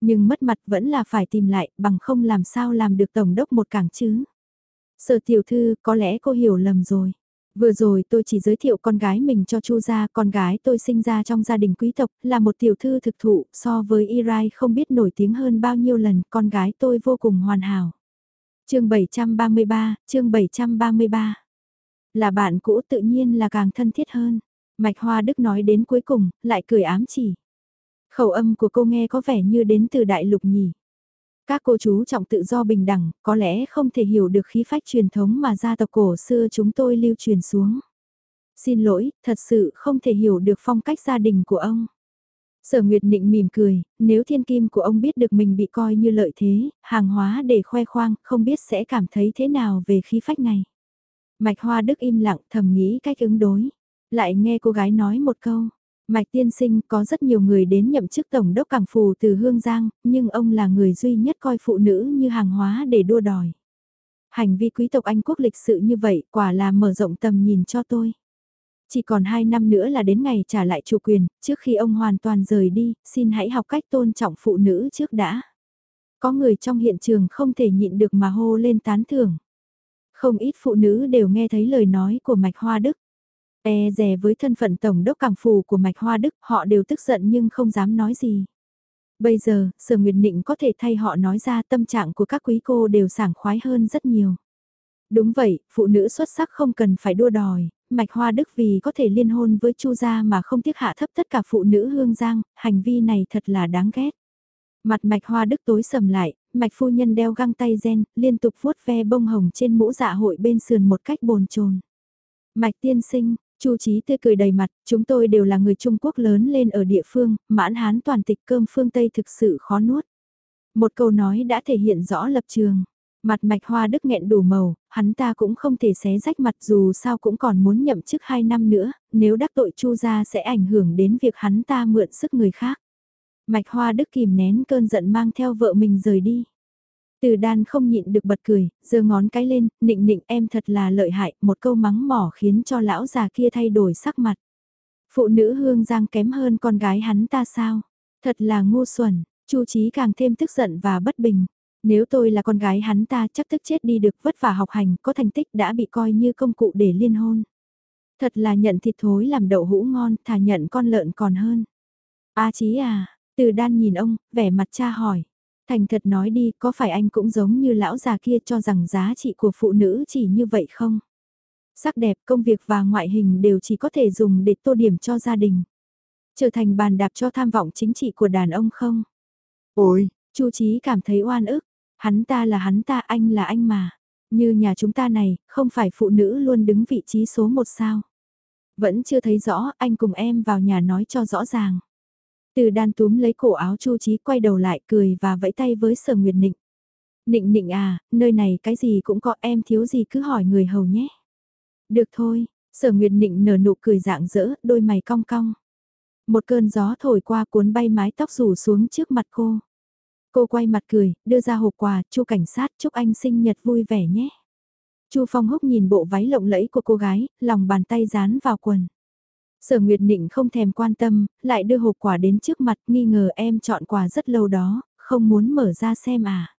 Nhưng mất mặt vẫn là phải tìm lại, bằng không làm sao làm được tổng đốc một cảng chứ. Sở tiểu thư, có lẽ cô hiểu lầm rồi. Vừa rồi tôi chỉ giới thiệu con gái mình cho Chu gia, con gái tôi sinh ra trong gia đình quý tộc, là một tiểu thư thực thụ, so với Irai không biết nổi tiếng hơn bao nhiêu lần, con gái tôi vô cùng hoàn hảo. chương 733, chương 733. Là bạn cũ tự nhiên là càng thân thiết hơn. Mạch Hoa Đức nói đến cuối cùng, lại cười ám chỉ. Khẩu âm của cô nghe có vẻ như đến từ đại lục nhỉ. Các cô chú trọng tự do bình đẳng, có lẽ không thể hiểu được khí phách truyền thống mà gia tộc cổ xưa chúng tôi lưu truyền xuống. Xin lỗi, thật sự không thể hiểu được phong cách gia đình của ông. Sở Nguyệt Nịnh mỉm cười, nếu thiên kim của ông biết được mình bị coi như lợi thế, hàng hóa để khoe khoang, không biết sẽ cảm thấy thế nào về khí phách này. Mạch Hoa Đức im lặng thầm nghĩ cách ứng đối. Lại nghe cô gái nói một câu, Mạch tiên sinh có rất nhiều người đến nhậm chức tổng đốc cảng phù từ Hương Giang, nhưng ông là người duy nhất coi phụ nữ như hàng hóa để đua đòi. Hành vi quý tộc Anh quốc lịch sự như vậy quả là mở rộng tầm nhìn cho tôi. Chỉ còn 2 năm nữa là đến ngày trả lại chủ quyền, trước khi ông hoàn toàn rời đi, xin hãy học cách tôn trọng phụ nữ trước đã. Có người trong hiện trường không thể nhịn được mà hô lên tán thưởng. Không ít phụ nữ đều nghe thấy lời nói của Mạch Hoa Đức. E rè với thân phận tổng đốc cảng phù của Mạch Hoa Đức, họ đều tức giận nhưng không dám nói gì. Bây giờ, Sở Nguyệt Nịnh có thể thay họ nói ra tâm trạng của các quý cô đều sảng khoái hơn rất nhiều. Đúng vậy, phụ nữ xuất sắc không cần phải đua đòi, Mạch Hoa Đức vì có thể liên hôn với Chu gia mà không tiếc hạ thấp tất cả phụ nữ hương giang, hành vi này thật là đáng ghét. Mặt Mạch Hoa Đức tối sầm lại, Mạch phu nhân đeo găng tay gen, liên tục vuốt ve bông hồng trên mũ dạ hội bên sườn một cách bồn chồn. Mạch tiên sinh, Chu Chí tươi cười đầy mặt, chúng tôi đều là người Trung Quốc lớn lên ở địa phương, mãn hán toàn tịch cơm phương Tây thực sự khó nuốt. Một câu nói đã thể hiện rõ lập trường. Mặt mạch hoa đức nghẹn đủ màu, hắn ta cũng không thể xé rách mặt dù sao cũng còn muốn nhậm chức 2 năm nữa, nếu đắc tội chu ra sẽ ảnh hưởng đến việc hắn ta mượn sức người khác. Mạch hoa đức kìm nén cơn giận mang theo vợ mình rời đi. Từ đan không nhịn được bật cười, giơ ngón cái lên, nịnh nịnh em thật là lợi hại, một câu mắng mỏ khiến cho lão già kia thay đổi sắc mặt. Phụ nữ hương giang kém hơn con gái hắn ta sao? Thật là ngu xuẩn, chu trí càng thêm tức giận và bất bình. Nếu tôi là con gái hắn ta chắc tức chết đi được vất vả học hành, có thành tích đã bị coi như công cụ để liên hôn. Thật là nhận thịt thối làm đậu hũ ngon, thà nhận con lợn còn hơn. A chí à, từ đan nhìn ông, vẻ mặt cha hỏi. Thành thật nói đi, có phải anh cũng giống như lão già kia cho rằng giá trị của phụ nữ chỉ như vậy không? Sắc đẹp, công việc và ngoại hình đều chỉ có thể dùng để tô điểm cho gia đình. Trở thành bàn đạp cho tham vọng chính trị của đàn ông không? Ôi, Chu Chí cảm thấy oan ức, hắn ta là hắn ta, anh là anh mà. Như nhà chúng ta này, không phải phụ nữ luôn đứng vị trí số một sao? Vẫn chưa thấy rõ, anh cùng em vào nhà nói cho rõ ràng. Từ đan túm lấy cổ áo Chu Chí quay đầu lại cười và vẫy tay với Sở Nguyệt Nịnh. Nịnh nịnh à, nơi này cái gì cũng có em thiếu gì cứ hỏi người hầu nhé. Được thôi, Sở Nguyệt Nịnh nở nụ cười dạng dỡ, đôi mày cong cong. Một cơn gió thổi qua cuốn bay mái tóc rủ xuống trước mặt cô. Cô quay mặt cười, đưa ra hộp quà, chu cảnh sát chúc anh sinh nhật vui vẻ nhé. Chu Phong Húc nhìn bộ váy lộng lẫy của cô gái, lòng bàn tay dán vào quần. Sở Nguyệt Nịnh không thèm quan tâm, lại đưa hộp quà đến trước mặt nghi ngờ em chọn quà rất lâu đó, không muốn mở ra xem à.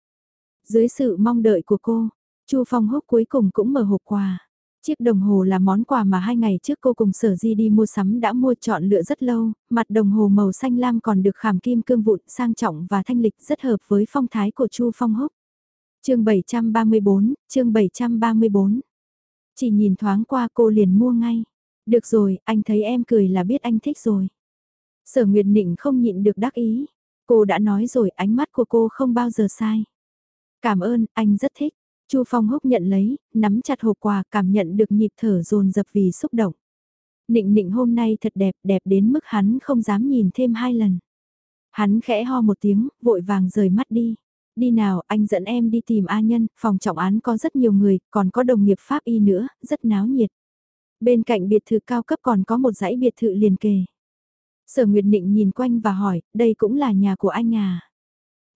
Dưới sự mong đợi của cô, Chu Phong Húc cuối cùng cũng mở hộp quà. Chiếc đồng hồ là món quà mà hai ngày trước cô cùng sở di đi mua sắm đã mua chọn lựa rất lâu, mặt đồng hồ màu xanh lam còn được khảm kim cương vụn sang trọng và thanh lịch rất hợp với phong thái của Chu Phong Húc. chương 734, chương 734. Chỉ nhìn thoáng qua cô liền mua ngay. Được rồi, anh thấy em cười là biết anh thích rồi. Sở Nguyệt Nịnh không nhịn được đắc ý. Cô đã nói rồi ánh mắt của cô không bao giờ sai. Cảm ơn, anh rất thích. Chu Phong Húc nhận lấy, nắm chặt hộp quà cảm nhận được nhịp thở dồn dập vì xúc động. Nịnh nịnh hôm nay thật đẹp, đẹp đến mức hắn không dám nhìn thêm hai lần. Hắn khẽ ho một tiếng, vội vàng rời mắt đi. Đi nào, anh dẫn em đi tìm A Nhân, phòng trọng án có rất nhiều người, còn có đồng nghiệp Pháp y nữa, rất náo nhiệt. Bên cạnh biệt thự cao cấp còn có một dãy biệt thự liền kề. Sở Nguyệt Nịnh nhìn quanh và hỏi, đây cũng là nhà của anh à?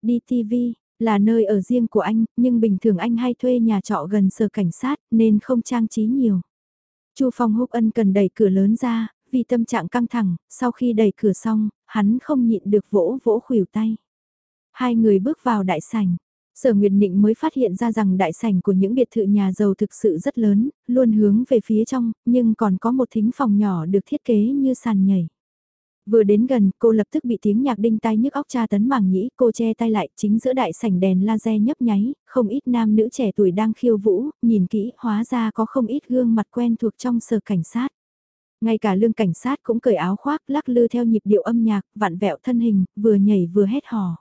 Đi TV, là nơi ở riêng của anh, nhưng bình thường anh hay thuê nhà trọ gần sở cảnh sát nên không trang trí nhiều. Chu Phong Húc Ân cần đẩy cửa lớn ra, vì tâm trạng căng thẳng, sau khi đẩy cửa xong, hắn không nhịn được vỗ vỗ khuỷu tay. Hai người bước vào đại sảnh, Sở Nguyệt Nịnh mới phát hiện ra rằng đại sảnh của những biệt thự nhà giàu thực sự rất lớn, luôn hướng về phía trong, nhưng còn có một thính phòng nhỏ được thiết kế như sàn nhảy. Vừa đến gần, cô lập tức bị tiếng nhạc đinh tai nhức óc tra tấn màng nhĩ, cô che tay lại, chính giữa đại sảnh đèn laser nhấp nháy, không ít nam nữ trẻ tuổi đang khiêu vũ, nhìn kỹ, hóa ra có không ít gương mặt quen thuộc trong sở cảnh sát. Ngay cả lương cảnh sát cũng cởi áo khoác, lắc lư theo nhịp điệu âm nhạc, vặn vẹo thân hình, vừa nhảy vừa hét hò.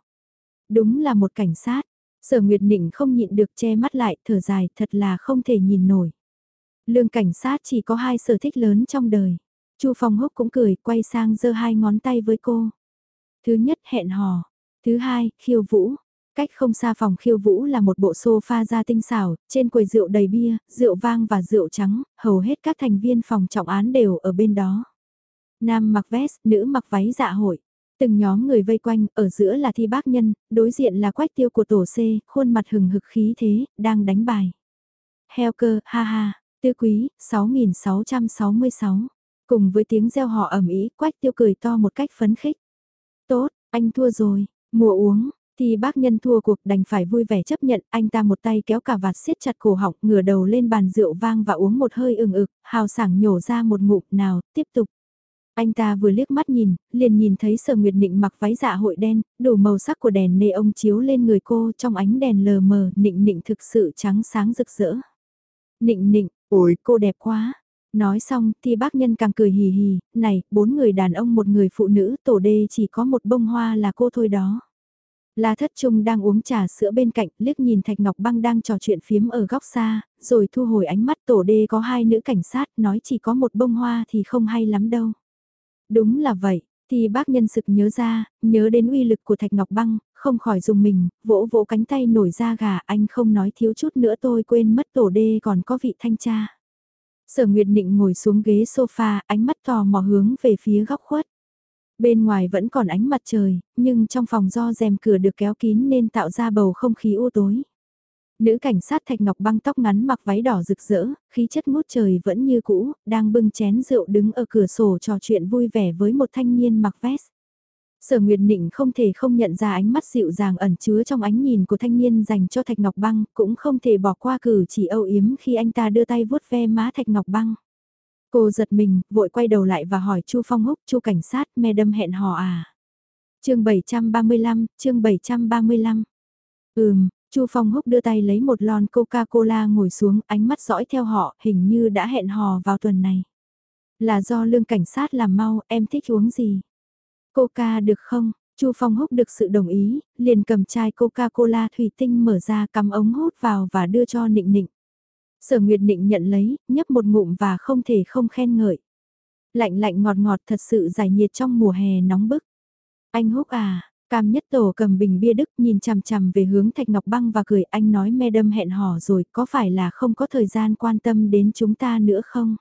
Đúng là một cảnh sát, sở Nguyệt Nịnh không nhịn được che mắt lại, thở dài, thật là không thể nhìn nổi. Lương cảnh sát chỉ có hai sở thích lớn trong đời. Chu Phong Húc cũng cười, quay sang giơ hai ngón tay với cô. Thứ nhất hẹn hò, thứ hai khiêu vũ. Cách không xa phòng khiêu vũ là một bộ sofa da tinh xảo, trên quầy rượu đầy bia, rượu vang và rượu trắng, hầu hết các thành viên phòng trọng án đều ở bên đó. Nam mặc vest, nữ mặc váy dạ hội. Từng nhóm người vây quanh, ở giữa là thi bác nhân, đối diện là quách tiêu của tổ C, khuôn mặt hừng hực khí thế, đang đánh bài. Heo cơ, ha ha, tư quý, 6666. Cùng với tiếng reo họ ẩm ý, quách tiêu cười to một cách phấn khích. Tốt, anh thua rồi, mùa uống, thì bác nhân thua cuộc đành phải vui vẻ chấp nhận, anh ta một tay kéo cả vạt siết chặt cổ họng, ngửa đầu lên bàn rượu vang và uống một hơi ừng ực, hào sảng nhổ ra một ngụm nào, tiếp tục. Anh ta vừa liếc mắt nhìn, liền nhìn thấy sở nguyệt nịnh mặc váy dạ hội đen, đủ màu sắc của đèn nê ông chiếu lên người cô trong ánh đèn lờ mờ, nịnh nịnh thực sự trắng sáng rực rỡ. Nịnh nịnh, ôi cô đẹp quá, Nói xong thì bác nhân càng cười hì hì, này, bốn người đàn ông một người phụ nữ, tổ đê chỉ có một bông hoa là cô thôi đó. La Thất Trung đang uống trà sữa bên cạnh, liếc nhìn Thạch Ngọc Băng đang trò chuyện phiếm ở góc xa, rồi thu hồi ánh mắt tổ đê có hai nữ cảnh sát, nói chỉ có một bông hoa thì không hay lắm đâu. Đúng là vậy, thì bác nhân sực nhớ ra, nhớ đến uy lực của Thạch Ngọc Băng, không khỏi dùng mình, vỗ vỗ cánh tay nổi ra gà, anh không nói thiếu chút nữa tôi quên mất tổ đê còn có vị thanh tra. Sở Nguyệt Nịnh ngồi xuống ghế sofa, ánh mắt tò mò hướng về phía góc khuất. Bên ngoài vẫn còn ánh mặt trời, nhưng trong phòng do rèm cửa được kéo kín nên tạo ra bầu không khí u tối. Nữ cảnh sát Thạch Ngọc băng tóc ngắn mặc váy đỏ rực rỡ, khí chất ngút trời vẫn như cũ, đang bưng chén rượu đứng ở cửa sổ trò chuyện vui vẻ với một thanh niên mặc vest. Sở Nguyệt Nịnh không thể không nhận ra ánh mắt dịu dàng ẩn chứa trong ánh nhìn của thanh niên dành cho Thạch Ngọc Băng, cũng không thể bỏ qua cử chỉ âu yếm khi anh ta đưa tay vuốt ve má Thạch Ngọc Băng. Cô giật mình, vội quay đầu lại và hỏi Chu Phong Húc, Chu cảnh sát, me đâm hẹn hò à? Chương 735, chương 735. Ừm, Chu Phong Húc đưa tay lấy một lon Coca-Cola ngồi xuống, ánh mắt dõi theo họ, hình như đã hẹn hò vào tuần này. Là do lương cảnh sát làm mau, em thích uống gì? Coca được không? Chu Phong húc được sự đồng ý, liền cầm chai Coca-Cola thủy tinh mở ra cắm ống hút vào và đưa cho Nịnh Nịnh. Sở Nguyệt Nịnh nhận lấy, nhấp một ngụm và không thể không khen ngợi. Lạnh lạnh ngọt ngọt thật sự giải nhiệt trong mùa hè nóng bức. Anh húc à, Cam nhất tổ cầm bình bia đức nhìn chằm chằm về hướng Thạch Ngọc Băng và cười anh nói me đâm hẹn hò rồi có phải là không có thời gian quan tâm đến chúng ta nữa không?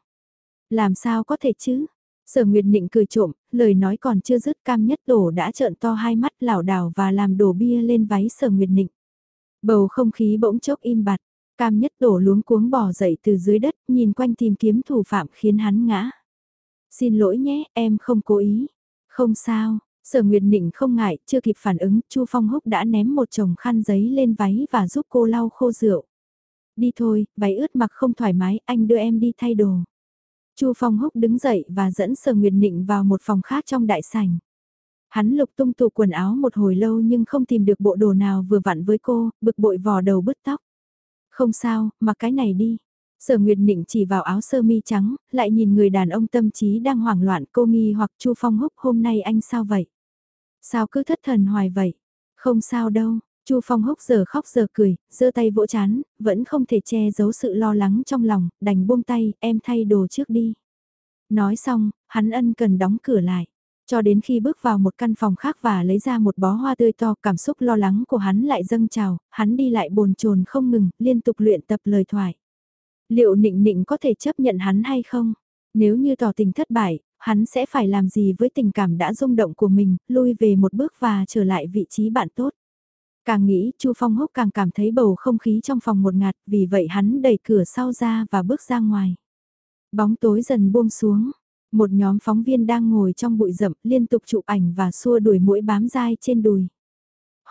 Làm sao có thể chứ? Sở Nguyệt Nịnh cười trộm, lời nói còn chưa dứt cam nhất tổ đã trợn to hai mắt lảo đảo và làm đổ bia lên váy Sở Nguyệt Nịnh. Bầu không khí bỗng chốc im bặt, cam nhất tổ luống cuống bò dậy từ dưới đất nhìn quanh tìm kiếm thủ phạm khiến hắn ngã. Xin lỗi nhé, em không cố ý. Không sao, Sở Nguyệt Nịnh không ngại, chưa kịp phản ứng, Chu Phong Húc đã ném một chồng khăn giấy lên váy và giúp cô lau khô rượu. Đi thôi, váy ướt mặc không thoải mái, anh đưa em đi thay đồ. Chu Phong Húc đứng dậy và dẫn Sở Nguyệt Nịnh vào một phòng khác trong đại sảnh. Hắn lục tung tủ quần áo một hồi lâu nhưng không tìm được bộ đồ nào vừa vặn với cô, bực bội vò đầu bứt tóc. Không sao, mặc cái này đi. Sở Nguyệt Nịnh chỉ vào áo sơ mi trắng, lại nhìn người đàn ông tâm trí đang hoảng loạn cô nghi hoặc Chu Phong Húc hôm nay anh sao vậy? Sao cứ thất thần hoài vậy? Không sao đâu, Chu Phong húc giờ khóc giờ cười, giơ tay vỗ chán, vẫn không thể che giấu sự lo lắng trong lòng, đành buông tay, em thay đồ trước đi. Nói xong, hắn ân cần đóng cửa lại. Cho đến khi bước vào một căn phòng khác và lấy ra một bó hoa tươi to, cảm xúc lo lắng của hắn lại dâng trào, hắn đi lại bồn chồn không ngừng, liên tục luyện tập lời thoại. Liệu nịnh nịnh có thể chấp nhận hắn hay không? Nếu như tỏ tình thất bại, hắn sẽ phải làm gì với tình cảm đã rung động của mình, lui về một bước và trở lại vị trí bạn tốt. Càng nghĩ, Chu Phong Húc càng cảm thấy bầu không khí trong phòng một ngạt, vì vậy hắn đẩy cửa sau ra và bước ra ngoài. Bóng tối dần buông xuống, một nhóm phóng viên đang ngồi trong bụi rậm liên tục chụp ảnh và xua đuổi mũi bám dai trên đùi.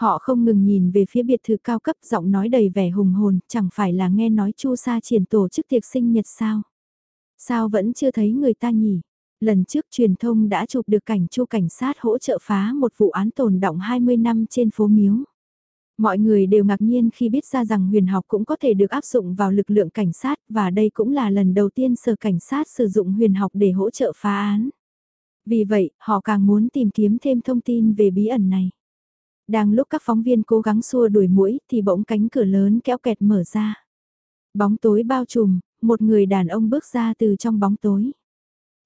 Họ không ngừng nhìn về phía biệt thự cao cấp giọng nói đầy vẻ hùng hồn, chẳng phải là nghe nói Chu Sa triển tổ chức tiệc sinh nhật sao? Sao vẫn chưa thấy người ta nhỉ? Lần trước truyền thông đã chụp được cảnh Chu cảnh sát hỗ trợ phá một vụ án tồn động 20 năm trên phố Miếu. Mọi người đều ngạc nhiên khi biết ra rằng huyền học cũng có thể được áp dụng vào lực lượng cảnh sát và đây cũng là lần đầu tiên sở cảnh sát sử dụng huyền học để hỗ trợ phá án. Vì vậy, họ càng muốn tìm kiếm thêm thông tin về bí ẩn này. Đang lúc các phóng viên cố gắng xua đuổi mũi thì bỗng cánh cửa lớn kéo kẹt mở ra. Bóng tối bao trùm, một người đàn ông bước ra từ trong bóng tối.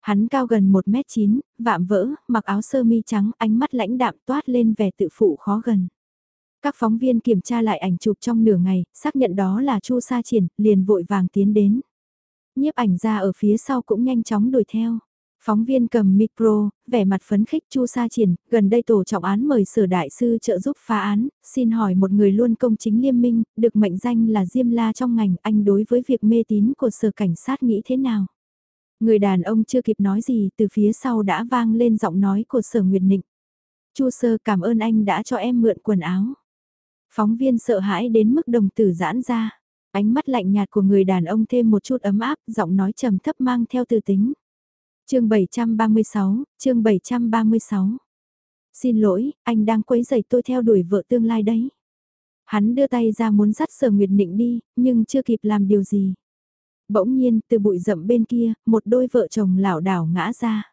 Hắn cao gần 1m9, vạm vỡ, mặc áo sơ mi trắng, ánh mắt lãnh đạm toát lên vẻ tự phụ khó gần. Các phóng viên kiểm tra lại ảnh chụp trong nửa ngày, xác nhận đó là Chu Sa Triển, liền vội vàng tiến đến. Nhiếp ảnh ra ở phía sau cũng nhanh chóng đuổi theo. Phóng viên cầm micro, vẻ mặt phấn khích Chu Sa Triển, gần đây tổ trọng án mời sở đại sư trợ giúp phá án, xin hỏi một người luôn công chính liêm minh, được mệnh danh là Diêm La trong ngành, anh đối với việc mê tín của sở cảnh sát nghĩ thế nào? Người đàn ông chưa kịp nói gì, từ phía sau đã vang lên giọng nói của sở Nguyệt Nịnh. Chu Sơ cảm ơn anh đã cho em mượn quần áo. Phóng viên sợ hãi đến mức đồng tử giãn ra. Ánh mắt lạnh nhạt của người đàn ông thêm một chút ấm áp, giọng nói trầm thấp mang theo từ tính chương 736, chương 736. Xin lỗi, anh đang quấy rầy tôi theo đuổi vợ tương lai đấy. Hắn đưa tay ra muốn dắt sở Nguyệt Nịnh đi, nhưng chưa kịp làm điều gì. Bỗng nhiên, từ bụi rậm bên kia, một đôi vợ chồng lảo đảo ngã ra.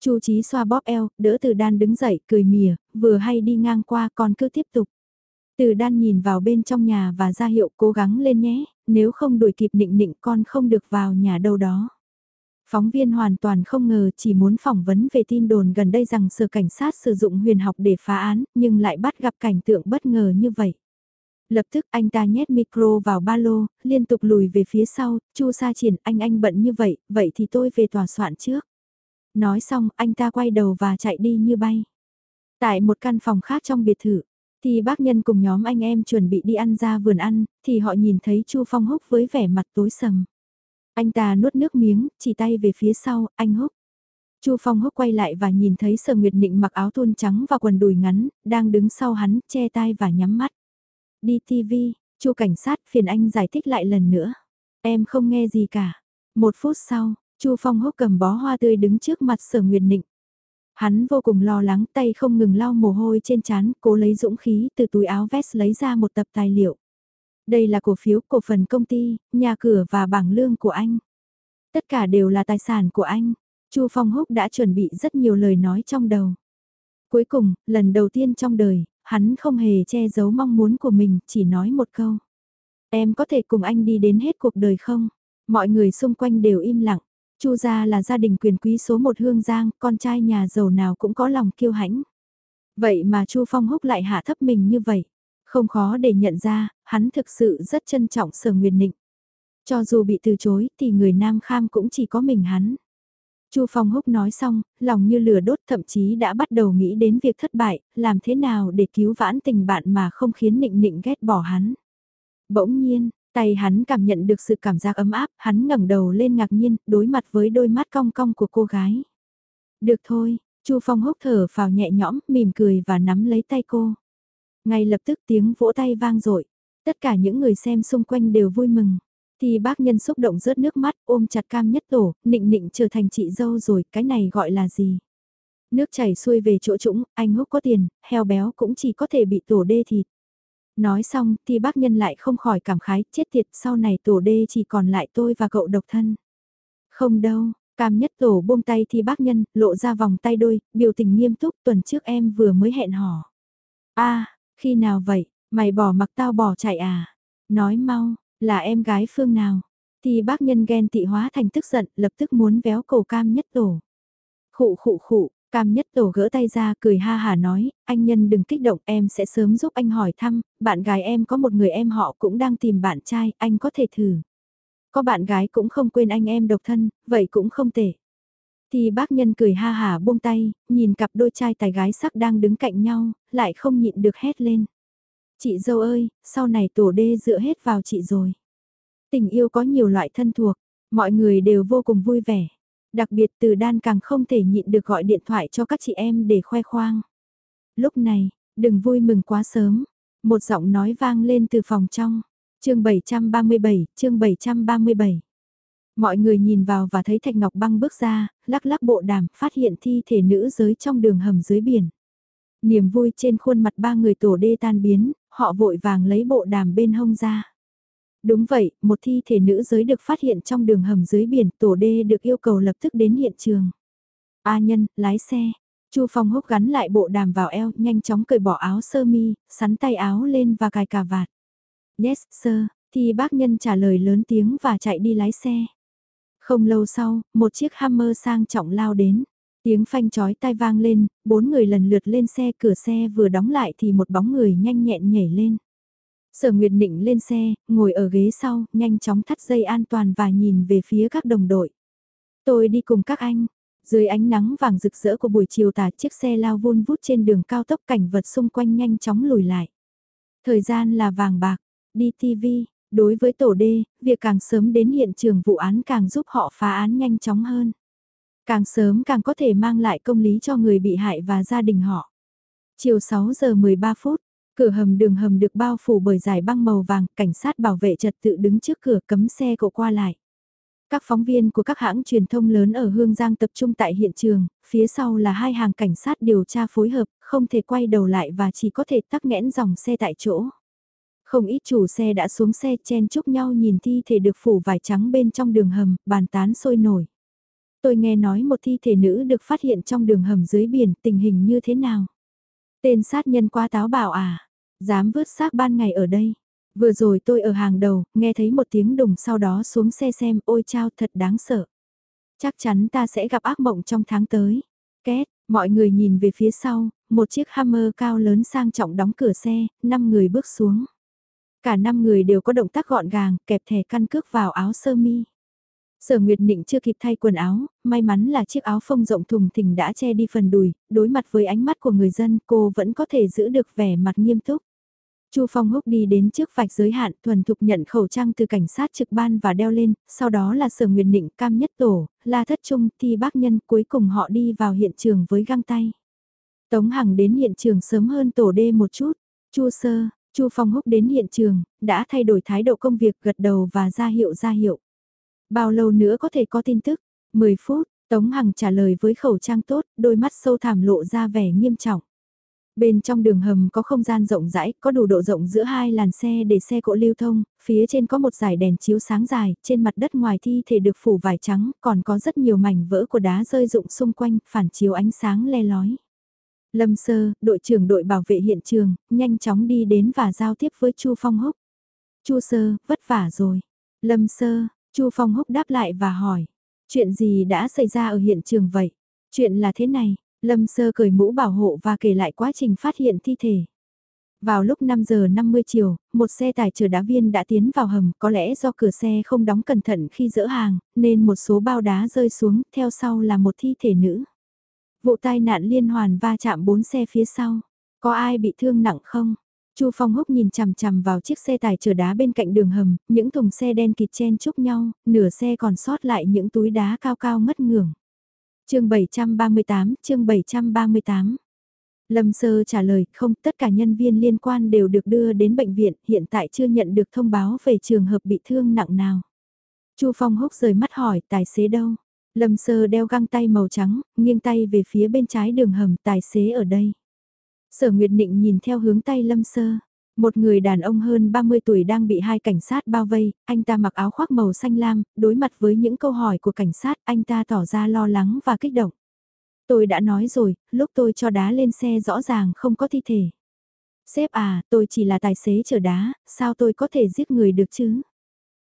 Chu Chí xoa bóp eo, đỡ Từ Đan đứng dậy, cười mỉa, vừa hay đi ngang qua còn cứ tiếp tục. Từ Đan nhìn vào bên trong nhà và ra hiệu cố gắng lên nhé, nếu không đuổi kịp nịnh nịnh con không được vào nhà đâu đó. Phóng viên hoàn toàn không ngờ chỉ muốn phỏng vấn về tin đồn gần đây rằng sở cảnh sát sử dụng huyền học để phá án, nhưng lại bắt gặp cảnh tượng bất ngờ như vậy. Lập tức anh ta nhét micro vào ba lô, liên tục lùi về phía sau, chu sa triển anh anh bận như vậy, vậy thì tôi về tòa soạn trước. Nói xong anh ta quay đầu và chạy đi như bay. Tại một căn phòng khác trong biệt thự, thì bác nhân cùng nhóm anh em chuẩn bị đi ăn ra vườn ăn, thì họ nhìn thấy chu Phong Húc với vẻ mặt tối sầm. Anh ta nuốt nước miếng, chỉ tay về phía sau, anh húc. Chu Phong húc quay lại và nhìn thấy Sở Nguyệt Nịnh mặc áo thun trắng và quần đùi ngắn, đang đứng sau hắn, che tai và nhắm mắt. Đi TV, Chu cảnh sát phiền anh giải thích lại lần nữa. Em không nghe gì cả. Một phút sau, Chu Phong húc cầm bó hoa tươi đứng trước mặt Sở Nguyệt Nịnh. Hắn vô cùng lo lắng tay không ngừng lau mồ hôi trên trán, cố lấy dũng khí từ túi áo vest lấy ra một tập tài liệu. Đây là cổ phiếu, cổ phần công ty, nhà cửa và bảng lương của anh. Tất cả đều là tài sản của anh. Chu Phong Húc đã chuẩn bị rất nhiều lời nói trong đầu. Cuối cùng, lần đầu tiên trong đời, hắn không hề che giấu mong muốn của mình, chỉ nói một câu. Em có thể cùng anh đi đến hết cuộc đời không? Mọi người xung quanh đều im lặng. Chu gia là gia đình quyền quý số một hương giang, con trai nhà giàu nào cũng có lòng kiêu hãnh. Vậy mà Chu Phong Húc lại hạ thấp mình như vậy. Không khó để nhận ra, hắn thực sự rất trân trọng sở nguyệt nịnh. Cho dù bị từ chối thì người nam kham cũng chỉ có mình hắn. Chu Phong Húc nói xong, lòng như lửa đốt thậm chí đã bắt đầu nghĩ đến việc thất bại, làm thế nào để cứu vãn tình bạn mà không khiến nịnh nịnh ghét bỏ hắn. Bỗng nhiên, tay hắn cảm nhận được sự cảm giác ấm áp, hắn ngẩng đầu lên ngạc nhiên, đối mặt với đôi mắt cong cong của cô gái. Được thôi, Chu Phong Húc thở vào nhẹ nhõm, mỉm cười và nắm lấy tay cô. Ngay lập tức tiếng vỗ tay vang dội tất cả những người xem xung quanh đều vui mừng. Thì bác nhân xúc động rớt nước mắt ôm chặt cam nhất tổ, nịnh nịnh trở thành chị dâu rồi, cái này gọi là gì? Nước chảy xuôi về chỗ trũng, anh húc có tiền, heo béo cũng chỉ có thể bị tổ đê thịt. Nói xong thì bác nhân lại không khỏi cảm khái, chết tiệt sau này tổ đê chỉ còn lại tôi và cậu độc thân. Không đâu, cam nhất tổ buông tay thì bác nhân, lộ ra vòng tay đôi, biểu tình nghiêm túc tuần trước em vừa mới hẹn hò. a khi nào vậy, mày bỏ mặc tao bỏ chạy à? Nói mau, là em gái phương nào? Thì bác nhân ghen tị hóa thành tức giận, lập tức muốn véo cổ cam nhất tổ. Khụ khụ khụ, cam nhất tổ gỡ tay ra cười ha hà nói, anh nhân đừng kích động em sẽ sớm giúp anh hỏi thăm, bạn gái em có một người em họ cũng đang tìm bạn trai, anh có thể thử. Có bạn gái cũng không quên anh em độc thân, vậy cũng không tệ. Thì bác nhân cười ha hả buông tay, nhìn cặp đôi trai tài gái sắc đang đứng cạnh nhau, lại không nhịn được hét lên. Chị dâu ơi, sau này tổ đê dựa hết vào chị rồi. Tình yêu có nhiều loại thân thuộc, mọi người đều vô cùng vui vẻ. Đặc biệt từ đan càng không thể nhịn được gọi điện thoại cho các chị em để khoe khoang. Lúc này, Đừng vui mừng quá sớm. Một giọng nói vang lên từ phòng trong. chương 737, chương 737. Mọi người nhìn vào và thấy Thạch Ngọc Băng bước ra, lắc lắc bộ đàm, phát hiện thi thể nữ giới trong đường hầm dưới biển. Niềm vui trên khuôn mặt ba người tổ đê tan biến, họ vội vàng lấy bộ đàm bên hông ra. Đúng vậy, một thi thể nữ giới được phát hiện trong đường hầm dưới biển, tổ đê được yêu cầu lập tức đến hiện trường. A nhân, lái xe. Chu Phong húc gắn lại bộ đàm vào eo, nhanh chóng cởi bỏ áo sơ mi, sắn tay áo lên và cài cà vạt. Yes, sir, thì bác nhân trả lời lớn tiếng và chạy đi lái xe. Không lâu sau, một chiếc Hammer sang trọng lao đến. Tiếng phanh chói tai vang lên, bốn người lần lượt lên xe cửa xe vừa đóng lại thì một bóng người nhanh nhẹn nhảy lên. Sở Nguyệt Nịnh lên xe, ngồi ở ghế sau, nhanh chóng thắt dây an toàn và nhìn về phía các đồng đội. Tôi đi cùng các anh. Dưới ánh nắng vàng rực rỡ của buổi chiều tà chiếc xe lao vun vút trên đường cao tốc cảnh vật xung quanh nhanh chóng lùi lại. Thời gian là vàng bạc, đi TV, đối với tổ đê, việc càng sớm đến hiện trường vụ án càng giúp họ phá án nhanh chóng hơn. Càng sớm càng có thể mang lại công lý cho người bị hại và gia đình họ. Chiều 6 giờ 13 phút, cửa hầm đường hầm được bao phủ bởi dải băng màu vàng, cảnh sát bảo vệ trật tự đứng trước cửa cấm xe cộ qua lại. Các phóng viên của các hãng truyền thông lớn ở Hương Giang tập trung tại hiện trường, phía sau là hai hàng cảnh sát điều tra phối hợp, không thể quay đầu lại và chỉ có thể tắc nghẽn dòng xe tại chỗ. Không ít chủ xe đã xuống xe chen chúc nhau nhìn thi thể được phủ vải trắng bên trong đường hầm, bàn tán sôi nổi. Tôi nghe nói một thi thể nữ được phát hiện trong đường hầm dưới biển, tình hình như thế nào? Tên sát nhân quá táo bảo à, dám vứt xác ban ngày ở đây. Vừa rồi tôi ở hàng đầu, nghe thấy một tiếng đùng sau đó xuống xe xem, ôi chao thật đáng sợ. Chắc chắn ta sẽ gặp ác mộng trong tháng tới. Két, mọi người nhìn về phía sau, một chiếc Hammer cao lớn sang trọng đóng cửa xe, 5 người bước xuống. Cả 5 người đều có động tác gọn gàng, kẹp thẻ căn cước vào áo sơ mi. Sở Nguyệt Nịnh chưa kịp thay quần áo, may mắn là chiếc áo phông rộng thùng thình đã che đi phần đùi, đối mặt với ánh mắt của người dân cô vẫn có thể giữ được vẻ mặt nghiêm túc. Chu Phong Húc đi đến trước vạch giới hạn thuần thục nhận khẩu trang từ cảnh sát trực ban và đeo lên, sau đó là Sở Nguyệt Nịnh cam nhất tổ, la thất trung, thi bác nhân cuối cùng họ đi vào hiện trường với găng tay. Tống Hằng đến hiện trường sớm hơn tổ đê một chút, Chu Sơ, Chu Phong Húc đến hiện trường, đã thay đổi thái độ công việc gật đầu và ra hiệu ra hiệu. Bao lâu nữa có thể có tin tức? 10 phút, Tống Hằng trả lời với khẩu trang tốt, đôi mắt sâu thẳm lộ ra vẻ nghiêm trọng. Bên trong đường hầm có không gian rộng rãi, có đủ độ rộng giữa hai làn xe để xe cộ lưu thông, phía trên có một dải đèn chiếu sáng dài, trên mặt đất ngoài thi thể được phủ vải trắng, còn có rất nhiều mảnh vỡ của đá rơi rụng xung quanh, phản chiếu ánh sáng le lói. Lâm Sơ, đội trưởng đội bảo vệ hiện trường, nhanh chóng đi đến và giao tiếp với Chu Phong Húc. Chu Sơ, vất vả rồi. Lâm Sơ, Chu Phong Húc đáp lại và hỏi, chuyện gì đã xảy ra ở hiện trường vậy? Chuyện là thế này, Lâm Sơ cởi mũ bảo hộ và kể lại quá trình phát hiện thi thể. Vào lúc 5 giờ 50 chiều, một xe tải chở đá viên đã tiến vào hầm, có lẽ do cửa xe không đóng cẩn thận khi dỡ hàng, nên một số bao đá rơi xuống, theo sau là một thi thể nữ. Vụ tai nạn liên hoàn va chạm bốn xe phía sau. Có ai bị thương nặng không? Chu Phong Húc nhìn chằm chằm vào chiếc xe tải chở đá bên cạnh đường hầm, những thùng xe đen kịt chen chúc nhau, nửa xe còn sót lại những túi đá cao cao ngất ngưởng. chương 738, chương 738. Lâm Sơ trả lời, không, tất cả nhân viên liên quan đều được đưa đến bệnh viện, hiện tại chưa nhận được thông báo về trường hợp bị thương nặng nào. Chu Phong Húc rời mắt hỏi, tài xế đâu? Lâm Sơ đeo găng tay màu trắng, nghiêng tay về phía bên trái đường hầm, tài xế ở đây. Sở Nguyệt Nịnh nhìn theo hướng tay Lâm Sơ. Một người đàn ông hơn 30 tuổi đang bị hai cảnh sát bao vây, anh ta mặc áo khoác màu xanh lam, đối mặt với những câu hỏi của cảnh sát, anh ta tỏ ra lo lắng và kích động. Tôi đã nói rồi, lúc tôi cho đá lên xe rõ ràng không có thi thể. Sếp à, tôi chỉ là tài xế chở đá, sao tôi có thể giết người được chứ?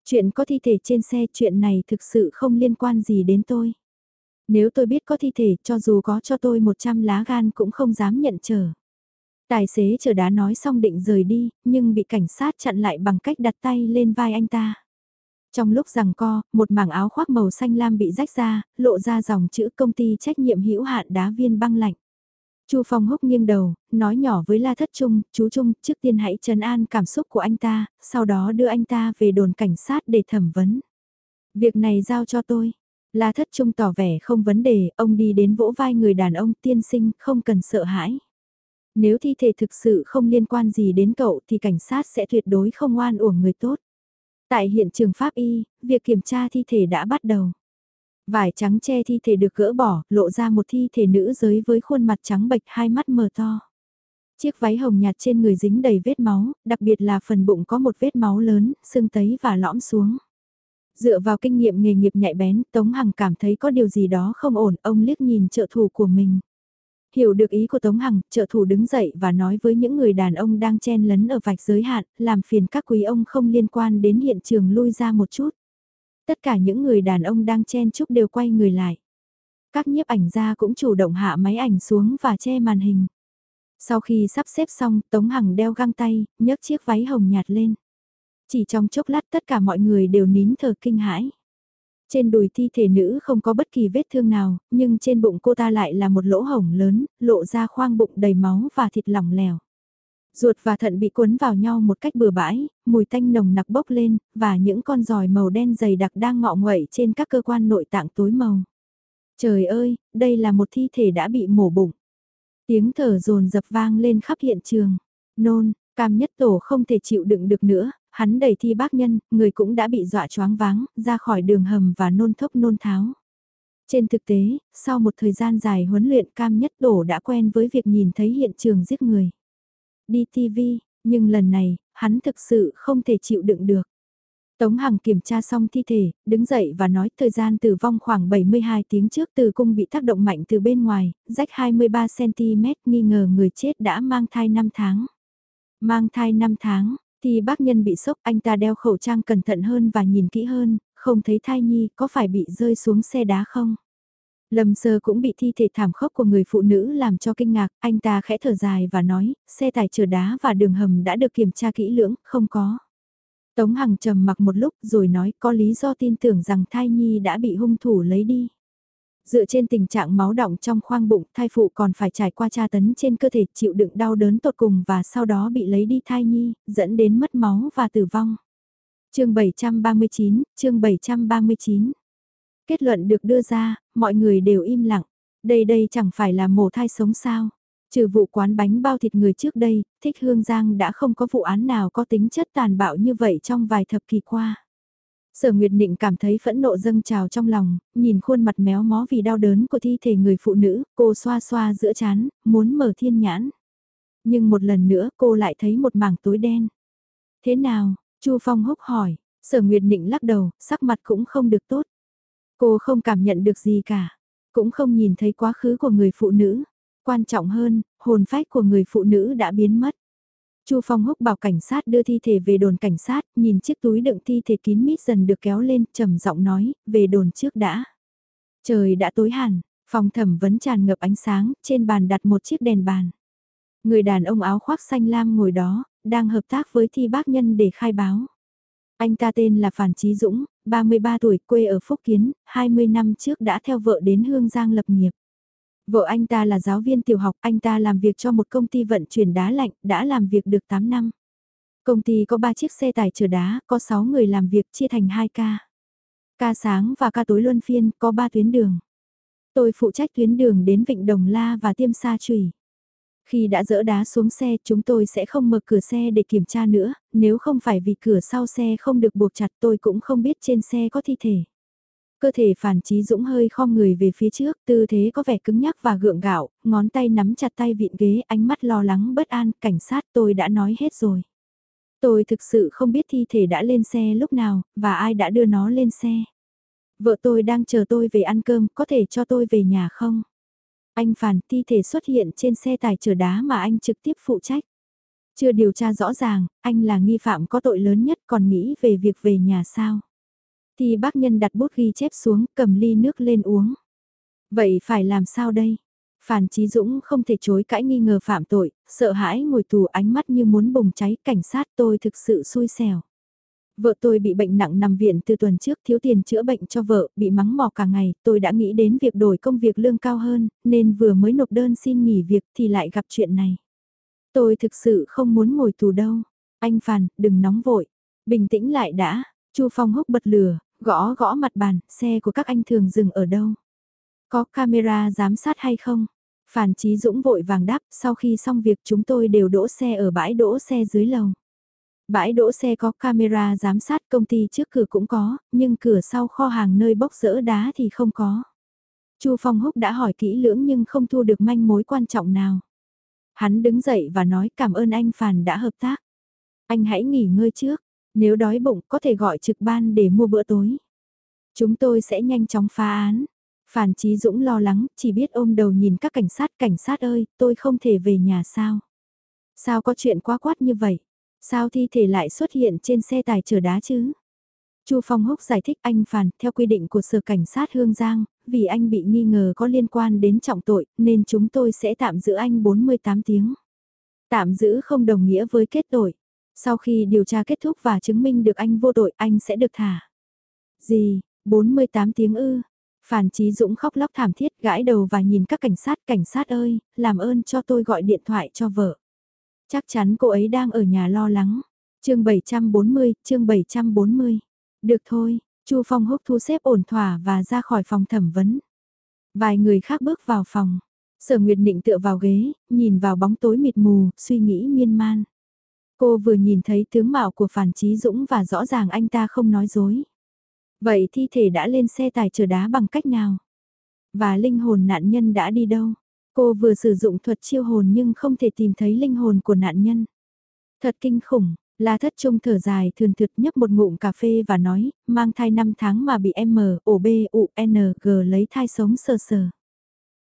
Chuyện có thi thể trên xe, chuyện này thực sự không liên quan gì đến tôi. Nếu tôi biết có thi thể, cho dù có cho tôi 100 lá gan cũng không dám nhận chờ Tài xế chờ đá nói xong định rời đi, nhưng bị cảnh sát chặn lại bằng cách đặt tay lên vai anh ta. Trong lúc rằng co, một mảng áo khoác màu xanh lam bị rách ra, lộ ra dòng chữ công ty trách nhiệm hữu hạn đá viên băng lạnh. Chu Phong húc nghiêng đầu, nói nhỏ với La Thất Trung, chú Trung, trước tiên hãy trấn an cảm xúc của anh ta, sau đó đưa anh ta về đồn cảnh sát để thẩm vấn. Việc này giao cho tôi. La Thất Trung tỏ vẻ không vấn đề, ông đi đến vỗ vai người đàn ông tiên sinh, không cần sợ hãi. Nếu thi thể thực sự không liên quan gì đến cậu thì cảnh sát sẽ tuyệt đối không oan uổng người tốt. Tại hiện trường pháp y, việc kiểm tra thi thể đã bắt đầu. Vải trắng che thi thể được gỡ bỏ, lộ ra một thi thể nữ giới với khuôn mặt trắng bệch hai mắt mờ to. Chiếc váy hồng nhạt trên người dính đầy vết máu, đặc biệt là phần bụng có một vết máu lớn, sưng tấy và lõm xuống. Dựa vào kinh nghiệm nghề nghiệp nhạy bén, Tống Hằng cảm thấy có điều gì đó không ổn, ông liếc nhìn trợ thủ của mình. Hiểu được ý của Tống Hằng, trợ thủ đứng dậy và nói với những người đàn ông đang chen lấn ở vạch giới hạn, làm phiền các quý ông không liên quan đến hiện trường lui ra một chút. Tất cả những người đàn ông đang chen chúc đều quay người lại. Các nhiếp ảnh gia cũng chủ động hạ máy ảnh xuống và che màn hình. Sau khi sắp xếp xong, Tống Hằng đeo găng tay, nhấc chiếc váy hồng nhạt lên. Chỉ trong chốc lát tất cả mọi người đều nín thở kinh hãi. Trên đùi thi thể nữ không có bất kỳ vết thương nào, nhưng trên bụng cô ta lại là một lỗ hổng lớn, lộ ra khoang bụng đầy máu và thịt lỏng lẻo. Ruột và thận bị cuốn vào nhau một cách bừa bãi, mùi tanh nồng nặc bốc lên, và những con giòi màu đen dày đặc đang ngọ nguậy trên các cơ quan nội tạng tối màu. Trời ơi, đây là một thi thể đã bị mổ bụng. Tiếng thở dồn dập vang lên khắp hiện trường. Nôn, cam nhất tổ không thể chịu đựng được nữa, hắn đẩy thi bác nhân, người cũng đã bị dọa choáng váng, ra khỏi đường hầm và nôn thốc nôn tháo. Trên thực tế, sau một thời gian dài huấn luyện cam nhất tổ đã quen với việc nhìn thấy hiện trường giết người. Đi TV, nhưng lần này, hắn thực sự không thể chịu đựng được. Tống Hằng kiểm tra xong thi thể, đứng dậy và nói thời gian tử vong khoảng 72 tiếng trước từ cung bị tác động mạnh từ bên ngoài, rách 23cm nghi ngờ người chết đã mang thai 5 tháng. Mang thai 5 tháng, thì bác nhân bị sốc anh ta đeo khẩu trang cẩn thận hơn và nhìn kỹ hơn, không thấy thai nhi có phải bị rơi xuống xe đá không? Lâm sơ cũng bị thi thể thảm khốc của người phụ nữ làm cho kinh ngạc, anh ta khẽ thở dài và nói, xe tải chở đá và đường hầm đã được kiểm tra kỹ lưỡng, không có. Tống Hằng trầm mặc một lúc rồi nói có lý do tin tưởng rằng thai nhi đã bị hung thủ lấy đi. Dựa trên tình trạng máu động trong khoang bụng, thai phụ còn phải trải qua tra tấn trên cơ thể chịu đựng đau đớn tột cùng và sau đó bị lấy đi thai nhi, dẫn đến mất máu và tử vong. chương 739, chương 739. Kết luận được đưa ra, mọi người đều im lặng. Đây đây chẳng phải là mổ thai sống sao. Trừ vụ quán bánh bao thịt người trước đây, Thích Hương Giang đã không có vụ án nào có tính chất tàn bạo như vậy trong vài thập kỷ qua. Sở Nguyệt Nịnh cảm thấy phẫn nộ dâng trào trong lòng, nhìn khuôn mặt méo mó vì đau đớn của thi thể người phụ nữ, cô xoa xoa giữa chán, muốn mở thiên nhãn. Nhưng một lần nữa cô lại thấy một mảng tối đen. Thế nào? Chu Phong húc hỏi, Sở Nguyệt Nịnh lắc đầu, sắc mặt cũng không được tốt. Cô không cảm nhận được gì cả, cũng không nhìn thấy quá khứ của người phụ nữ. Quan trọng hơn, hồn phách của người phụ nữ đã biến mất. Chu Phong húc bảo cảnh sát đưa thi thể về đồn cảnh sát, nhìn chiếc túi đựng thi thể kín mít dần được kéo lên, trầm giọng nói, về đồn trước đã. Trời đã tối hẳn, phòng thẩm vấn tràn ngập ánh sáng, trên bàn đặt một chiếc đèn bàn. Người đàn ông áo khoác xanh lam ngồi đó, đang hợp tác với thi bác nhân để khai báo. Anh ta tên là Phản Trí Dũng, 33 tuổi, quê ở Phúc Kiến, 20 năm trước đã theo vợ đến Hương Giang lập nghiệp. Vợ anh ta là giáo viên tiểu học, anh ta làm việc cho một công ty vận chuyển đá lạnh, đã làm việc được 8 năm. Công ty có 3 chiếc xe tải chở đá, có 6 người làm việc chia thành 2 ca. Ca sáng và ca tối luân phiên, có 3 tuyến đường. Tôi phụ trách tuyến đường đến Vịnh Đồng La và Tiêm Sa Trùy. Khi đã dỡ đá xuống xe chúng tôi sẽ không mở cửa xe để kiểm tra nữa, nếu không phải vì cửa sau xe không được buộc chặt tôi cũng không biết trên xe có thi thể. Cơ thể phản trí dũng hơi khom người về phía trước, tư thế có vẻ cứng nhắc và gượng gạo, ngón tay nắm chặt tay vịn ghế, ánh mắt lo lắng bất an, cảnh sát tôi đã nói hết rồi. Tôi thực sự không biết thi thể đã lên xe lúc nào, và ai đã đưa nó lên xe. Vợ tôi đang chờ tôi về ăn cơm, có thể cho tôi về nhà không? Anh phản thi thể xuất hiện trên xe tải chở đá mà anh trực tiếp phụ trách. Chưa điều tra rõ ràng, anh là nghi phạm có tội lớn nhất còn nghĩ về việc về nhà sao? Thì bác nhân đặt bút ghi chép xuống, cầm ly nước lên uống. Vậy phải làm sao đây? Phản Chí Dũng không thể chối cãi nghi ngờ phạm tội, sợ hãi ngồi tù ánh mắt như muốn bùng cháy, cảnh sát tôi thực sự xui xẻo. Vợ tôi bị bệnh nặng nằm viện từ tuần trước thiếu tiền chữa bệnh cho vợ, bị mắng mỏ cả ngày, tôi đã nghĩ đến việc đổi công việc lương cao hơn, nên vừa mới nộp đơn xin nghỉ việc thì lại gặp chuyện này. Tôi thực sự không muốn ngồi tù đâu. Anh Phàn, đừng nóng vội. Bình tĩnh lại đã. Chu Phong húc bật lửa, gõ gõ mặt bàn, xe của các anh thường dừng ở đâu? Có camera giám sát hay không? Phàn Chí Dũng vội vàng đáp, sau khi xong việc chúng tôi đều đỗ xe ở bãi đỗ xe dưới lầu. Bãi đỗ xe có camera giám sát công ty trước cửa cũng có, nhưng cửa sau kho hàng nơi bốc rỡ đá thì không có. Chu Phong Húc đã hỏi kỹ lưỡng nhưng không thu được manh mối quan trọng nào. Hắn đứng dậy và nói cảm ơn anh Phàn đã hợp tác. Anh hãy nghỉ ngơi trước, nếu đói bụng có thể gọi trực ban để mua bữa tối. Chúng tôi sẽ nhanh chóng phá án. Phàn Chí Dũng lo lắng, chỉ biết ôm đầu nhìn các cảnh sát, cảnh sát ơi, tôi không thể về nhà sao? Sao có chuyện quá quát như vậy? Sao thi thể lại xuất hiện trên xe tải chở đá chứ? Chu Phong Húc giải thích anh Phàn, theo quy định của Sở Cảnh sát Hương Giang, vì anh bị nghi ngờ có liên quan đến trọng tội, nên chúng tôi sẽ tạm giữ anh 48 tiếng. Tạm giữ không đồng nghĩa với kết tội. Sau khi điều tra kết thúc và chứng minh được anh vô tội, anh sẽ được thả. Gì, 48 tiếng ư? Phản Chí Dũng khóc lóc thảm thiết gãi đầu và nhìn các cảnh sát, cảnh sát ơi, làm ơn cho tôi gọi điện thoại cho vợ. Chắc chắn cô ấy đang ở nhà lo lắng. chương 740, chương 740. Được thôi, Chu Phong húc thu xếp ổn thỏa và ra khỏi phòng thẩm vấn. Vài người khác bước vào phòng. Sở Nguyệt Nịnh tựa vào ghế, nhìn vào bóng tối mịt mù, suy nghĩ miên man. Cô vừa nhìn thấy tướng mạo của Phản Chí Dũng và rõ ràng anh ta không nói dối. Vậy thi thể đã lên xe tải chở đá bằng cách nào? Và linh hồn nạn nhân đã đi đâu? Cô vừa sử dụng thuật chiêu hồn nhưng không thể tìm thấy linh hồn của nạn nhân. Thật kinh khủng, La thất trung thở dài thường thượt nhấp một ngụm cà phê và nói, mang thai 5 tháng mà bị M, o B, U, N, G lấy thai sống sờ sờ.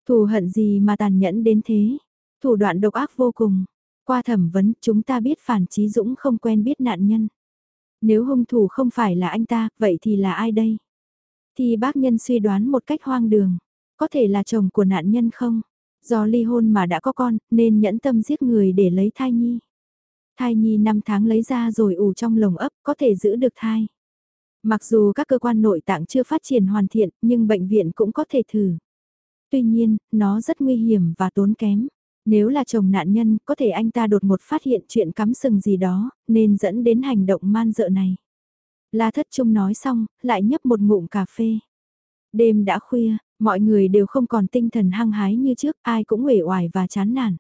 Thù hận gì mà tàn nhẫn đến thế? Thủ đoạn độc ác vô cùng. Qua thẩm vấn, chúng ta biết Phản Chí Dũng không quen biết nạn nhân. Nếu hung thủ không phải là anh ta, vậy thì là ai đây? Thì bác nhân suy đoán một cách hoang đường. Có thể là chồng của nạn nhân không? Do ly hôn mà đã có con, nên nhẫn tâm giết người để lấy thai nhi. Thai nhi 5 tháng lấy ra rồi ủ trong lồng ấp, có thể giữ được thai. Mặc dù các cơ quan nội tạng chưa phát triển hoàn thiện, nhưng bệnh viện cũng có thể thử. Tuy nhiên, nó rất nguy hiểm và tốn kém. Nếu là chồng nạn nhân, có thể anh ta đột ngột phát hiện chuyện cắm sừng gì đó, nên dẫn đến hành động man dợ này. La thất trung nói xong, lại nhấp một ngụm cà phê. Đêm đã khuya, mọi người đều không còn tinh thần hăng hái như trước, ai cũng uể oải và chán nản.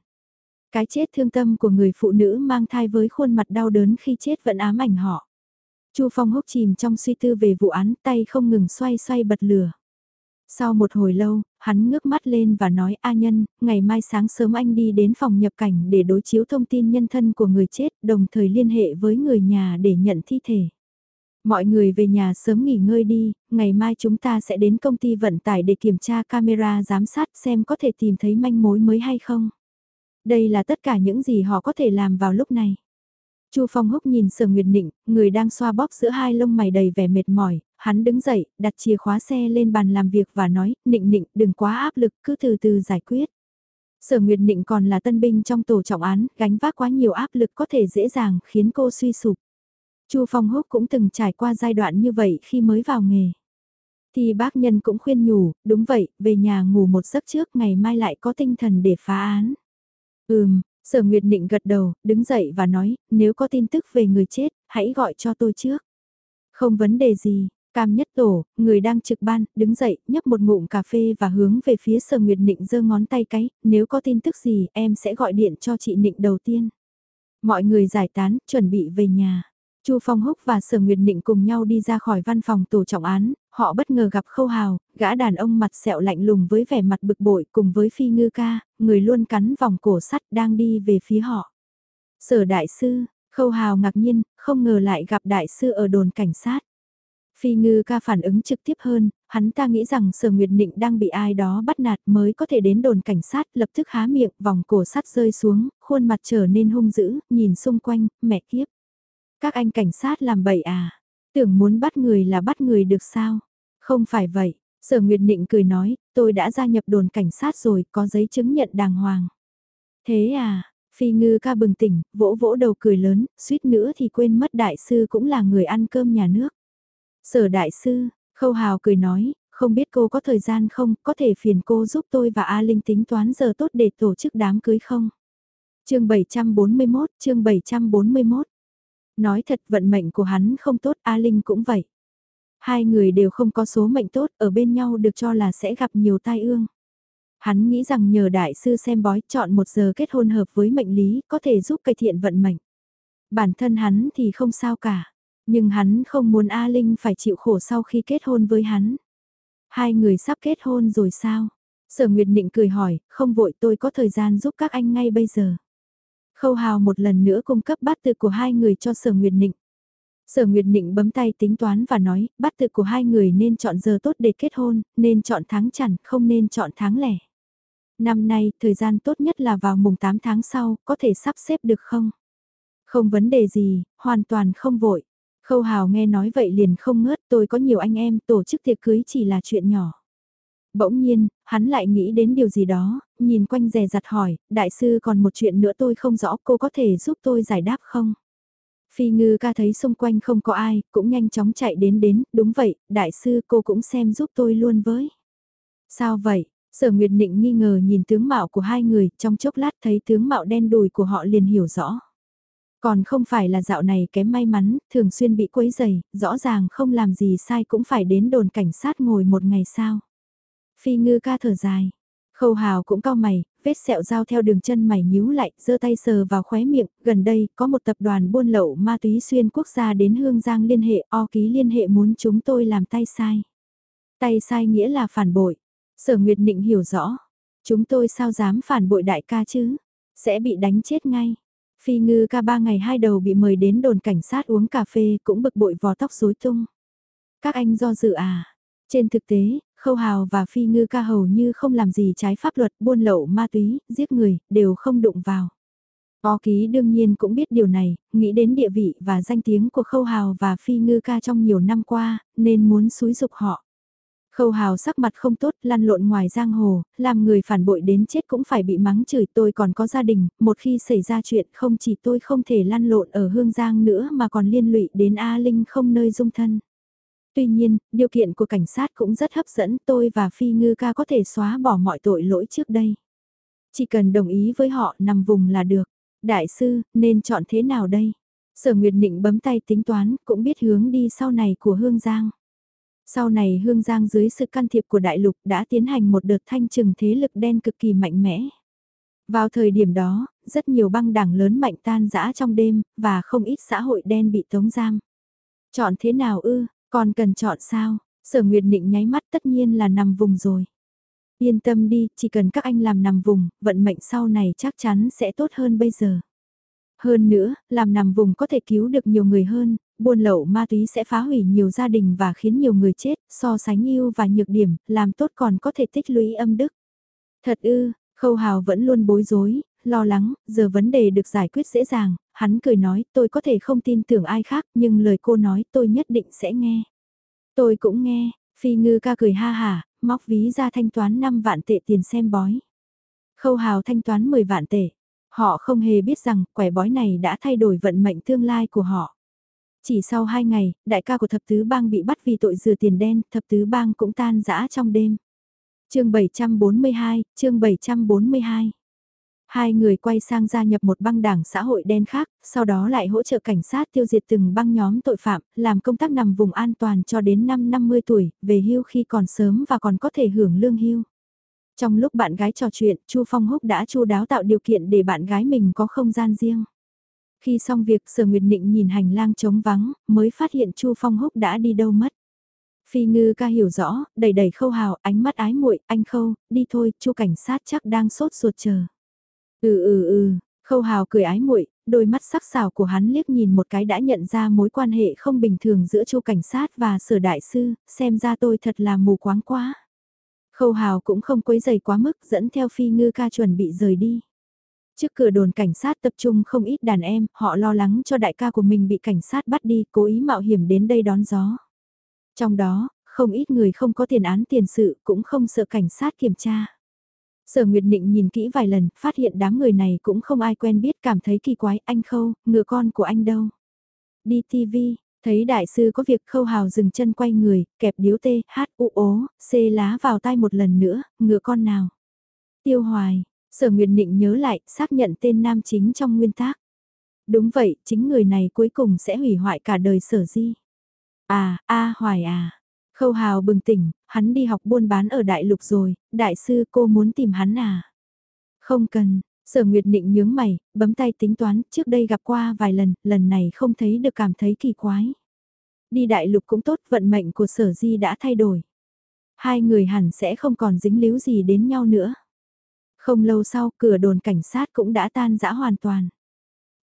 Cái chết thương tâm của người phụ nữ mang thai với khuôn mặt đau đớn khi chết vẫn ám ảnh họ. Chu Phong hốc chìm trong suy tư về vụ án tay không ngừng xoay xoay bật lửa. Sau một hồi lâu, hắn ngước mắt lên và nói A nhân, ngày mai sáng sớm anh đi đến phòng nhập cảnh để đối chiếu thông tin nhân thân của người chết đồng thời liên hệ với người nhà để nhận thi thể. Mọi người về nhà sớm nghỉ ngơi đi, ngày mai chúng ta sẽ đến công ty vận tải để kiểm tra camera giám sát xem có thể tìm thấy manh mối mới hay không. Đây là tất cả những gì họ có thể làm vào lúc này. Chu Phong Húc nhìn Sở Nguyệt Nịnh, người đang xoa bóp giữa hai lông mày đầy vẻ mệt mỏi, hắn đứng dậy, đặt chìa khóa xe lên bàn làm việc và nói, Nịnh Nịnh đừng quá áp lực, cứ từ từ giải quyết. Sở Nguyệt Nịnh còn là tân binh trong tổ trọng án, gánh vác quá nhiều áp lực có thể dễ dàng khiến cô suy sụp. Chu Phong Húc cũng từng trải qua giai đoạn như vậy khi mới vào nghề. Thì bác nhân cũng khuyên nhủ, đúng vậy, về nhà ngủ một giấc trước ngày mai lại có tinh thần để phá án. Ừm, sở Nguyệt Nịnh gật đầu, đứng dậy và nói, nếu có tin tức về người chết, hãy gọi cho tôi trước. Không vấn đề gì, Cam nhất tổ, người đang trực ban, đứng dậy, nhấp một ngụm cà phê và hướng về phía sở Nguyệt Nịnh giơ ngón tay cái, nếu có tin tức gì em sẽ gọi điện cho chị Nịnh đầu tiên. Mọi người giải tán, chuẩn bị về nhà. Chu Phong Húc và Sở Nguyệt Nịnh cùng nhau đi ra khỏi văn phòng tổ trọng án, họ bất ngờ gặp Khâu Hào, gã đàn ông mặt sẹo lạnh lùng với vẻ mặt bực bội cùng với Phi Ngư Ca, người luôn cắn vòng cổ sắt đang đi về phía họ. Sở Đại Sư, Khâu Hào ngạc nhiên, không ngờ lại gặp Đại Sư ở đồn cảnh sát. Phi Ngư Ca phản ứng trực tiếp hơn, hắn ta nghĩ rằng Sở Nguyệt Nịnh đang bị ai đó bắt nạt mới có thể đến đồn cảnh sát lập tức há miệng vòng cổ sắt rơi xuống, khuôn mặt trở nên hung dữ, nhìn xung quanh, mẹ kiếp. Các anh cảnh sát làm bậy à? Tưởng muốn bắt người là bắt người được sao? Không phải vậy, sở Nguyệt Nịnh cười nói, tôi đã gia nhập đồn cảnh sát rồi, có giấy chứng nhận đàng hoàng. Thế à, Phi Ngư ca bừng tỉnh, vỗ vỗ đầu cười lớn, suýt nữa thì quên mất đại sư cũng là người ăn cơm nhà nước. Sở đại sư, Khâu Hào cười nói, không biết cô có thời gian không, có thể phiền cô giúp tôi và A Linh tính toán giờ tốt để tổ chức đám cưới không? chương 741, chương 741 Nói thật vận mệnh của hắn không tốt, A Linh cũng vậy. Hai người đều không có số mệnh tốt, ở bên nhau được cho là sẽ gặp nhiều tai ương. Hắn nghĩ rằng nhờ đại sư xem bói chọn một giờ kết hôn hợp với mệnh lý có thể giúp cải thiện vận mệnh. Bản thân hắn thì không sao cả, nhưng hắn không muốn A Linh phải chịu khổ sau khi kết hôn với hắn. Hai người sắp kết hôn rồi sao? Sở Nguyệt Định cười hỏi, không vội tôi có thời gian giúp các anh ngay bây giờ. Khâu Hào một lần nữa cung cấp bát tự của hai người cho Sở Nguyệt Định. Sở Nguyệt Định bấm tay tính toán và nói, bát tự của hai người nên chọn giờ tốt để kết hôn, nên chọn tháng chẵn, không nên chọn tháng lẻ. Năm nay, thời gian tốt nhất là vào mùng 8 tháng sau, có thể sắp xếp được không? Không vấn đề gì, hoàn toàn không vội. Khâu Hào nghe nói vậy liền không ngớt, tôi có nhiều anh em, tổ chức tiệc cưới chỉ là chuyện nhỏ. Bỗng nhiên, hắn lại nghĩ đến điều gì đó, nhìn quanh rè rặt hỏi, đại sư còn một chuyện nữa tôi không rõ cô có thể giúp tôi giải đáp không? Phi ngư ca thấy xung quanh không có ai, cũng nhanh chóng chạy đến đến, đúng vậy, đại sư cô cũng xem giúp tôi luôn với. Sao vậy? Sở Nguyệt Nịnh nghi ngờ nhìn tướng mạo của hai người, trong chốc lát thấy tướng mạo đen đùi của họ liền hiểu rõ. Còn không phải là dạo này kém may mắn, thường xuyên bị quấy dày, rõ ràng không làm gì sai cũng phải đến đồn cảnh sát ngồi một ngày sao. Phi ngư ca thở dài. Khâu hào cũng cao mày, vết sẹo dao theo đường chân mày nhíu lại, giơ tay sờ vào khóe miệng, gần đây có một tập đoàn buôn lậu ma túy xuyên quốc gia đến Hương Giang liên hệ, o ký liên hệ muốn chúng tôi làm tay sai. Tay sai nghĩa là phản bội. Sở Nguyệt Nịnh hiểu rõ. Chúng tôi sao dám phản bội đại ca chứ? Sẽ bị đánh chết ngay. Phi ngư ca ba ngày hai đầu bị mời đến đồn cảnh sát uống cà phê cũng bực bội vò tóc rối tung. Các anh do dự à? Trên thực tế, Khâu Hào và Phi Ngư ca hầu như không làm gì trái pháp luật, buôn lậu ma túy, giết người, đều không đụng vào. O ký đương nhiên cũng biết điều này, nghĩ đến địa vị và danh tiếng của Khâu Hào và Phi Ngư ca trong nhiều năm qua, nên muốn xúi dục họ. Khâu Hào sắc mặt không tốt, lăn lộn ngoài giang hồ, làm người phản bội đến chết cũng phải bị mắng chửi tôi còn có gia đình, một khi xảy ra chuyện không chỉ tôi không thể lăn lộn ở Hương Giang nữa mà còn liên lụy đến A Linh không nơi dung thân. Tuy nhiên, điều kiện của cảnh sát cũng rất hấp dẫn tôi và Phi Ngư ca có thể xóa bỏ mọi tội lỗi trước đây. Chỉ cần đồng ý với họ nằm vùng là được. Đại sư, nên chọn thế nào đây? Sở Nguyệt Nịnh bấm tay tính toán, cũng biết hướng đi sau này của Hương Giang. Sau này Hương Giang dưới sự can thiệp của đại lục đã tiến hành một đợt thanh trừng thế lực đen cực kỳ mạnh mẽ. Vào thời điểm đó, rất nhiều băng đảng lớn mạnh tan rã trong đêm, và không ít xã hội đen bị tống giam. Chọn thế nào ư, còn cần chọn sao? Sở Nguyệt Nịnh nháy mắt tất nhiên là nằm vùng rồi. Yên tâm đi, chỉ cần các anh làm nằm vùng, vận mệnh sau này chắc chắn sẽ tốt hơn bây giờ. Hơn nữa, làm nằm vùng có thể cứu được nhiều người hơn, buôn lậu ma túy sẽ phá hủy nhiều gia đình và khiến nhiều người chết, so sánh yêu và nhược điểm, làm tốt còn có thể tích lũy âm đức. Thật ư, Khâu Hào vẫn luôn bối rối, lo lắng, giờ vấn đề được giải quyết dễ dàng, hắn cười nói tôi có thể không tin tưởng ai khác nhưng lời cô nói tôi nhất định sẽ nghe. Tôi cũng nghe, Phi Ngư ca cười ha hà, móc ví ra thanh toán 5 vạn tệ tiền xem bói. Khâu Hào thanh toán 10 vạn tệ. Họ không hề biết rằng quẻ bói này đã thay đổi vận mệnh tương lai của họ. Chỉ sau 2 ngày, đại ca của thập tứ bang bị bắt vì tội rửa tiền đen, thập tứ bang cũng tan rã trong đêm chương 742, chương 742. Hai người quay sang gia nhập một băng đảng xã hội đen khác, sau đó lại hỗ trợ cảnh sát tiêu diệt từng băng nhóm tội phạm, làm công tác nằm vùng an toàn cho đến năm 50 tuổi, về hưu khi còn sớm và còn có thể hưởng lương hưu. Trong lúc bạn gái trò chuyện, Chu Phong Húc đã chu đáo tạo điều kiện để bạn gái mình có không gian riêng. Khi xong việc Sở Nguyệt Nịnh nhìn hành lang trống vắng, mới phát hiện Chu Phong Húc đã đi đâu mất. Phi Ngư ca hiểu rõ, đầy đầy khâu hào, ánh mắt ái muội, anh khâu, đi thôi, Chu cảnh sát chắc đang sốt ruột chờ. Ừ ừ ừ, khâu hào cười ái muội, đôi mắt sắc sảo của hắn liếc nhìn một cái đã nhận ra mối quan hệ không bình thường giữa Chu cảnh sát và Sở đại sư, xem ra tôi thật là mù quáng quá. Khâu hào cũng không quấy giày quá mức dẫn theo phi ngư ca chuẩn bị rời đi. Trước cửa đồn cảnh sát tập trung không ít đàn em, họ lo lắng cho đại ca của mình bị cảnh sát bắt đi, cố ý mạo hiểm đến đây đón gió. Trong đó, không ít người không có tiền án tiền sự cũng không sợ cảnh sát kiểm tra. Sở Nguyệt Nịnh nhìn kỹ vài lần, phát hiện đám người này cũng không ai quen biết cảm thấy kỳ quái, anh Khâu, ngựa con của anh đâu? Đi TV, Thấy đại sư có việc khâu hào dừng chân quay người, kẹp điếu tê, hát u ố, xê lá vào tay một lần nữa, ngựa con nào. Tiêu hoài, sở nguyệt định nhớ lại, xác nhận tên nam chính trong nguyên tác. Đúng vậy, chính người này cuối cùng sẽ hủy hoại cả đời sở di. À, a hoài à. Khâu Hào bừng tỉnh, hắn đi học buôn bán ở Đại Lục rồi, đại sư cô muốn tìm hắn à? Không cần, Sở Nguyệt Nịnh nhướng mày, bấm tay tính toán, trước đây gặp qua vài lần, lần này không thấy được cảm thấy kỳ quái. Đi Đại Lục cũng tốt, vận mệnh của Sở Di đã thay đổi. Hai người hẳn sẽ không còn dính líu gì đến nhau nữa. Không lâu sau, cửa đồn cảnh sát cũng đã tan rã hoàn toàn.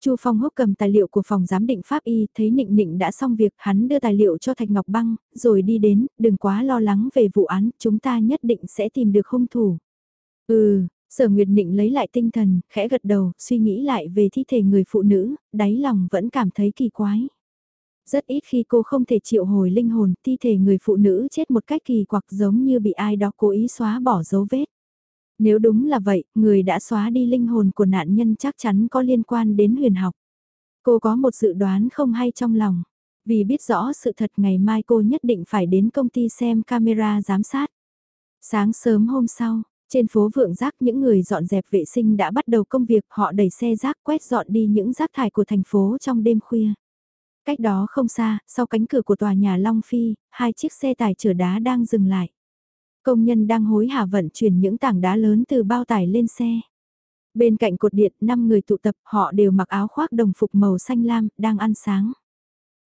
Chu Phong Húc cầm tài liệu của phòng giám định pháp y, thấy Nịnh Nịnh đã xong việc, hắn đưa tài liệu cho Thạch Ngọc Băng, rồi đi đến, đừng quá lo lắng về vụ án, chúng ta nhất định sẽ tìm được hung thủ. Ừ, Sở Nguyệt Nịnh lấy lại tinh thần, khẽ gật đầu, suy nghĩ lại về thi thể người phụ nữ, đáy lòng vẫn cảm thấy kỳ quái. Rất ít khi cô không thể triệu hồi linh hồn, thi thể người phụ nữ chết một cách kỳ quặc giống như bị ai đó cố ý xóa bỏ dấu vết. Nếu đúng là vậy, người đã xóa đi linh hồn của nạn nhân chắc chắn có liên quan đến huyền học. Cô có một dự đoán không hay trong lòng. Vì biết rõ sự thật ngày mai cô nhất định phải đến công ty xem camera giám sát. Sáng sớm hôm sau, trên phố Vượng rác những người dọn dẹp vệ sinh đã bắt đầu công việc họ đẩy xe rác quét dọn đi những rác thải của thành phố trong đêm khuya. Cách đó không xa, sau cánh cửa của tòa nhà Long Phi, hai chiếc xe tải chở đá đang dừng lại. Công nhân đang hối hả vận chuyển những tảng đá lớn từ bao tải lên xe. Bên cạnh cột điện, 5 người tụ tập, họ đều mặc áo khoác đồng phục màu xanh lam, đang ăn sáng.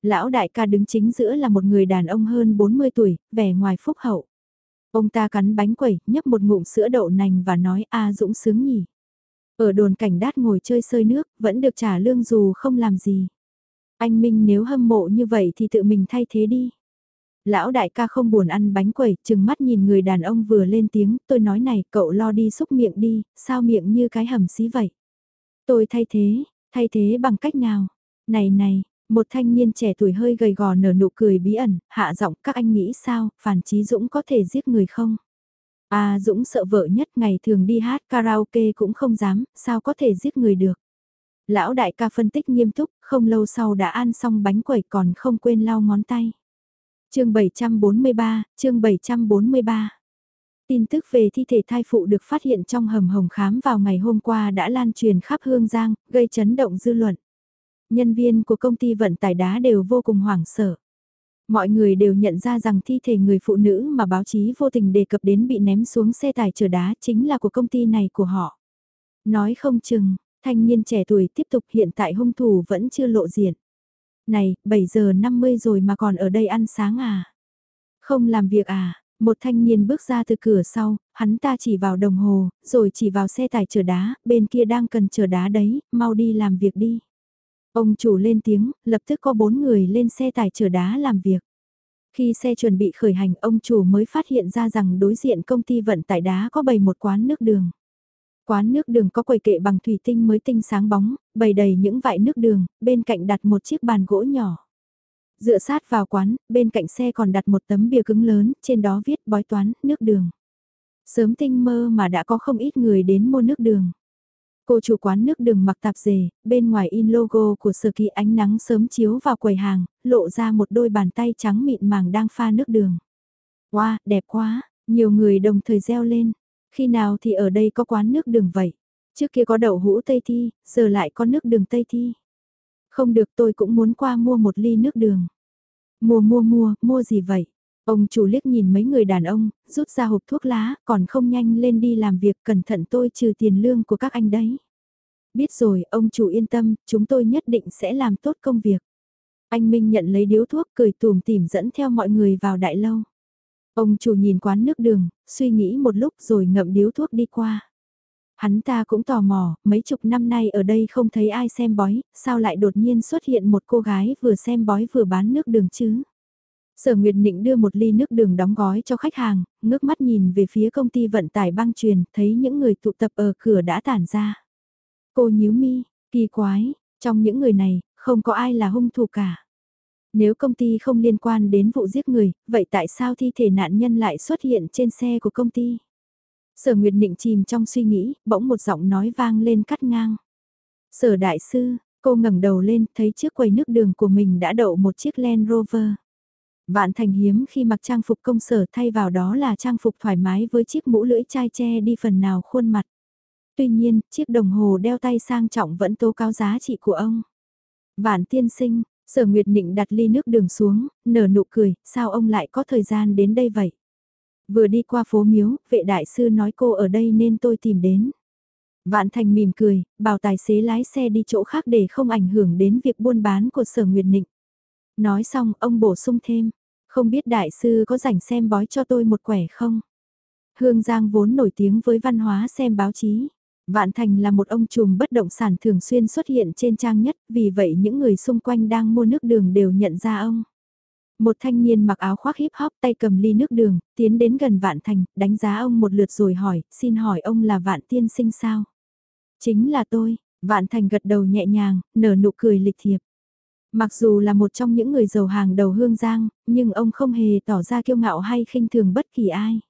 Lão đại ca đứng chính giữa là một người đàn ông hơn 40 tuổi, vẻ ngoài phúc hậu. Ông ta cắn bánh quẩy, nhấp một ngụm sữa đậu nành và nói a dũng sướng nhỉ. Ở đồn cảnh đát ngồi chơi sơi nước, vẫn được trả lương dù không làm gì. Anh Minh nếu hâm mộ như vậy thì tự mình thay thế đi. Lão đại ca không buồn ăn bánh quẩy, chừng mắt nhìn người đàn ông vừa lên tiếng, tôi nói này, cậu lo đi xúc miệng đi, sao miệng như cái hầm xí vậy? Tôi thay thế, thay thế bằng cách nào? Này này, một thanh niên trẻ tuổi hơi gầy gò nở nụ cười bí ẩn, hạ giọng các anh nghĩ sao, Phản Chí Dũng có thể giết người không? À Dũng sợ vợ nhất ngày thường đi hát karaoke cũng không dám, sao có thể giết người được? Lão đại ca phân tích nghiêm túc, không lâu sau đã ăn xong bánh quẩy còn không quên lau ngón tay chương 743, chương 743. Tin tức về thi thể thai phụ được phát hiện trong hầm hồng khám vào ngày hôm qua đã lan truyền khắp Hương Giang, gây chấn động dư luận. Nhân viên của công ty vận tải đá đều vô cùng hoảng sợ. Mọi người đều nhận ra rằng thi thể người phụ nữ mà báo chí vô tình đề cập đến bị ném xuống xe tải chở đá chính là của công ty này của họ. Nói không chừng, thanh niên trẻ tuổi tiếp tục hiện tại hung thủ vẫn chưa lộ diện. Này, 7 giờ 50 rồi mà còn ở đây ăn sáng à? Không làm việc à? Một thanh niên bước ra từ cửa sau, hắn ta chỉ vào đồng hồ, rồi chỉ vào xe tải chở đá, bên kia đang cần chở đá đấy, mau đi làm việc đi. Ông chủ lên tiếng, lập tức có bốn người lên xe tải chở đá làm việc. Khi xe chuẩn bị khởi hành, ông chủ mới phát hiện ra rằng đối diện công ty vận tải đá có bày một quán nước đường. Quán nước đường có quầy kệ bằng thủy tinh mới tinh sáng bóng, bày đầy những vại nước đường, bên cạnh đặt một chiếc bàn gỗ nhỏ. Dựa sát vào quán, bên cạnh xe còn đặt một tấm bìa cứng lớn, trên đó viết bói toán, nước đường. Sớm tinh mơ mà đã có không ít người đến mua nước đường. Cô chủ quán nước đường mặc tạp dề, bên ngoài in logo của sở kỳ ánh nắng sớm chiếu vào quầy hàng, lộ ra một đôi bàn tay trắng mịn màng đang pha nước đường. Wow, đẹp quá, nhiều người đồng thời reo lên. Khi nào thì ở đây có quán nước đường vậy? Trước kia có đậu hũ Tây Thi, giờ lại có nước đường Tây Thi. Không được tôi cũng muốn qua mua một ly nước đường. Mua mua mua, mua gì vậy? Ông chủ liếc nhìn mấy người đàn ông, rút ra hộp thuốc lá, còn không nhanh lên đi làm việc cẩn thận tôi trừ tiền lương của các anh đấy. Biết rồi, ông chủ yên tâm, chúng tôi nhất định sẽ làm tốt công việc. Anh Minh nhận lấy điếu thuốc cười tùm tìm dẫn theo mọi người vào đại lâu. Ông chủ nhìn quán nước đường, suy nghĩ một lúc rồi ngậm điếu thuốc đi qua. Hắn ta cũng tò mò, mấy chục năm nay ở đây không thấy ai xem bói, sao lại đột nhiên xuất hiện một cô gái vừa xem bói vừa bán nước đường chứ? Sở Nguyệt Nịnh đưa một ly nước đường đóng gói cho khách hàng, ngước mắt nhìn về phía công ty vận tải băng truyền, thấy những người tụ tập ở cửa đã tản ra. Cô nhíu mi, kỳ quái, trong những người này, không có ai là hung thủ cả. Nếu công ty không liên quan đến vụ giết người, vậy tại sao thi thể nạn nhân lại xuất hiện trên xe của công ty? Sở Nguyệt Nịnh chìm trong suy nghĩ, bỗng một giọng nói vang lên cắt ngang. Sở đại sư, cô ngẩng đầu lên, thấy chiếc quầy nước đường của mình đã đậu một chiếc Land Rover. Vạn thành hiếm khi mặc trang phục công sở thay vào đó là trang phục thoải mái với chiếc mũ lưỡi chai che đi phần nào khuôn mặt. Tuy nhiên, chiếc đồng hồ đeo tay sang trọng vẫn tố cáo giá trị của ông. Vạn tiên sinh, Sở Nguyệt Nịnh đặt ly nước đường xuống, nở nụ cười, sao ông lại có thời gian đến đây vậy? Vừa đi qua phố miếu, vệ đại sư nói cô ở đây nên tôi tìm đến. Vạn Thành mỉm cười, bảo tài xế lái xe đi chỗ khác để không ảnh hưởng đến việc buôn bán của Sở Nguyệt Nịnh. Nói xong, ông bổ sung thêm, không biết đại sư có rảnh xem bói cho tôi một quẻ không? Hương Giang vốn nổi tiếng với văn hóa xem báo chí. Vạn Thành là một ông trùm bất động sản thường xuyên xuất hiện trên trang nhất, vì vậy những người xung quanh đang mua nước đường đều nhận ra ông. Một thanh niên mặc áo khoác hip hop tay cầm ly nước đường, tiến đến gần Vạn Thành, đánh giá ông một lượt rồi hỏi, xin hỏi ông là Vạn Tiên Sinh sao? Chính là tôi, Vạn Thành gật đầu nhẹ nhàng, nở nụ cười lịch thiệp. Mặc dù là một trong những người giàu hàng đầu hương giang, nhưng ông không hề tỏ ra kiêu ngạo hay khinh thường bất kỳ ai.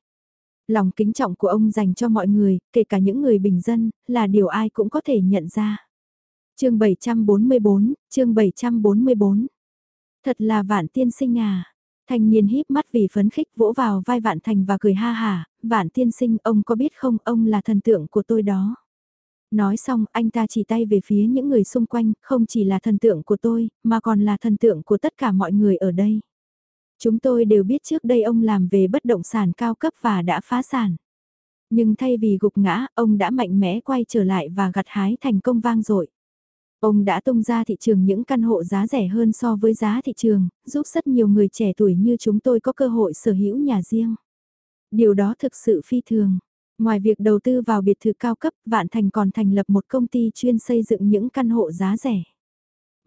Lòng kính trọng của ông dành cho mọi người, kể cả những người bình dân, là điều ai cũng có thể nhận ra. chương 744, chương 744. Thật là vạn tiên sinh à. Thanh niên híp mắt vì phấn khích vỗ vào vai vạn thành và cười ha hà, vạn tiên sinh ông có biết không ông là thần tượng của tôi đó. Nói xong anh ta chỉ tay về phía những người xung quanh, không chỉ là thần tượng của tôi, mà còn là thần tượng của tất cả mọi người ở đây. Chúng tôi đều biết trước đây ông làm về bất động sản cao cấp và đã phá sản. Nhưng thay vì gục ngã, ông đã mạnh mẽ quay trở lại và gặt hái thành công vang dội. Ông đã tung ra thị trường những căn hộ giá rẻ hơn so với giá thị trường, giúp rất nhiều người trẻ tuổi như chúng tôi có cơ hội sở hữu nhà riêng. Điều đó thực sự phi thường. Ngoài việc đầu tư vào biệt thự cao cấp, Vạn Thành còn thành lập một công ty chuyên xây dựng những căn hộ giá rẻ.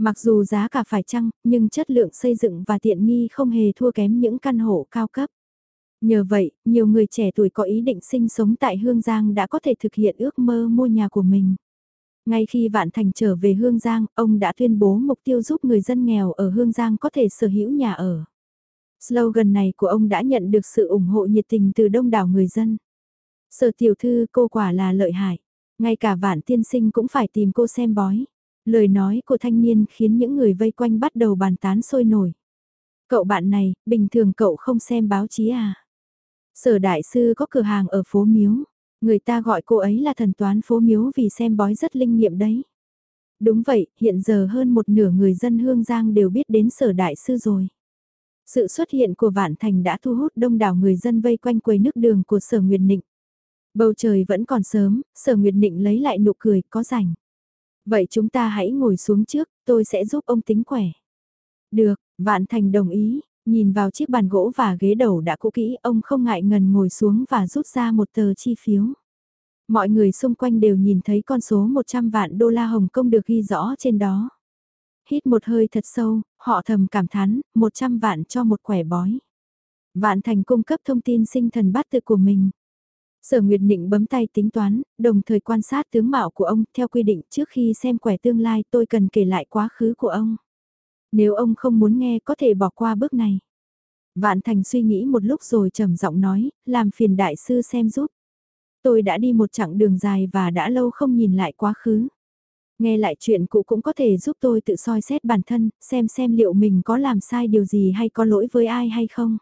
Mặc dù giá cả phải chăng, nhưng chất lượng xây dựng và tiện nghi không hề thua kém những căn hộ cao cấp. Nhờ vậy, nhiều người trẻ tuổi có ý định sinh sống tại Hương Giang đã có thể thực hiện ước mơ mua nhà của mình. Ngay khi Vạn Thành trở về Hương Giang, ông đã tuyên bố mục tiêu giúp người dân nghèo ở Hương Giang có thể sở hữu nhà ở. Slogan này của ông đã nhận được sự ủng hộ nhiệt tình từ đông đảo người dân. Sở tiểu thư cô quả là lợi hại. Ngay cả vạn tiên sinh cũng phải tìm cô xem bói. Lời nói của thanh niên khiến những người vây quanh bắt đầu bàn tán sôi nổi. Cậu bạn này, bình thường cậu không xem báo chí à? Sở đại sư có cửa hàng ở phố Miếu. Người ta gọi cô ấy là thần toán phố Miếu vì xem bói rất linh nghiệm đấy. Đúng vậy, hiện giờ hơn một nửa người dân Hương Giang đều biết đến sở đại sư rồi. Sự xuất hiện của Vạn Thành đã thu hút đông đảo người dân vây quanh quầy nước đường của sở Nguyệt Nịnh. Bầu trời vẫn còn sớm, sở Nguyệt Nịnh lấy lại nụ cười, có rảnh. Vậy chúng ta hãy ngồi xuống trước, tôi sẽ giúp ông tính quẻ. Được, Vạn Thành đồng ý, nhìn vào chiếc bàn gỗ và ghế đầu đã cũ kỹ, ông không ngại ngần ngồi xuống và rút ra một tờ chi phiếu. Mọi người xung quanh đều nhìn thấy con số 100 vạn đô la Hồng Kông được ghi rõ trên đó. Hít một hơi thật sâu, họ thầm cảm thán, 100 vạn cho một quẻ bói. Vạn Thành cung cấp thông tin sinh thần bát tự của mình. Sở Nguyệt Nịnh bấm tay tính toán, đồng thời quan sát tướng mạo của ông, theo quy định trước khi xem quẻ tương lai tôi cần kể lại quá khứ của ông. Nếu ông không muốn nghe có thể bỏ qua bước này. Vạn Thành suy nghĩ một lúc rồi trầm giọng nói, làm phiền đại sư xem giúp. Tôi đã đi một chặng đường dài và đã lâu không nhìn lại quá khứ. Nghe lại chuyện cũ cũng có thể giúp tôi tự soi xét bản thân, xem xem liệu mình có làm sai điều gì hay có lỗi với ai hay không.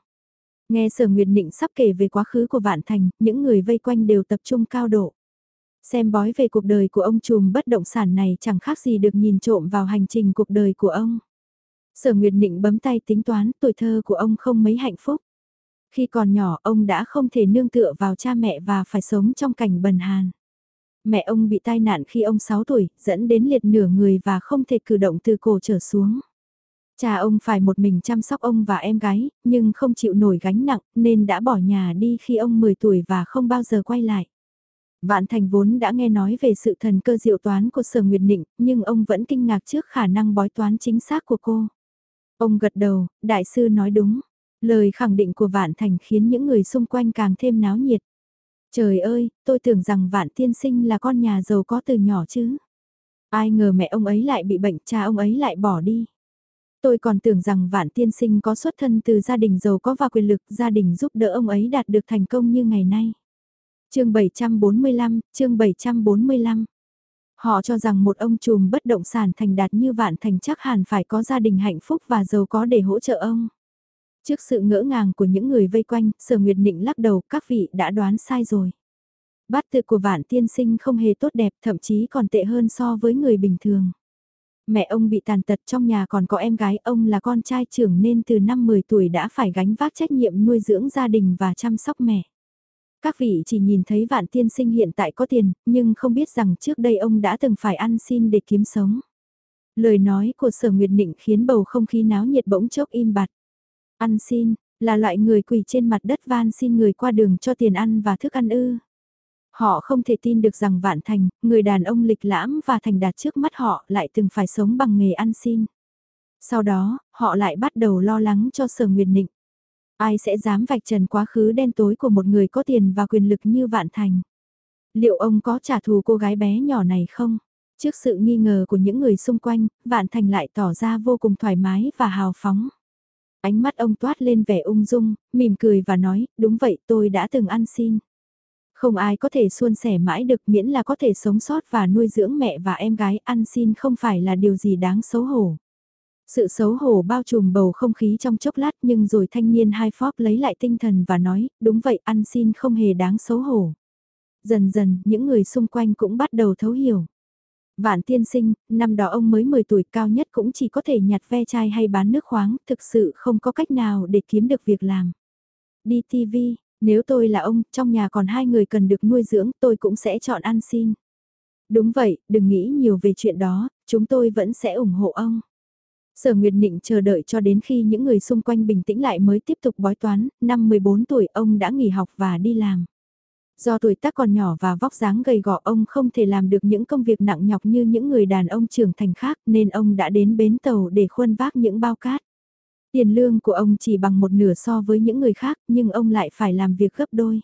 Nghe sở Nguyệt Nịnh sắp kể về quá khứ của Vạn Thành, những người vây quanh đều tập trung cao độ. Xem bói về cuộc đời của ông trùm bất động sản này chẳng khác gì được nhìn trộm vào hành trình cuộc đời của ông. Sở Nguyệt Nịnh bấm tay tính toán tuổi thơ của ông không mấy hạnh phúc. Khi còn nhỏ ông đã không thể nương tựa vào cha mẹ và phải sống trong cảnh bần hàn. Mẹ ông bị tai nạn khi ông 6 tuổi, dẫn đến liệt nửa người và không thể cử động từ cổ trở xuống. Cha ông phải một mình chăm sóc ông và em gái, nhưng không chịu nổi gánh nặng nên đã bỏ nhà đi khi ông 10 tuổi và không bao giờ quay lại. Vạn Thành vốn đã nghe nói về sự thần cơ diệu toán của Sở Nguyệt Nịnh, nhưng ông vẫn kinh ngạc trước khả năng bói toán chính xác của cô. Ông gật đầu, đại sư nói đúng. Lời khẳng định của Vạn Thành khiến những người xung quanh càng thêm náo nhiệt. Trời ơi, tôi tưởng rằng Vạn Tiên Sinh là con nhà giàu có từ nhỏ chứ. Ai ngờ mẹ ông ấy lại bị bệnh, cha ông ấy lại bỏ đi. Tôi còn tưởng rằng vạn tiên sinh có xuất thân từ gia đình giàu có và quyền lực, gia đình giúp đỡ ông ấy đạt được thành công như ngày nay. chương 745, chương 745. Họ cho rằng một ông trùm bất động sản thành đạt như vạn thành chắc hẳn phải có gia đình hạnh phúc và giàu có để hỗ trợ ông. Trước sự ngỡ ngàng của những người vây quanh, sở nguyệt định lắc đầu các vị đã đoán sai rồi. Bát tự của vạn tiên sinh không hề tốt đẹp thậm chí còn tệ hơn so với người bình thường. Mẹ ông bị tàn tật trong nhà còn có em gái, ông là con trai trưởng nên từ năm 10 tuổi đã phải gánh vác trách nhiệm nuôi dưỡng gia đình và chăm sóc mẹ. Các vị chỉ nhìn thấy vạn tiên sinh hiện tại có tiền, nhưng không biết rằng trước đây ông đã từng phải ăn xin để kiếm sống. Lời nói của sở Nguyệt Định khiến bầu không khí náo nhiệt bỗng chốc im bặt. Ăn xin, là loại người quỳ trên mặt đất van xin người qua đường cho tiền ăn và thức ăn ư. Họ không thể tin được rằng Vạn Thành, người đàn ông lịch lãm và thành đạt trước mắt họ lại từng phải sống bằng nghề ăn xin. Sau đó, họ lại bắt đầu lo lắng cho Sở Nguyệt Nịnh. Ai sẽ dám vạch trần quá khứ đen tối của một người có tiền và quyền lực như Vạn Thành? Liệu ông có trả thù cô gái bé nhỏ này không? Trước sự nghi ngờ của những người xung quanh, Vạn Thành lại tỏ ra vô cùng thoải mái và hào phóng. Ánh mắt ông toát lên vẻ ung dung, mỉm cười và nói, đúng vậy tôi đã từng ăn xin. Không ai có thể suôn sẻ mãi được miễn là có thể sống sót và nuôi dưỡng mẹ và em gái ăn xin không phải là điều gì đáng xấu hổ. Sự xấu hổ bao trùm bầu không khí trong chốc lát nhưng rồi thanh niên hai phóp lấy lại tinh thần và nói, đúng vậy ăn xin không hề đáng xấu hổ. Dần dần, những người xung quanh cũng bắt đầu thấu hiểu. Vạn tiên sinh, năm đó ông mới 10 tuổi cao nhất cũng chỉ có thể nhặt ve chai hay bán nước khoáng, thực sự không có cách nào để kiếm được việc làm. Đi TV, nếu tôi là ông, trong nhà còn hai người cần được nuôi dưỡng, tôi cũng sẽ chọn ăn xin. Đúng vậy, đừng nghĩ nhiều về chuyện đó, chúng tôi vẫn sẽ ủng hộ ông. Sở Nguyệt Nịnh chờ đợi cho đến khi những người xung quanh bình tĩnh lại mới tiếp tục bói toán, năm 14 tuổi ông đã nghỉ học và đi làm. Do tuổi tác còn nhỏ và vóc dáng gầy gò ông không thể làm được những công việc nặng nhọc như những người đàn ông trưởng thành khác nên ông đã đến bến tàu để khuân vác những bao cát. Tiền lương của ông chỉ bằng một nửa so với những người khác nhưng ông lại phải làm việc gấp đôi.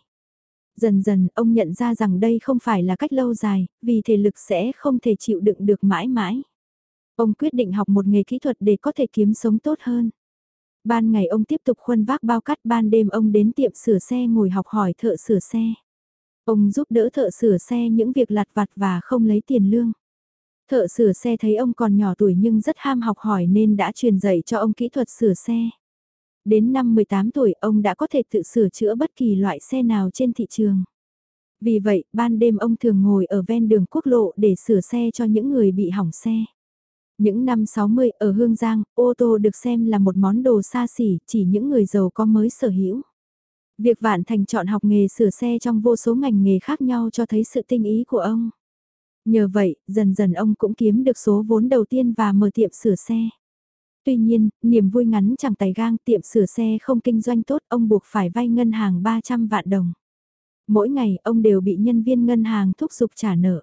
Dần dần ông nhận ra rằng đây không phải là cách lâu dài, vì thể lực sẽ không thể chịu đựng được mãi mãi. Ông quyết định học một nghề kỹ thuật để có thể kiếm sống tốt hơn. Ban ngày ông tiếp tục khuân vác bao cát ban đêm ông đến tiệm sửa xe ngồi học hỏi thợ sửa xe. Ông giúp đỡ thợ sửa xe những việc lặt vặt và không lấy tiền lương. Thợ sửa xe thấy ông còn nhỏ tuổi nhưng rất ham học hỏi nên đã truyền dạy cho ông kỹ thuật sửa xe. Đến năm 18 tuổi ông đã có thể tự sửa chữa bất kỳ loại xe nào trên thị trường. Vì vậy, ban đêm ông thường ngồi ở ven đường quốc lộ để sửa xe cho những người bị hỏng xe. Những năm 60 ở Hương Giang, ô tô được xem là một món đồ xa xỉ, chỉ những người giàu có mới sở hữu. Việc Vạn Thành chọn học nghề sửa xe trong vô số ngành nghề khác nhau cho thấy sự tinh ý của ông. Nhờ vậy, dần dần ông cũng kiếm được số vốn đầu tiên và mở tiệm sửa xe. Tuy nhiên, niềm vui ngắn chẳng tài gang tiệm sửa xe không kinh doanh tốt, ông buộc phải vay ngân hàng 300 vạn đồng. Mỗi ngày, ông đều bị nhân viên ngân hàng thúc giục trả nợ.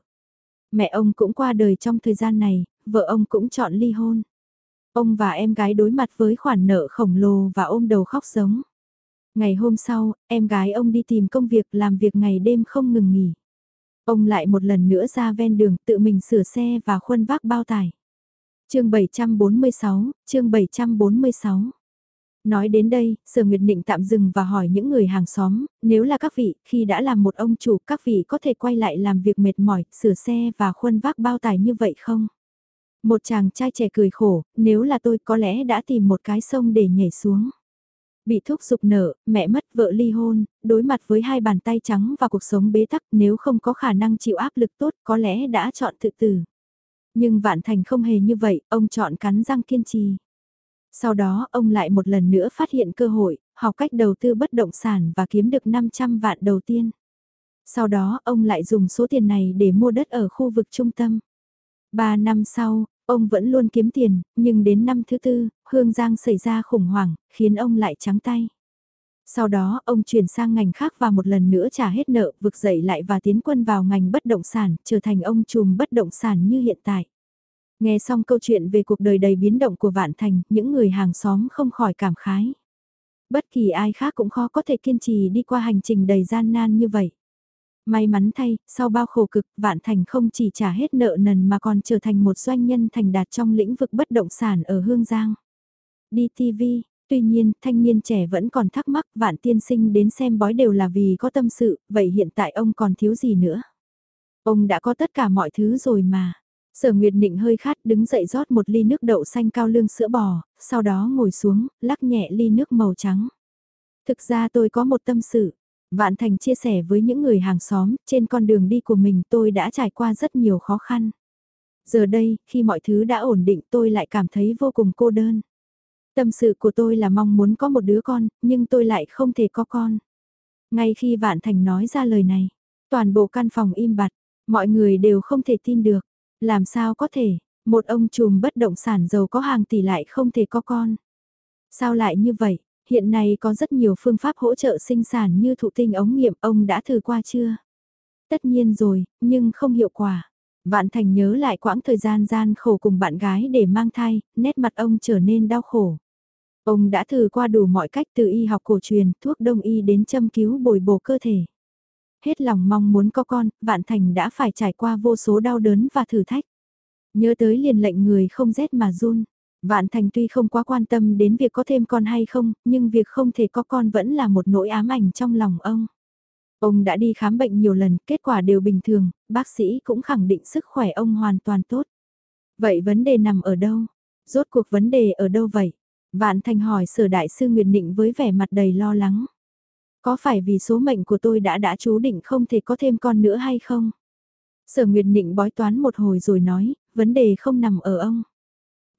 Mẹ ông cũng qua đời trong thời gian này, vợ ông cũng chọn ly hôn. Ông và em gái đối mặt với khoản nợ khổng lồ và ôm đầu khóc giống. Ngày hôm sau, em gái ông đi tìm công việc làm việc ngày đêm không ngừng nghỉ. Ông lại một lần nữa ra ven đường tự mình sửa xe và khuân vác bao tải. chương 746, chương 746. Nói đến đây, Sở Nguyệt Định tạm dừng và hỏi những người hàng xóm, nếu là các vị, khi đã làm một ông chủ, các vị có thể quay lại làm việc mệt mỏi, sửa xe và khuân vác bao tải như vậy không? Một chàng trai trẻ cười khổ, nếu là tôi có lẽ đã tìm một cái sông để nhảy xuống. Bị thúc giục nợ, mẹ mất vợ ly hôn, đối mặt với hai bàn tay trắng và cuộc sống bế tắc nếu không có khả năng chịu áp lực tốt có lẽ đã chọn tự tử. Nhưng Vạn Thành không hề như vậy, ông chọn cắn răng kiên trì. Sau đó ông lại một lần nữa phát hiện cơ hội, học cách đầu tư bất động sản và kiếm được 500 vạn đầu tiên. Sau đó ông lại dùng số tiền này để mua đất ở khu vực trung tâm. Ba năm sau, Ông vẫn luôn kiếm tiền, nhưng đến năm thứ tư, Hương Giang xảy ra khủng hoảng, khiến ông lại trắng tay. Sau đó, ông chuyển sang ngành khác và một lần nữa trả hết nợ, vực dậy lại và tiến quân vào ngành bất động sản, trở thành ông trùm bất động sản như hiện tại. Nghe xong câu chuyện về cuộc đời đầy biến động của Vạn Thành, những người hàng xóm không khỏi cảm khái. Bất kỳ ai khác cũng khó có thể kiên trì đi qua hành trình đầy gian nan như vậy. May mắn thay, sau bao khổ cực, Vạn Thành không chỉ trả hết nợ nần mà còn trở thành một doanh nhân thành đạt trong lĩnh vực bất động sản ở Hương Giang. Đi TV, tuy nhiên, thanh niên trẻ vẫn còn thắc mắc Vạn Tiên Sinh đến xem bói đều là vì có tâm sự, vậy hiện tại ông còn thiếu gì nữa? Ông đã có tất cả mọi thứ rồi mà. Sở Nguyệt Nịnh hơi khát đứng dậy rót một ly nước đậu xanh cao lương sữa bò, sau đó ngồi xuống, lắc nhẹ ly nước màu trắng. Thực ra tôi có một tâm sự. Vạn Thành chia sẻ với những người hàng xóm, trên con đường đi của mình tôi đã trải qua rất nhiều khó khăn. Giờ đây, khi mọi thứ đã ổn định tôi lại cảm thấy vô cùng cô đơn. Tâm sự của tôi là mong muốn có một đứa con, nhưng tôi lại không thể có con. Ngay khi Vạn Thành nói ra lời này, toàn bộ căn phòng im bặt, mọi người đều không thể tin được. Làm sao có thể, một ông trùm bất động sản giàu có hàng tỷ lại không thể có con. Sao lại như vậy? Hiện nay có rất nhiều phương pháp hỗ trợ sinh sản như thụ tinh ống nghiệm ông đã thử qua chưa? Tất nhiên rồi, nhưng không hiệu quả. Vạn Thành nhớ lại quãng thời gian gian khổ cùng bạn gái để mang thai, nét mặt ông trở nên đau khổ. Ông đã thử qua đủ mọi cách từ y học cổ truyền, thuốc đông y đến châm cứu bồi bổ cơ thể. Hết lòng mong muốn có con, Vạn Thành đã phải trải qua vô số đau đớn và thử thách. Nhớ tới liền lệnh người không rét mà run. Vạn Thành tuy không quá quan tâm đến việc có thêm con hay không, nhưng việc không thể có con vẫn là một nỗi ám ảnh trong lòng ông. Ông đã đi khám bệnh nhiều lần, kết quả đều bình thường, bác sĩ cũng khẳng định sức khỏe ông hoàn toàn tốt. Vậy vấn đề nằm ở đâu? Rốt cuộc vấn đề ở đâu vậy? Vạn Thành hỏi sở đại sư Nguyệt Nịnh với vẻ mặt đầy lo lắng. Có phải vì số mệnh của tôi đã đã chú định không thể có thêm con nữa hay không? Sở Nguyệt Nịnh bói toán một hồi rồi nói, vấn đề không nằm ở ông.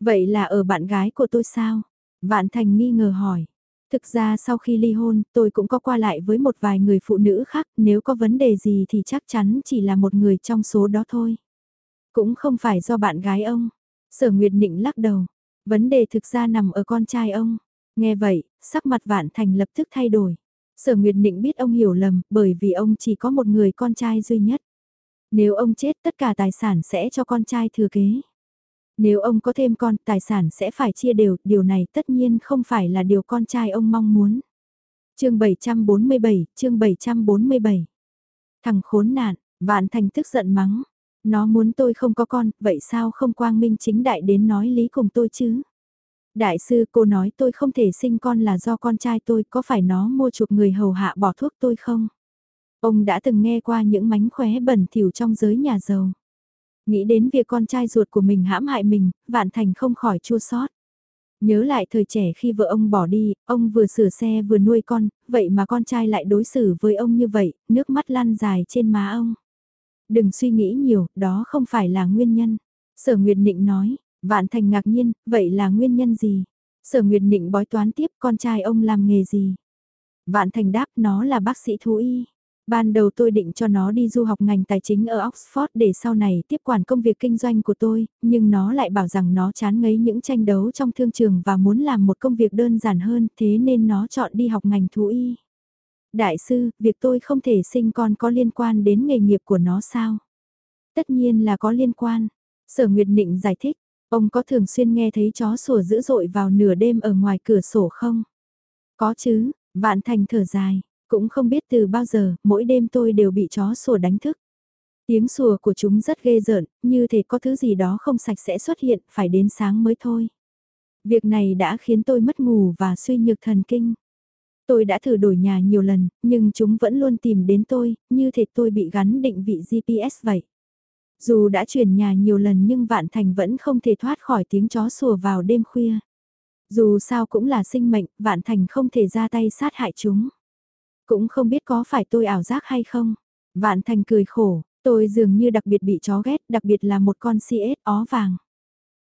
Vậy là ở bạn gái của tôi sao? Vạn Thành nghi ngờ hỏi. Thực ra sau khi ly hôn, tôi cũng có qua lại với một vài người phụ nữ khác, nếu có vấn đề gì thì chắc chắn chỉ là một người trong số đó thôi. Cũng không phải do bạn gái ông. Sở Nguyệt Nịnh lắc đầu. Vấn đề thực ra nằm ở con trai ông. Nghe vậy, sắc mặt Vạn Thành lập tức thay đổi. Sở Nguyệt Nịnh biết ông hiểu lầm, bởi vì ông chỉ có một người con trai duy nhất. Nếu ông chết tất cả tài sản sẽ cho con trai thừa kế. Nếu ông có thêm con, tài sản sẽ phải chia đều, điều này tất nhiên không phải là điều con trai ông mong muốn. chương 747, chương 747. Thằng khốn nạn, vạn thành tức giận mắng. Nó muốn tôi không có con, vậy sao không quang minh chính đại đến nói lý cùng tôi chứ? Đại sư cô nói tôi không thể sinh con là do con trai tôi, có phải nó mua chuộc người hầu hạ bỏ thuốc tôi không? Ông đã từng nghe qua những mánh khóe bẩn thỉu trong giới nhà giàu. Nghĩ đến việc con trai ruột của mình hãm hại mình, Vạn Thành không khỏi chua xót. Nhớ lại thời trẻ khi vợ ông bỏ đi, ông vừa sửa xe vừa nuôi con, vậy mà con trai lại đối xử với ông như vậy, nước mắt lan dài trên má ông. Đừng suy nghĩ nhiều, đó không phải là nguyên nhân. Sở Nguyệt Nịnh nói, Vạn Thành ngạc nhiên, vậy là nguyên nhân gì? Sở Nguyệt Nịnh bói toán tiếp con trai ông làm nghề gì? Vạn Thành đáp nó là bác sĩ thú y. Ban đầu tôi định cho nó đi du học ngành tài chính ở Oxford để sau này tiếp quản công việc kinh doanh của tôi, nhưng nó lại bảo rằng nó chán ngấy những tranh đấu trong thương trường và muốn làm một công việc đơn giản hơn, thế nên nó chọn đi học ngành thú y. Đại sư, việc tôi không thể sinh con có liên quan đến nghề nghiệp của nó sao? Tất nhiên là có liên quan. Sở Nguyệt Nịnh giải thích, ông có thường xuyên nghe thấy chó sủa dữ dội vào nửa đêm ở ngoài cửa sổ không? Có chứ, Vạn Thành thở dài, cũng không biết từ bao giờ, mỗi đêm tôi đều bị chó sủa đánh thức. Tiếng sủa của chúng rất ghê rợn, như thể có thứ gì đó không sạch sẽ xuất hiện, phải đến sáng mới thôi. Việc này đã khiến tôi mất ngủ và suy nhược thần kinh. Tôi đã thử đổi nhà nhiều lần, nhưng chúng vẫn luôn tìm đến tôi, như thể tôi bị gắn định vị GPS vậy. Dù đã chuyển nhà nhiều lần nhưng Vạn Thành vẫn không thể thoát khỏi tiếng chó sủa vào đêm khuya. Dù sao cũng là sinh mệnh, Vạn Thành không thể ra tay sát hại chúng. Cũng không biết có phải tôi ảo giác hay không. Vạn Thành cười khổ, tôi dường như đặc biệt bị chó ghét, đặc biệt là một con CS ó vàng.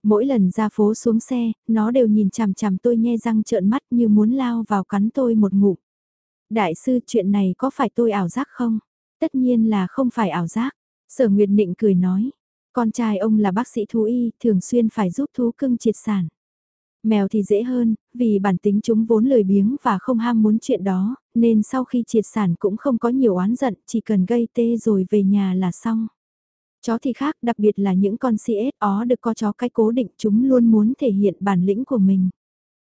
Mỗi lần ra phố xuống xe, nó đều nhìn chằm chằm tôi nhe răng trợn mắt như muốn lao vào cắn tôi một ngụm. Đại sư chuyện này có phải tôi ảo giác không? Tất nhiên là không phải ảo giác. Sở Nguyệt Nịnh cười nói. Con trai ông là bác sĩ thú y, thường xuyên phải giúp thú cưng triệt sản. Mèo thì dễ hơn, vì bản tính chúng vốn lười biếng và không ham muốn chuyện đó, nên sau khi triệt sản cũng không có nhiều oán giận, chỉ cần gây tê rồi về nhà là xong. Chó thì khác, đặc biệt là những con CS ó được có chó cái cố định chúng luôn muốn thể hiện bản lĩnh của mình.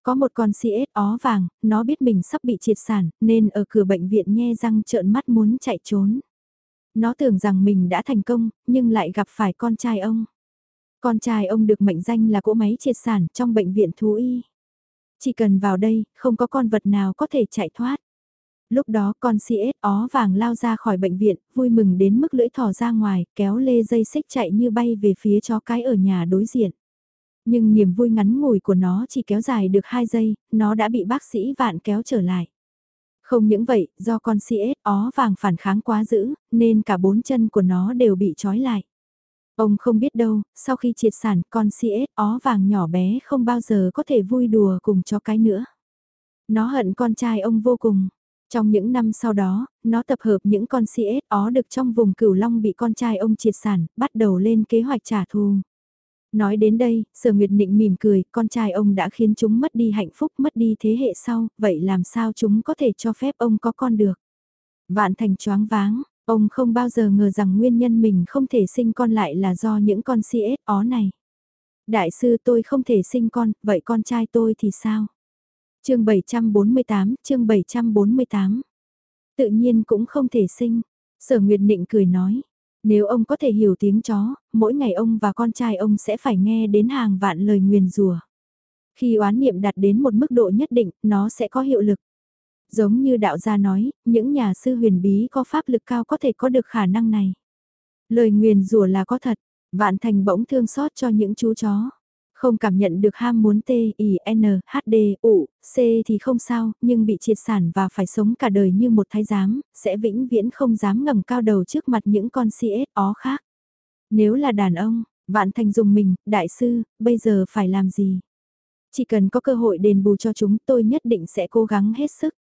Có một con CS ó vàng, nó biết mình sắp bị triệt sản, nên ở cửa bệnh viện nhe răng trợn mắt muốn chạy trốn. Nó tưởng rằng mình đã thành công, nhưng lại gặp phải con trai ông. Con trai ông được mệnh danh là cỗ máy triệt sản trong bệnh viện thú y. Chỉ cần vào đây, không có con vật nào có thể chạy thoát. Lúc đó con CS ó vàng lao ra khỏi bệnh viện, vui mừng đến mức lưỡi thỏ ra ngoài, kéo lê dây xích chạy như bay về phía chó cái ở nhà đối diện. Nhưng niềm vui ngắn ngủi của nó chỉ kéo dài được 2 giây, nó đã bị bác sĩ vạn kéo trở lại. Không những vậy, do con CS ó vàng phản kháng quá dữ, nên cả bốn chân của nó đều bị trói lại. Ông không biết đâu, sau khi triệt sản con CS ó vàng nhỏ bé không bao giờ có thể vui đùa cùng cho cái nữa. Nó hận con trai ông vô cùng. Trong những năm sau đó, nó tập hợp những con siết ó được trong vùng cửu long bị con trai ông triệt sản, bắt đầu lên kế hoạch trả thù. Nói đến đây, Sở Nguyệt Nịnh mỉm cười, con trai ông đã khiến chúng mất đi hạnh phúc, mất đi thế hệ sau, vậy làm sao chúng có thể cho phép ông có con được? Vạn Thành choáng váng, ông không bao giờ ngờ rằng nguyên nhân mình không thể sinh con lại là do những con siết ó này. Đại sư tôi không thể sinh con, vậy con trai tôi thì sao? Chương 748, chương 748. Tự nhiên cũng không thể sinh. Sở Nguyệt Nịnh cười nói, nếu ông có thể hiểu tiếng chó, mỗi ngày ông và con trai ông sẽ phải nghe đến hàng vạn lời nguyền rủa. Khi oán niệm đạt đến một mức độ nhất định, nó sẽ có hiệu lực. Giống như đạo gia nói, những nhà sư huyền bí có pháp lực cao có thể có được khả năng này. Lời nguyền rủa là có thật, vạn thành bỗng thương xót cho những chú chó. Không cảm nhận được ham muốn T, I, N, H, D, U, C thì không sao, nhưng bị triệt sản và phải sống cả đời như một thái giám, sẽ vĩnh viễn không dám ngẩng cao đầu trước mặt những con CS ó khác. Nếu là đàn ông, Vạn Thành dùng mình, đại sư, bây giờ phải làm gì? Chỉ cần có cơ hội đền bù cho chúng tôi nhất định sẽ cố gắng hết sức.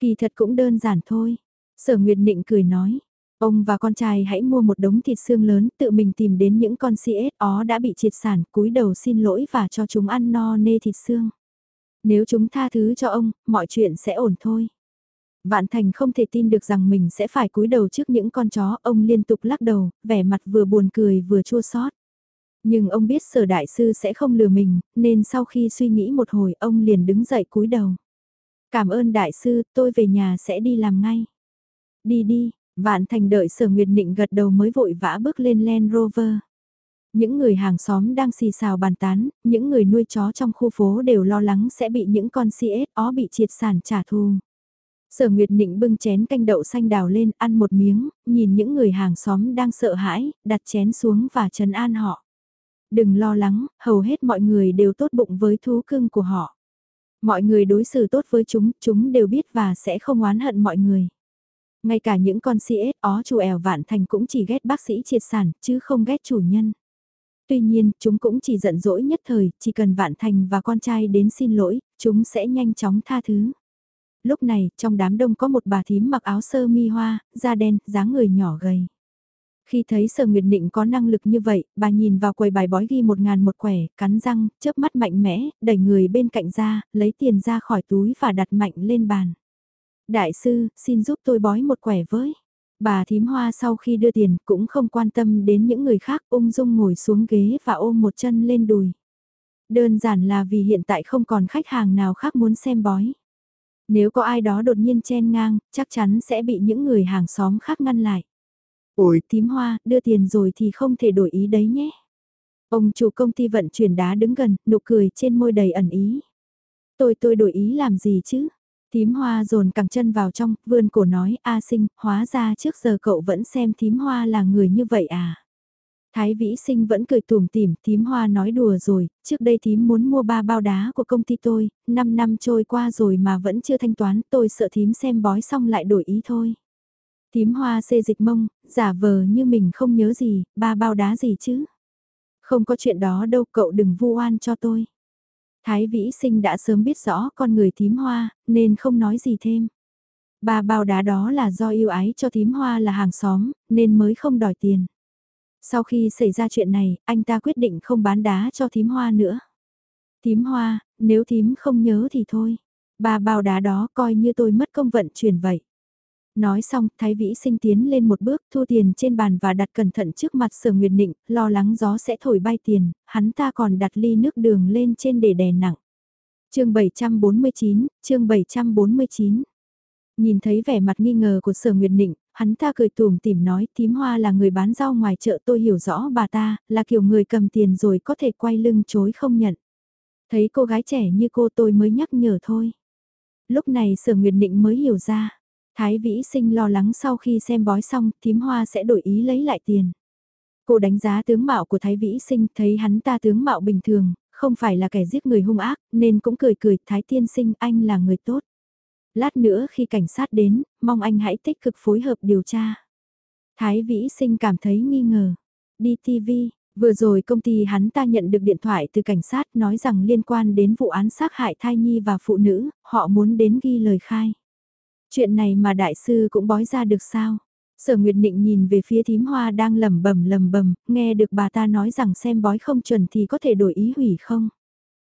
Kỳ thật cũng đơn giản thôi. Sở Nguyệt Nịnh cười nói, Ông và con trai hãy mua một đống thịt xương lớn, tự mình tìm đến những con CS ó đã bị triệt sản, cúi đầu xin lỗi và cho chúng ăn no nê thịt xương. Nếu chúng tha thứ cho ông, mọi chuyện sẽ ổn thôi. Vạn Thành không thể tin được rằng mình sẽ phải cúi đầu trước những con chó, ông liên tục lắc đầu, vẻ mặt vừa buồn cười vừa chua xót. Nhưng ông biết sở đại sư sẽ không lừa mình, nên sau khi suy nghĩ một hồi ông liền đứng dậy cúi đầu. Cảm ơn đại sư, tôi về nhà sẽ đi làm ngay. Đi đi, Vạn Thành đợi sở Nguyệt Nịnh gật đầu mới vội vã bước lên Land Rover. Những người hàng xóm đang xì xào bàn tán, những người nuôi chó trong khu phố đều lo lắng sẽ bị những con CSO bị triệt sản trả thù. Sở Nguyệt Nịnh bưng chén canh đậu xanh đào lên ăn một miếng, nhìn những người hàng xóm đang sợ hãi, đặt chén xuống và trấn an họ. Đừng lo lắng, hầu hết mọi người đều tốt bụng với thú cưng của họ. Mọi người đối xử tốt với chúng, chúng đều biết và sẽ không oán hận mọi người. Ngay cả những con CS ó chủ ẻo vạn thành cũng chỉ ghét bác sĩ triệt sản, chứ không ghét chủ nhân. Tuy nhiên, chúng cũng chỉ giận dỗi nhất thời, chỉ cần vạn thành và con trai đến xin lỗi, chúng sẽ nhanh chóng tha thứ. Lúc này, trong đám đông có một bà thím mặc áo sơ mi hoa, da đen, dáng người nhỏ gầy. Khi thấy sở nguyệt định có năng lực như vậy, bà nhìn vào quầy bài bói ghi một ngàn một quẻ, cắn răng, chớp mắt mạnh mẽ, đẩy người bên cạnh ra, lấy tiền ra khỏi túi và đặt mạnh lên bàn. Đại sư, xin giúp tôi bói một quẻ với. Bà thím hoa sau khi đưa tiền cũng không quan tâm đến những người khác ung dung ngồi xuống ghế và ôm một chân lên đùi. Đơn giản là vì hiện tại không còn khách hàng nào khác muốn xem bói. Nếu có ai đó đột nhiên chen ngang, chắc chắn sẽ bị những người hàng xóm khác ngăn lại. Ôi, thím hoa, đưa tiền rồi thì không thể đổi ý đấy nhé. Ông chủ công ty vận chuyển đá đứng gần, nụ cười trên môi đầy ẩn ý. Tôi tôi đổi ý làm gì chứ? Thím hoa dồn cẳng chân vào trong, vươn cổ nói, A sinh, hóa ra trước giờ cậu vẫn xem thím hoa là người như vậy à. Thái vĩ sinh vẫn cười tùm tỉm thím hoa nói đùa rồi, trước đây thím muốn mua ba bao đá của công ty tôi, 5 năm trôi qua rồi mà vẫn chưa thanh toán, tôi sợ thím xem bói xong lại đổi ý thôi. Thím hoa xê dịch mông, giả vờ như mình không nhớ gì, ba bao đá gì chứ. Không có chuyện đó đâu, cậu đừng vu oan cho tôi. Thái Vĩ Sinh đã sớm biết rõ con người thím hoa, nên không nói gì thêm. Ba bao đá đó là do yêu ái cho thím hoa là hàng xóm, nên mới không đòi tiền. Sau khi xảy ra chuyện này, anh ta quyết định không bán đá cho thím hoa nữa. Thím hoa, nếu thím không nhớ thì thôi. Ba bao đá đó coi như tôi mất công vận chuyển vậy. Nói xong, Thái Vĩ sinh tiến lên một bước, thu tiền trên bàn và đặt cẩn thận trước mặt sở nguyệt định, lo lắng gió sẽ thổi bay tiền, hắn ta còn đặt ly nước đường lên trên để đè nặng. chương 749, chương 749. Nhìn thấy vẻ mặt nghi ngờ của sở nguyệt định, hắn ta cười tùm tìm nói tím hoa là người bán rau ngoài chợ tôi hiểu rõ bà ta, là kiểu người cầm tiền rồi có thể quay lưng chối không nhận. Thấy cô gái trẻ như cô tôi mới nhắc nhở thôi. Lúc này sở nguyệt định mới hiểu ra Thái Vĩ Sinh lo lắng sau khi xem bói xong, thím hoa sẽ đổi ý lấy lại tiền. Cô đánh giá tướng mạo của Thái Vĩ Sinh, thấy hắn ta tướng mạo bình thường, không phải là kẻ giết người hung ác, nên cũng cười cười, Thái Tiên Sinh anh là người tốt. Lát nữa khi cảnh sát đến, mong anh hãy tích cực phối hợp điều tra. Thái Vĩ Sinh cảm thấy nghi ngờ. Đi TV, vừa rồi công ty hắn ta nhận được điện thoại từ cảnh sát nói rằng liên quan đến vụ án sát hại thai nhi và phụ nữ, họ muốn đến ghi lời khai. Chuyện này mà đại sư cũng bói ra được sao? Sở Nguyệt Nịnh nhìn về phía thím hoa đang lầm bầm lầm bầm, nghe được bà ta nói rằng xem bói không chuẩn thì có thể đổi ý hủy không?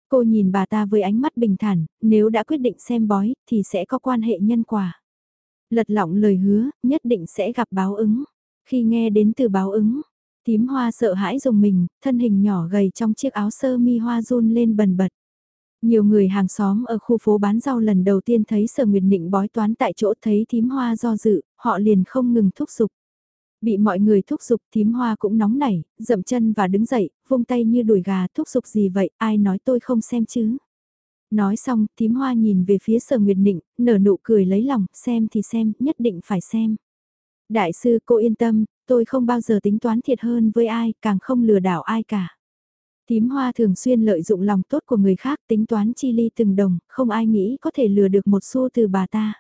Cô nhìn bà ta với ánh mắt bình thản, nếu đã quyết định xem bói thì sẽ có quan hệ nhân quả. Lật lọng lời hứa, nhất định sẽ gặp báo ứng. Khi nghe đến từ báo ứng, tím hoa sợ hãi dùng mình, thân hình nhỏ gầy trong chiếc áo sơ mi hoa run lên bần bật. Nhiều người hàng xóm ở khu phố bán rau lần đầu tiên thấy sở nguyệt nịnh bói toán tại chỗ thấy thím hoa do dự, họ liền không ngừng thúc giục. Bị mọi người thúc giục thím hoa cũng nóng nảy, dậm chân và đứng dậy, vung tay như đuổi gà thúc giục gì vậy, ai nói tôi không xem chứ. Nói xong, thím hoa nhìn về phía sở nguyệt định, nở nụ cười lấy lòng, xem thì xem, nhất định phải xem. Đại sư cô yên tâm, tôi không bao giờ tính toán thiệt hơn với ai, càng không lừa đảo ai cả. Tím hoa thường xuyên lợi dụng lòng tốt của người khác tính toán chi ly từng đồng, không ai nghĩ có thể lừa được một xu từ bà ta.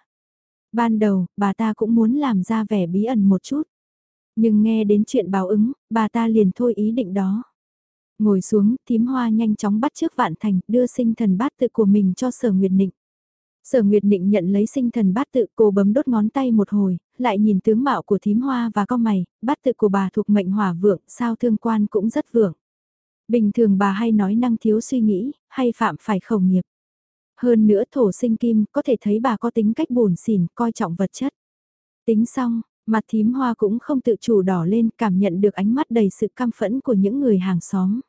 Ban đầu, bà ta cũng muốn làm ra vẻ bí ẩn một chút. Nhưng nghe đến chuyện báo ứng, bà ta liền thôi ý định đó. Ngồi xuống, tím hoa nhanh chóng bắt trước vạn thành, đưa sinh thần bát tự của mình cho sở nguyệt nịnh. Sở Nguyệt Nịnh nhận lấy sinh thần bát tự cô bấm đốt ngón tay một hồi, lại nhìn tướng mạo của thím hoa và con mày, bát tự của bà thuộc mệnh hỏa vượng, sao thương quan cũng rất vượng. Bình thường bà hay nói năng thiếu suy nghĩ, hay phạm phải khẩu nghiệp. Hơn nữa thổ sinh kim, có thể thấy bà có tính cách buồn xỉn, coi trọng vật chất. Tính xong, mặt thím hoa cũng không tự chủ đỏ lên, cảm nhận được ánh mắt đầy sự căm phẫn của những người hàng xóm.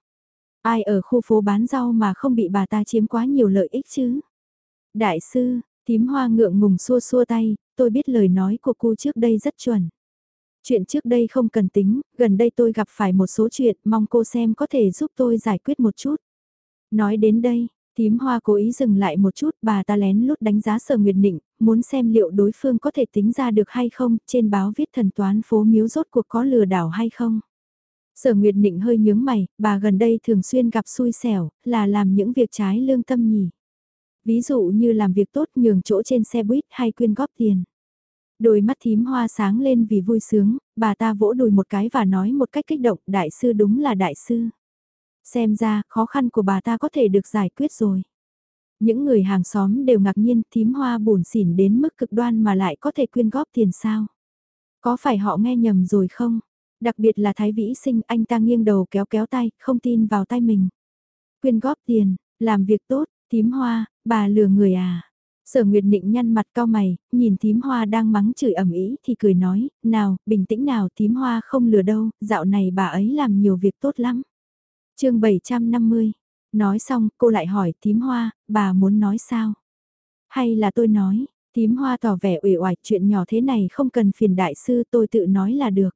Ai ở khu phố bán rau mà không bị bà ta chiếm quá nhiều lợi ích chứ? Đại sư, thím hoa ngượng ngùng xua xua tay, tôi biết lời nói của cô trước đây rất chuẩn. Chuyện trước đây không cần tính, gần đây tôi gặp phải một số chuyện, mong cô xem có thể giúp tôi giải quyết một chút. Nói đến đây, tím hoa cố ý dừng lại một chút, bà ta lén lút đánh giá sở nguyệt định, muốn xem liệu đối phương có thể tính ra được hay không, trên báo viết thần toán phố miếu rốt cuộc có lừa đảo hay không. Sở Nguyệt định hơi nhướng mày, bà gần đây thường xuyên gặp xui xẻo, là làm những việc trái lương tâm nhỉ. Ví dụ như làm việc tốt nhường chỗ trên xe buýt hay quyên góp tiền. Đôi mắt thím hoa sáng lên vì vui sướng, bà ta vỗ đùi một cái và nói một cách kích động, đại sư đúng là đại sư. Xem ra, khó khăn của bà ta có thể được giải quyết rồi. Những người hàng xóm đều ngạc nhiên thím hoa buồn xỉn đến mức cực đoan mà lại có thể quyên góp tiền sao. Có phải họ nghe nhầm rồi không? Đặc biệt là Thái Vĩ sinh anh ta nghiêng đầu kéo kéo tay, không tin vào tay mình. Quyên góp tiền, làm việc tốt, thím hoa, bà lừa người à? Sở Nguyệt Nịnh nhăn mặt cao mày, nhìn thím hoa đang mắng chửi ẩm ý thì cười nói, nào, bình tĩnh nào thím hoa không lừa đâu, dạo này bà ấy làm nhiều việc tốt lắm. chương 750, nói xong cô lại hỏi thím hoa, bà muốn nói sao? Hay là tôi nói, thím hoa tỏ vẻ ủy oải chuyện nhỏ thế này không cần phiền đại sư tôi tự nói là được.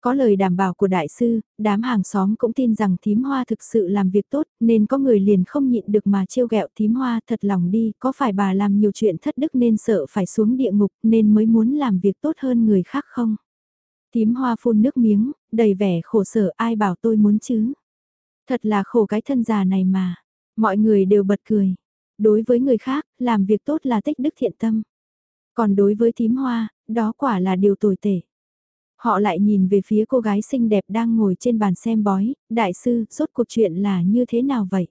Có lời đảm bảo của đại sư, đám hàng xóm cũng tin rằng thím hoa thực sự làm việc tốt, nên có người liền không nhịn được mà trêu ghẹo thím hoa thật lòng đi, có phải bà làm nhiều chuyện thất đức nên sợ phải xuống địa ngục nên mới muốn làm việc tốt hơn người khác không? Thím hoa phun nước miếng, đầy vẻ khổ sở ai bảo tôi muốn chứ? Thật là khổ cái thân già này mà. Mọi người đều bật cười. Đối với người khác, làm việc tốt là tích đức thiện tâm. Còn đối với thím hoa, đó quả là điều tồi tệ. Họ lại nhìn về phía cô gái xinh đẹp đang ngồi trên bàn xem bói, đại sư, rốt cuộc chuyện là như thế nào vậy?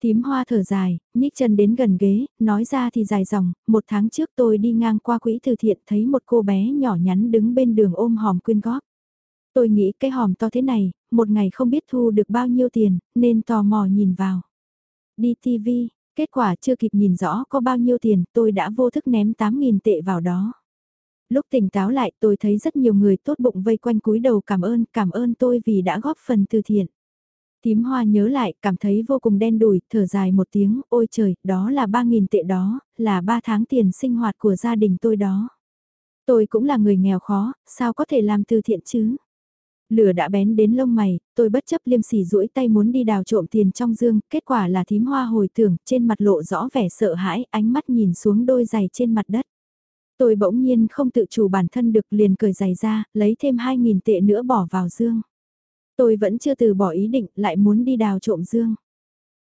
Tím hoa thở dài, nhích chân đến gần ghế, nói ra thì dài dòng, một tháng trước tôi đi ngang qua quỹ từ thiện thấy một cô bé nhỏ nhắn đứng bên đường ôm hòm quyên góp. Tôi nghĩ cái hòm to thế này, một ngày không biết thu được bao nhiêu tiền, nên tò mò nhìn vào. Đi TV, kết quả chưa kịp nhìn rõ có bao nhiêu tiền, tôi đã vô thức ném 8.000 tệ vào đó. Lúc tỉnh táo lại tôi thấy rất nhiều người tốt bụng vây quanh cúi đầu cảm ơn, cảm ơn tôi vì đã góp phần từ thiện. Tím hoa nhớ lại, cảm thấy vô cùng đen đủi, thở dài một tiếng, ôi trời, đó là 3.000 tệ đó, là 3 tháng tiền sinh hoạt của gia đình tôi đó. Tôi cũng là người nghèo khó, sao có thể làm từ thiện chứ? Lửa đã bén đến lông mày, tôi bất chấp liêm sỉ duỗi tay muốn đi đào trộm tiền trong dương, kết quả là thím hoa hồi tưởng, trên mặt lộ rõ vẻ sợ hãi, ánh mắt nhìn xuống đôi giày trên mặt đất. Tôi bỗng nhiên không tự chủ bản thân được liền cởi giày ra, lấy thêm 2.000 tệ nữa bỏ vào dương. Tôi vẫn chưa từ bỏ ý định, lại muốn đi đào trộm dương.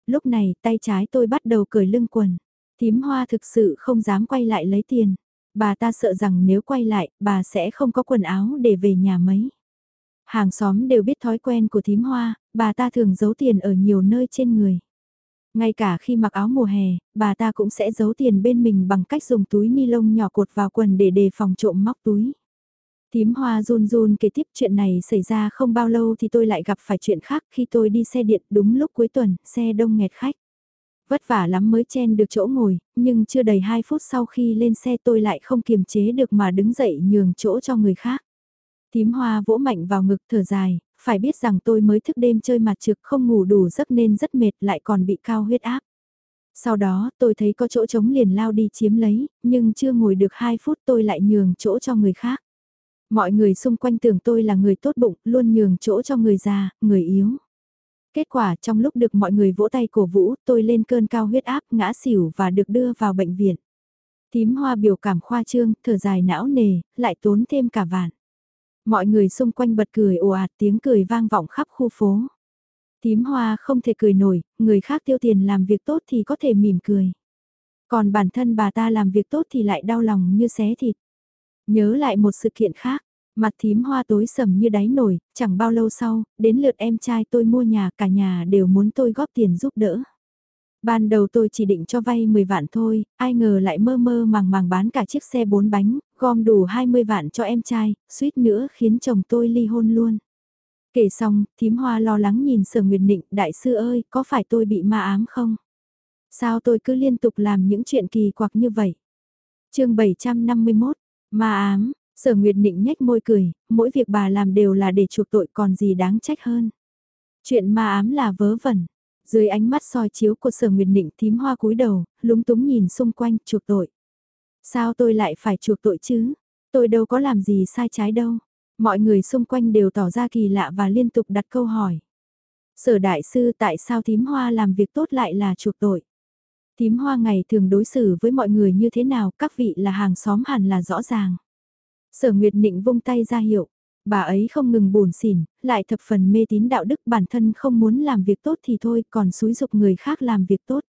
Lúc này, tay trái tôi bắt đầu cởi lưng quần. Thím hoa thực sự không dám quay lại lấy tiền. Bà ta sợ rằng nếu quay lại, bà sẽ không có quần áo để về nhà mấy. Hàng xóm đều biết thói quen của thím hoa, bà ta thường giấu tiền ở nhiều nơi trên người. Ngay cả khi mặc áo mùa hè, bà ta cũng sẽ giấu tiền bên mình bằng cách dùng túi ni lông nhỏ cột vào quần để đề phòng trộm móc túi. Thím hoa run run kể tiếp chuyện này xảy ra không bao lâu thì tôi lại gặp phải chuyện khác khi tôi đi xe điện đúng lúc cuối tuần, xe đông nghẹt khách. Vất vả lắm mới chen được chỗ ngồi, nhưng chưa đầy 2 phút sau khi lên xe tôi lại không kiềm chế được mà đứng dậy nhường chỗ cho người khác. Thím hoa vỗ mạnh vào ngực thở dài, phải biết rằng tôi mới thức đêm chơi mặt trực không ngủ đủ giấc nên rất mệt lại còn bị cao huyết áp. Sau đó tôi thấy có chỗ trống liền lao đi chiếm lấy, nhưng chưa ngồi được 2 phút tôi lại nhường chỗ cho người khác. Mọi người xung quanh tưởng tôi là người tốt bụng, luôn nhường chỗ cho người già, người yếu. Kết quả trong lúc được mọi người vỗ tay cổ vũ, tôi lên cơn cao huyết áp, ngã xỉu và được đưa vào bệnh viện. Tím hoa biểu cảm khoa trương, thở dài não nề, lại tốn thêm cả vạn. Mọi người xung quanh bật cười ồ ạt tiếng cười vang vọng khắp khu phố. Tím hoa không thể cười nổi, người khác tiêu tiền làm việc tốt thì có thể mỉm cười. Còn bản thân bà ta làm việc tốt thì lại đau lòng như xé thịt. Nhớ lại một sự kiện khác, mặt thím hoa tối sầm như đáy nổi, chẳng bao lâu sau, đến lượt em trai tôi mua nhà cả nhà đều muốn tôi góp tiền giúp đỡ. Ban đầu tôi chỉ định cho vay 10 vạn thôi, ai ngờ lại mơ mơ màng màng bán cả chiếc xe 4 bánh, gom đủ 20 vạn cho em trai, suýt nữa khiến chồng tôi ly hôn luôn. Kể xong, thím hoa lo lắng nhìn sở nguyệt định, đại sư ơi, có phải tôi bị ma ám không? Sao tôi cứ liên tục làm những chuyện kỳ quặc như vậy? chương 751, ma ám, sở nguyệt định nhếch môi cười, mỗi việc bà làm đều là để chuộc tội còn gì đáng trách hơn. Chuyện ma ám là vớ vẩn, dưới ánh mắt soi chiếu của sở nguyệt định thím hoa cúi đầu, lúng túng nhìn xung quanh chuộc tội. Sao tôi lại phải chuộc tội chứ? Tôi đâu có làm gì sai trái đâu. Mọi người xung quanh đều tỏ ra kỳ lạ và liên tục đặt câu hỏi. Sở đại sư tại sao thím hoa làm việc tốt lại là chuộc tội? Thím hoa ngày thường đối xử với mọi người như thế nào các vị là hàng xóm hẳn là rõ ràng. Sở Nguyệt Nịnh vung tay ra hiệu, bà ấy không ngừng buồn xỉn, lại thập phần mê tín đạo đức bản thân không muốn làm việc tốt thì thôi còn xúi dục người khác làm việc tốt.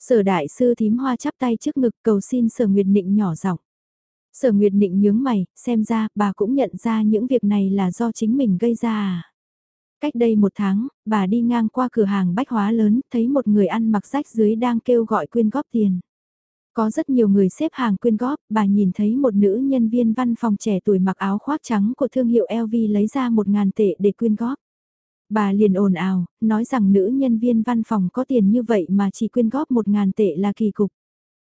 Sở đại sư thím hoa chắp tay trước ngực cầu xin sở Nguyệt Nịnh nhỏ giọng. Sở Nguyệt Nịnh nhướng mày, xem ra bà cũng nhận ra những việc này là do chính mình gây ra à. Cách đây một tháng, bà đi ngang qua cửa hàng bách hóa lớn, thấy một người ăn mặc rách dưới đang kêu gọi quyên góp tiền. Có rất nhiều người xếp hàng quyên góp, bà nhìn thấy một nữ nhân viên văn phòng trẻ tuổi mặc áo khoác trắng của thương hiệu LV lấy ra một ngàn tệ để quyên góp. Bà liền ồn ào, nói rằng nữ nhân viên văn phòng có tiền như vậy mà chỉ quyên góp một ngàn tệ là kỳ cục.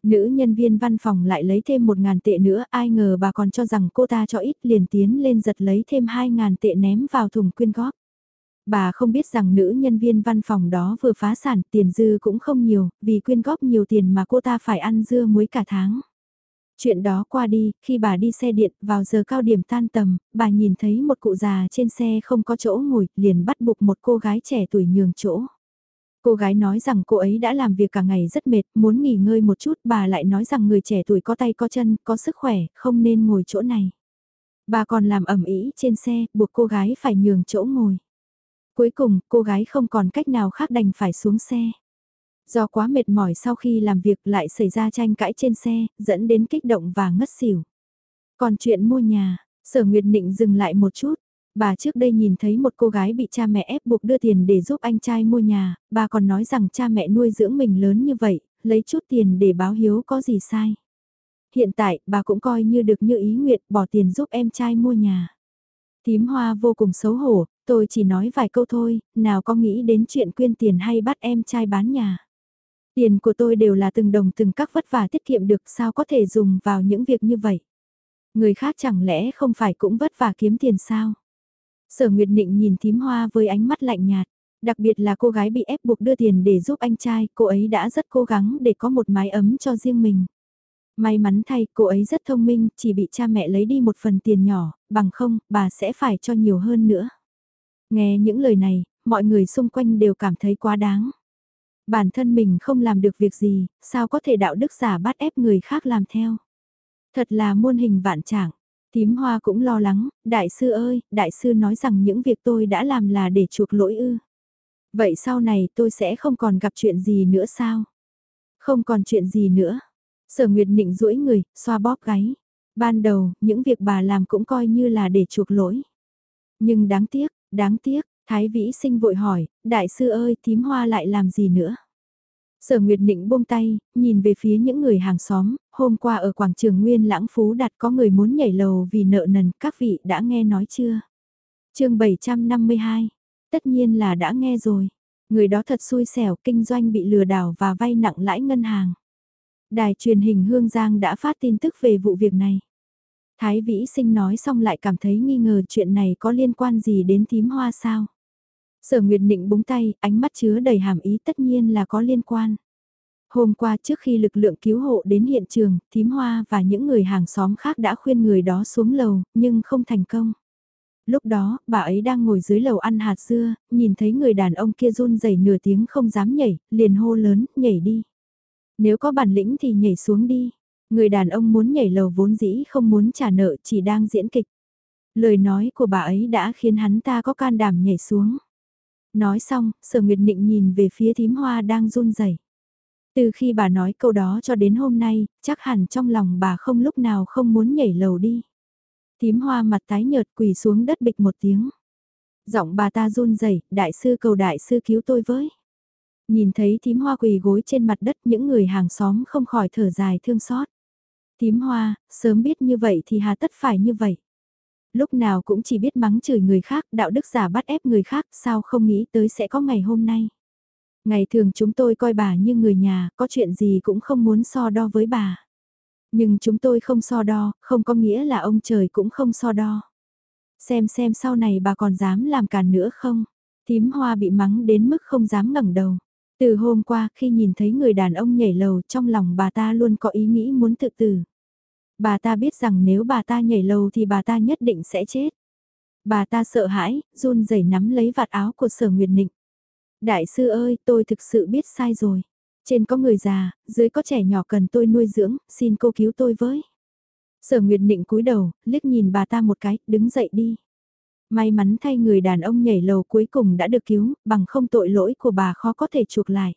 Nữ nhân viên văn phòng lại lấy thêm một ngàn tệ nữa, ai ngờ bà còn cho rằng cô ta cho ít liền tiến lên giật lấy thêm hai ngàn tệ ném vào thùng quyên góp. Bà không biết rằng nữ nhân viên văn phòng đó vừa phá sản, tiền dư cũng không nhiều, vì quyên góp nhiều tiền mà cô ta phải ăn dưa muối cả tháng. Chuyện đó qua đi, khi bà đi xe điện vào giờ cao điểm tan tầm, bà nhìn thấy một cụ già trên xe không có chỗ ngồi, liền bắt buộc một cô gái trẻ tuổi nhường chỗ. Cô gái nói rằng cô ấy đã làm việc cả ngày rất mệt, muốn nghỉ ngơi một chút, bà lại nói rằng người trẻ tuổi có tay có chân, có sức khỏe, không nên ngồi chỗ này. Bà còn làm ẩm ý trên xe, buộc cô gái phải nhường chỗ ngồi. Cuối cùng, cô gái không còn cách nào khác đành phải xuống xe. Do quá mệt mỏi sau khi làm việc lại xảy ra tranh cãi trên xe, dẫn đến kích động và ngất xỉu. Còn chuyện mua nhà, sở Nguyệt Nịnh dừng lại một chút. Bà trước đây nhìn thấy một cô gái bị cha mẹ ép buộc đưa tiền để giúp anh trai mua nhà, bà còn nói rằng cha mẹ nuôi dưỡng mình lớn như vậy, lấy chút tiền để báo hiếu có gì sai. Hiện tại, bà cũng coi như được như ý nguyện bỏ tiền giúp em trai mua nhà. Tím hoa vô cùng xấu hổ, tôi chỉ nói vài câu thôi, nào có nghĩ đến chuyện quyên tiền hay bắt em trai bán nhà. Tiền của tôi đều là từng đồng từng các vất vả tiết kiệm được sao có thể dùng vào những việc như vậy. Người khác chẳng lẽ không phải cũng vất vả kiếm tiền sao? Sở Nguyệt Nịnh nhìn thím hoa với ánh mắt lạnh nhạt. Đặc biệt là cô gái bị ép buộc đưa tiền để giúp anh trai, cô ấy đã rất cố gắng để có một mái ấm cho riêng mình. May mắn thay, cô ấy rất thông minh, chỉ bị cha mẹ lấy đi một phần tiền nhỏ, bằng không, bà sẽ phải cho nhiều hơn nữa. Nghe những lời này, mọi người xung quanh đều cảm thấy quá đáng. Bản thân mình không làm được việc gì, sao có thể đạo đức giả bắt ép người khác làm theo. Thật là muôn hình vạn trạng. Tím hoa cũng lo lắng, đại sư ơi, đại sư nói rằng những việc tôi đã làm là để chuộc lỗi ư. Vậy sau này tôi sẽ không còn gặp chuyện gì nữa sao? Không còn chuyện gì nữa. Sở Nguyệt Nịnh duỗi người, xoa bóp gáy. Ban đầu, những việc bà làm cũng coi như là để chuộc lỗi. Nhưng đáng tiếc, đáng tiếc, Thái Vĩ sinh vội hỏi, đại sư ơi thím hoa lại làm gì nữa? Sở Nguyệt Nịnh buông tay, nhìn về phía những người hàng xóm, hôm qua ở quảng trường Nguyên Lãng Phú đặt có người muốn nhảy lầu vì nợ nần, các vị đã nghe nói chưa? chương 752, tất nhiên là đã nghe rồi. Người đó thật xui xẻo, kinh doanh bị lừa đảo và vay nặng lãi ngân hàng. Đài truyền hình Hương Giang đã phát tin tức về vụ việc này. Thái Vĩ Sinh nói xong lại cảm thấy nghi ngờ chuyện này có liên quan gì đến thím hoa sao. Sở Nguyệt Nịnh búng tay, ánh mắt chứa đầy hàm ý tất nhiên là có liên quan. Hôm qua trước khi lực lượng cứu hộ đến hiện trường, thím hoa và những người hàng xóm khác đã khuyên người đó xuống lầu, nhưng không thành công. Lúc đó, bà ấy đang ngồi dưới lầu ăn hạt dưa, nhìn thấy người đàn ông kia run rẩy nửa tiếng không dám nhảy, liền hô lớn, nhảy đi. Nếu có bản lĩnh thì nhảy xuống đi. Người đàn ông muốn nhảy lầu vốn dĩ không muốn trả nợ chỉ đang diễn kịch. Lời nói của bà ấy đã khiến hắn ta có can đảm nhảy xuống. Nói xong, sở nguyệt nịnh nhìn về phía thím hoa đang run rẩy. Từ khi bà nói câu đó cho đến hôm nay, chắc hẳn trong lòng bà không lúc nào không muốn nhảy lầu đi. Thím hoa mặt tái nhợt quỳ xuống đất bịch một tiếng. Giọng bà ta run rẩy, đại sư cầu đại sư cứu tôi với. Nhìn thấy thím hoa quỳ gối trên mặt đất những người hàng xóm không khỏi thở dài thương xót tím hoa, sớm biết như vậy thì hà tất phải như vậy. Lúc nào cũng chỉ biết mắng chửi người khác, đạo đức giả bắt ép người khác, sao không nghĩ tới sẽ có ngày hôm nay. Ngày thường chúng tôi coi bà như người nhà, có chuyện gì cũng không muốn so đo với bà. Nhưng chúng tôi không so đo, không có nghĩa là ông trời cũng không so đo. Xem xem sau này bà còn dám làm càn nữa không? Tím hoa bị mắng đến mức không dám ngẩng đầu. Từ hôm qua khi nhìn thấy người đàn ông nhảy lầu trong lòng bà ta luôn có ý nghĩ muốn tự tử. Bà ta biết rằng nếu bà ta nhảy lầu thì bà ta nhất định sẽ chết. Bà ta sợ hãi, run rẩy nắm lấy vạt áo của sở Nguyệt Nịnh. Đại sư ơi, tôi thực sự biết sai rồi. Trên có người già, dưới có trẻ nhỏ cần tôi nuôi dưỡng, xin cô cứu tôi với. Sở Nguyệt Nịnh cúi đầu, liếc nhìn bà ta một cái, đứng dậy đi. May mắn thay người đàn ông nhảy lầu cuối cùng đã được cứu, bằng không tội lỗi của bà khó có thể chuộc lại.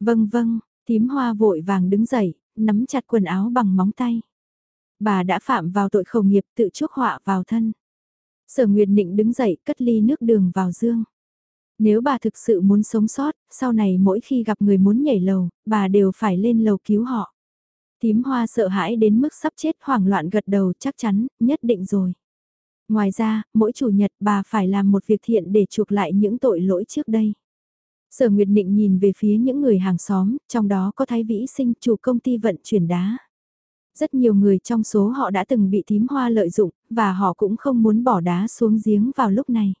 Vâng vâng, tím hoa vội vàng đứng dậy, nắm chặt quần áo bằng móng tay. Bà đã phạm vào tội khẩu nghiệp tự chuốc họa vào thân. Sở Nguyệt Nịnh đứng dậy cất ly nước đường vào dương. Nếu bà thực sự muốn sống sót, sau này mỗi khi gặp người muốn nhảy lầu, bà đều phải lên lầu cứu họ. Tím hoa sợ hãi đến mức sắp chết hoảng loạn gật đầu chắc chắn, nhất định rồi. Ngoài ra, mỗi chủ nhật bà phải làm một việc thiện để chuộc lại những tội lỗi trước đây. Sở Nguyệt Nịnh nhìn về phía những người hàng xóm, trong đó có Thái Vĩ Sinh chủ công ty vận chuyển đá. Rất nhiều người trong số họ đã từng bị tím hoa lợi dụng, và họ cũng không muốn bỏ đá xuống giếng vào lúc này.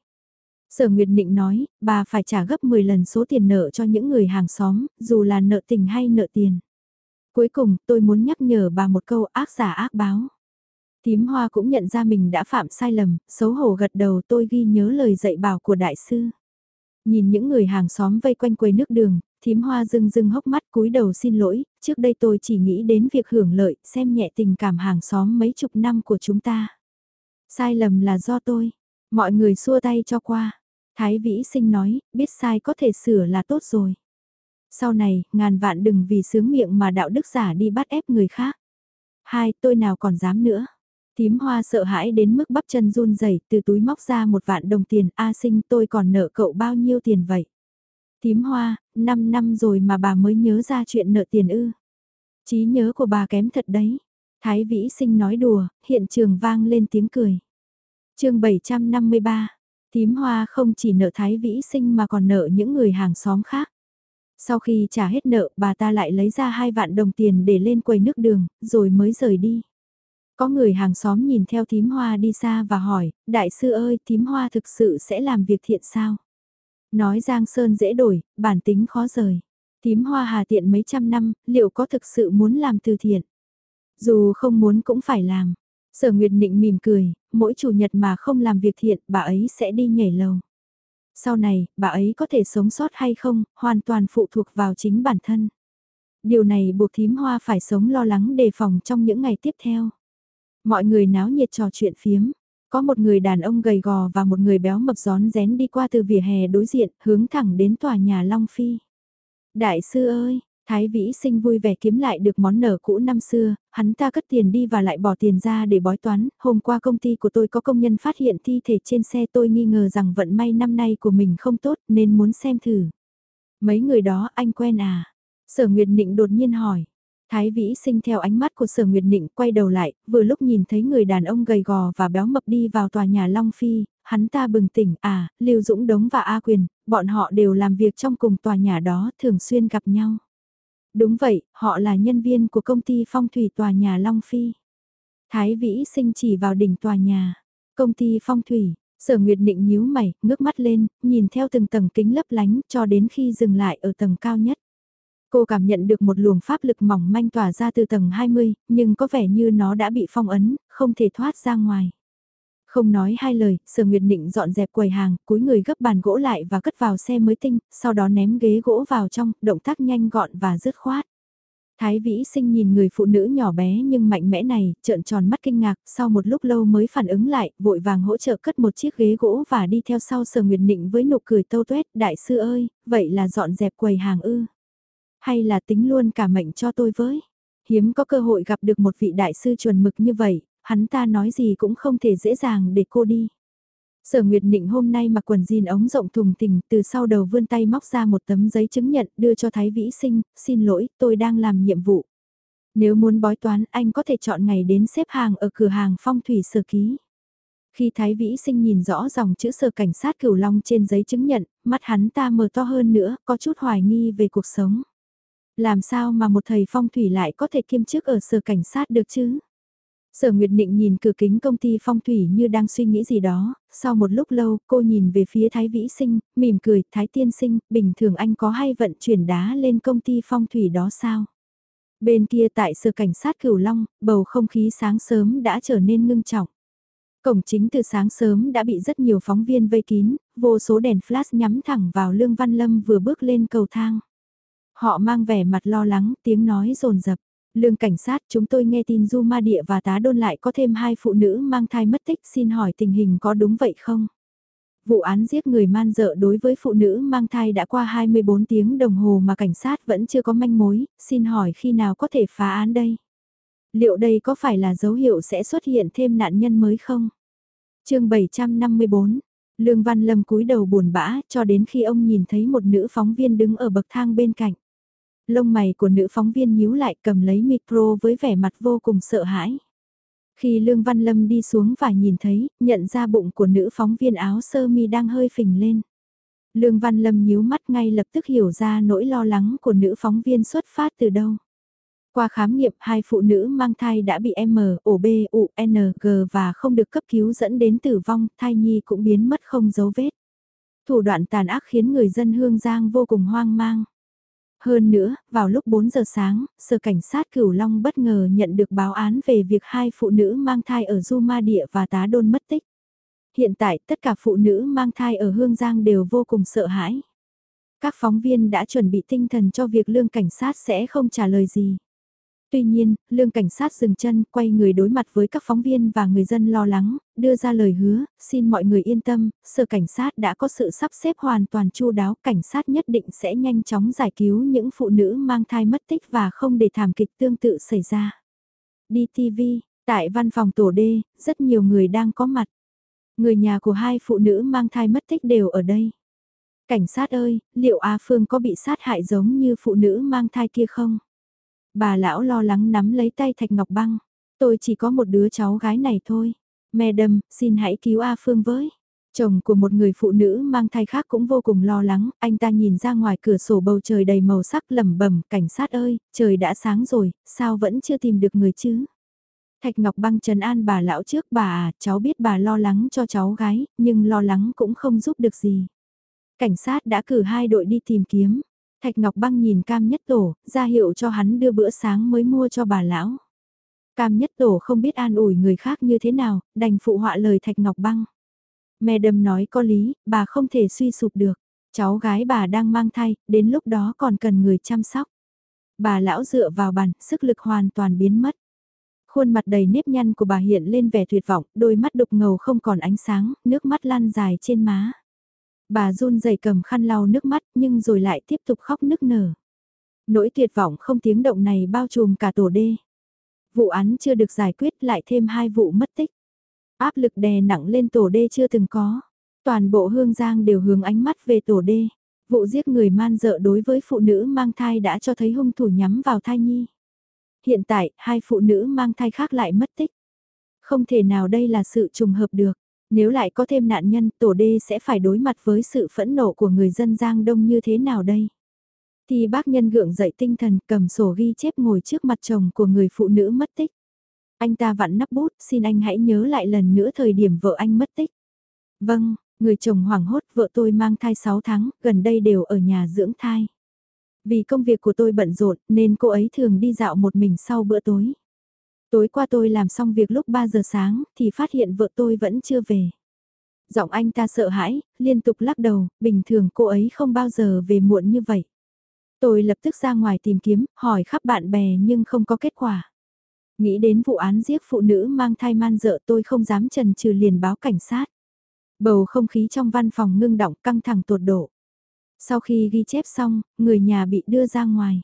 Sở Nguyệt Nịnh nói, bà phải trả gấp 10 lần số tiền nợ cho những người hàng xóm, dù là nợ tình hay nợ tiền. Cuối cùng, tôi muốn nhắc nhở bà một câu ác giả ác báo. Tím hoa cũng nhận ra mình đã phạm sai lầm, xấu hổ gật đầu tôi ghi nhớ lời dạy bảo của đại sư. Nhìn những người hàng xóm vây quanh quầy nước đường, thím hoa rưng rưng hốc mắt cúi đầu xin lỗi, trước đây tôi chỉ nghĩ đến việc hưởng lợi, xem nhẹ tình cảm hàng xóm mấy chục năm của chúng ta. Sai lầm là do tôi, mọi người xua tay cho qua. Thái Vĩ Sinh nói, biết sai có thể sửa là tốt rồi. Sau này, ngàn vạn đừng vì sướng miệng mà đạo đức giả đi bắt ép người khác. Hai, tôi nào còn dám nữa. Tím hoa sợ hãi đến mức bắp chân run rẩy từ túi móc ra một vạn đồng tiền. A sinh tôi còn nợ cậu bao nhiêu tiền vậy? Tím hoa, 5 năm rồi mà bà mới nhớ ra chuyện nợ tiền ư. trí nhớ của bà kém thật đấy. Thái Vĩ Sinh nói đùa, hiện trường vang lên tiếng cười. chương 753, tím hoa không chỉ nợ Thái Vĩ Sinh mà còn nợ những người hàng xóm khác. Sau khi trả hết nợ, bà ta lại lấy ra hai vạn đồng tiền để lên quầy nước đường, rồi mới rời đi. Có người hàng xóm nhìn theo tím hoa đi xa và hỏi, đại sư ơi, tím hoa thực sự sẽ làm việc thiện sao? Nói Giang Sơn dễ đổi, bản tính khó rời. Tím hoa hà tiện mấy trăm năm, liệu có thực sự muốn làm từ thiện? Dù không muốn cũng phải làm. Sở Nguyệt Nịnh mỉm cười, mỗi chủ nhật mà không làm việc thiện, bà ấy sẽ đi nhảy lầu. Sau này, bà ấy có thể sống sót hay không, hoàn toàn phụ thuộc vào chính bản thân. Điều này buộc thím hoa phải sống lo lắng đề phòng trong những ngày tiếp theo. Mọi người náo nhiệt trò chuyện phiếm. Có một người đàn ông gầy gò và một người béo mập gión rén đi qua từ vỉa hè đối diện, hướng thẳng đến tòa nhà Long Phi. Đại sư ơi, Thái Vĩ sinh vui vẻ kiếm lại được món nợ cũ năm xưa, hắn ta cất tiền đi và lại bỏ tiền ra để bói toán, hôm qua công ty của tôi có công nhân phát hiện thi thể trên xe tôi nghi ngờ rằng vận may năm nay của mình không tốt nên muốn xem thử. Mấy người đó anh quen à? Sở Nguyệt Nịnh đột nhiên hỏi. Thái Vĩ sinh theo ánh mắt của Sở Nguyệt Nịnh quay đầu lại, vừa lúc nhìn thấy người đàn ông gầy gò và béo mập đi vào tòa nhà Long Phi, hắn ta bừng tỉnh, à, Lưu Dũng Đống và A Quyền, bọn họ đều làm việc trong cùng tòa nhà đó, thường xuyên gặp nhau. Đúng vậy, họ là nhân viên của công ty phong thủy tòa nhà Long Phi. Thái Vĩ sinh chỉ vào đỉnh tòa nhà, công ty phong thủy, Sở Nguyệt Định nhíu mày, ngước mắt lên, nhìn theo từng tầng kính lấp lánh cho đến khi dừng lại ở tầng cao nhất. Cô cảm nhận được một luồng pháp lực mỏng manh tỏa ra từ tầng 20, nhưng có vẻ như nó đã bị phong ấn, không thể thoát ra ngoài. Không nói hai lời, Sở Nguyệt Định dọn dẹp quầy hàng, cúi người gấp bàn gỗ lại và cất vào xe mới tinh, sau đó ném ghế gỗ vào trong, động tác nhanh gọn và dứt khoát. Thái Vĩ Sinh nhìn người phụ nữ nhỏ bé nhưng mạnh mẽ này, trợn tròn mắt kinh ngạc, sau một lúc lâu mới phản ứng lại, vội vàng hỗ trợ cất một chiếc ghế gỗ và đi theo sau Sở Nguyệt Định với nụ cười tâu tuét, đại sư ơi, vậy là dọn dẹp quầy hàng ư? Hay là tính luôn cả mệnh cho tôi với? Hiếm có cơ hội gặp được một vị đại sư chuẩn mực như vậy, hắn ta nói gì cũng không thể dễ dàng để cô đi. Sở Nguyệt Nịnh hôm nay mặc quần jean ống rộng thùng thình từ sau đầu vươn tay móc ra một tấm giấy chứng nhận đưa cho Thái Vĩ Sinh, xin lỗi, tôi đang làm nhiệm vụ. Nếu muốn bói toán, anh có thể chọn ngày đến xếp hàng ở cửa hàng phong thủy sở ký. Khi Thái Vĩ Sinh nhìn rõ dòng chữ sở cảnh sát cửu long trên giấy chứng nhận, mắt hắn ta mở to hơn nữa, có chút hoài nghi về cuộc sống. Làm sao mà một thầy phong thủy lại có thể kiêm chức ở sở cảnh sát được chứ? Sở Nguyệt Nịnh nhìn cửa kính công ty phong thủy như đang suy nghĩ gì đó, sau một lúc lâu cô nhìn về phía Thái Vĩ Sinh, mỉm cười, Thái Tiên Sinh, bình thường anh có hay vận chuyển đá lên công ty phong thủy đó sao? Bên kia tại sở cảnh sát Cửu Long, bầu không khí sáng sớm đã trở nên ngưng trọng. Cổng chính từ sáng sớm đã bị rất nhiều phóng viên vây kín, vô số đèn flash nhắm thẳng vào Lương Văn Lâm vừa bước lên cầu thang. Họ mang vẻ mặt lo lắng, tiếng nói rồn rập. Lương cảnh sát chúng tôi nghe tin Du Ma Địa và Tá Đôn lại có thêm hai phụ nữ mang thai mất tích xin hỏi tình hình có đúng vậy không? Vụ án giết người man dợ đối với phụ nữ mang thai đã qua 24 tiếng đồng hồ mà cảnh sát vẫn chưa có manh mối, xin hỏi khi nào có thể phá án đây? Liệu đây có phải là dấu hiệu sẽ xuất hiện thêm nạn nhân mới không? chương 754, Lương Văn Lâm cúi đầu buồn bã cho đến khi ông nhìn thấy một nữ phóng viên đứng ở bậc thang bên cạnh. Lông mày của nữ phóng viên nhíu lại cầm lấy micro với vẻ mặt vô cùng sợ hãi. Khi Lương Văn Lâm đi xuống và nhìn thấy, nhận ra bụng của nữ phóng viên áo sơ mi đang hơi phình lên. Lương Văn Lâm nhíu mắt ngay lập tức hiểu ra nỗi lo lắng của nữ phóng viên xuất phát từ đâu. Qua khám nghiệm, hai phụ nữ mang thai đã bị M, o B, U, N, G và không được cấp cứu dẫn đến tử vong, thai nhi cũng biến mất không dấu vết. Thủ đoạn tàn ác khiến người dân Hương Giang vô cùng hoang mang. Hơn nữa, vào lúc 4 giờ sáng, sở cảnh sát Cửu Long bất ngờ nhận được báo án về việc hai phụ nữ mang thai ở Du Ma Địa và Tá Đôn mất tích. Hiện tại, tất cả phụ nữ mang thai ở Hương Giang đều vô cùng sợ hãi. Các phóng viên đã chuẩn bị tinh thần cho việc lương cảnh sát sẽ không trả lời gì. Tuy nhiên, lương cảnh sát dừng chân, quay người đối mặt với các phóng viên và người dân lo lắng, đưa ra lời hứa, xin mọi người yên tâm, sở cảnh sát đã có sự sắp xếp hoàn toàn chu đáo, cảnh sát nhất định sẽ nhanh chóng giải cứu những phụ nữ mang thai mất tích và không để thảm kịch tương tự xảy ra. Đi TV, tại văn phòng tổ D, rất nhiều người đang có mặt. Người nhà của hai phụ nữ mang thai mất tích đều ở đây. Cảnh sát ơi, liệu A Phương có bị sát hại giống như phụ nữ mang thai kia không? Bà lão lo lắng nắm lấy tay Thạch Ngọc Băng. Tôi chỉ có một đứa cháu gái này thôi. Madam, xin hãy cứu A Phương với. Chồng của một người phụ nữ mang thai khác cũng vô cùng lo lắng, anh ta nhìn ra ngoài cửa sổ bầu trời đầy màu sắc lẩm bẩm, cảnh sát ơi, trời đã sáng rồi, sao vẫn chưa tìm được người chứ? Thạch Ngọc Băng trấn an bà lão trước bà à, cháu biết bà lo lắng cho cháu gái, nhưng lo lắng cũng không giúp được gì. Cảnh sát đã cử hai đội đi tìm kiếm, Thạch Ngọc Băng nhìn Cam Nhất Tổ, ra hiệu cho hắn đưa bữa sáng mới mua cho bà lão. Cam Nhất Tổ không biết an ủi người khác như thế nào, đành phụ họa lời Thạch Ngọc Băng. Mẹ đầm nói có lý, bà không thể suy sụp được. Cháu gái bà đang mang thai, đến lúc đó còn cần người chăm sóc. Bà lão dựa vào bàn, sức lực hoàn toàn biến mất. Khuôn mặt đầy nếp nhăn của bà hiện lên vẻ tuyệt vọng, đôi mắt đục ngầu không còn ánh sáng, nước mắt lan dài trên má. Bà run rẩy cầm khăn lau nước mắt nhưng rồi lại tiếp tục khóc nức nở. Nỗi tuyệt vọng không tiếng động này bao trùm cả tổ đê. Vụ án chưa được giải quyết lại thêm hai vụ mất tích. Áp lực đè nặng lên tổ đê chưa từng có. Toàn bộ hương giang đều hướng ánh mắt về tổ đê. Vụ giết người man dợ đối với phụ nữ mang thai đã cho thấy hung thủ nhắm vào thai nhi. Hiện tại, hai phụ nữ mang thai khác lại mất tích. Không thể nào đây là sự trùng hợp được. Nếu lại có thêm nạn nhân, tổ đê sẽ phải đối mặt với sự phẫn nộ của người dân Giang Đông như thế nào đây? Thì bác nhân gượng dậy tinh thần cầm sổ ghi chép ngồi trước mặt chồng của người phụ nữ mất tích. Anh ta vặn nắp bút, xin anh hãy nhớ lại lần nữa thời điểm vợ anh mất tích. Vâng, người chồng hoảng hốt vợ tôi mang thai 6 tháng, gần đây đều ở nhà dưỡng thai. Vì công việc của tôi bận rộn nên cô ấy thường đi dạo một mình sau bữa tối. Tối qua tôi làm xong việc lúc 3 giờ sáng thì phát hiện vợ tôi vẫn chưa về. Giọng anh ta sợ hãi, liên tục lắc đầu, bình thường cô ấy không bao giờ về muộn như vậy. Tôi lập tức ra ngoài tìm kiếm, hỏi khắp bạn bè nhưng không có kết quả. Nghĩ đến vụ án giết phụ nữ mang thai man dợ tôi không dám trần trừ liền báo cảnh sát. Bầu không khí trong văn phòng ngưng động căng thẳng tột độ. Sau khi ghi chép xong, người nhà bị đưa ra ngoài.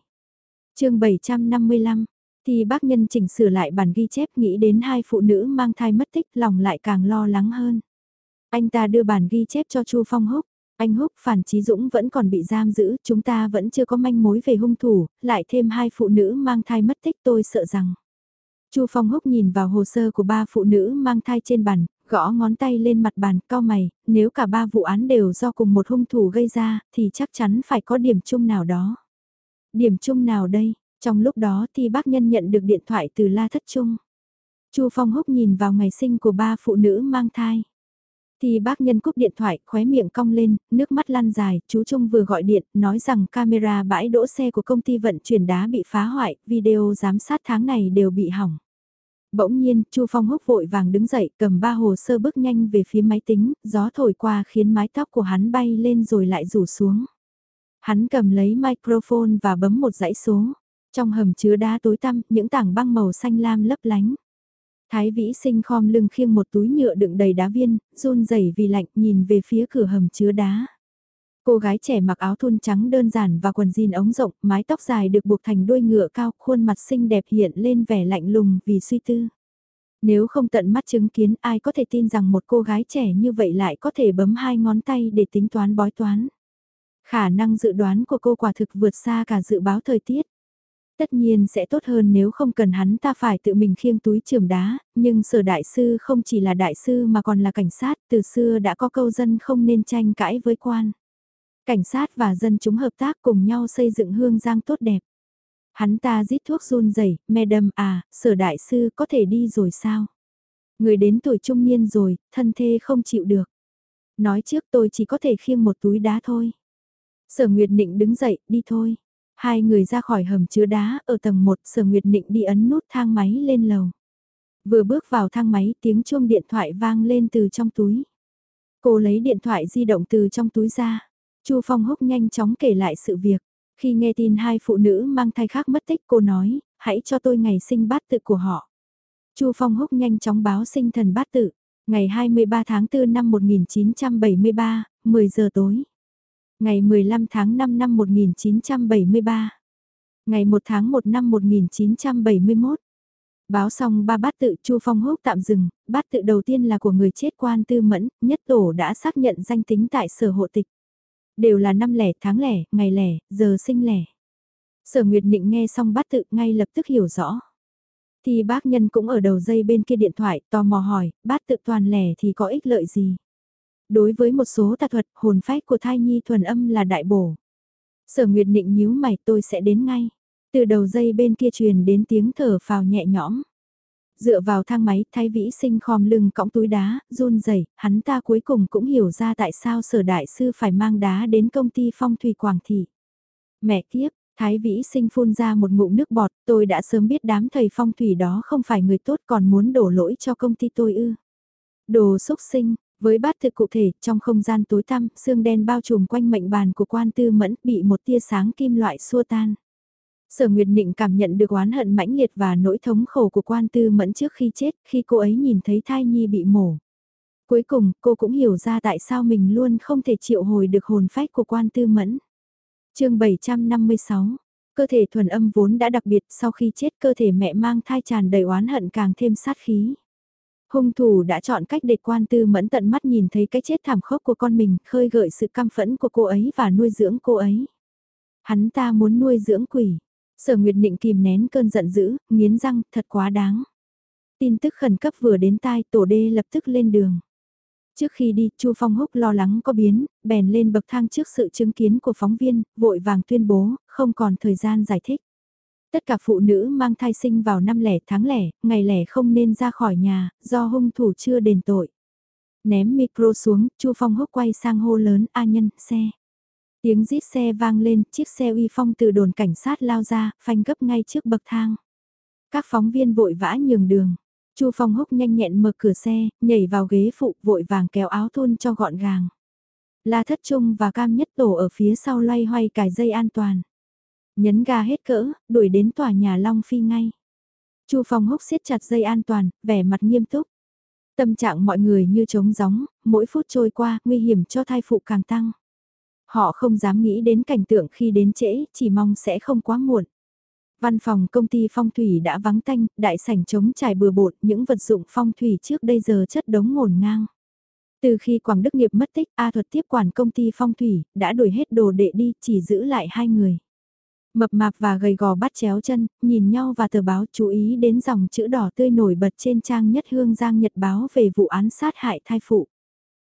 chương 755, thì bác nhân chỉnh sửa lại bản ghi chép nghĩ đến hai phụ nữ mang thai mất tích lòng lại càng lo lắng hơn. Anh ta đưa bản ghi chép cho Chu Phong Húc. Anh Húc Phản Chí Dũng vẫn còn bị giam giữ, chúng ta vẫn chưa có manh mối về hung thủ, lại thêm hai phụ nữ mang thai mất tích tôi sợ rằng. Chu Phong Húc nhìn vào hồ sơ của ba phụ nữ mang thai trên bàn, gõ ngón tay lên mặt bàn, cao mày, nếu cả ba vụ án đều do cùng một hung thủ gây ra, thì chắc chắn phải có điểm chung nào đó. Điểm chung nào đây? Trong lúc đó thì bác nhân nhận được điện thoại từ La Thất Trung. Chu Phong Húc nhìn vào ngày sinh của ba phụ nữ mang thai. Thì bác nhân cúp điện thoại, khóe miệng cong lên, nước mắt lăn dài, chú Trung vừa gọi điện, nói rằng camera bãi đỗ xe của công ty vận chuyển đá bị phá hoại, video giám sát tháng này đều bị hỏng. Bỗng nhiên, Chu Phong húc vội vàng đứng dậy, cầm ba hồ sơ bước nhanh về phía máy tính, gió thổi qua khiến mái tóc của hắn bay lên rồi lại rủ xuống. Hắn cầm lấy microphone và bấm một dãy số. Trong hầm chứa đá tối tăm, những tảng băng màu xanh lam lấp lánh. Thái Vĩ Sinh khom lưng khiêng một túi nhựa đựng đầy đá viên, run rẩy vì lạnh nhìn về phía cửa hầm chứa đá. Cô gái trẻ mặc áo thun trắng đơn giản và quần jean ống rộng, mái tóc dài được buộc thành đuôi ngựa cao, khuôn mặt xinh đẹp hiện lên vẻ lạnh lùng vì suy tư. Nếu không tận mắt chứng kiến ai có thể tin rằng một cô gái trẻ như vậy lại có thể bấm hai ngón tay để tính toán bói toán. Khả năng dự đoán của cô quả thực vượt xa cả dự báo thời tiết. Tất nhiên sẽ tốt hơn nếu không cần hắn ta phải tự mình khiêng túi trường đá, nhưng sở đại sư không chỉ là đại sư mà còn là cảnh sát, từ xưa đã có câu dân không nên tranh cãi với quan. Cảnh sát và dân chúng hợp tác cùng nhau xây dựng hương giang tốt đẹp. Hắn ta rít thuốc run rẩy, madam à, sở đại sư có thể đi rồi sao? Người đến tuổi trung niên rồi, thân thê không chịu được. Nói trước tôi chỉ có thể khiêng một túi đá thôi. Sở Nguyệt Nịnh đứng dậy, đi thôi. Hai người ra khỏi hầm chứa đá ở tầng 1, Sở Nguyệt Nịnh đi ấn nút thang máy lên lầu. Vừa bước vào thang máy tiếng chuông điện thoại vang lên từ trong túi. Cô lấy điện thoại di động từ trong túi ra. Chu Phong Húc nhanh chóng kể lại sự việc. Khi nghe tin hai phụ nữ mang thai khác mất tích cô nói, hãy cho tôi ngày sinh bát tự của họ. Chu Phong Húc nhanh chóng báo sinh thần bát tự, ngày 23 tháng 4 năm 1973, 10 giờ tối. Ngày 15 tháng 5 năm 1973. Ngày 1 tháng 1 năm 1971. Báo xong ba bát tự Chu Phong Húc tạm dừng, bát tự đầu tiên là của người chết quan tư mẫn, nhất tổ đã xác nhận danh tính tại sở hộ tịch. Đều là năm lẻ, tháng lẻ, ngày lẻ, giờ sinh lẻ. Sở Nguyệt Nịnh nghe xong bát tự ngay lập tức hiểu rõ. Thì bác nhân cũng ở đầu dây bên kia điện thoại, tò mò hỏi, bát tự toàn lẻ thì có ích lợi gì? Đối với một số tà thuật, hồn phách của thai nhi thuần âm là đại bổ. Sở Nguyệt Nịnh nhíu mày tôi sẽ đến ngay. Từ đầu dây bên kia truyền đến tiếng thở phào nhẹ nhõm. Dựa vào thang máy, Thái Vĩ Sinh khom lưng cõng túi đá, run rẩy, hắn ta cuối cùng cũng hiểu ra tại sao sở đại sư phải mang đá đến công ty phong thủy Quảng Thị. Mẹ kiếp, Thái Vĩ Sinh phun ra một ngụm nước bọt, tôi đã sớm biết đám thầy phong thủy đó không phải người tốt còn muốn đổ lỗi cho công ty tôi ư. Đồ xúc sinh, với bát thực cụ thể, trong không gian tối tăm, xương đen bao trùm quanh mệnh bàn của quan tư mẫn bị một tia sáng kim loại xua tan. Sở Nguyệt Nịnh cảm nhận được oán hận mãnh liệt và nỗi thống khổ của quan tư mẫn trước khi chết, khi cô ấy nhìn thấy thai nhi bị mổ. Cuối cùng, cô cũng hiểu ra tại sao mình luôn không thể triệu hồi được hồn phách của quan tư mẫn. chương 756 Cơ thể thuần âm vốn đã đặc biệt sau khi chết cơ thể mẹ mang thai tràn đầy oán hận càng thêm sát khí. Hung thủ đã chọn cách để quan tư mẫn tận mắt nhìn thấy cái chết thảm khốc của con mình, khơi gợi sự căm phẫn của cô ấy và nuôi dưỡng cô ấy. Hắn ta muốn nuôi dưỡng quỷ. Sở Nguyệt Định kìm nén cơn giận dữ, nghiến răng, thật quá đáng. Tin tức khẩn cấp vừa đến tai, tổ đê lập tức lên đường. Trước khi đi, Chu Phong Húc lo lắng có biến, bèn lên bậc thang trước sự chứng kiến của phóng viên, vội vàng tuyên bố, không còn thời gian giải thích. Tất cả phụ nữ mang thai sinh vào năm lẻ tháng lẻ, ngày lẻ không nên ra khỏi nhà, do hung thủ chưa đền tội. Ném micro xuống, Chu Phong húc quay sang hô lớn A nhân, xe. Tiếng rít xe vang lên, chiếc xe uy phong từ đồn cảnh sát lao ra, phanh gấp ngay trước bậc thang. Các phóng viên vội vã nhường đường. Chu Phong húc nhanh nhẹn mở cửa xe, nhảy vào ghế phụ vội vàng kéo áo thun cho gọn gàng. La Thất Trung và Cam Nhất Tổ ở phía sau loay hoay cài dây an toàn. Nhấn ga hết cỡ, đuổi đến tòa nhà Long Phi ngay. Chu Phong húc siết chặt dây an toàn, vẻ mặt nghiêm túc. Tâm trạng mọi người như trống gióng, mỗi phút trôi qua, nguy hiểm cho thai phụ càng tăng. Họ không dám nghĩ đến cảnh tượng khi đến trễ, chỉ mong sẽ không quá muộn. Văn phòng công ty phong thủy đã vắng tanh, đại sảnh trống trải bừa bộn, những vật dụng phong thủy trước đây giờ chất đống ngổn ngang. Từ khi Quảng Đức Nghiệp mất tích, A Thuật tiếp quản công ty phong thủy, đã đuổi hết đồ đệ đi, chỉ giữ lại hai người. Mập mạp và gầy gò bắt chéo chân, nhìn nhau và tờ báo chú ý đến dòng chữ đỏ tươi nổi bật trên trang nhất hương giang nhật báo về vụ án sát hại thai phụ.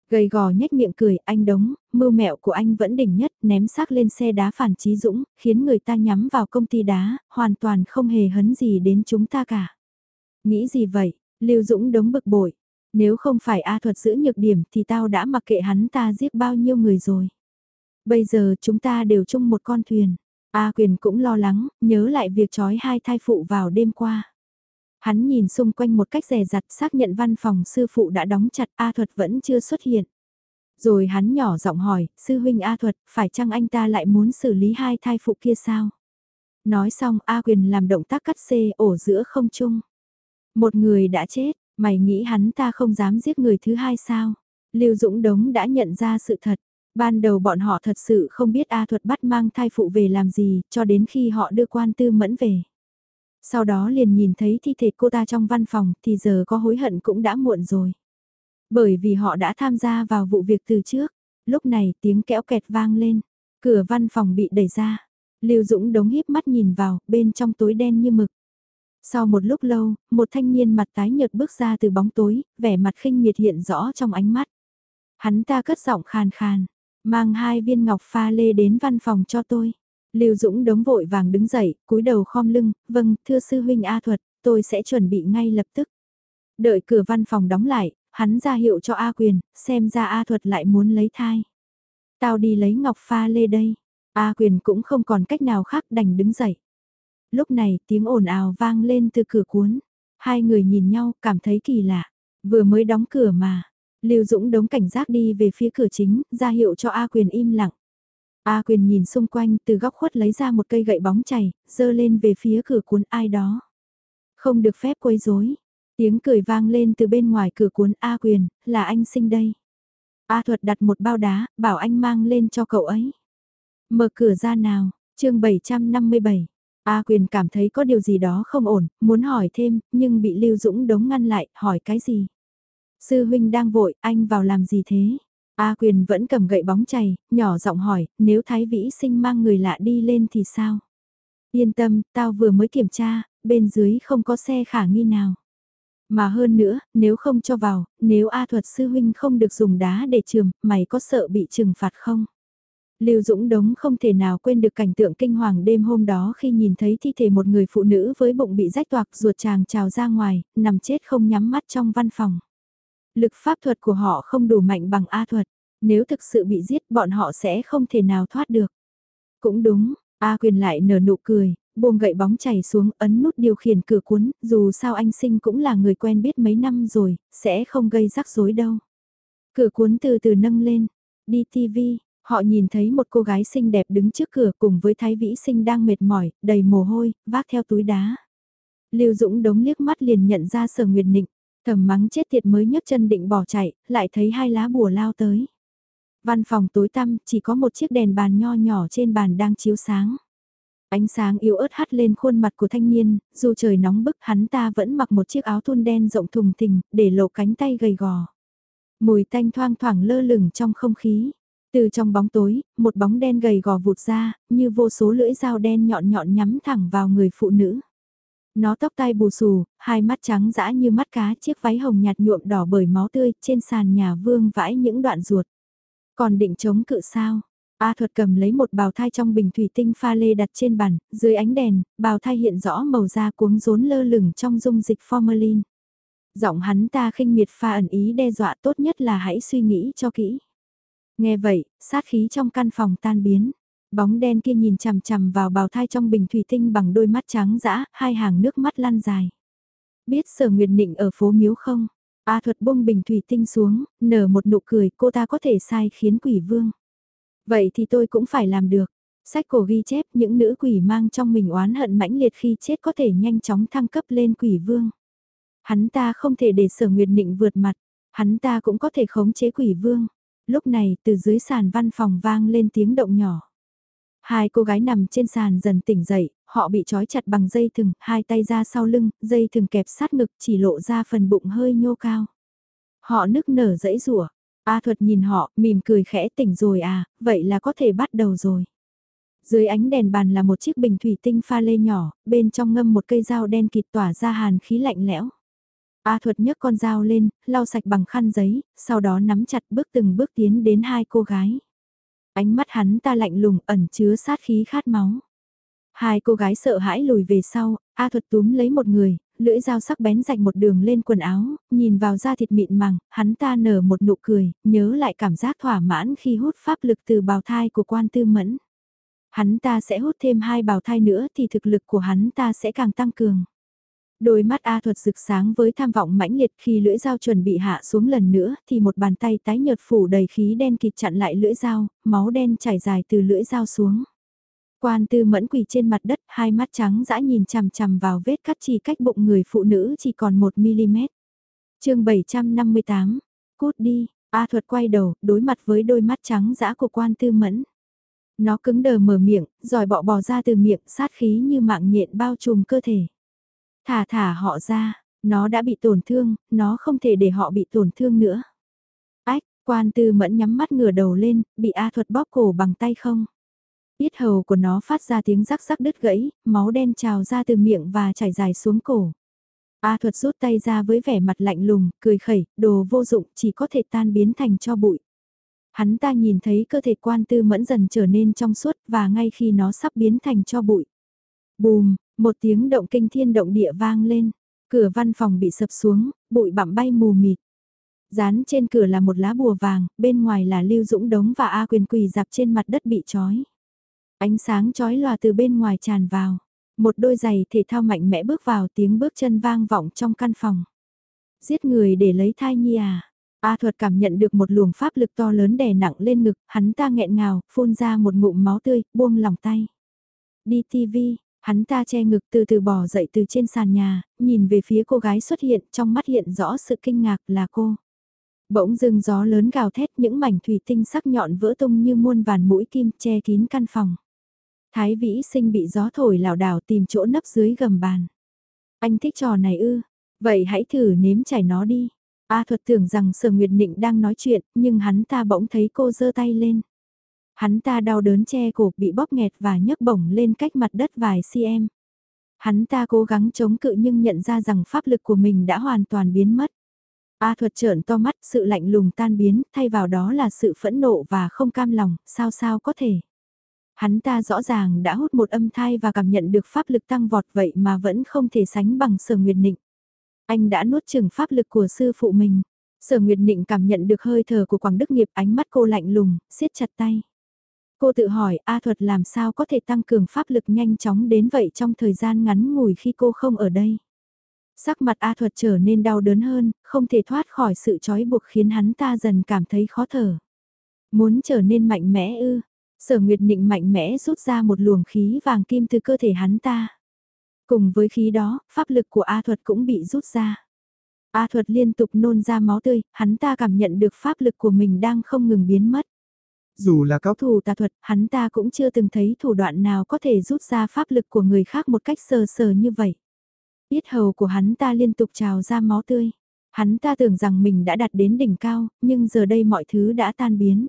Gầy gò nhếch miệng cười, anh đống, mưu mẹo của anh vẫn đỉnh nhất, ném xác lên xe đá phản trí dũng, khiến người ta nhắm vào công ty đá, hoàn toàn không hề hấn gì đến chúng ta cả. Nghĩ gì vậy, Lưu Dũng đống bực bội, nếu không phải A thuật giữ nhược điểm thì tao đã mặc kệ hắn ta giết bao nhiêu người rồi. Bây giờ chúng ta đều chung một con thuyền. A quyền cũng lo lắng, nhớ lại việc trói hai thai phụ vào đêm qua. Hắn nhìn xung quanh một cách rè rặt xác nhận văn phòng sư phụ đã đóng chặt A thuật vẫn chưa xuất hiện. Rồi hắn nhỏ giọng hỏi, sư huynh A thuật, phải chăng anh ta lại muốn xử lý hai thai phụ kia sao? Nói xong A quyền làm động tác cắt xê ổ giữa không trung. Một người đã chết, mày nghĩ hắn ta không dám giết người thứ hai sao? Lưu Dũng Đống đã nhận ra sự thật, Ban đầu bọn họ thật sự không biết A thuật bắt mang thai phụ về làm gì, cho đến khi họ đưa quan tư mẫn về. Sau đó liền nhìn thấy thi thể cô ta trong văn phòng, thì giờ có hối hận cũng đã muộn rồi. Bởi vì họ đã tham gia vào vụ việc từ trước. Lúc này tiếng kẽo kẹt vang lên, cửa văn phòng bị đẩy ra. Lưu Dũng đống híp mắt nhìn vào, bên trong tối đen như mực. Sau một lúc lâu, một thanh niên mặt tái nhợt bước ra từ bóng tối, vẻ mặt khinh miệt hiện rõ trong ánh mắt. Hắn ta cất giọng khàn khàn, Mang hai viên ngọc pha lê đến văn phòng cho tôi. Lưu Dũng đống vội vàng đứng dậy, cúi đầu khom lưng, vâng, thưa sư huynh A Thuật, tôi sẽ chuẩn bị ngay lập tức. Đợi cửa văn phòng đóng lại, hắn ra hiệu cho A Quyền, xem ra A Thuật lại muốn lấy thai. Tao đi lấy ngọc pha lê đây. A Quyền cũng không còn cách nào khác đành đứng dậy. Lúc này tiếng ồn ào vang lên từ cửa cuốn. Hai người nhìn nhau cảm thấy kỳ lạ. Vừa mới đóng cửa mà, Lưu Dũng đống cảnh giác đi về phía cửa chính, ra hiệu cho A Quyền im lặng. A Quyền nhìn xung quanh từ góc khuất lấy ra một cây gậy bóng chảy, dơ lên về phía cửa cuốn ai đó. Không được phép quấy rối. Tiếng cười vang lên từ bên ngoài cửa cuốn A Quyền, là anh sinh đây. A Thuật đặt một bao đá, bảo anh mang lên cho cậu ấy. Mở cửa ra nào, chương 757. A Quyền cảm thấy có điều gì đó không ổn, muốn hỏi thêm, nhưng bị Lưu Dũng đống ngăn lại, hỏi cái gì? Sư huynh đang vội, anh vào làm gì thế? A quyền vẫn cầm gậy bóng chày, nhỏ giọng hỏi, nếu Thái Vĩ sinh mang người lạ đi lên thì sao? Yên tâm, tao vừa mới kiểm tra, bên dưới không có xe khả nghi nào. Mà hơn nữa, nếu không cho vào, nếu A thuật sư huynh không được dùng đá để trường, mày có sợ bị trừng phạt không? Lưu Dũng Đống không thể nào quên được cảnh tượng kinh hoàng đêm hôm đó khi nhìn thấy thi thể một người phụ nữ với bụng bị rách toạc ruột tràng trào ra ngoài, nằm chết không nhắm mắt trong văn phòng lực pháp thuật của họ không đủ mạnh bằng A thuật, nếu thực sự bị giết bọn họ sẽ không thể nào thoát được. Cũng đúng, A quyền lại nở nụ cười, buông gậy bóng chảy xuống ấn nút điều khiển cửa cuốn, dù sao anh sinh cũng là người quen biết mấy năm rồi, sẽ không gây rắc rối đâu. Cửa cuốn từ từ nâng lên, đi TV, họ nhìn thấy một cô gái xinh đẹp đứng trước cửa cùng với Thái Vĩ Sinh đang mệt mỏi, đầy mồ hôi, vác theo túi đá. Lưu Dũng đống liếc mắt liền nhận ra Sở Nguyệt Nịnh, Thầm mắng chết tiệt mới nhấc chân định bỏ chạy, lại thấy hai lá bùa lao tới. Văn phòng tối tăm, chỉ có một chiếc đèn bàn nho nhỏ trên bàn đang chiếu sáng. Ánh sáng yếu ớt hắt lên khuôn mặt của thanh niên, dù trời nóng bức hắn ta vẫn mặc một chiếc áo thun đen rộng thùng thình, để lộ cánh tay gầy gò. Mùi tanh thoang thoảng lơ lửng trong không khí. Từ trong bóng tối, một bóng đen gầy gò vụt ra, như vô số lưỡi dao đen nhọn nhọn nhắm thẳng vào người phụ nữ. Nó tóc tai bù xù, hai mắt trắng dã như mắt cá, chiếc váy hồng nhạt nhuộm đỏ bởi máu tươi, trên sàn nhà vương vãi những đoạn ruột. Còn định chống cự sao? A thuật cầm lấy một bào thai trong bình thủy tinh pha lê đặt trên bàn, dưới ánh đèn, bào thai hiện rõ màu da cuống rốn lơ lửng trong dung dịch formalin. Giọng hắn ta khinh miệt pha ẩn ý đe dọa tốt nhất là hãy suy nghĩ cho kỹ. Nghe vậy, sát khí trong căn phòng tan biến. Bóng đen kia nhìn chằm chằm vào bào thai trong bình thủy tinh bằng đôi mắt trắng dã, hai hàng nước mắt lăn dài. Biết sở nguyệt nịnh ở phố miếu không? A thuật buông bình thủy tinh xuống, nở một nụ cười cô ta có thể sai khiến quỷ vương. Vậy thì tôi cũng phải làm được. Sách cổ ghi chép những nữ quỷ mang trong mình oán hận mãnh liệt khi chết có thể nhanh chóng thăng cấp lên quỷ vương. Hắn ta không thể để sở nguyệt nịnh vượt mặt, hắn ta cũng có thể khống chế quỷ vương. Lúc này từ dưới sàn văn phòng vang lên tiếng động nhỏ. Hai cô gái nằm trên sàn dần tỉnh dậy, họ bị trói chặt bằng dây thừng, hai tay ra sau lưng, dây thừng kẹp sát ngực chỉ lộ ra phần bụng hơi nhô cao. Họ nức nở dẫy rủa A thuật nhìn họ, mỉm cười khẽ tỉnh rồi à, vậy là có thể bắt đầu rồi. Dưới ánh đèn bàn là một chiếc bình thủy tinh pha lê nhỏ, bên trong ngâm một cây dao đen kịt tỏa ra hàn khí lạnh lẽo. A thuật nhấc con dao lên, lau sạch bằng khăn giấy, sau đó nắm chặt bước từng bước tiến đến hai cô gái. Ánh mắt hắn ta lạnh lùng ẩn chứa sát khí khát máu. Hai cô gái sợ hãi lùi về sau, A thuật túm lấy một người, lưỡi dao sắc bén rạch một đường lên quần áo, nhìn vào da thịt mịn màng, hắn ta nở một nụ cười, nhớ lại cảm giác thỏa mãn khi hút pháp lực từ bào thai của quan tư mẫn. Hắn ta sẽ hút thêm hai bào thai nữa thì thực lực của hắn ta sẽ càng tăng cường. Đôi mắt A thuật rực sáng với tham vọng mãnh liệt khi lưỡi dao chuẩn bị hạ xuống lần nữa thì một bàn tay tái nhợt phủ đầy khí đen kịt chặn lại lưỡi dao, máu đen chảy dài từ lưỡi dao xuống. Quan tư mẫn quỳ trên mặt đất, hai mắt trắng dã nhìn chằm chằm vào vết cắt chỉ cách bụng người phụ nữ chỉ còn 1mm. chương 758, cút đi, A thuật quay đầu, đối mặt với đôi mắt trắng dã của quan tư mẫn. Nó cứng đờ mở miệng, rồi bọ bò ra từ miệng, sát khí như mạng nhện bao trùm cơ thể. Thả thả họ ra, nó đã bị tổn thương, nó không thể để họ bị tổn thương nữa. Ách, quan tư mẫn nhắm mắt ngửa đầu lên, bị A thuật bóp cổ bằng tay không. Yết hầu của nó phát ra tiếng rắc rắc đứt gãy, máu đen trào ra từ miệng và chảy dài xuống cổ. A thuật rút tay ra với vẻ mặt lạnh lùng, cười khẩy, đồ vô dụng chỉ có thể tan biến thành cho bụi. Hắn ta nhìn thấy cơ thể quan tư mẫn dần trở nên trong suốt và ngay khi nó sắp biến thành cho bụi. Bùm, một tiếng động kinh thiên động địa vang lên, cửa văn phòng bị sập xuống, bụi bặm bay mù mịt. Dán trên cửa là một lá bùa vàng, bên ngoài là Lưu Dũng Đống và A Quyền quỳ dạp trên mặt đất bị trói. Ánh sáng trói lòa từ bên ngoài tràn vào. Một đôi giày thể thao mạnh mẽ bước vào tiếng bước chân vang vọng trong căn phòng. Giết người để lấy thai nhi à? A thuật cảm nhận được một luồng pháp lực to lớn đè nặng lên ngực, hắn ta nghẹn ngào, phun ra một ngụm máu tươi, buông lòng tay. Đi TV, hắn ta che ngực từ từ bò dậy từ trên sàn nhà, nhìn về phía cô gái xuất hiện, trong mắt hiện rõ sự kinh ngạc là cô. Bỗng dưng gió lớn gào thét những mảnh thủy tinh sắc nhọn vỡ tung như muôn vàn mũi kim che kín căn phòng. Thái vĩ sinh bị gió thổi lảo đảo tìm chỗ nấp dưới gầm bàn. Anh thích trò này ư, vậy hãy thử nếm chảy nó đi. A thuật tưởng rằng sở nguyệt nịnh đang nói chuyện, nhưng hắn ta bỗng thấy cô giơ tay lên. Hắn ta đau đớn che cổ bị bóp nghẹt và nhấc bổng lên cách mặt đất vài cm. Hắn ta cố gắng chống cự nhưng nhận ra rằng pháp lực của mình đã hoàn toàn biến mất. A thuật trợn to mắt, sự lạnh lùng tan biến, thay vào đó là sự phẫn nộ và không cam lòng, sao sao có thể. Hắn ta rõ ràng đã hút một âm thai và cảm nhận được pháp lực tăng vọt vậy mà vẫn không thể sánh bằng sở nguyệt nịnh. Anh đã nuốt chừng pháp lực của sư phụ mình. Sở Nguyệt Nịnh cảm nhận được hơi thở của Quảng Đức Nghiệp ánh mắt cô lạnh lùng, siết chặt tay. Cô tự hỏi A thuật làm sao có thể tăng cường pháp lực nhanh chóng đến vậy trong thời gian ngắn ngủi khi cô không ở đây. Sắc mặt A thuật trở nên đau đớn hơn, không thể thoát khỏi sự trói buộc khiến hắn ta dần cảm thấy khó thở. Muốn trở nên mạnh mẽ ư, Sở Nguyệt Nịnh mạnh mẽ rút ra một luồng khí vàng kim từ cơ thể hắn ta. Cùng với khí đó, pháp lực của A Thuật cũng bị rút ra. A Thuật liên tục nôn ra máu tươi, hắn ta cảm nhận được pháp lực của mình đang không ngừng biến mất. Dù là cao thủ tà thuật, hắn ta cũng chưa từng thấy thủ đoạn nào có thể rút ra pháp lực của người khác một cách sờ sờ như vậy. biết hầu của hắn ta liên tục trào ra máu tươi. Hắn ta tưởng rằng mình đã đạt đến đỉnh cao, nhưng giờ đây mọi thứ đã tan biến.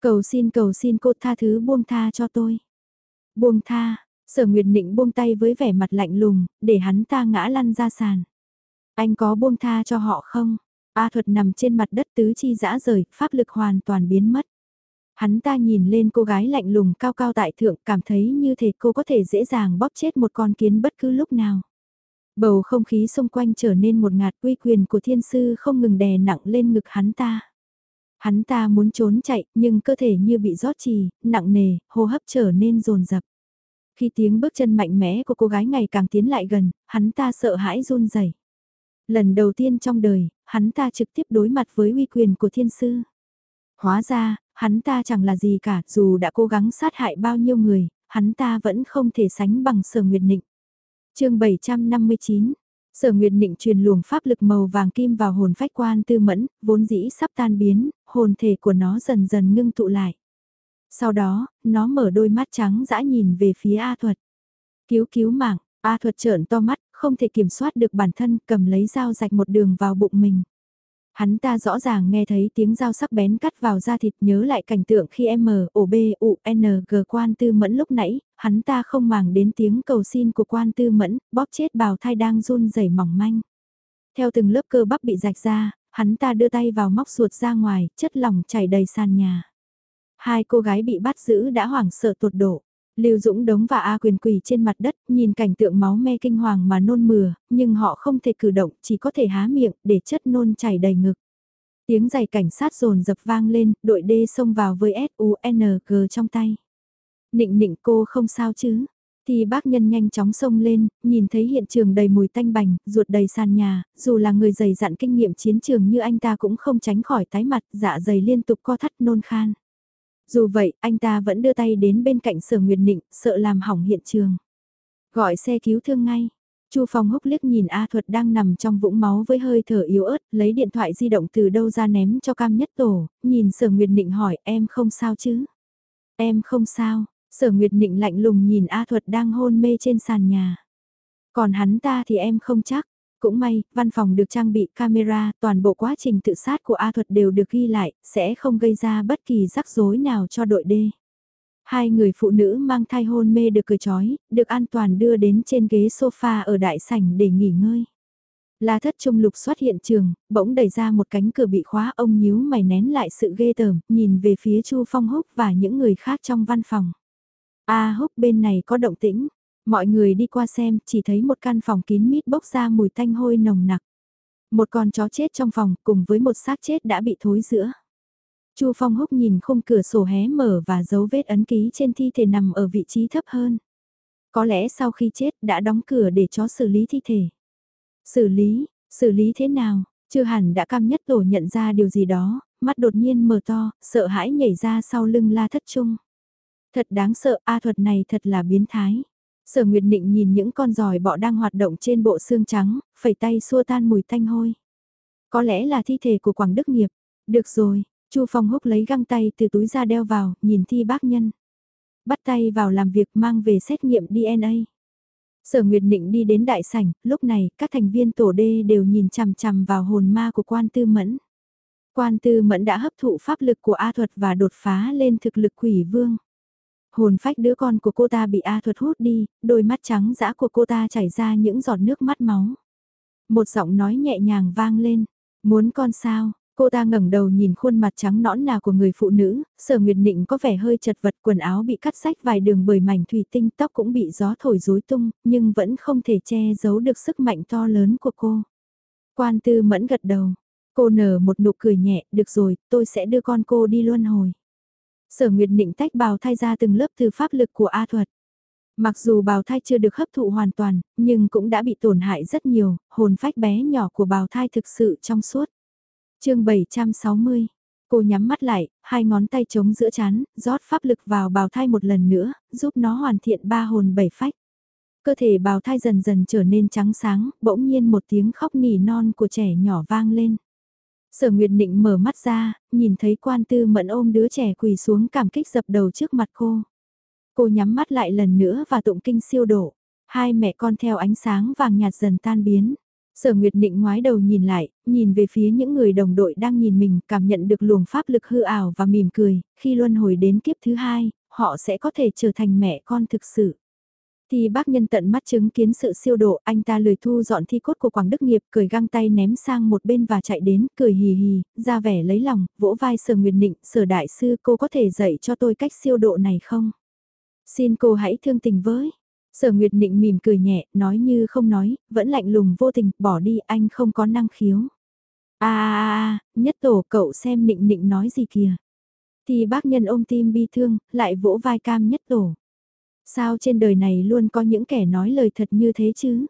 Cầu xin cầu xin cô tha thứ buông tha cho tôi. Buông tha, sở nguyệt nịnh buông tay với vẻ mặt lạnh lùng, để hắn ta ngã lăn ra sàn. Anh có buông tha cho họ không? A thuật nằm trên mặt đất tứ chi dã rời, pháp lực hoàn toàn biến mất. Hắn ta nhìn lên cô gái lạnh lùng cao cao tại thượng cảm thấy như thể cô có thể dễ dàng bóp chết một con kiến bất cứ lúc nào. Bầu không khí xung quanh trở nên một ngạt uy quyền của thiên sư không ngừng đè nặng lên ngực hắn ta. Hắn ta muốn trốn chạy nhưng cơ thể như bị rót trì, nặng nề, hô hấp trở nên rồn rập. Khi tiếng bước chân mạnh mẽ của cô gái ngày càng tiến lại gần, hắn ta sợ hãi run rẩy. Lần đầu tiên trong đời, hắn ta trực tiếp đối mặt với uy quyền của thiên sư. Hóa ra, hắn ta chẳng là gì cả, dù đã cố gắng sát hại bao nhiêu người, hắn ta vẫn không thể sánh bằng sở nguyệt nịnh. chương 759 Sở Nguyệt Nịnh truyền luồng pháp lực màu vàng kim vào hồn phách quan tư mẫn, vốn dĩ sắp tan biến, hồn thể của nó dần dần ngưng tụ lại. Sau đó, nó mở đôi mắt trắng dã nhìn về phía A Thuật. Cứu cứu mạng, A Thuật trợn to mắt, không thể kiểm soát được bản thân, cầm lấy dao rạch một đường vào bụng mình. Hắn ta rõ ràng nghe thấy tiếng dao sắc bén cắt vào da thịt nhớ lại cảnh tượng khi M, O, B, U, N, G quan tư mẫn lúc nãy, hắn ta không màng đến tiếng cầu xin của quan tư mẫn, bóp chết bào thai đang run rẩy mỏng manh. Theo từng lớp cơ bắp bị rạch ra, hắn ta đưa tay vào móc ruột ra ngoài, chất lỏng chảy đầy sàn nhà. Hai cô gái bị bắt giữ đã hoảng sợ tột độ. Lưu Dũng đống và A quyền quỳ trên mặt đất, nhìn cảnh tượng máu me kinh hoàng mà nôn mửa, nhưng họ không thể cử động, chỉ có thể há miệng để chất nôn chảy đầy ngực. Tiếng giày cảnh sát rồn dập vang lên, đội D xông vào với S-U-N-G trong tay. Nịnh nịnh cô không sao chứ? Thì bác nhân nhanh chóng xông lên, nhìn thấy hiện trường đầy mùi tanh bành, ruột đầy sàn nhà, dù là người dày dặn kinh nghiệm chiến trường như anh ta cũng không tránh khỏi tái mặt, dạ dày liên tục co thắt nôn khan. Dù vậy, anh ta vẫn đưa tay đến bên cạnh sở nguyệt nịnh, sợ làm hỏng hiện trường. Gọi xe cứu thương ngay. Chu Phong húc liếc nhìn A Thuật đang nằm trong vũng máu với hơi thở yếu ớt, lấy điện thoại di động từ đâu ra ném cho Cam Nhất Tổ, nhìn Sở Nguyệt Nịnh hỏi em không sao chứ? Em không sao, Sở Nguyệt Nịnh lạnh lùng nhìn A Thuật đang hôn mê trên sàn nhà. Còn hắn ta thì em không chắc. Cũng may, văn phòng được trang bị camera, toàn bộ quá trình tự sát của A Thuật đều được ghi lại, sẽ không gây ra bất kỳ rắc rối nào cho đội D. Hai người phụ nữ mang thai hôn mê được cười chói, được an toàn đưa đến trên ghế sofa ở đại sảnh để nghỉ ngơi. La thất trung lục xuất hiện trường, bỗng đẩy ra một cánh cửa bị khóa ông nhíu mày nén lại sự ghê tởm, nhìn về phía Chu Phong Húc và những người khác trong văn phòng. A Húc bên này có động tĩnh, mọi người đi qua xem chỉ thấy một căn phòng kín mít bốc ra mùi tanh hôi nồng nặc. Một con chó chết trong phòng cùng với một xác chết đã bị thối giữa. Chu Phong Húc nhìn khung cửa sổ hé mở và dấu vết ấn ký trên thi thể nằm ở vị trí thấp hơn. Có lẽ sau khi chết đã đóng cửa để chó xử lý thi thể. Xử lý, xử lý thế nào? Chưa hẳn đã cam nhất tổ nhận ra điều gì đó, mắt đột nhiên mở to, sợ hãi nhảy ra sau lưng la thất trung. Thật đáng sợ, A thuật này thật là biến thái. Sở Nguyệt Nịnh nhìn những con giòi bọ đang hoạt động trên bộ xương trắng, phẩy tay xua tan mùi tanh hôi. Có lẽ là thi thể của Quảng Đức Nghiệp. Được rồi, Chu Phong húc lấy găng tay từ túi ra đeo vào, nhìn thi bác nhân. Bắt tay vào làm việc mang về xét nghiệm DNA. Sở Nguyệt Nịnh đi đến đại sảnh, lúc này các thành viên tổ đê đều nhìn chằm chằm vào hồn ma của quan tư mẫn. Quan tư mẫn đã hấp thụ pháp lực của A thuật và đột phá lên thực lực quỷ vương. Hồn phách đứa con của cô ta bị A thuật hút đi, đôi mắt trắng dã của cô ta chảy ra những giọt nước mắt máu. Một giọng nói nhẹ nhàng vang lên, muốn con sao, Cô ta ngẩng đầu nhìn khuôn mặt trắng nõn nà của người phụ nữ, sở nguyệt nịnh có vẻ hơi chật vật quần áo bị cắt rách vài đường bởi mảnh thủy tinh tóc cũng bị gió thổi rối tung, nhưng vẫn không thể che giấu được sức mạnh to lớn của cô. Quan tư mẫn gật đầu, cô nở một nụ cười nhẹ, được rồi, tôi sẽ đưa con cô đi luân hồi. Sở Nguyệt Nịnh tách bào thai ra từng lớp từ pháp lực của A thuật. Mặc dù bào thai chưa được hấp thụ hoàn toàn, nhưng cũng đã bị tổn hại rất nhiều, hồn phách bé nhỏ của bào thai thực sự trong suốt chương 760, cô nhắm mắt lại, hai ngón tay chống giữa chán, rót pháp lực vào bào thai một lần nữa, giúp nó hoàn thiện ba hồn bảy phách. Cơ thể bào thai dần dần trở nên trắng sáng, bỗng nhiên một tiếng khóc nỉ non của trẻ nhỏ vang lên. Sở Nguyệt Nịnh mở mắt ra, nhìn thấy quan tư mẫn ôm đứa trẻ quỳ xuống cảm kích dập đầu trước mặt cô. Cô nhắm mắt lại lần nữa và tụng kinh siêu độ. Hai mẹ con theo ánh sáng vàng nhạt dần tan biến. Sở Nguyệt Nịnh ngoái đầu nhìn lại, nhìn về phía những người đồng đội đang nhìn mình, cảm nhận được luồng pháp lực hư ảo và mỉm cười, khi luân hồi đến kiếp thứ hai, họ sẽ có thể trở thành mẹ con thực sự. Thì bác nhân tận mắt chứng kiến sự siêu độ, anh ta lười thu dọn thi cốt của Quảng Đức Nghiệp, cười găng tay ném sang một bên và chạy đến, cười hì hì, ra vẻ lấy lòng, vỗ vai Sở Nguyệt Nịnh, Sở Đại Sư cô có thể dạy cho tôi cách siêu độ này không? Xin cô hãy thương tình với. Sở Nguyệt Nịnh mỉm cười nhẹ, nói như không nói, vẫn lạnh lùng vô tình, bỏ đi, anh không có năng khiếu. À, à, à, nhất tổ cậu xem Nịnh Nịnh nói gì kìa. Thì bác nhân ôm tim bi thương, lại vỗ vai cam nhất tổ. Sao trên đời này luôn có những kẻ nói lời thật như thế chứ?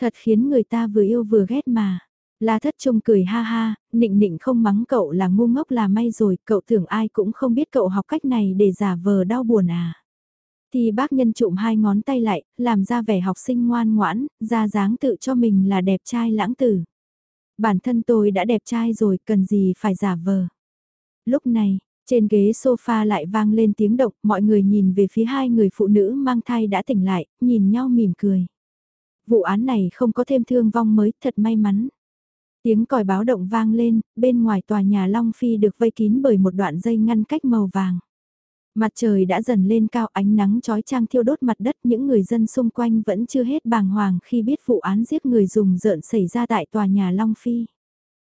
Thật khiến người ta vừa yêu vừa ghét mà. La thất trung cười ha ha, nịnh nịnh không mắng cậu là ngu ngốc là may rồi, cậu tưởng ai cũng không biết cậu học cách này để giả vờ đau buồn à. Thì bác nhân trụm hai ngón tay lại, làm ra vẻ học sinh ngoan ngoãn, ra dáng tự cho mình là đẹp trai lãng tử. Bản thân tôi đã đẹp trai rồi, cần gì phải giả vờ. Lúc này, trên ghế sofa lại vang lên tiếng động, mọi người nhìn về phía hai người phụ nữ mang thai đã tỉnh lại, nhìn nhau mỉm cười. Vụ án này không có thêm thương vong mới, thật may mắn. Tiếng còi báo động vang lên, bên ngoài tòa nhà Long Phi được vây kín bởi một đoạn dây ngăn cách màu vàng. Mặt trời đã dần lên cao ánh nắng trói trang thiêu đốt mặt đất những người dân xung quanh vẫn chưa hết bàng hoàng khi biết vụ án giết người dùng rợn xảy ra tại tòa nhà Long Phi.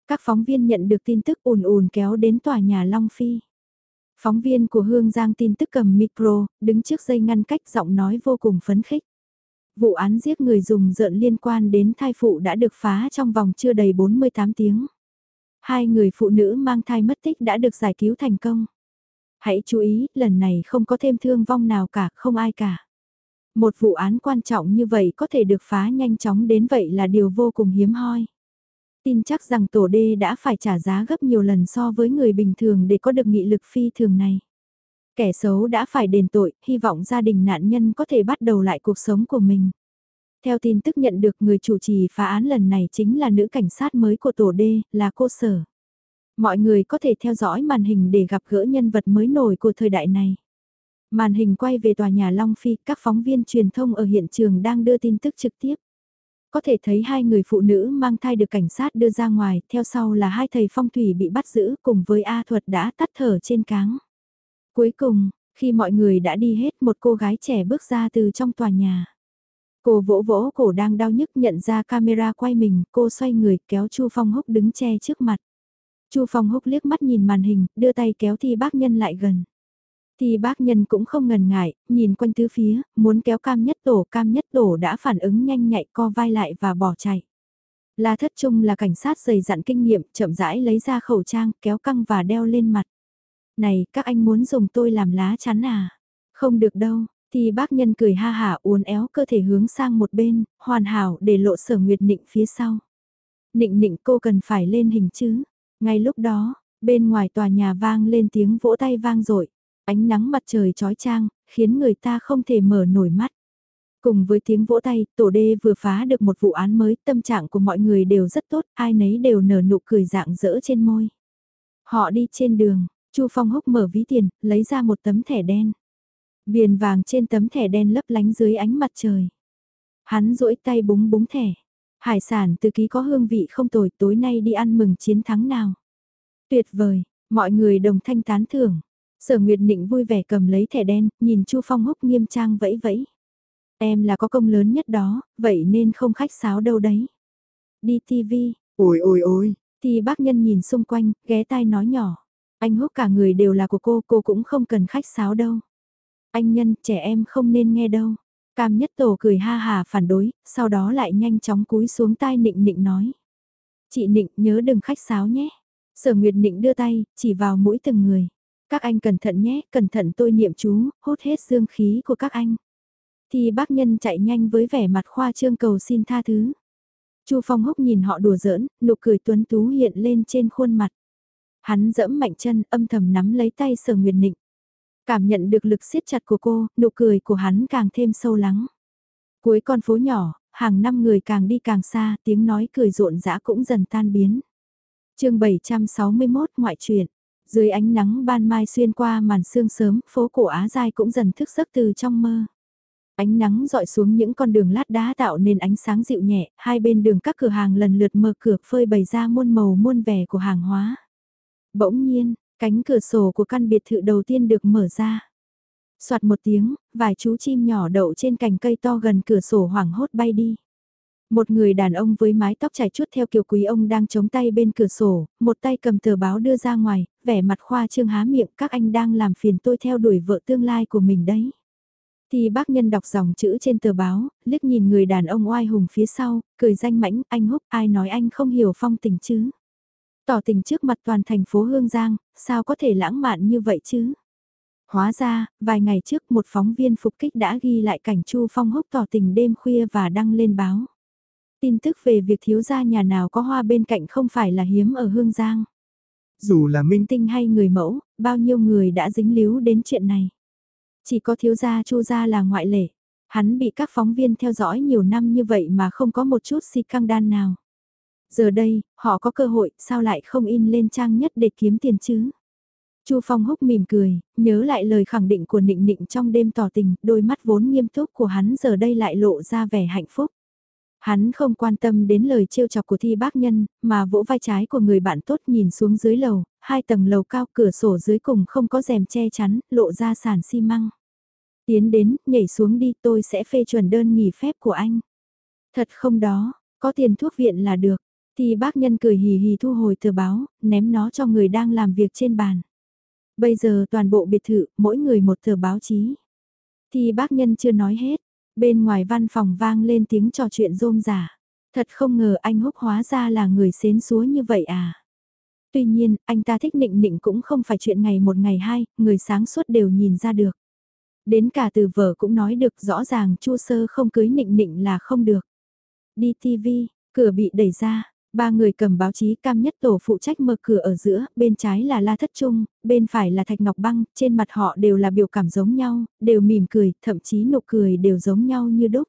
Các phóng viên nhận được tin tức ùn ùn kéo đến tòa nhà Long Phi. Phóng viên của Hương Giang tin tức cầm micro, đứng trước dây ngăn cách giọng nói vô cùng phấn khích. Vụ án giết người dùng dợn liên quan đến thai phụ đã được phá trong vòng chưa đầy 48 tiếng. Hai người phụ nữ mang thai mất tích đã được giải cứu thành công. Hãy chú ý, lần này không có thêm thương vong nào cả, không ai cả. Một vụ án quan trọng như vậy có thể được phá nhanh chóng đến vậy là điều vô cùng hiếm hoi. Tin chắc rằng tổ đê đã phải trả giá gấp nhiều lần so với người bình thường để có được nghị lực phi thường này. Kẻ xấu đã phải đền tội, hy vọng gia đình nạn nhân có thể bắt đầu lại cuộc sống của mình. Theo tin tức nhận được người chủ trì phá án lần này chính là nữ cảnh sát mới của tổ đê, là cô Sở. Mọi người có thể theo dõi màn hình để gặp gỡ nhân vật mới nổi của thời đại này. Màn hình quay về tòa nhà Long Phi, các phóng viên truyền thông ở hiện trường đang đưa tin tức trực tiếp. Có thể thấy hai người phụ nữ mang thai được cảnh sát đưa ra ngoài, theo sau là hai thầy phong thủy bị bắt giữ cùng với A thuật đã tắt thở trên cáng. Cuối cùng, khi mọi người đã đi hết một cô gái trẻ bước ra từ trong tòa nhà. Cô vỗ vỗ cổ đang đau nhức nhận ra camera quay mình, cô xoay người kéo Chu Phong Húc đứng che trước mặt. Chu Phong Húc liếc mắt nhìn màn hình, đưa tay kéo Thi Bác Nhân lại gần thì Bác Nhân cũng không ngần ngại, nhìn quanh tứ phía, muốn kéo Cam Nhất Tổ, Cam Nhất Tổ đã phản ứng nhanh nhạy co vai lại và bỏ chạy. La Thất Trung là cảnh sát dày dặn kinh nghiệm, chậm rãi lấy ra khẩu trang, kéo căng và đeo lên mặt. Này, các anh muốn dùng tôi làm lá chắn à? Không được đâu, thì bác nhân cười ha hả uốn éo cơ thể hướng sang một bên, hoàn hảo để lộ sở nguyệt nịnh phía sau. Nịnh nịnh cô cần phải lên hình chứ, ngay lúc đó, bên ngoài tòa nhà vang lên tiếng vỗ tay vang dội ánh nắng mặt trời trói trang, khiến người ta không thể mở nổi mắt. Cùng với tiếng vỗ tay, tổ đê vừa phá được một vụ án mới, tâm trạng của mọi người đều rất tốt, ai nấy đều nở nụ cười dạng dỡ trên môi. Họ đi trên đường, Chu Phong húc mở ví tiền, lấy ra một tấm thẻ đen. Viền vàng trên tấm thẻ đen lấp lánh dưới ánh mặt trời. Hắn duỗi tay búng búng thẻ. Hải sản từ ký có hương vị không tồi tối nay đi ăn mừng chiến thắng nào. Tuyệt vời, mọi người đồng thanh tán thưởng. Sở Nguyệt Nịnh vui vẻ cầm lấy thẻ đen, nhìn Chu Phong Húc nghiêm trang vẫy vẫy. Em là có công lớn nhất đó, vậy nên không khách sáo đâu đấy. Đi TV, ôi ôi ôi, thì bác nhân nhìn xung quanh, ghé tai nói nhỏ. Anh Húc cả người đều là của cô, cô cũng không cần khách sáo đâu. Anh nhân, trẻ em không nên nghe đâu. Cam nhất tổ cười ha hà phản đối, sau đó lại nhanh chóng cúi xuống tai nịnh nịnh nói. Chị nịnh nhớ đừng khách sáo nhé. Sở Nguyệt nịnh đưa tay, chỉ vào mũi từng người. Các anh cẩn thận nhé, cẩn thận tôi niệm chú, hút hết dương khí của các anh. Thì bác nhân chạy nhanh với vẻ mặt khoa trương cầu xin tha thứ. Chu Phong Húc nhìn họ đùa giỡn, nụ cười tuấn tú hiện lên trên khuôn mặt. Hắn dẫm mạnh chân, âm thầm nắm lấy tay Sở Nguyệt Nịnh. Cảm nhận được lực siết chặt của cô, nụ cười của hắn càng thêm sâu lắng. Cuối con phố nhỏ, hàng năm người càng đi càng xa, tiếng nói cười rộn rã cũng dần tan biến. chương 761 ngoại truyện. Dưới ánh nắng ban mai xuyên qua màn sương sớm, phố cổ Á Giai cũng dần thức giấc từ trong mơ. Ánh nắng dọi xuống những con đường lát đá tạo nên ánh sáng dịu nhẹ, hai bên đường các cửa hàng lần lượt mở cửa phơi bày ra muôn màu muôn vẻ của hàng hóa. Bỗng nhiên, cánh cửa sổ của căn biệt thự đầu tiên được mở ra. Soạt một tiếng, vài chú chim nhỏ đậu trên cành cây to gần cửa sổ hoảng hốt bay đi. Một người đàn ông với mái tóc chảy chút theo kiểu quý ông đang chống tay bên cửa sổ, một tay cầm tờ báo đưa ra ngoài, vẻ mặt khoa trương há miệng các anh đang làm phiền tôi theo đuổi vợ tương lai của mình đấy. Thì bác nhân đọc dòng chữ trên tờ báo, liếc nhìn người đàn ông oai hùng phía sau, cười danh mãnh, anh húc, ai nói anh không hiểu phong tình chứ. Tỏ tình trước mặt toàn thành phố Hương Giang, sao có thể lãng mạn như vậy chứ? Hóa ra, vài ngày trước một phóng viên phục kích đã ghi lại cảnh Chu Phong húc tỏ tình đêm khuya và đăng lên báo. Tin tức về việc thiếu gia nhà nào có hoa bên cạnh không phải là hiếm ở Hương Giang. Dù là minh tinh hay người mẫu, bao nhiêu người đã dính líu đến chuyện này. Chỉ có thiếu gia Chu gia là ngoại lệ. Hắn bị các phóng viên theo dõi nhiều năm như vậy mà không có một chút si căng đan nào. Giờ đây, họ có cơ hội, sao lại không in lên trang nhất để kiếm tiền chứ? Chu Phong húc mỉm cười, nhớ lại lời khẳng định của Nịnh Nịnh trong đêm tỏ tình, đôi mắt vốn nghiêm túc của hắn giờ đây lại lộ ra vẻ hạnh phúc. Hắn không quan tâm đến lời trêu chọc của thi bác nhân, mà vỗ vai trái của người bạn tốt nhìn xuống dưới lầu, hai tầng lầu cao cửa sổ dưới cùng không có rèm che chắn, lộ ra sàn xi măng. Tiến đến, nhảy xuống đi tôi sẽ phê chuẩn đơn nghỉ phép của anh. Thật không đó, có tiền thuốc viện là được. Thì bác nhân cười hì hì thu hồi tờ báo, ném nó cho người đang làm việc trên bàn. Bây giờ toàn bộ biệt thự, mỗi người một tờ báo chí. Thì bác nhân chưa nói hết, bên ngoài văn phòng vang lên tiếng trò chuyện rôm rả. Thật không ngờ anh húc hóa ra là người xến xúa như vậy à. Tuy nhiên, anh ta thích nịnh nịnh cũng không phải chuyện ngày một ngày hai, người sáng suốt đều nhìn ra được. Đến cả từ vợ cũng nói được rõ ràng chu sơ không cưới nịnh nịnh là không được. Đi TV, cửa bị đẩy ra, Ba người cầm báo chí cam nhất tổ phụ trách mở cửa ở giữa, bên trái là La Thất Trung, bên phải là Thạch Ngọc Băng, trên mặt họ đều là biểu cảm giống nhau, đều mỉm cười, thậm chí nụ cười đều giống nhau như đúc.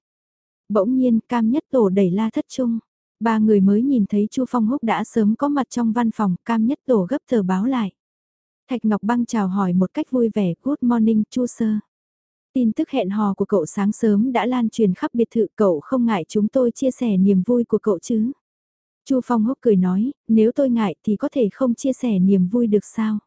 Bỗng nhiên cam nhất tổ đẩy La Thất Trung. Ba người mới nhìn thấy Chu Phong Húc đã sớm có mặt trong văn phòng, cam nhất tổ gấp tờ báo lại. Thạch Ngọc Băng chào hỏi một cách vui vẻ, good morning Chu Sơ. Tin tức hẹn hò của cậu sáng sớm đã lan truyền khắp biệt thự cậu không ngại chúng tôi chia sẻ niềm vui của cậu chứ. Chu Phong húc cười nói, nếu tôi ngại thì có thể không chia sẻ niềm vui được sao?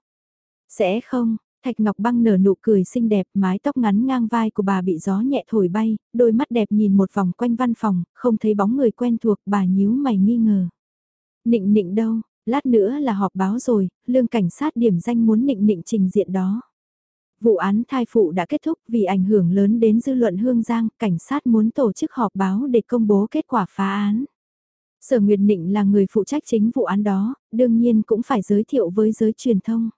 Sẽ không, Thạch Ngọc Băng nở nụ cười xinh đẹp, mái tóc ngắn ngang vai của bà bị gió nhẹ thổi bay, đôi mắt đẹp nhìn một vòng quanh văn phòng, không thấy bóng người quen thuộc, bà nhíu mày nghi ngờ. Nịnh nịnh đâu, lát nữa là họp báo rồi, lương cảnh sát điểm danh muốn nịnh nịnh trình diện đó. Vụ án thai phụ đã kết thúc vì ảnh hưởng lớn đến dư luận Hương Giang, cảnh sát muốn tổ chức họp báo để công bố kết quả phá án. Sở Nguyệt Nịnh là người phụ trách chính vụ án đó, đương nhiên cũng phải giới thiệu với giới truyền thông.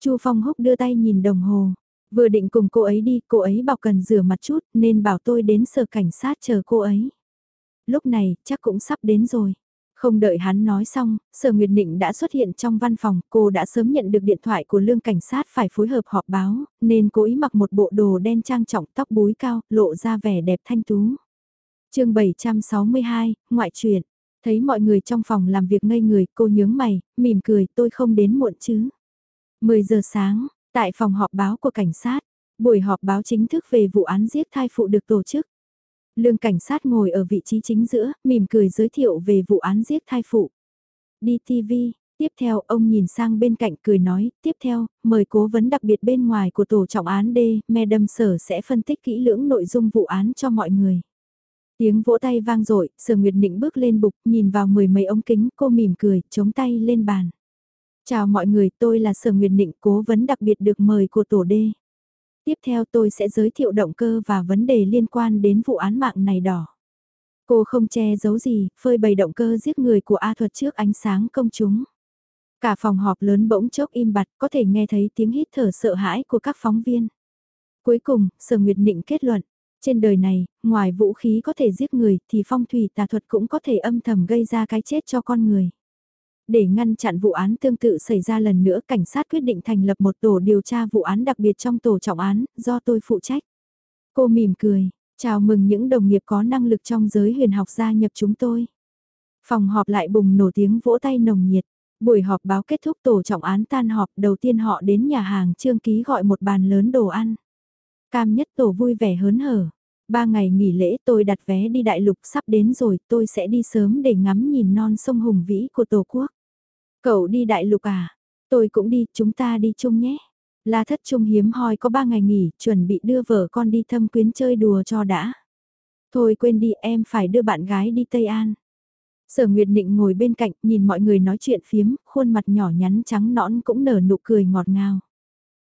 Chu Phong Húc đưa tay nhìn đồng hồ, vừa định cùng cô ấy đi, cô ấy bảo cần rửa mặt chút nên bảo tôi đến sở cảnh sát chờ cô ấy. Lúc này, chắc cũng sắp đến rồi. Không đợi hắn nói xong, Sở Nguyệt Nịnh đã xuất hiện trong văn phòng, cô đã sớm nhận được điện thoại của lương cảnh sát phải phối hợp họp báo, nên cố ý mặc một bộ đồ đen trang trọng tóc búi cao, lộ ra vẻ đẹp thanh tú. chương 762, ngoại truyện. Thấy mọi người trong phòng làm việc ngây người, cô nhướng mày, mỉm cười, tôi không đến muộn chứ. 10 giờ sáng, tại phòng họp báo của cảnh sát, buổi họp báo chính thức về vụ án giết thai phụ được tổ chức. Lương cảnh sát ngồi ở vị trí chính giữa, mỉm cười giới thiệu về vụ án giết thai phụ. Đi TV, tiếp theo ông nhìn sang bên cạnh cười nói, tiếp theo, mời cố vấn đặc biệt bên ngoài của tổ trọng án D, Madam Sở sẽ phân tích kỹ lưỡng nội dung vụ án cho mọi người. Tiếng vỗ tay vang dội Sở Nguyệt Nịnh bước lên bục, nhìn vào mười mấy ống kính, cô mỉm cười, chống tay lên bàn. Chào mọi người, tôi là Sở Nguyệt Nịnh, cố vấn đặc biệt được mời của tổ đê. Tiếp theo tôi sẽ giới thiệu động cơ và vấn đề liên quan đến vụ án mạng này đỏ. Cô không che giấu gì, phơi bày động cơ giết người của A Thuật trước ánh sáng công chúng. Cả phòng họp lớn bỗng chốc im bặt, có thể nghe thấy tiếng hít thở sợ hãi của các phóng viên. Cuối cùng, Sở Nguyệt Nịnh kết luận, trên đời này, ngoài vũ khí có thể giết người thì phong thủy tà thuật cũng có thể âm thầm gây ra cái chết cho con người. Để ngăn chặn vụ án tương tự xảy ra lần nữa, cảnh sát quyết định thành lập một tổ điều tra vụ án đặc biệt trong tổ trọng án, do tôi phụ trách. Cô mỉm cười, chào mừng những đồng nghiệp có năng lực trong giới huyền học gia nhập chúng tôi. Phòng họp lại bùng nổ tiếng vỗ tay nồng nhiệt. Buổi họp báo kết thúc tổ trọng án tan họp đầu tiên họ đến nhà hàng Trương Ký gọi một bàn lớn đồ ăn. Cam nhất tổ vui vẻ hớn hở. Ba ngày nghỉ lễ tôi đặt vé đi đại lục sắp đến rồi tôi sẽ đi sớm để ngắm nhìn non sông hùng vĩ của Tổ quốc. Cậu đi đại lục à? Tôi cũng đi, chúng ta đi chung nhé. La thất trung hiếm hoi có ba ngày nghỉ, chuẩn bị đưa vợ con đi thâm quyến chơi đùa cho đã. Thôi quên đi em phải đưa bạn gái đi Tây An. Sở Nguyệt Nịnh ngồi bên cạnh nhìn mọi người nói chuyện phiếm, khuôn mặt nhỏ nhắn trắng nõn cũng nở nụ cười ngọt ngào.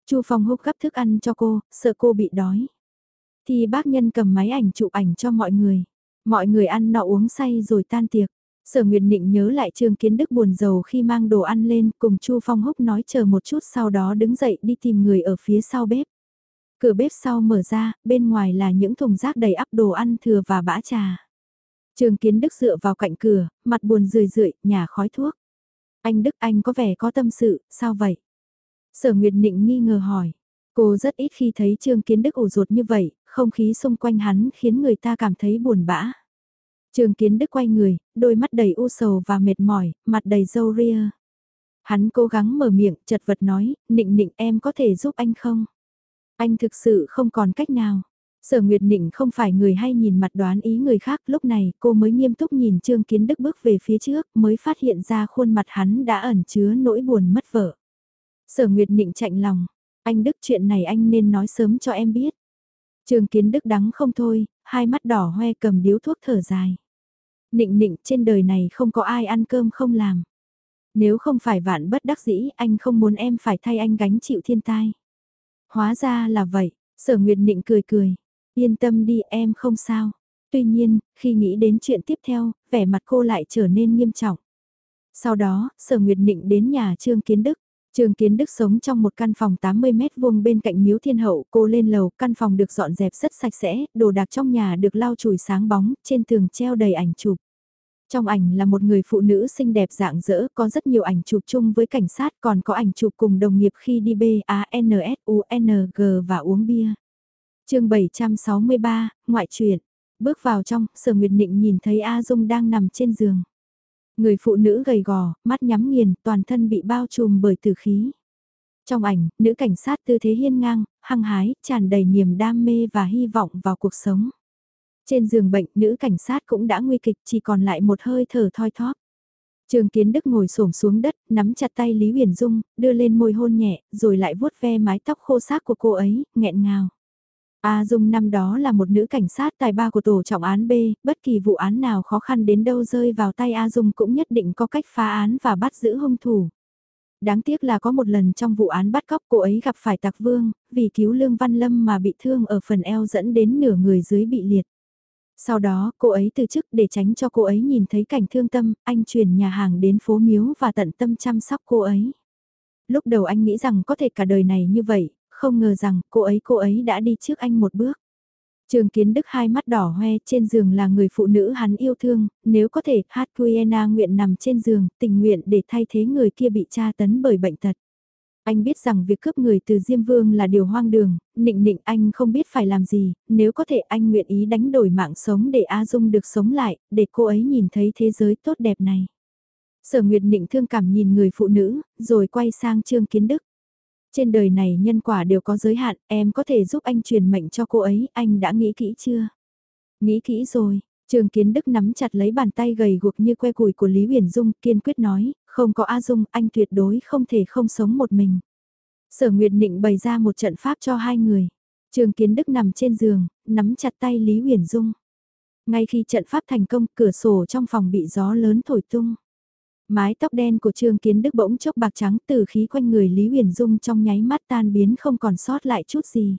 Chu Phong húc gấp thức ăn cho cô, sợ cô bị đói. Thì bác nhân cầm máy ảnh chụp ảnh cho mọi người. Mọi người ăn nọ uống say rồi tan tiệc. Sở Nguyệt Nịnh nhớ lại Trương Kiến Đức buồn rầu khi mang đồ ăn lên cùng Chu Phong Húc nói chờ một chút sau đó đứng dậy đi tìm người ở phía sau bếp. Cửa bếp sau mở ra, bên ngoài là những thùng rác đầy ắp đồ ăn thừa và bã trà. Trương Kiến Đức dựa vào cạnh cửa, mặt buồn rười rượi, nhả khói thuốc. Anh Đức anh có vẻ có tâm sự, sao vậy? Sở Nguyệt Nịnh nghi ngờ hỏi. Cô rất ít khi thấy Trương Kiến Đức ủ ruột như vậy, không khí xung quanh hắn khiến người ta cảm thấy buồn bã. Trương Kiến Đức quay người, đôi mắt đầy u sầu và mệt mỏi, mặt đầy râu ria. Hắn cố gắng mở miệng, chật vật nói, nịnh nịnh em có thể giúp anh không? Anh thực sự không còn cách nào. Sở Nguyệt Nịnh không phải người hay nhìn mặt đoán ý người khác, lúc này cô mới nghiêm túc nhìn Trương Kiến Đức bước về phía trước, mới phát hiện ra khuôn mặt hắn đã ẩn chứa nỗi buồn mất vợ. Sở Nguyệt Nịnh chạnh lòng, anh Đức chuyện này anh nên nói sớm cho em biết. Trường Kiến Đức đắng không thôi, hai mắt đỏ hoe cầm điếu thuốc thở dài. Nịnh nịnh trên đời này không có ai ăn cơm không làm. Nếu không phải vạn bất đắc dĩ anh không muốn em phải thay anh gánh chịu thiên tai. Hóa ra là vậy, sở nguyệt nịnh cười cười. Yên tâm đi em không sao. Tuy nhiên, khi nghĩ đến chuyện tiếp theo, vẻ mặt cô lại trở nên nghiêm trọng. Sau đó, sở nguyệt nịnh đến nhà Trương Kiến Đức. Trường Kiến Đức sống trong một căn phòng 80 mét vuông bên cạnh miếu thiên hậu, cô lên lầu, căn phòng được dọn dẹp rất sạch sẽ, đồ đạc trong nhà được lau chùi sáng bóng, trên tường treo đầy ảnh chụp. Trong ảnh là một người phụ nữ xinh đẹp dạng dỡ, có rất nhiều ảnh chụp chung với cảnh sát, còn có ảnh chụp cùng đồng nghiệp khi đi B, A, N, S, U, N, G và uống bia. chương 763, ngoại truyện. Bước vào trong, Sở Nguyệt Nịnh nhìn thấy A Dung đang nằm trên giường. Người phụ nữ gầy gò, mắt nhắm nghiền, toàn thân bị bao trùm bởi tử khí. Trong ảnh, nữ cảnh sát tư thế hiên ngang, hăng hái, tràn đầy niềm đam mê và hy vọng vào cuộc sống. Trên giường bệnh, nữ cảnh sát cũng đã nguy kịch, chỉ còn lại một hơi thở thoi thóp. Trường Kiến Đức ngồi xổm xuống đất, nắm chặt tay Lý Huyền Dung, đưa lên môi hôn nhẹ, rồi lại vuốt ve mái tóc khô xác của cô ấy, nghẹn ngào. A Dung năm đó là một nữ cảnh sát tài ba của tổ trọng án B, bất kỳ vụ án nào khó khăn đến đâu rơi vào tay A Dung cũng nhất định có cách phá án và bắt giữ hung thủ. Đáng tiếc là có một lần trong vụ án bắt cóc cô ấy gặp phải tạc vương, vì cứu Lương Văn Lâm mà bị thương ở phần eo dẫn đến nửa người dưới bị liệt. Sau đó, cô ấy từ chức để tránh cho cô ấy nhìn thấy cảnh thương tâm, anh chuyển nhà hàng đến phố Miếu và tận tâm chăm sóc cô ấy. Lúc đầu anh nghĩ rằng có thể cả đời này như vậy, không ngờ rằng cô ấy cô ấy đã đi trước anh một bước. Trường Kiến Đức hai mắt đỏ hoe trên giường là người phụ nữ hắn yêu thương, nếu có thể, Hát Quyena nguyện nằm trên giường, tình nguyện để thay thế người kia bị tra tấn bởi bệnh tật. Anh biết rằng việc cướp người từ Diêm Vương là điều hoang đường, nịnh nịnh anh không biết phải làm gì, nếu có thể anh nguyện ý đánh đổi mạng sống để A Dung được sống lại, để cô ấy nhìn thấy thế giới tốt đẹp này. Sở Nguyệt nịnh thương cảm nhìn người phụ nữ, rồi quay sang Trương Kiến Đức. Trên đời này nhân quả đều có giới hạn, em có thể giúp anh truyền mệnh cho cô ấy, anh đã nghĩ kỹ chưa? Nghĩ kỹ rồi, Trường Kiến Đức nắm chặt lấy bàn tay gầy guộc như que củi của Lý Huyền Dung, kiên quyết nói, không có A Dung, anh tuyệt đối không thể không sống một mình. Sở Nguyệt Nịnh bày ra một trận pháp cho hai người. Trường Kiến Đức nằm trên giường, nắm chặt tay Lý Huyền Dung. Ngay khi trận pháp thành công, cửa sổ trong phòng bị gió lớn thổi tung. Mái tóc đen của Trương Kiến Đức bỗng chốc bạc trắng từ khí quanh người Lý Huyền Dung trong nháy mắt tan biến không còn sót lại chút gì.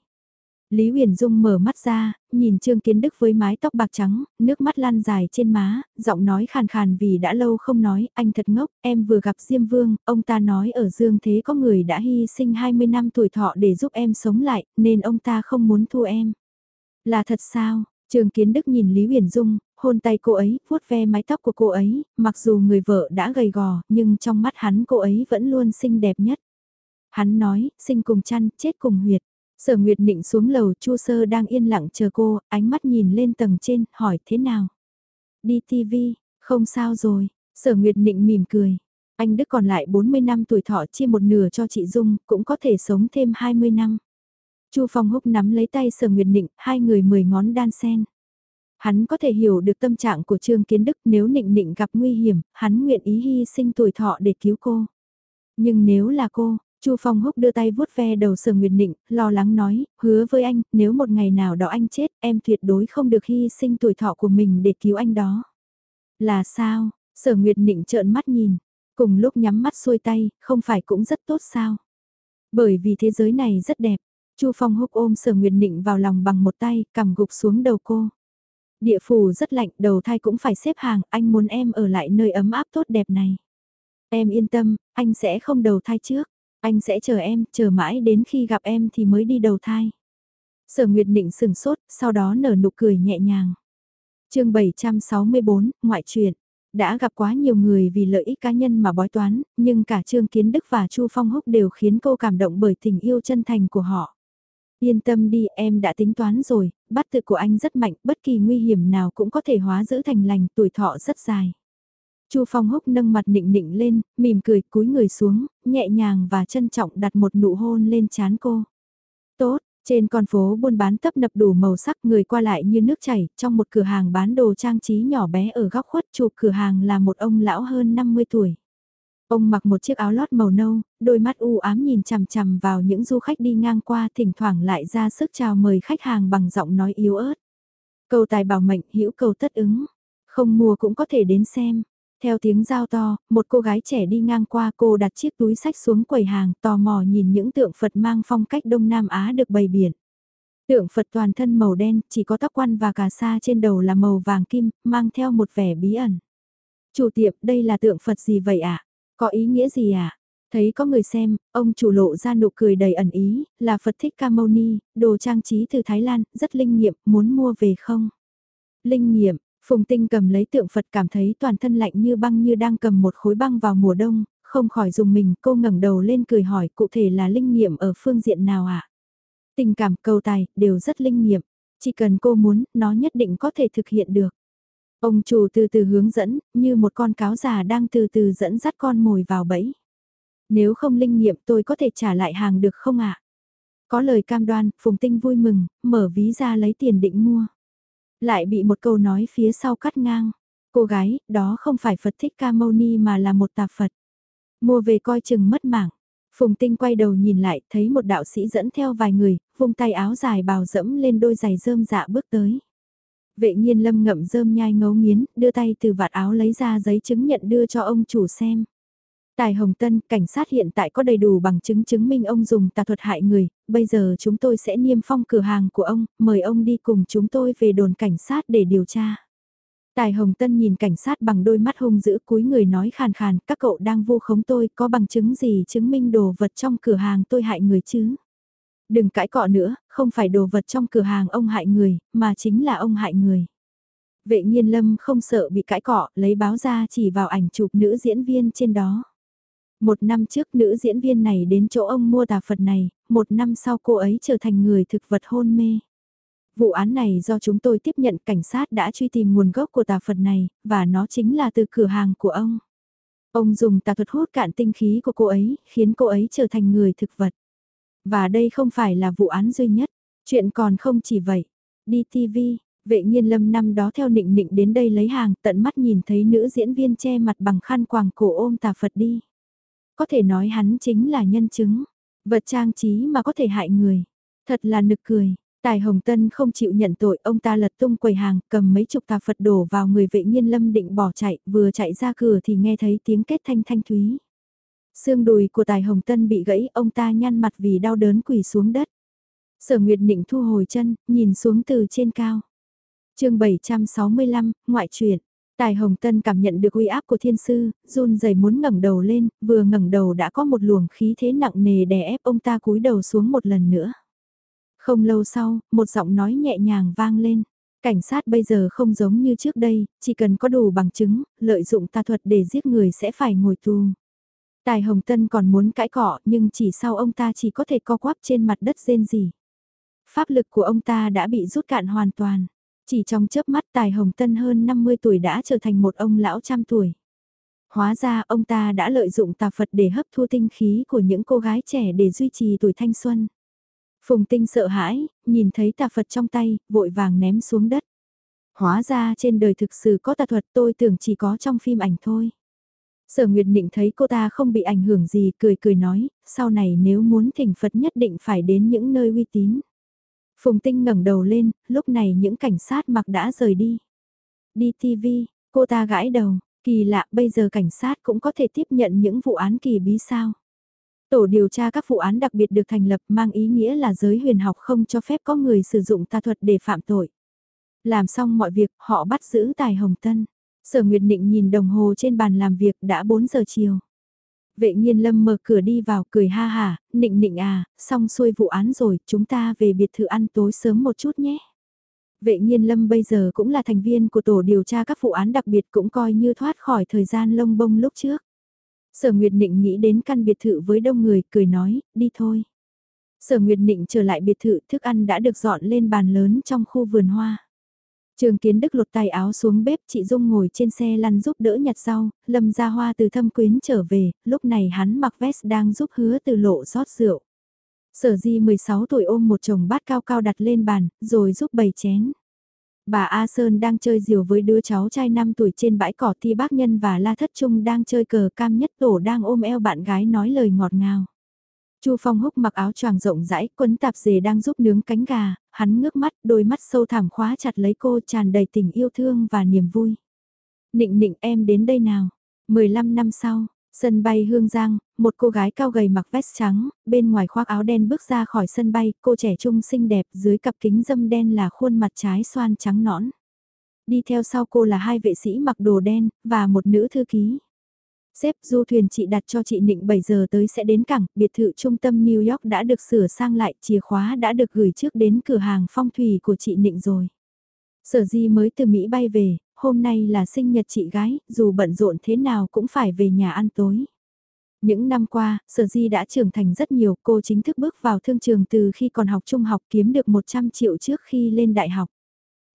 Lý Huyền Dung mở mắt ra, nhìn Trương Kiến Đức với mái tóc bạc trắng, nước mắt lan dài trên má, giọng nói khàn khàn vì đã lâu không nói, anh thật ngốc, em vừa gặp Diêm Vương, ông ta nói ở Dương Thế có người đã hy sinh 20 năm tuổi thọ để giúp em sống lại, nên ông ta không muốn thua em. Là thật sao? Trương Kiến Đức nhìn Lý Huyền Dung, hôn tay cô ấy, vuốt ve mái tóc của cô ấy, mặc dù người vợ đã gầy gò, nhưng trong mắt hắn cô ấy vẫn luôn xinh đẹp nhất. Hắn nói, sinh cùng chăn, chết cùng huyệt. Sở Nguyệt Nịnh xuống lầu Chu Sơ đang yên lặng chờ cô, ánh mắt nhìn lên tầng trên, hỏi thế nào? Đi TV, không sao rồi, Sở Nguyệt Nịnh mỉm cười. Anh Đức còn lại 40 năm tuổi thọ chia một nửa cho chị Dung, cũng có thể sống thêm 20 năm. Chu Phong Húc nắm lấy tay Sở Nguyệt Nịnh, hai người mười ngón đan sen. Hắn có thể hiểu được tâm trạng của Trương Kiến Đức nếu Nịnh Nịnh gặp nguy hiểm, hắn nguyện ý hy sinh tuổi thọ để cứu cô. Nhưng nếu là cô, Chu Phong Húc đưa tay vuốt ve đầu Sở Nguyệt Nịnh, lo lắng nói, hứa với anh, nếu một ngày nào đó anh chết, em tuyệt đối không được hy sinh tuổi thọ của mình để cứu anh đó. Là sao? Sở Nguyệt Nịnh trợn mắt nhìn, cùng lúc nhắm mắt xuôi tay, không phải cũng rất tốt sao? Bởi vì thế giới này rất đẹp. Chu Phong Húc ôm Sở Nguyệt Nịnh vào lòng bằng một tay, cầm gục xuống đầu cô. Địa phủ rất lạnh, đầu thai cũng phải xếp hàng, anh muốn em ở lại nơi ấm áp tốt đẹp này. Em yên tâm, anh sẽ không đầu thai trước. Anh sẽ chờ em, chờ mãi đến khi gặp em thì mới đi đầu thai. Sở Nguyệt Nịnh sừng sốt, sau đó nở nụ cười nhẹ nhàng. chương 764, ngoại truyện. Đã gặp quá nhiều người vì lợi ích cá nhân mà bói toán, nhưng cả Trương Kiến Đức và Chu Phong Húc đều khiến cô cảm động bởi tình yêu chân thành của họ. Yên tâm đi, em đã tính toán rồi, bát tự của anh rất mạnh, bất kỳ nguy hiểm nào cũng có thể hóa giữ thành lành, tuổi thọ rất dài. Chu Phong Húc nâng mặt nịnh nịnh lên, mỉm cười cúi người xuống, nhẹ nhàng và trân trọng đặt một nụ hôn lên trán cô. Tốt, trên con phố buôn bán tấp nập đủ màu sắc người qua lại như nước chảy, trong một cửa hàng bán đồ trang trí nhỏ bé ở góc khuất chụp cửa hàng là một ông lão hơn 50 tuổi. Ông mặc một chiếc áo lót màu nâu, đôi mắt u ám nhìn chằm chằm vào những du khách đi ngang qua thỉnh thoảng lại ra sức chào mời khách hàng bằng giọng nói yếu ớt. Cầu tài bảo mệnh hữu cầu tất ứng, không mua cũng có thể đến xem. Theo tiếng giao to, một cô gái trẻ đi ngang qua cô đặt chiếc túi sách xuống quầy hàng tò mò nhìn những tượng Phật mang phong cách Đông Nam Á được bày biển. Tượng Phật toàn thân màu đen, chỉ có tóc quan và cà sa trên đầu là màu vàng kim, mang theo một vẻ bí ẩn. Chủ tiệm, đây là tượng Phật gì vậy ạ? Có ý nghĩa gì ạ? À? Thấy có người xem, ông chủ lộ ra nụ cười đầy ẩn ý, là Phật thích ca mâu ni, đồ trang trí từ Thái Lan, rất linh nghiệm, muốn mua về không? Linh nghiệm, Phùng Tinh cầm lấy tượng Phật cảm thấy toàn thân lạnh như băng như đang cầm một khối băng vào mùa đông, không khỏi dùng mình, cô ngẩng đầu lên cười hỏi cụ thể là linh nghiệm ở phương diện nào ạ? À? Tình cảm, cầu tài, đều rất linh nghiệm, chỉ cần cô muốn, nó nhất định có thể thực hiện được. Ông chủ từ từ hướng dẫn, như một con cáo già đang từ từ dẫn dắt con mồi vào bẫy. Nếu không linh nghiệm tôi có thể trả lại hàng được không ạ? Có lời cam đoan, Phùng Tinh vui mừng, mở ví ra lấy tiền định mua. Lại bị một câu nói phía sau cắt ngang. Cô gái, đó không phải Phật thích ca mâu ni mà là một tạp Phật. Mua về coi chừng mất mạng. Phùng Tinh quay đầu nhìn lại, thấy một đạo sĩ dẫn theo vài người, vung tay áo dài bào dẫm lên đôi giày rơm dạ bước tới. Vệ nhiên lâm ngậm rơm nhai ngấu nghiến, đưa tay từ vạt áo lấy ra giấy chứng nhận đưa cho ông chủ xem. Tài Hồng Tân, cảnh sát hiện tại có đầy đủ bằng chứng chứng minh ông dùng tà thuật hại người, bây giờ chúng tôi sẽ niêm phong cửa hàng của ông, mời ông đi cùng chúng tôi về đồn cảnh sát để điều tra. Tài Hồng Tân nhìn cảnh sát bằng đôi mắt hung dữ cúi người nói khàn khàn, các cậu đang vu khống tôi, có bằng chứng gì chứng minh đồ vật trong cửa hàng tôi hại người chứ? Đừng cãi cọ nữa, không phải đồ vật trong cửa hàng ông hại người, mà chính là ông hại người. Vệ nhiên lâm không sợ bị cãi cọ, lấy báo ra chỉ vào ảnh chụp nữ diễn viên trên đó. Một năm trước nữ diễn viên này đến chỗ ông mua tà Phật này, một năm sau cô ấy trở thành người thực vật hôn mê. Vụ án này do chúng tôi tiếp nhận cảnh sát đã truy tìm nguồn gốc của tà Phật này, và nó chính là từ cửa hàng của ông. Ông dùng tà thuật hút cạn tinh khí của cô ấy, khiến cô ấy trở thành người thực vật. Và đây không phải là vụ án duy nhất, chuyện còn không chỉ vậy. Đi TV, vệ nghiên lâm năm đó theo nịnh nịnh đến đây lấy hàng tận mắt nhìn thấy nữ diễn viên che mặt bằng khăn quàng cổ ôm tà Phật đi. Có thể nói hắn chính là nhân chứng, vật trang trí mà có thể hại người. Thật là nực cười. Tài Hồng Tân không chịu nhận tội, ông ta lật tung quầy hàng, cầm mấy chục tà Phật đổ vào người vệ nghiên lâm định bỏ chạy, vừa chạy ra cửa thì nghe thấy tiếng kết thanh thanh thúy. Xương đùi của Tài Hồng Tân bị gãy, ông ta nhăn mặt vì đau đớn quỳ xuống đất. Sở Nguyệt Nịnh thu hồi chân, nhìn xuống từ trên cao. chương 765, ngoại truyện. Tài Hồng Tân cảm nhận được uy áp của thiên sư, run rẩy muốn ngẩng đầu lên, vừa ngẩng đầu đã có một luồng khí thế nặng nề đè ép ông ta cúi đầu xuống một lần nữa. Không lâu sau, một giọng nói nhẹ nhàng vang lên. Cảnh sát bây giờ không giống như trước đây, chỉ cần có đủ bằng chứng, lợi dụng tà thuật để giết người sẽ phải ngồi tù. Tài Hồng Tân còn muốn cãi cọ nhưng chỉ sau ông ta chỉ có thể co quắp trên mặt đất rên gì. Pháp lực của ông ta đã bị rút cạn hoàn toàn. Chỉ trong chớp mắt Tài Hồng Tân hơn 50 tuổi đã trở thành một ông lão trăm tuổi. Hóa ra ông ta đã lợi dụng tà Phật để hấp thu tinh khí của những cô gái trẻ để duy trì tuổi thanh xuân. Phùng tinh sợ hãi, nhìn thấy tà Phật trong tay, vội vàng ném xuống đất. Hóa ra trên đời thực sự có tà thuật tôi tưởng chỉ có trong phim ảnh thôi. Sở Nguyệt Định thấy cô ta không bị ảnh hưởng gì, cười cười nói, sau này nếu muốn thỉnh Phật nhất định phải đến những nơi uy tín. Phùng Tinh ngẩng đầu lên, lúc này những cảnh sát mặc đã rời đi. Đi TV, cô ta gãi đầu, kỳ lạ bây giờ cảnh sát cũng có thể tiếp nhận những vụ án kỳ bí sao. Tổ điều tra các vụ án đặc biệt được thành lập mang ý nghĩa là giới huyền học không cho phép có người sử dụng tà thuật để phạm tội. Làm xong mọi việc, họ bắt giữ Tài Hồng Tân. Sở Nguyệt Nịnh nhìn đồng hồ trên bàn làm việc đã 4 giờ chiều. Vệ nhiên lâm mở cửa đi vào cười ha hà, nịnh nịnh à, xong xuôi vụ án rồi, chúng ta về biệt thự ăn tối sớm một chút nhé. Vệ nhiên lâm bây giờ cũng là thành viên của tổ điều tra các vụ án đặc biệt cũng coi như thoát khỏi thời gian lông bông lúc trước. Sở Nguyệt Nịnh nghĩ đến căn biệt thự với đông người, cười nói, đi thôi. Sở Nguyệt Nịnh trở lại biệt thự, thức ăn đã được dọn lên bàn lớn trong khu vườn hoa. Trường Kiến Đức lột tay áo xuống bếp, chị Dung ngồi trên xe lăn giúp đỡ nhặt rau, Lâm Gia Hoa từ thâm quyến trở về, lúc này hắn mặc vest đang giúp hứa từ lộ rót rượu. Sở Di 16 tuổi ôm một chồng bát cao cao đặt lên bàn, rồi giúp bày chén. Bà A Sơn đang chơi diều với đứa cháu trai 5 tuổi trên bãi cỏ Thi Bác Nhân và La Thất Trung đang chơi cờ cam nhất tổ đang ôm eo bạn gái nói lời ngọt ngào. Chu Phong húc mặc áo choàng rộng rãi, quấn tạp dề đang giúp nướng cánh gà, hắn ngước mắt, đôi mắt sâu thẳm khóa chặt lấy cô tràn đầy tình yêu thương và niềm vui. Nịnh nịnh em đến đây nào. 15 năm sau, sân bay Hương Giang, một cô gái cao gầy mặc vest trắng, bên ngoài khoác áo đen bước ra khỏi sân bay, cô trẻ trung xinh đẹp dưới cặp kính dâm đen là khuôn mặt trái xoan trắng nõn. Đi theo sau cô là hai vệ sĩ mặc đồ đen, và một nữ thư ký. Xếp du thuyền chị đặt cho chị Nịnh 7 giờ tới sẽ đến cảng, biệt thự trung tâm New York đã được sửa sang lại, chìa khóa đã được gửi trước đến cửa hàng phong thủy của chị Nịnh rồi. Sở di mới từ Mỹ bay về, hôm nay là sinh nhật chị gái, dù bận rộn thế nào cũng phải về nhà ăn tối. Những năm qua, Sở Di đã trưởng thành rất nhiều, cô chính thức bước vào thương trường từ khi còn học trung học kiếm được 100 triệu trước khi lên đại học.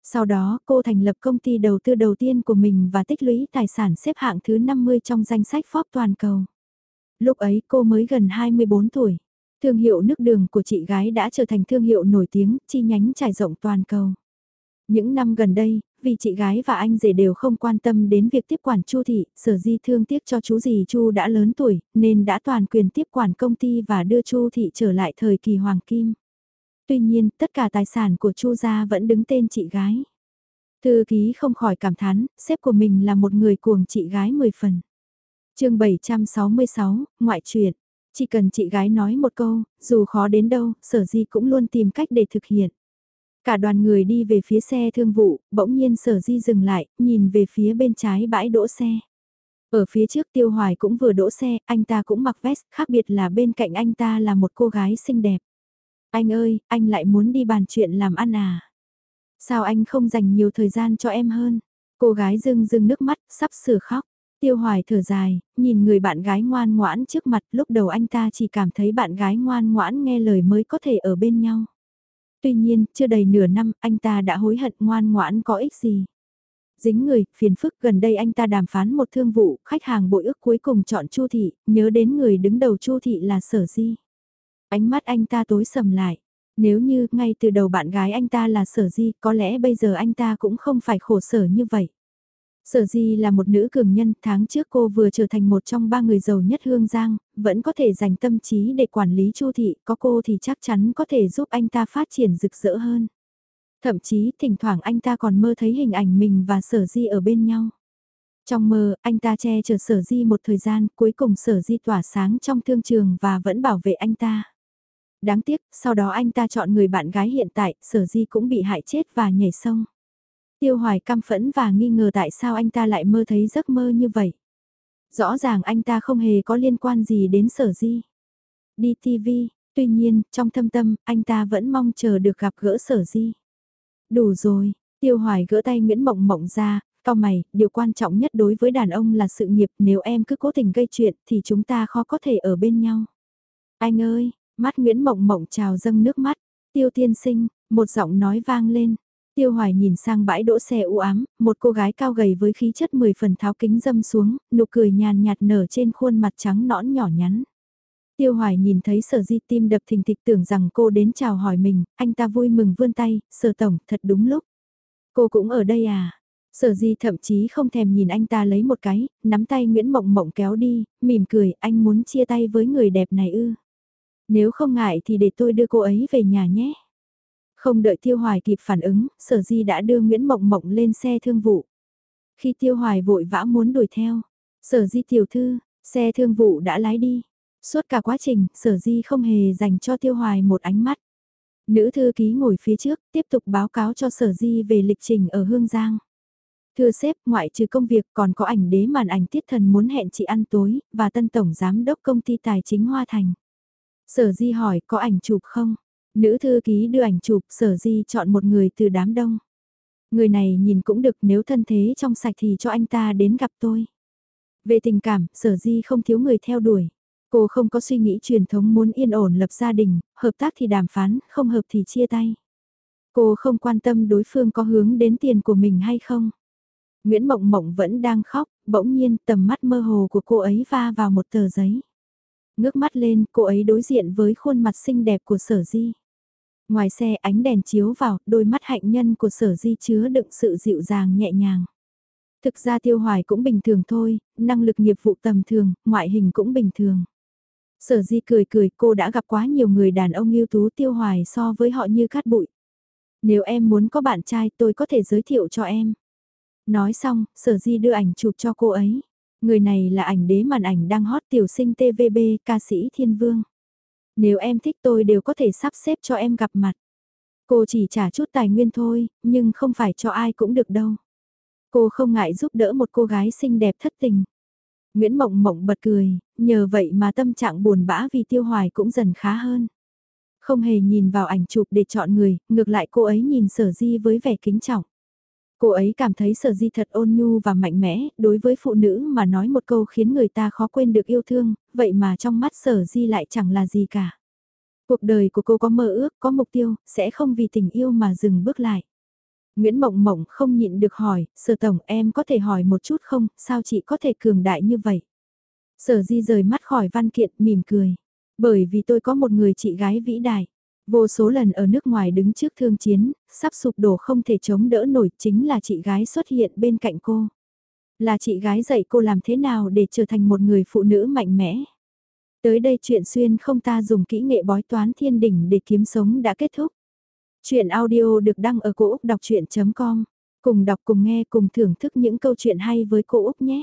Sau đó, cô thành lập công ty đầu tư đầu tiên của mình và tích lũy tài sản xếp hạng thứ 50 trong danh sách Forbes toàn cầu. Lúc ấy cô mới gần 24 tuổi. Thương hiệu nước đường của chị gái đã trở thành thương hiệu nổi tiếng, chi nhánh trải rộng toàn cầu. Những năm gần đây, vì chị gái và anh rể đều không quan tâm đến việc tiếp quản Chu thị, sở di thương tiếc cho chú dì Chu đã lớn tuổi, nên đã toàn quyền tiếp quản công ty và đưa Chu thị trở lại thời kỳ hoàng kim tuy nhiên tất cả tài sản của Chu gia vẫn đứng tên chị gái. Thư ký không khỏi cảm thán, sếp của mình là một người cuồng chị gái 10 phần. chương 766, ngoại truyện. Chỉ cần chị gái nói một câu, dù khó đến đâu, sở di cũng luôn tìm cách để thực hiện. Cả đoàn người đi về phía xe thương vụ, bỗng nhiên sở di dừng lại, nhìn về phía bên trái bãi đỗ xe. Ở phía trước tiêu hoài cũng vừa đỗ xe, anh ta cũng mặc vest, khác biệt là bên cạnh anh ta là một cô gái xinh đẹp. Anh ơi, anh lại muốn đi bàn chuyện làm ăn à? Sao anh không dành nhiều thời gian cho em hơn? Cô gái rưng rưng nước mắt, sắp sửa khóc. Tiêu hoài thở dài, nhìn người bạn gái ngoan ngoãn trước mặt lúc đầu anh ta chỉ cảm thấy bạn gái ngoan ngoãn nghe lời mới có thể ở bên nhau. Tuy nhiên, chưa đầy nửa năm, anh ta đã hối hận ngoan ngoãn có ích gì. Dính người, phiền phức gần đây anh ta đàm phán một thương vụ, khách hàng bội ước cuối cùng chọn Chu Thị, nhớ đến người đứng đầu Chu Thị là Sở Di. Ánh mắt anh ta tối sầm lại. Nếu như ngay từ đầu bạn gái anh ta là sở di, có lẽ bây giờ anh ta cũng không phải khổ sở như vậy. Sở Di là một nữ cường nhân, tháng trước cô vừa trở thành một trong ba người giàu nhất Hương Giang, vẫn có thể dành tâm trí để quản lý Chu thị, có cô thì chắc chắn có thể giúp anh ta phát triển rực rỡ hơn. Thậm chí, thỉnh thoảng anh ta còn mơ thấy hình ảnh mình và Sở Di ở bên nhau. Trong mơ, anh ta che chở Sở Di một thời gian, cuối cùng Sở Di tỏa sáng trong thương trường và vẫn bảo vệ anh ta. Đáng tiếc, sau đó anh ta chọn người bạn gái hiện tại, sở di cũng bị hại chết và nhảy sông. Tiêu hoài căm phẫn và nghi ngờ tại sao anh ta lại mơ thấy giấc mơ như vậy. Rõ ràng anh ta không hề có liên quan gì đến sở di. Đi TV, tuy nhiên, trong thâm tâm, anh ta vẫn mong chờ được gặp gỡ sở di. Đủ rồi, tiêu hoài gỡ tay Nguyễn Mộng Mộng ra, cao mày, điều quan trọng nhất đối với đàn ông là sự nghiệp, nếu em cứ cố tình gây chuyện thì chúng ta khó có thể ở bên nhau. Anh ơi, Mắt Nguyễn Mộng Mộng trào dâng nước mắt, tiêu tiên sinh, một giọng nói vang lên, Tiêu Hoài nhìn sang bãi đỗ xe u ám, một cô gái cao gầy với khí chất 10 phần tháo kính dâm xuống, nụ cười nhàn nhạt nở trên khuôn mặt trắng nõn nhỏ nhắn. Tiêu Hoài nhìn thấy sở di tim đập thình thịch tưởng rằng cô đến chào hỏi mình, anh ta vui mừng vươn tay, sở tổng, thật đúng lúc. Cô cũng ở đây à? Sở di thậm chí không thèm nhìn anh ta lấy một cái, nắm tay Nguyễn Mộng Mộng kéo đi, mỉm cười, anh muốn chia tay với người đẹp này ư. Nếu không ngại thì để tôi đưa cô ấy về nhà nhé. Không đợi Tiêu Hoài kịp phản ứng, sở di đã đưa Nguyễn Mộng Mộng lên xe thương vụ. Khi Tiêu Hoài vội vã muốn đuổi theo, sở di tiểu thư, xe thương vụ đã lái đi. Suốt cả quá trình, sở di không hề dành cho Tiêu Hoài một ánh mắt. Nữ thư ký ngồi phía trước, tiếp tục báo cáo cho sở di về lịch trình ở Hương Giang. Thưa sếp, ngoại trừ công việc còn có ảnh đế màn ảnh tiết thần muốn hẹn chị ăn tối, và tân tổng giám đốc công ty tài chính Hoa Thành. Sở di hỏi có ảnh chụp không? Nữ thư ký đưa ảnh chụp, sở di chọn một người từ đám đông. Người này nhìn cũng được nếu thân thế trong sạch thì cho anh ta đến gặp tôi. Về tình cảm, sở di không thiếu người theo đuổi. Cô không có suy nghĩ truyền thống muốn yên ổn lập gia đình, hợp tác thì đàm phán, không hợp thì chia tay. Cô không quan tâm đối phương có hướng đến tiền của mình hay không. Nguyễn Mộng Mộng vẫn đang khóc, bỗng nhiên tầm mắt mơ hồ của cô ấy va vào một tờ giấy. Ngước mắt lên, cô ấy đối diện với khuôn mặt xinh đẹp của sở di. Ngoài xe ánh đèn chiếu vào, đôi mắt hạnh nhân của sở di chứa đựng sự dịu dàng nhẹ nhàng. Thực ra tiêu hoài cũng bình thường thôi, năng lực nghiệp vụ tầm thường, ngoại hình cũng bình thường. Sở di cười cười cô đã gặp quá nhiều người đàn ông ưu tú tiêu hoài so với họ như cát bụi. Nếu em muốn có bạn trai tôi có thể giới thiệu cho em. Nói xong, sở di đưa ảnh chụp cho cô ấy. Người này là ảnh đế màn ảnh đang hot tiểu sinh TVB ca sĩ Thiên Vương. Nếu em thích tôi đều có thể sắp xếp cho em gặp mặt. Cô chỉ trả chút tài nguyên thôi, nhưng không phải cho ai cũng được đâu. Cô không ngại giúp đỡ một cô gái xinh đẹp thất tình. Nguyễn Mộng Mộng bật cười, nhờ vậy mà tâm trạng buồn bã vì tiêu hoài cũng dần khá hơn. Không hề nhìn vào ảnh chụp để chọn người, ngược lại cô ấy nhìn sở di với vẻ kính trọng. Cô ấy cảm thấy sở di thật ôn nhu và mạnh mẽ, đối với phụ nữ mà nói một câu khiến người ta khó quên được yêu thương, vậy mà trong mắt sở di lại chẳng là gì cả. Cuộc đời của cô có mơ ước, có mục tiêu, sẽ không vì tình yêu mà dừng bước lại. Nguyễn Mộng Mộng không nhịn được hỏi, sở tổng em có thể hỏi một chút không, sao chị có thể cường đại như vậy? Sở di rời mắt khỏi văn kiện mỉm cười. Bởi vì tôi có một người chị gái vĩ đại. Vô số lần ở nước ngoài đứng trước thương chiến, sắp sụp đổ không thể chống đỡ nổi chính là chị gái xuất hiện bên cạnh cô. Là chị gái dạy cô làm thế nào để trở thành một người phụ nữ mạnh mẽ. Tới đây chuyện xuyên không ta dùng kỹ nghệ bói toán thiên đỉnh để kiếm sống đã kết thúc. Chuyện audio được đăng ở cổ Úc đọc chuyện.com. Cùng đọc cùng nghe cùng thưởng thức những câu chuyện hay với cô Úc nhé.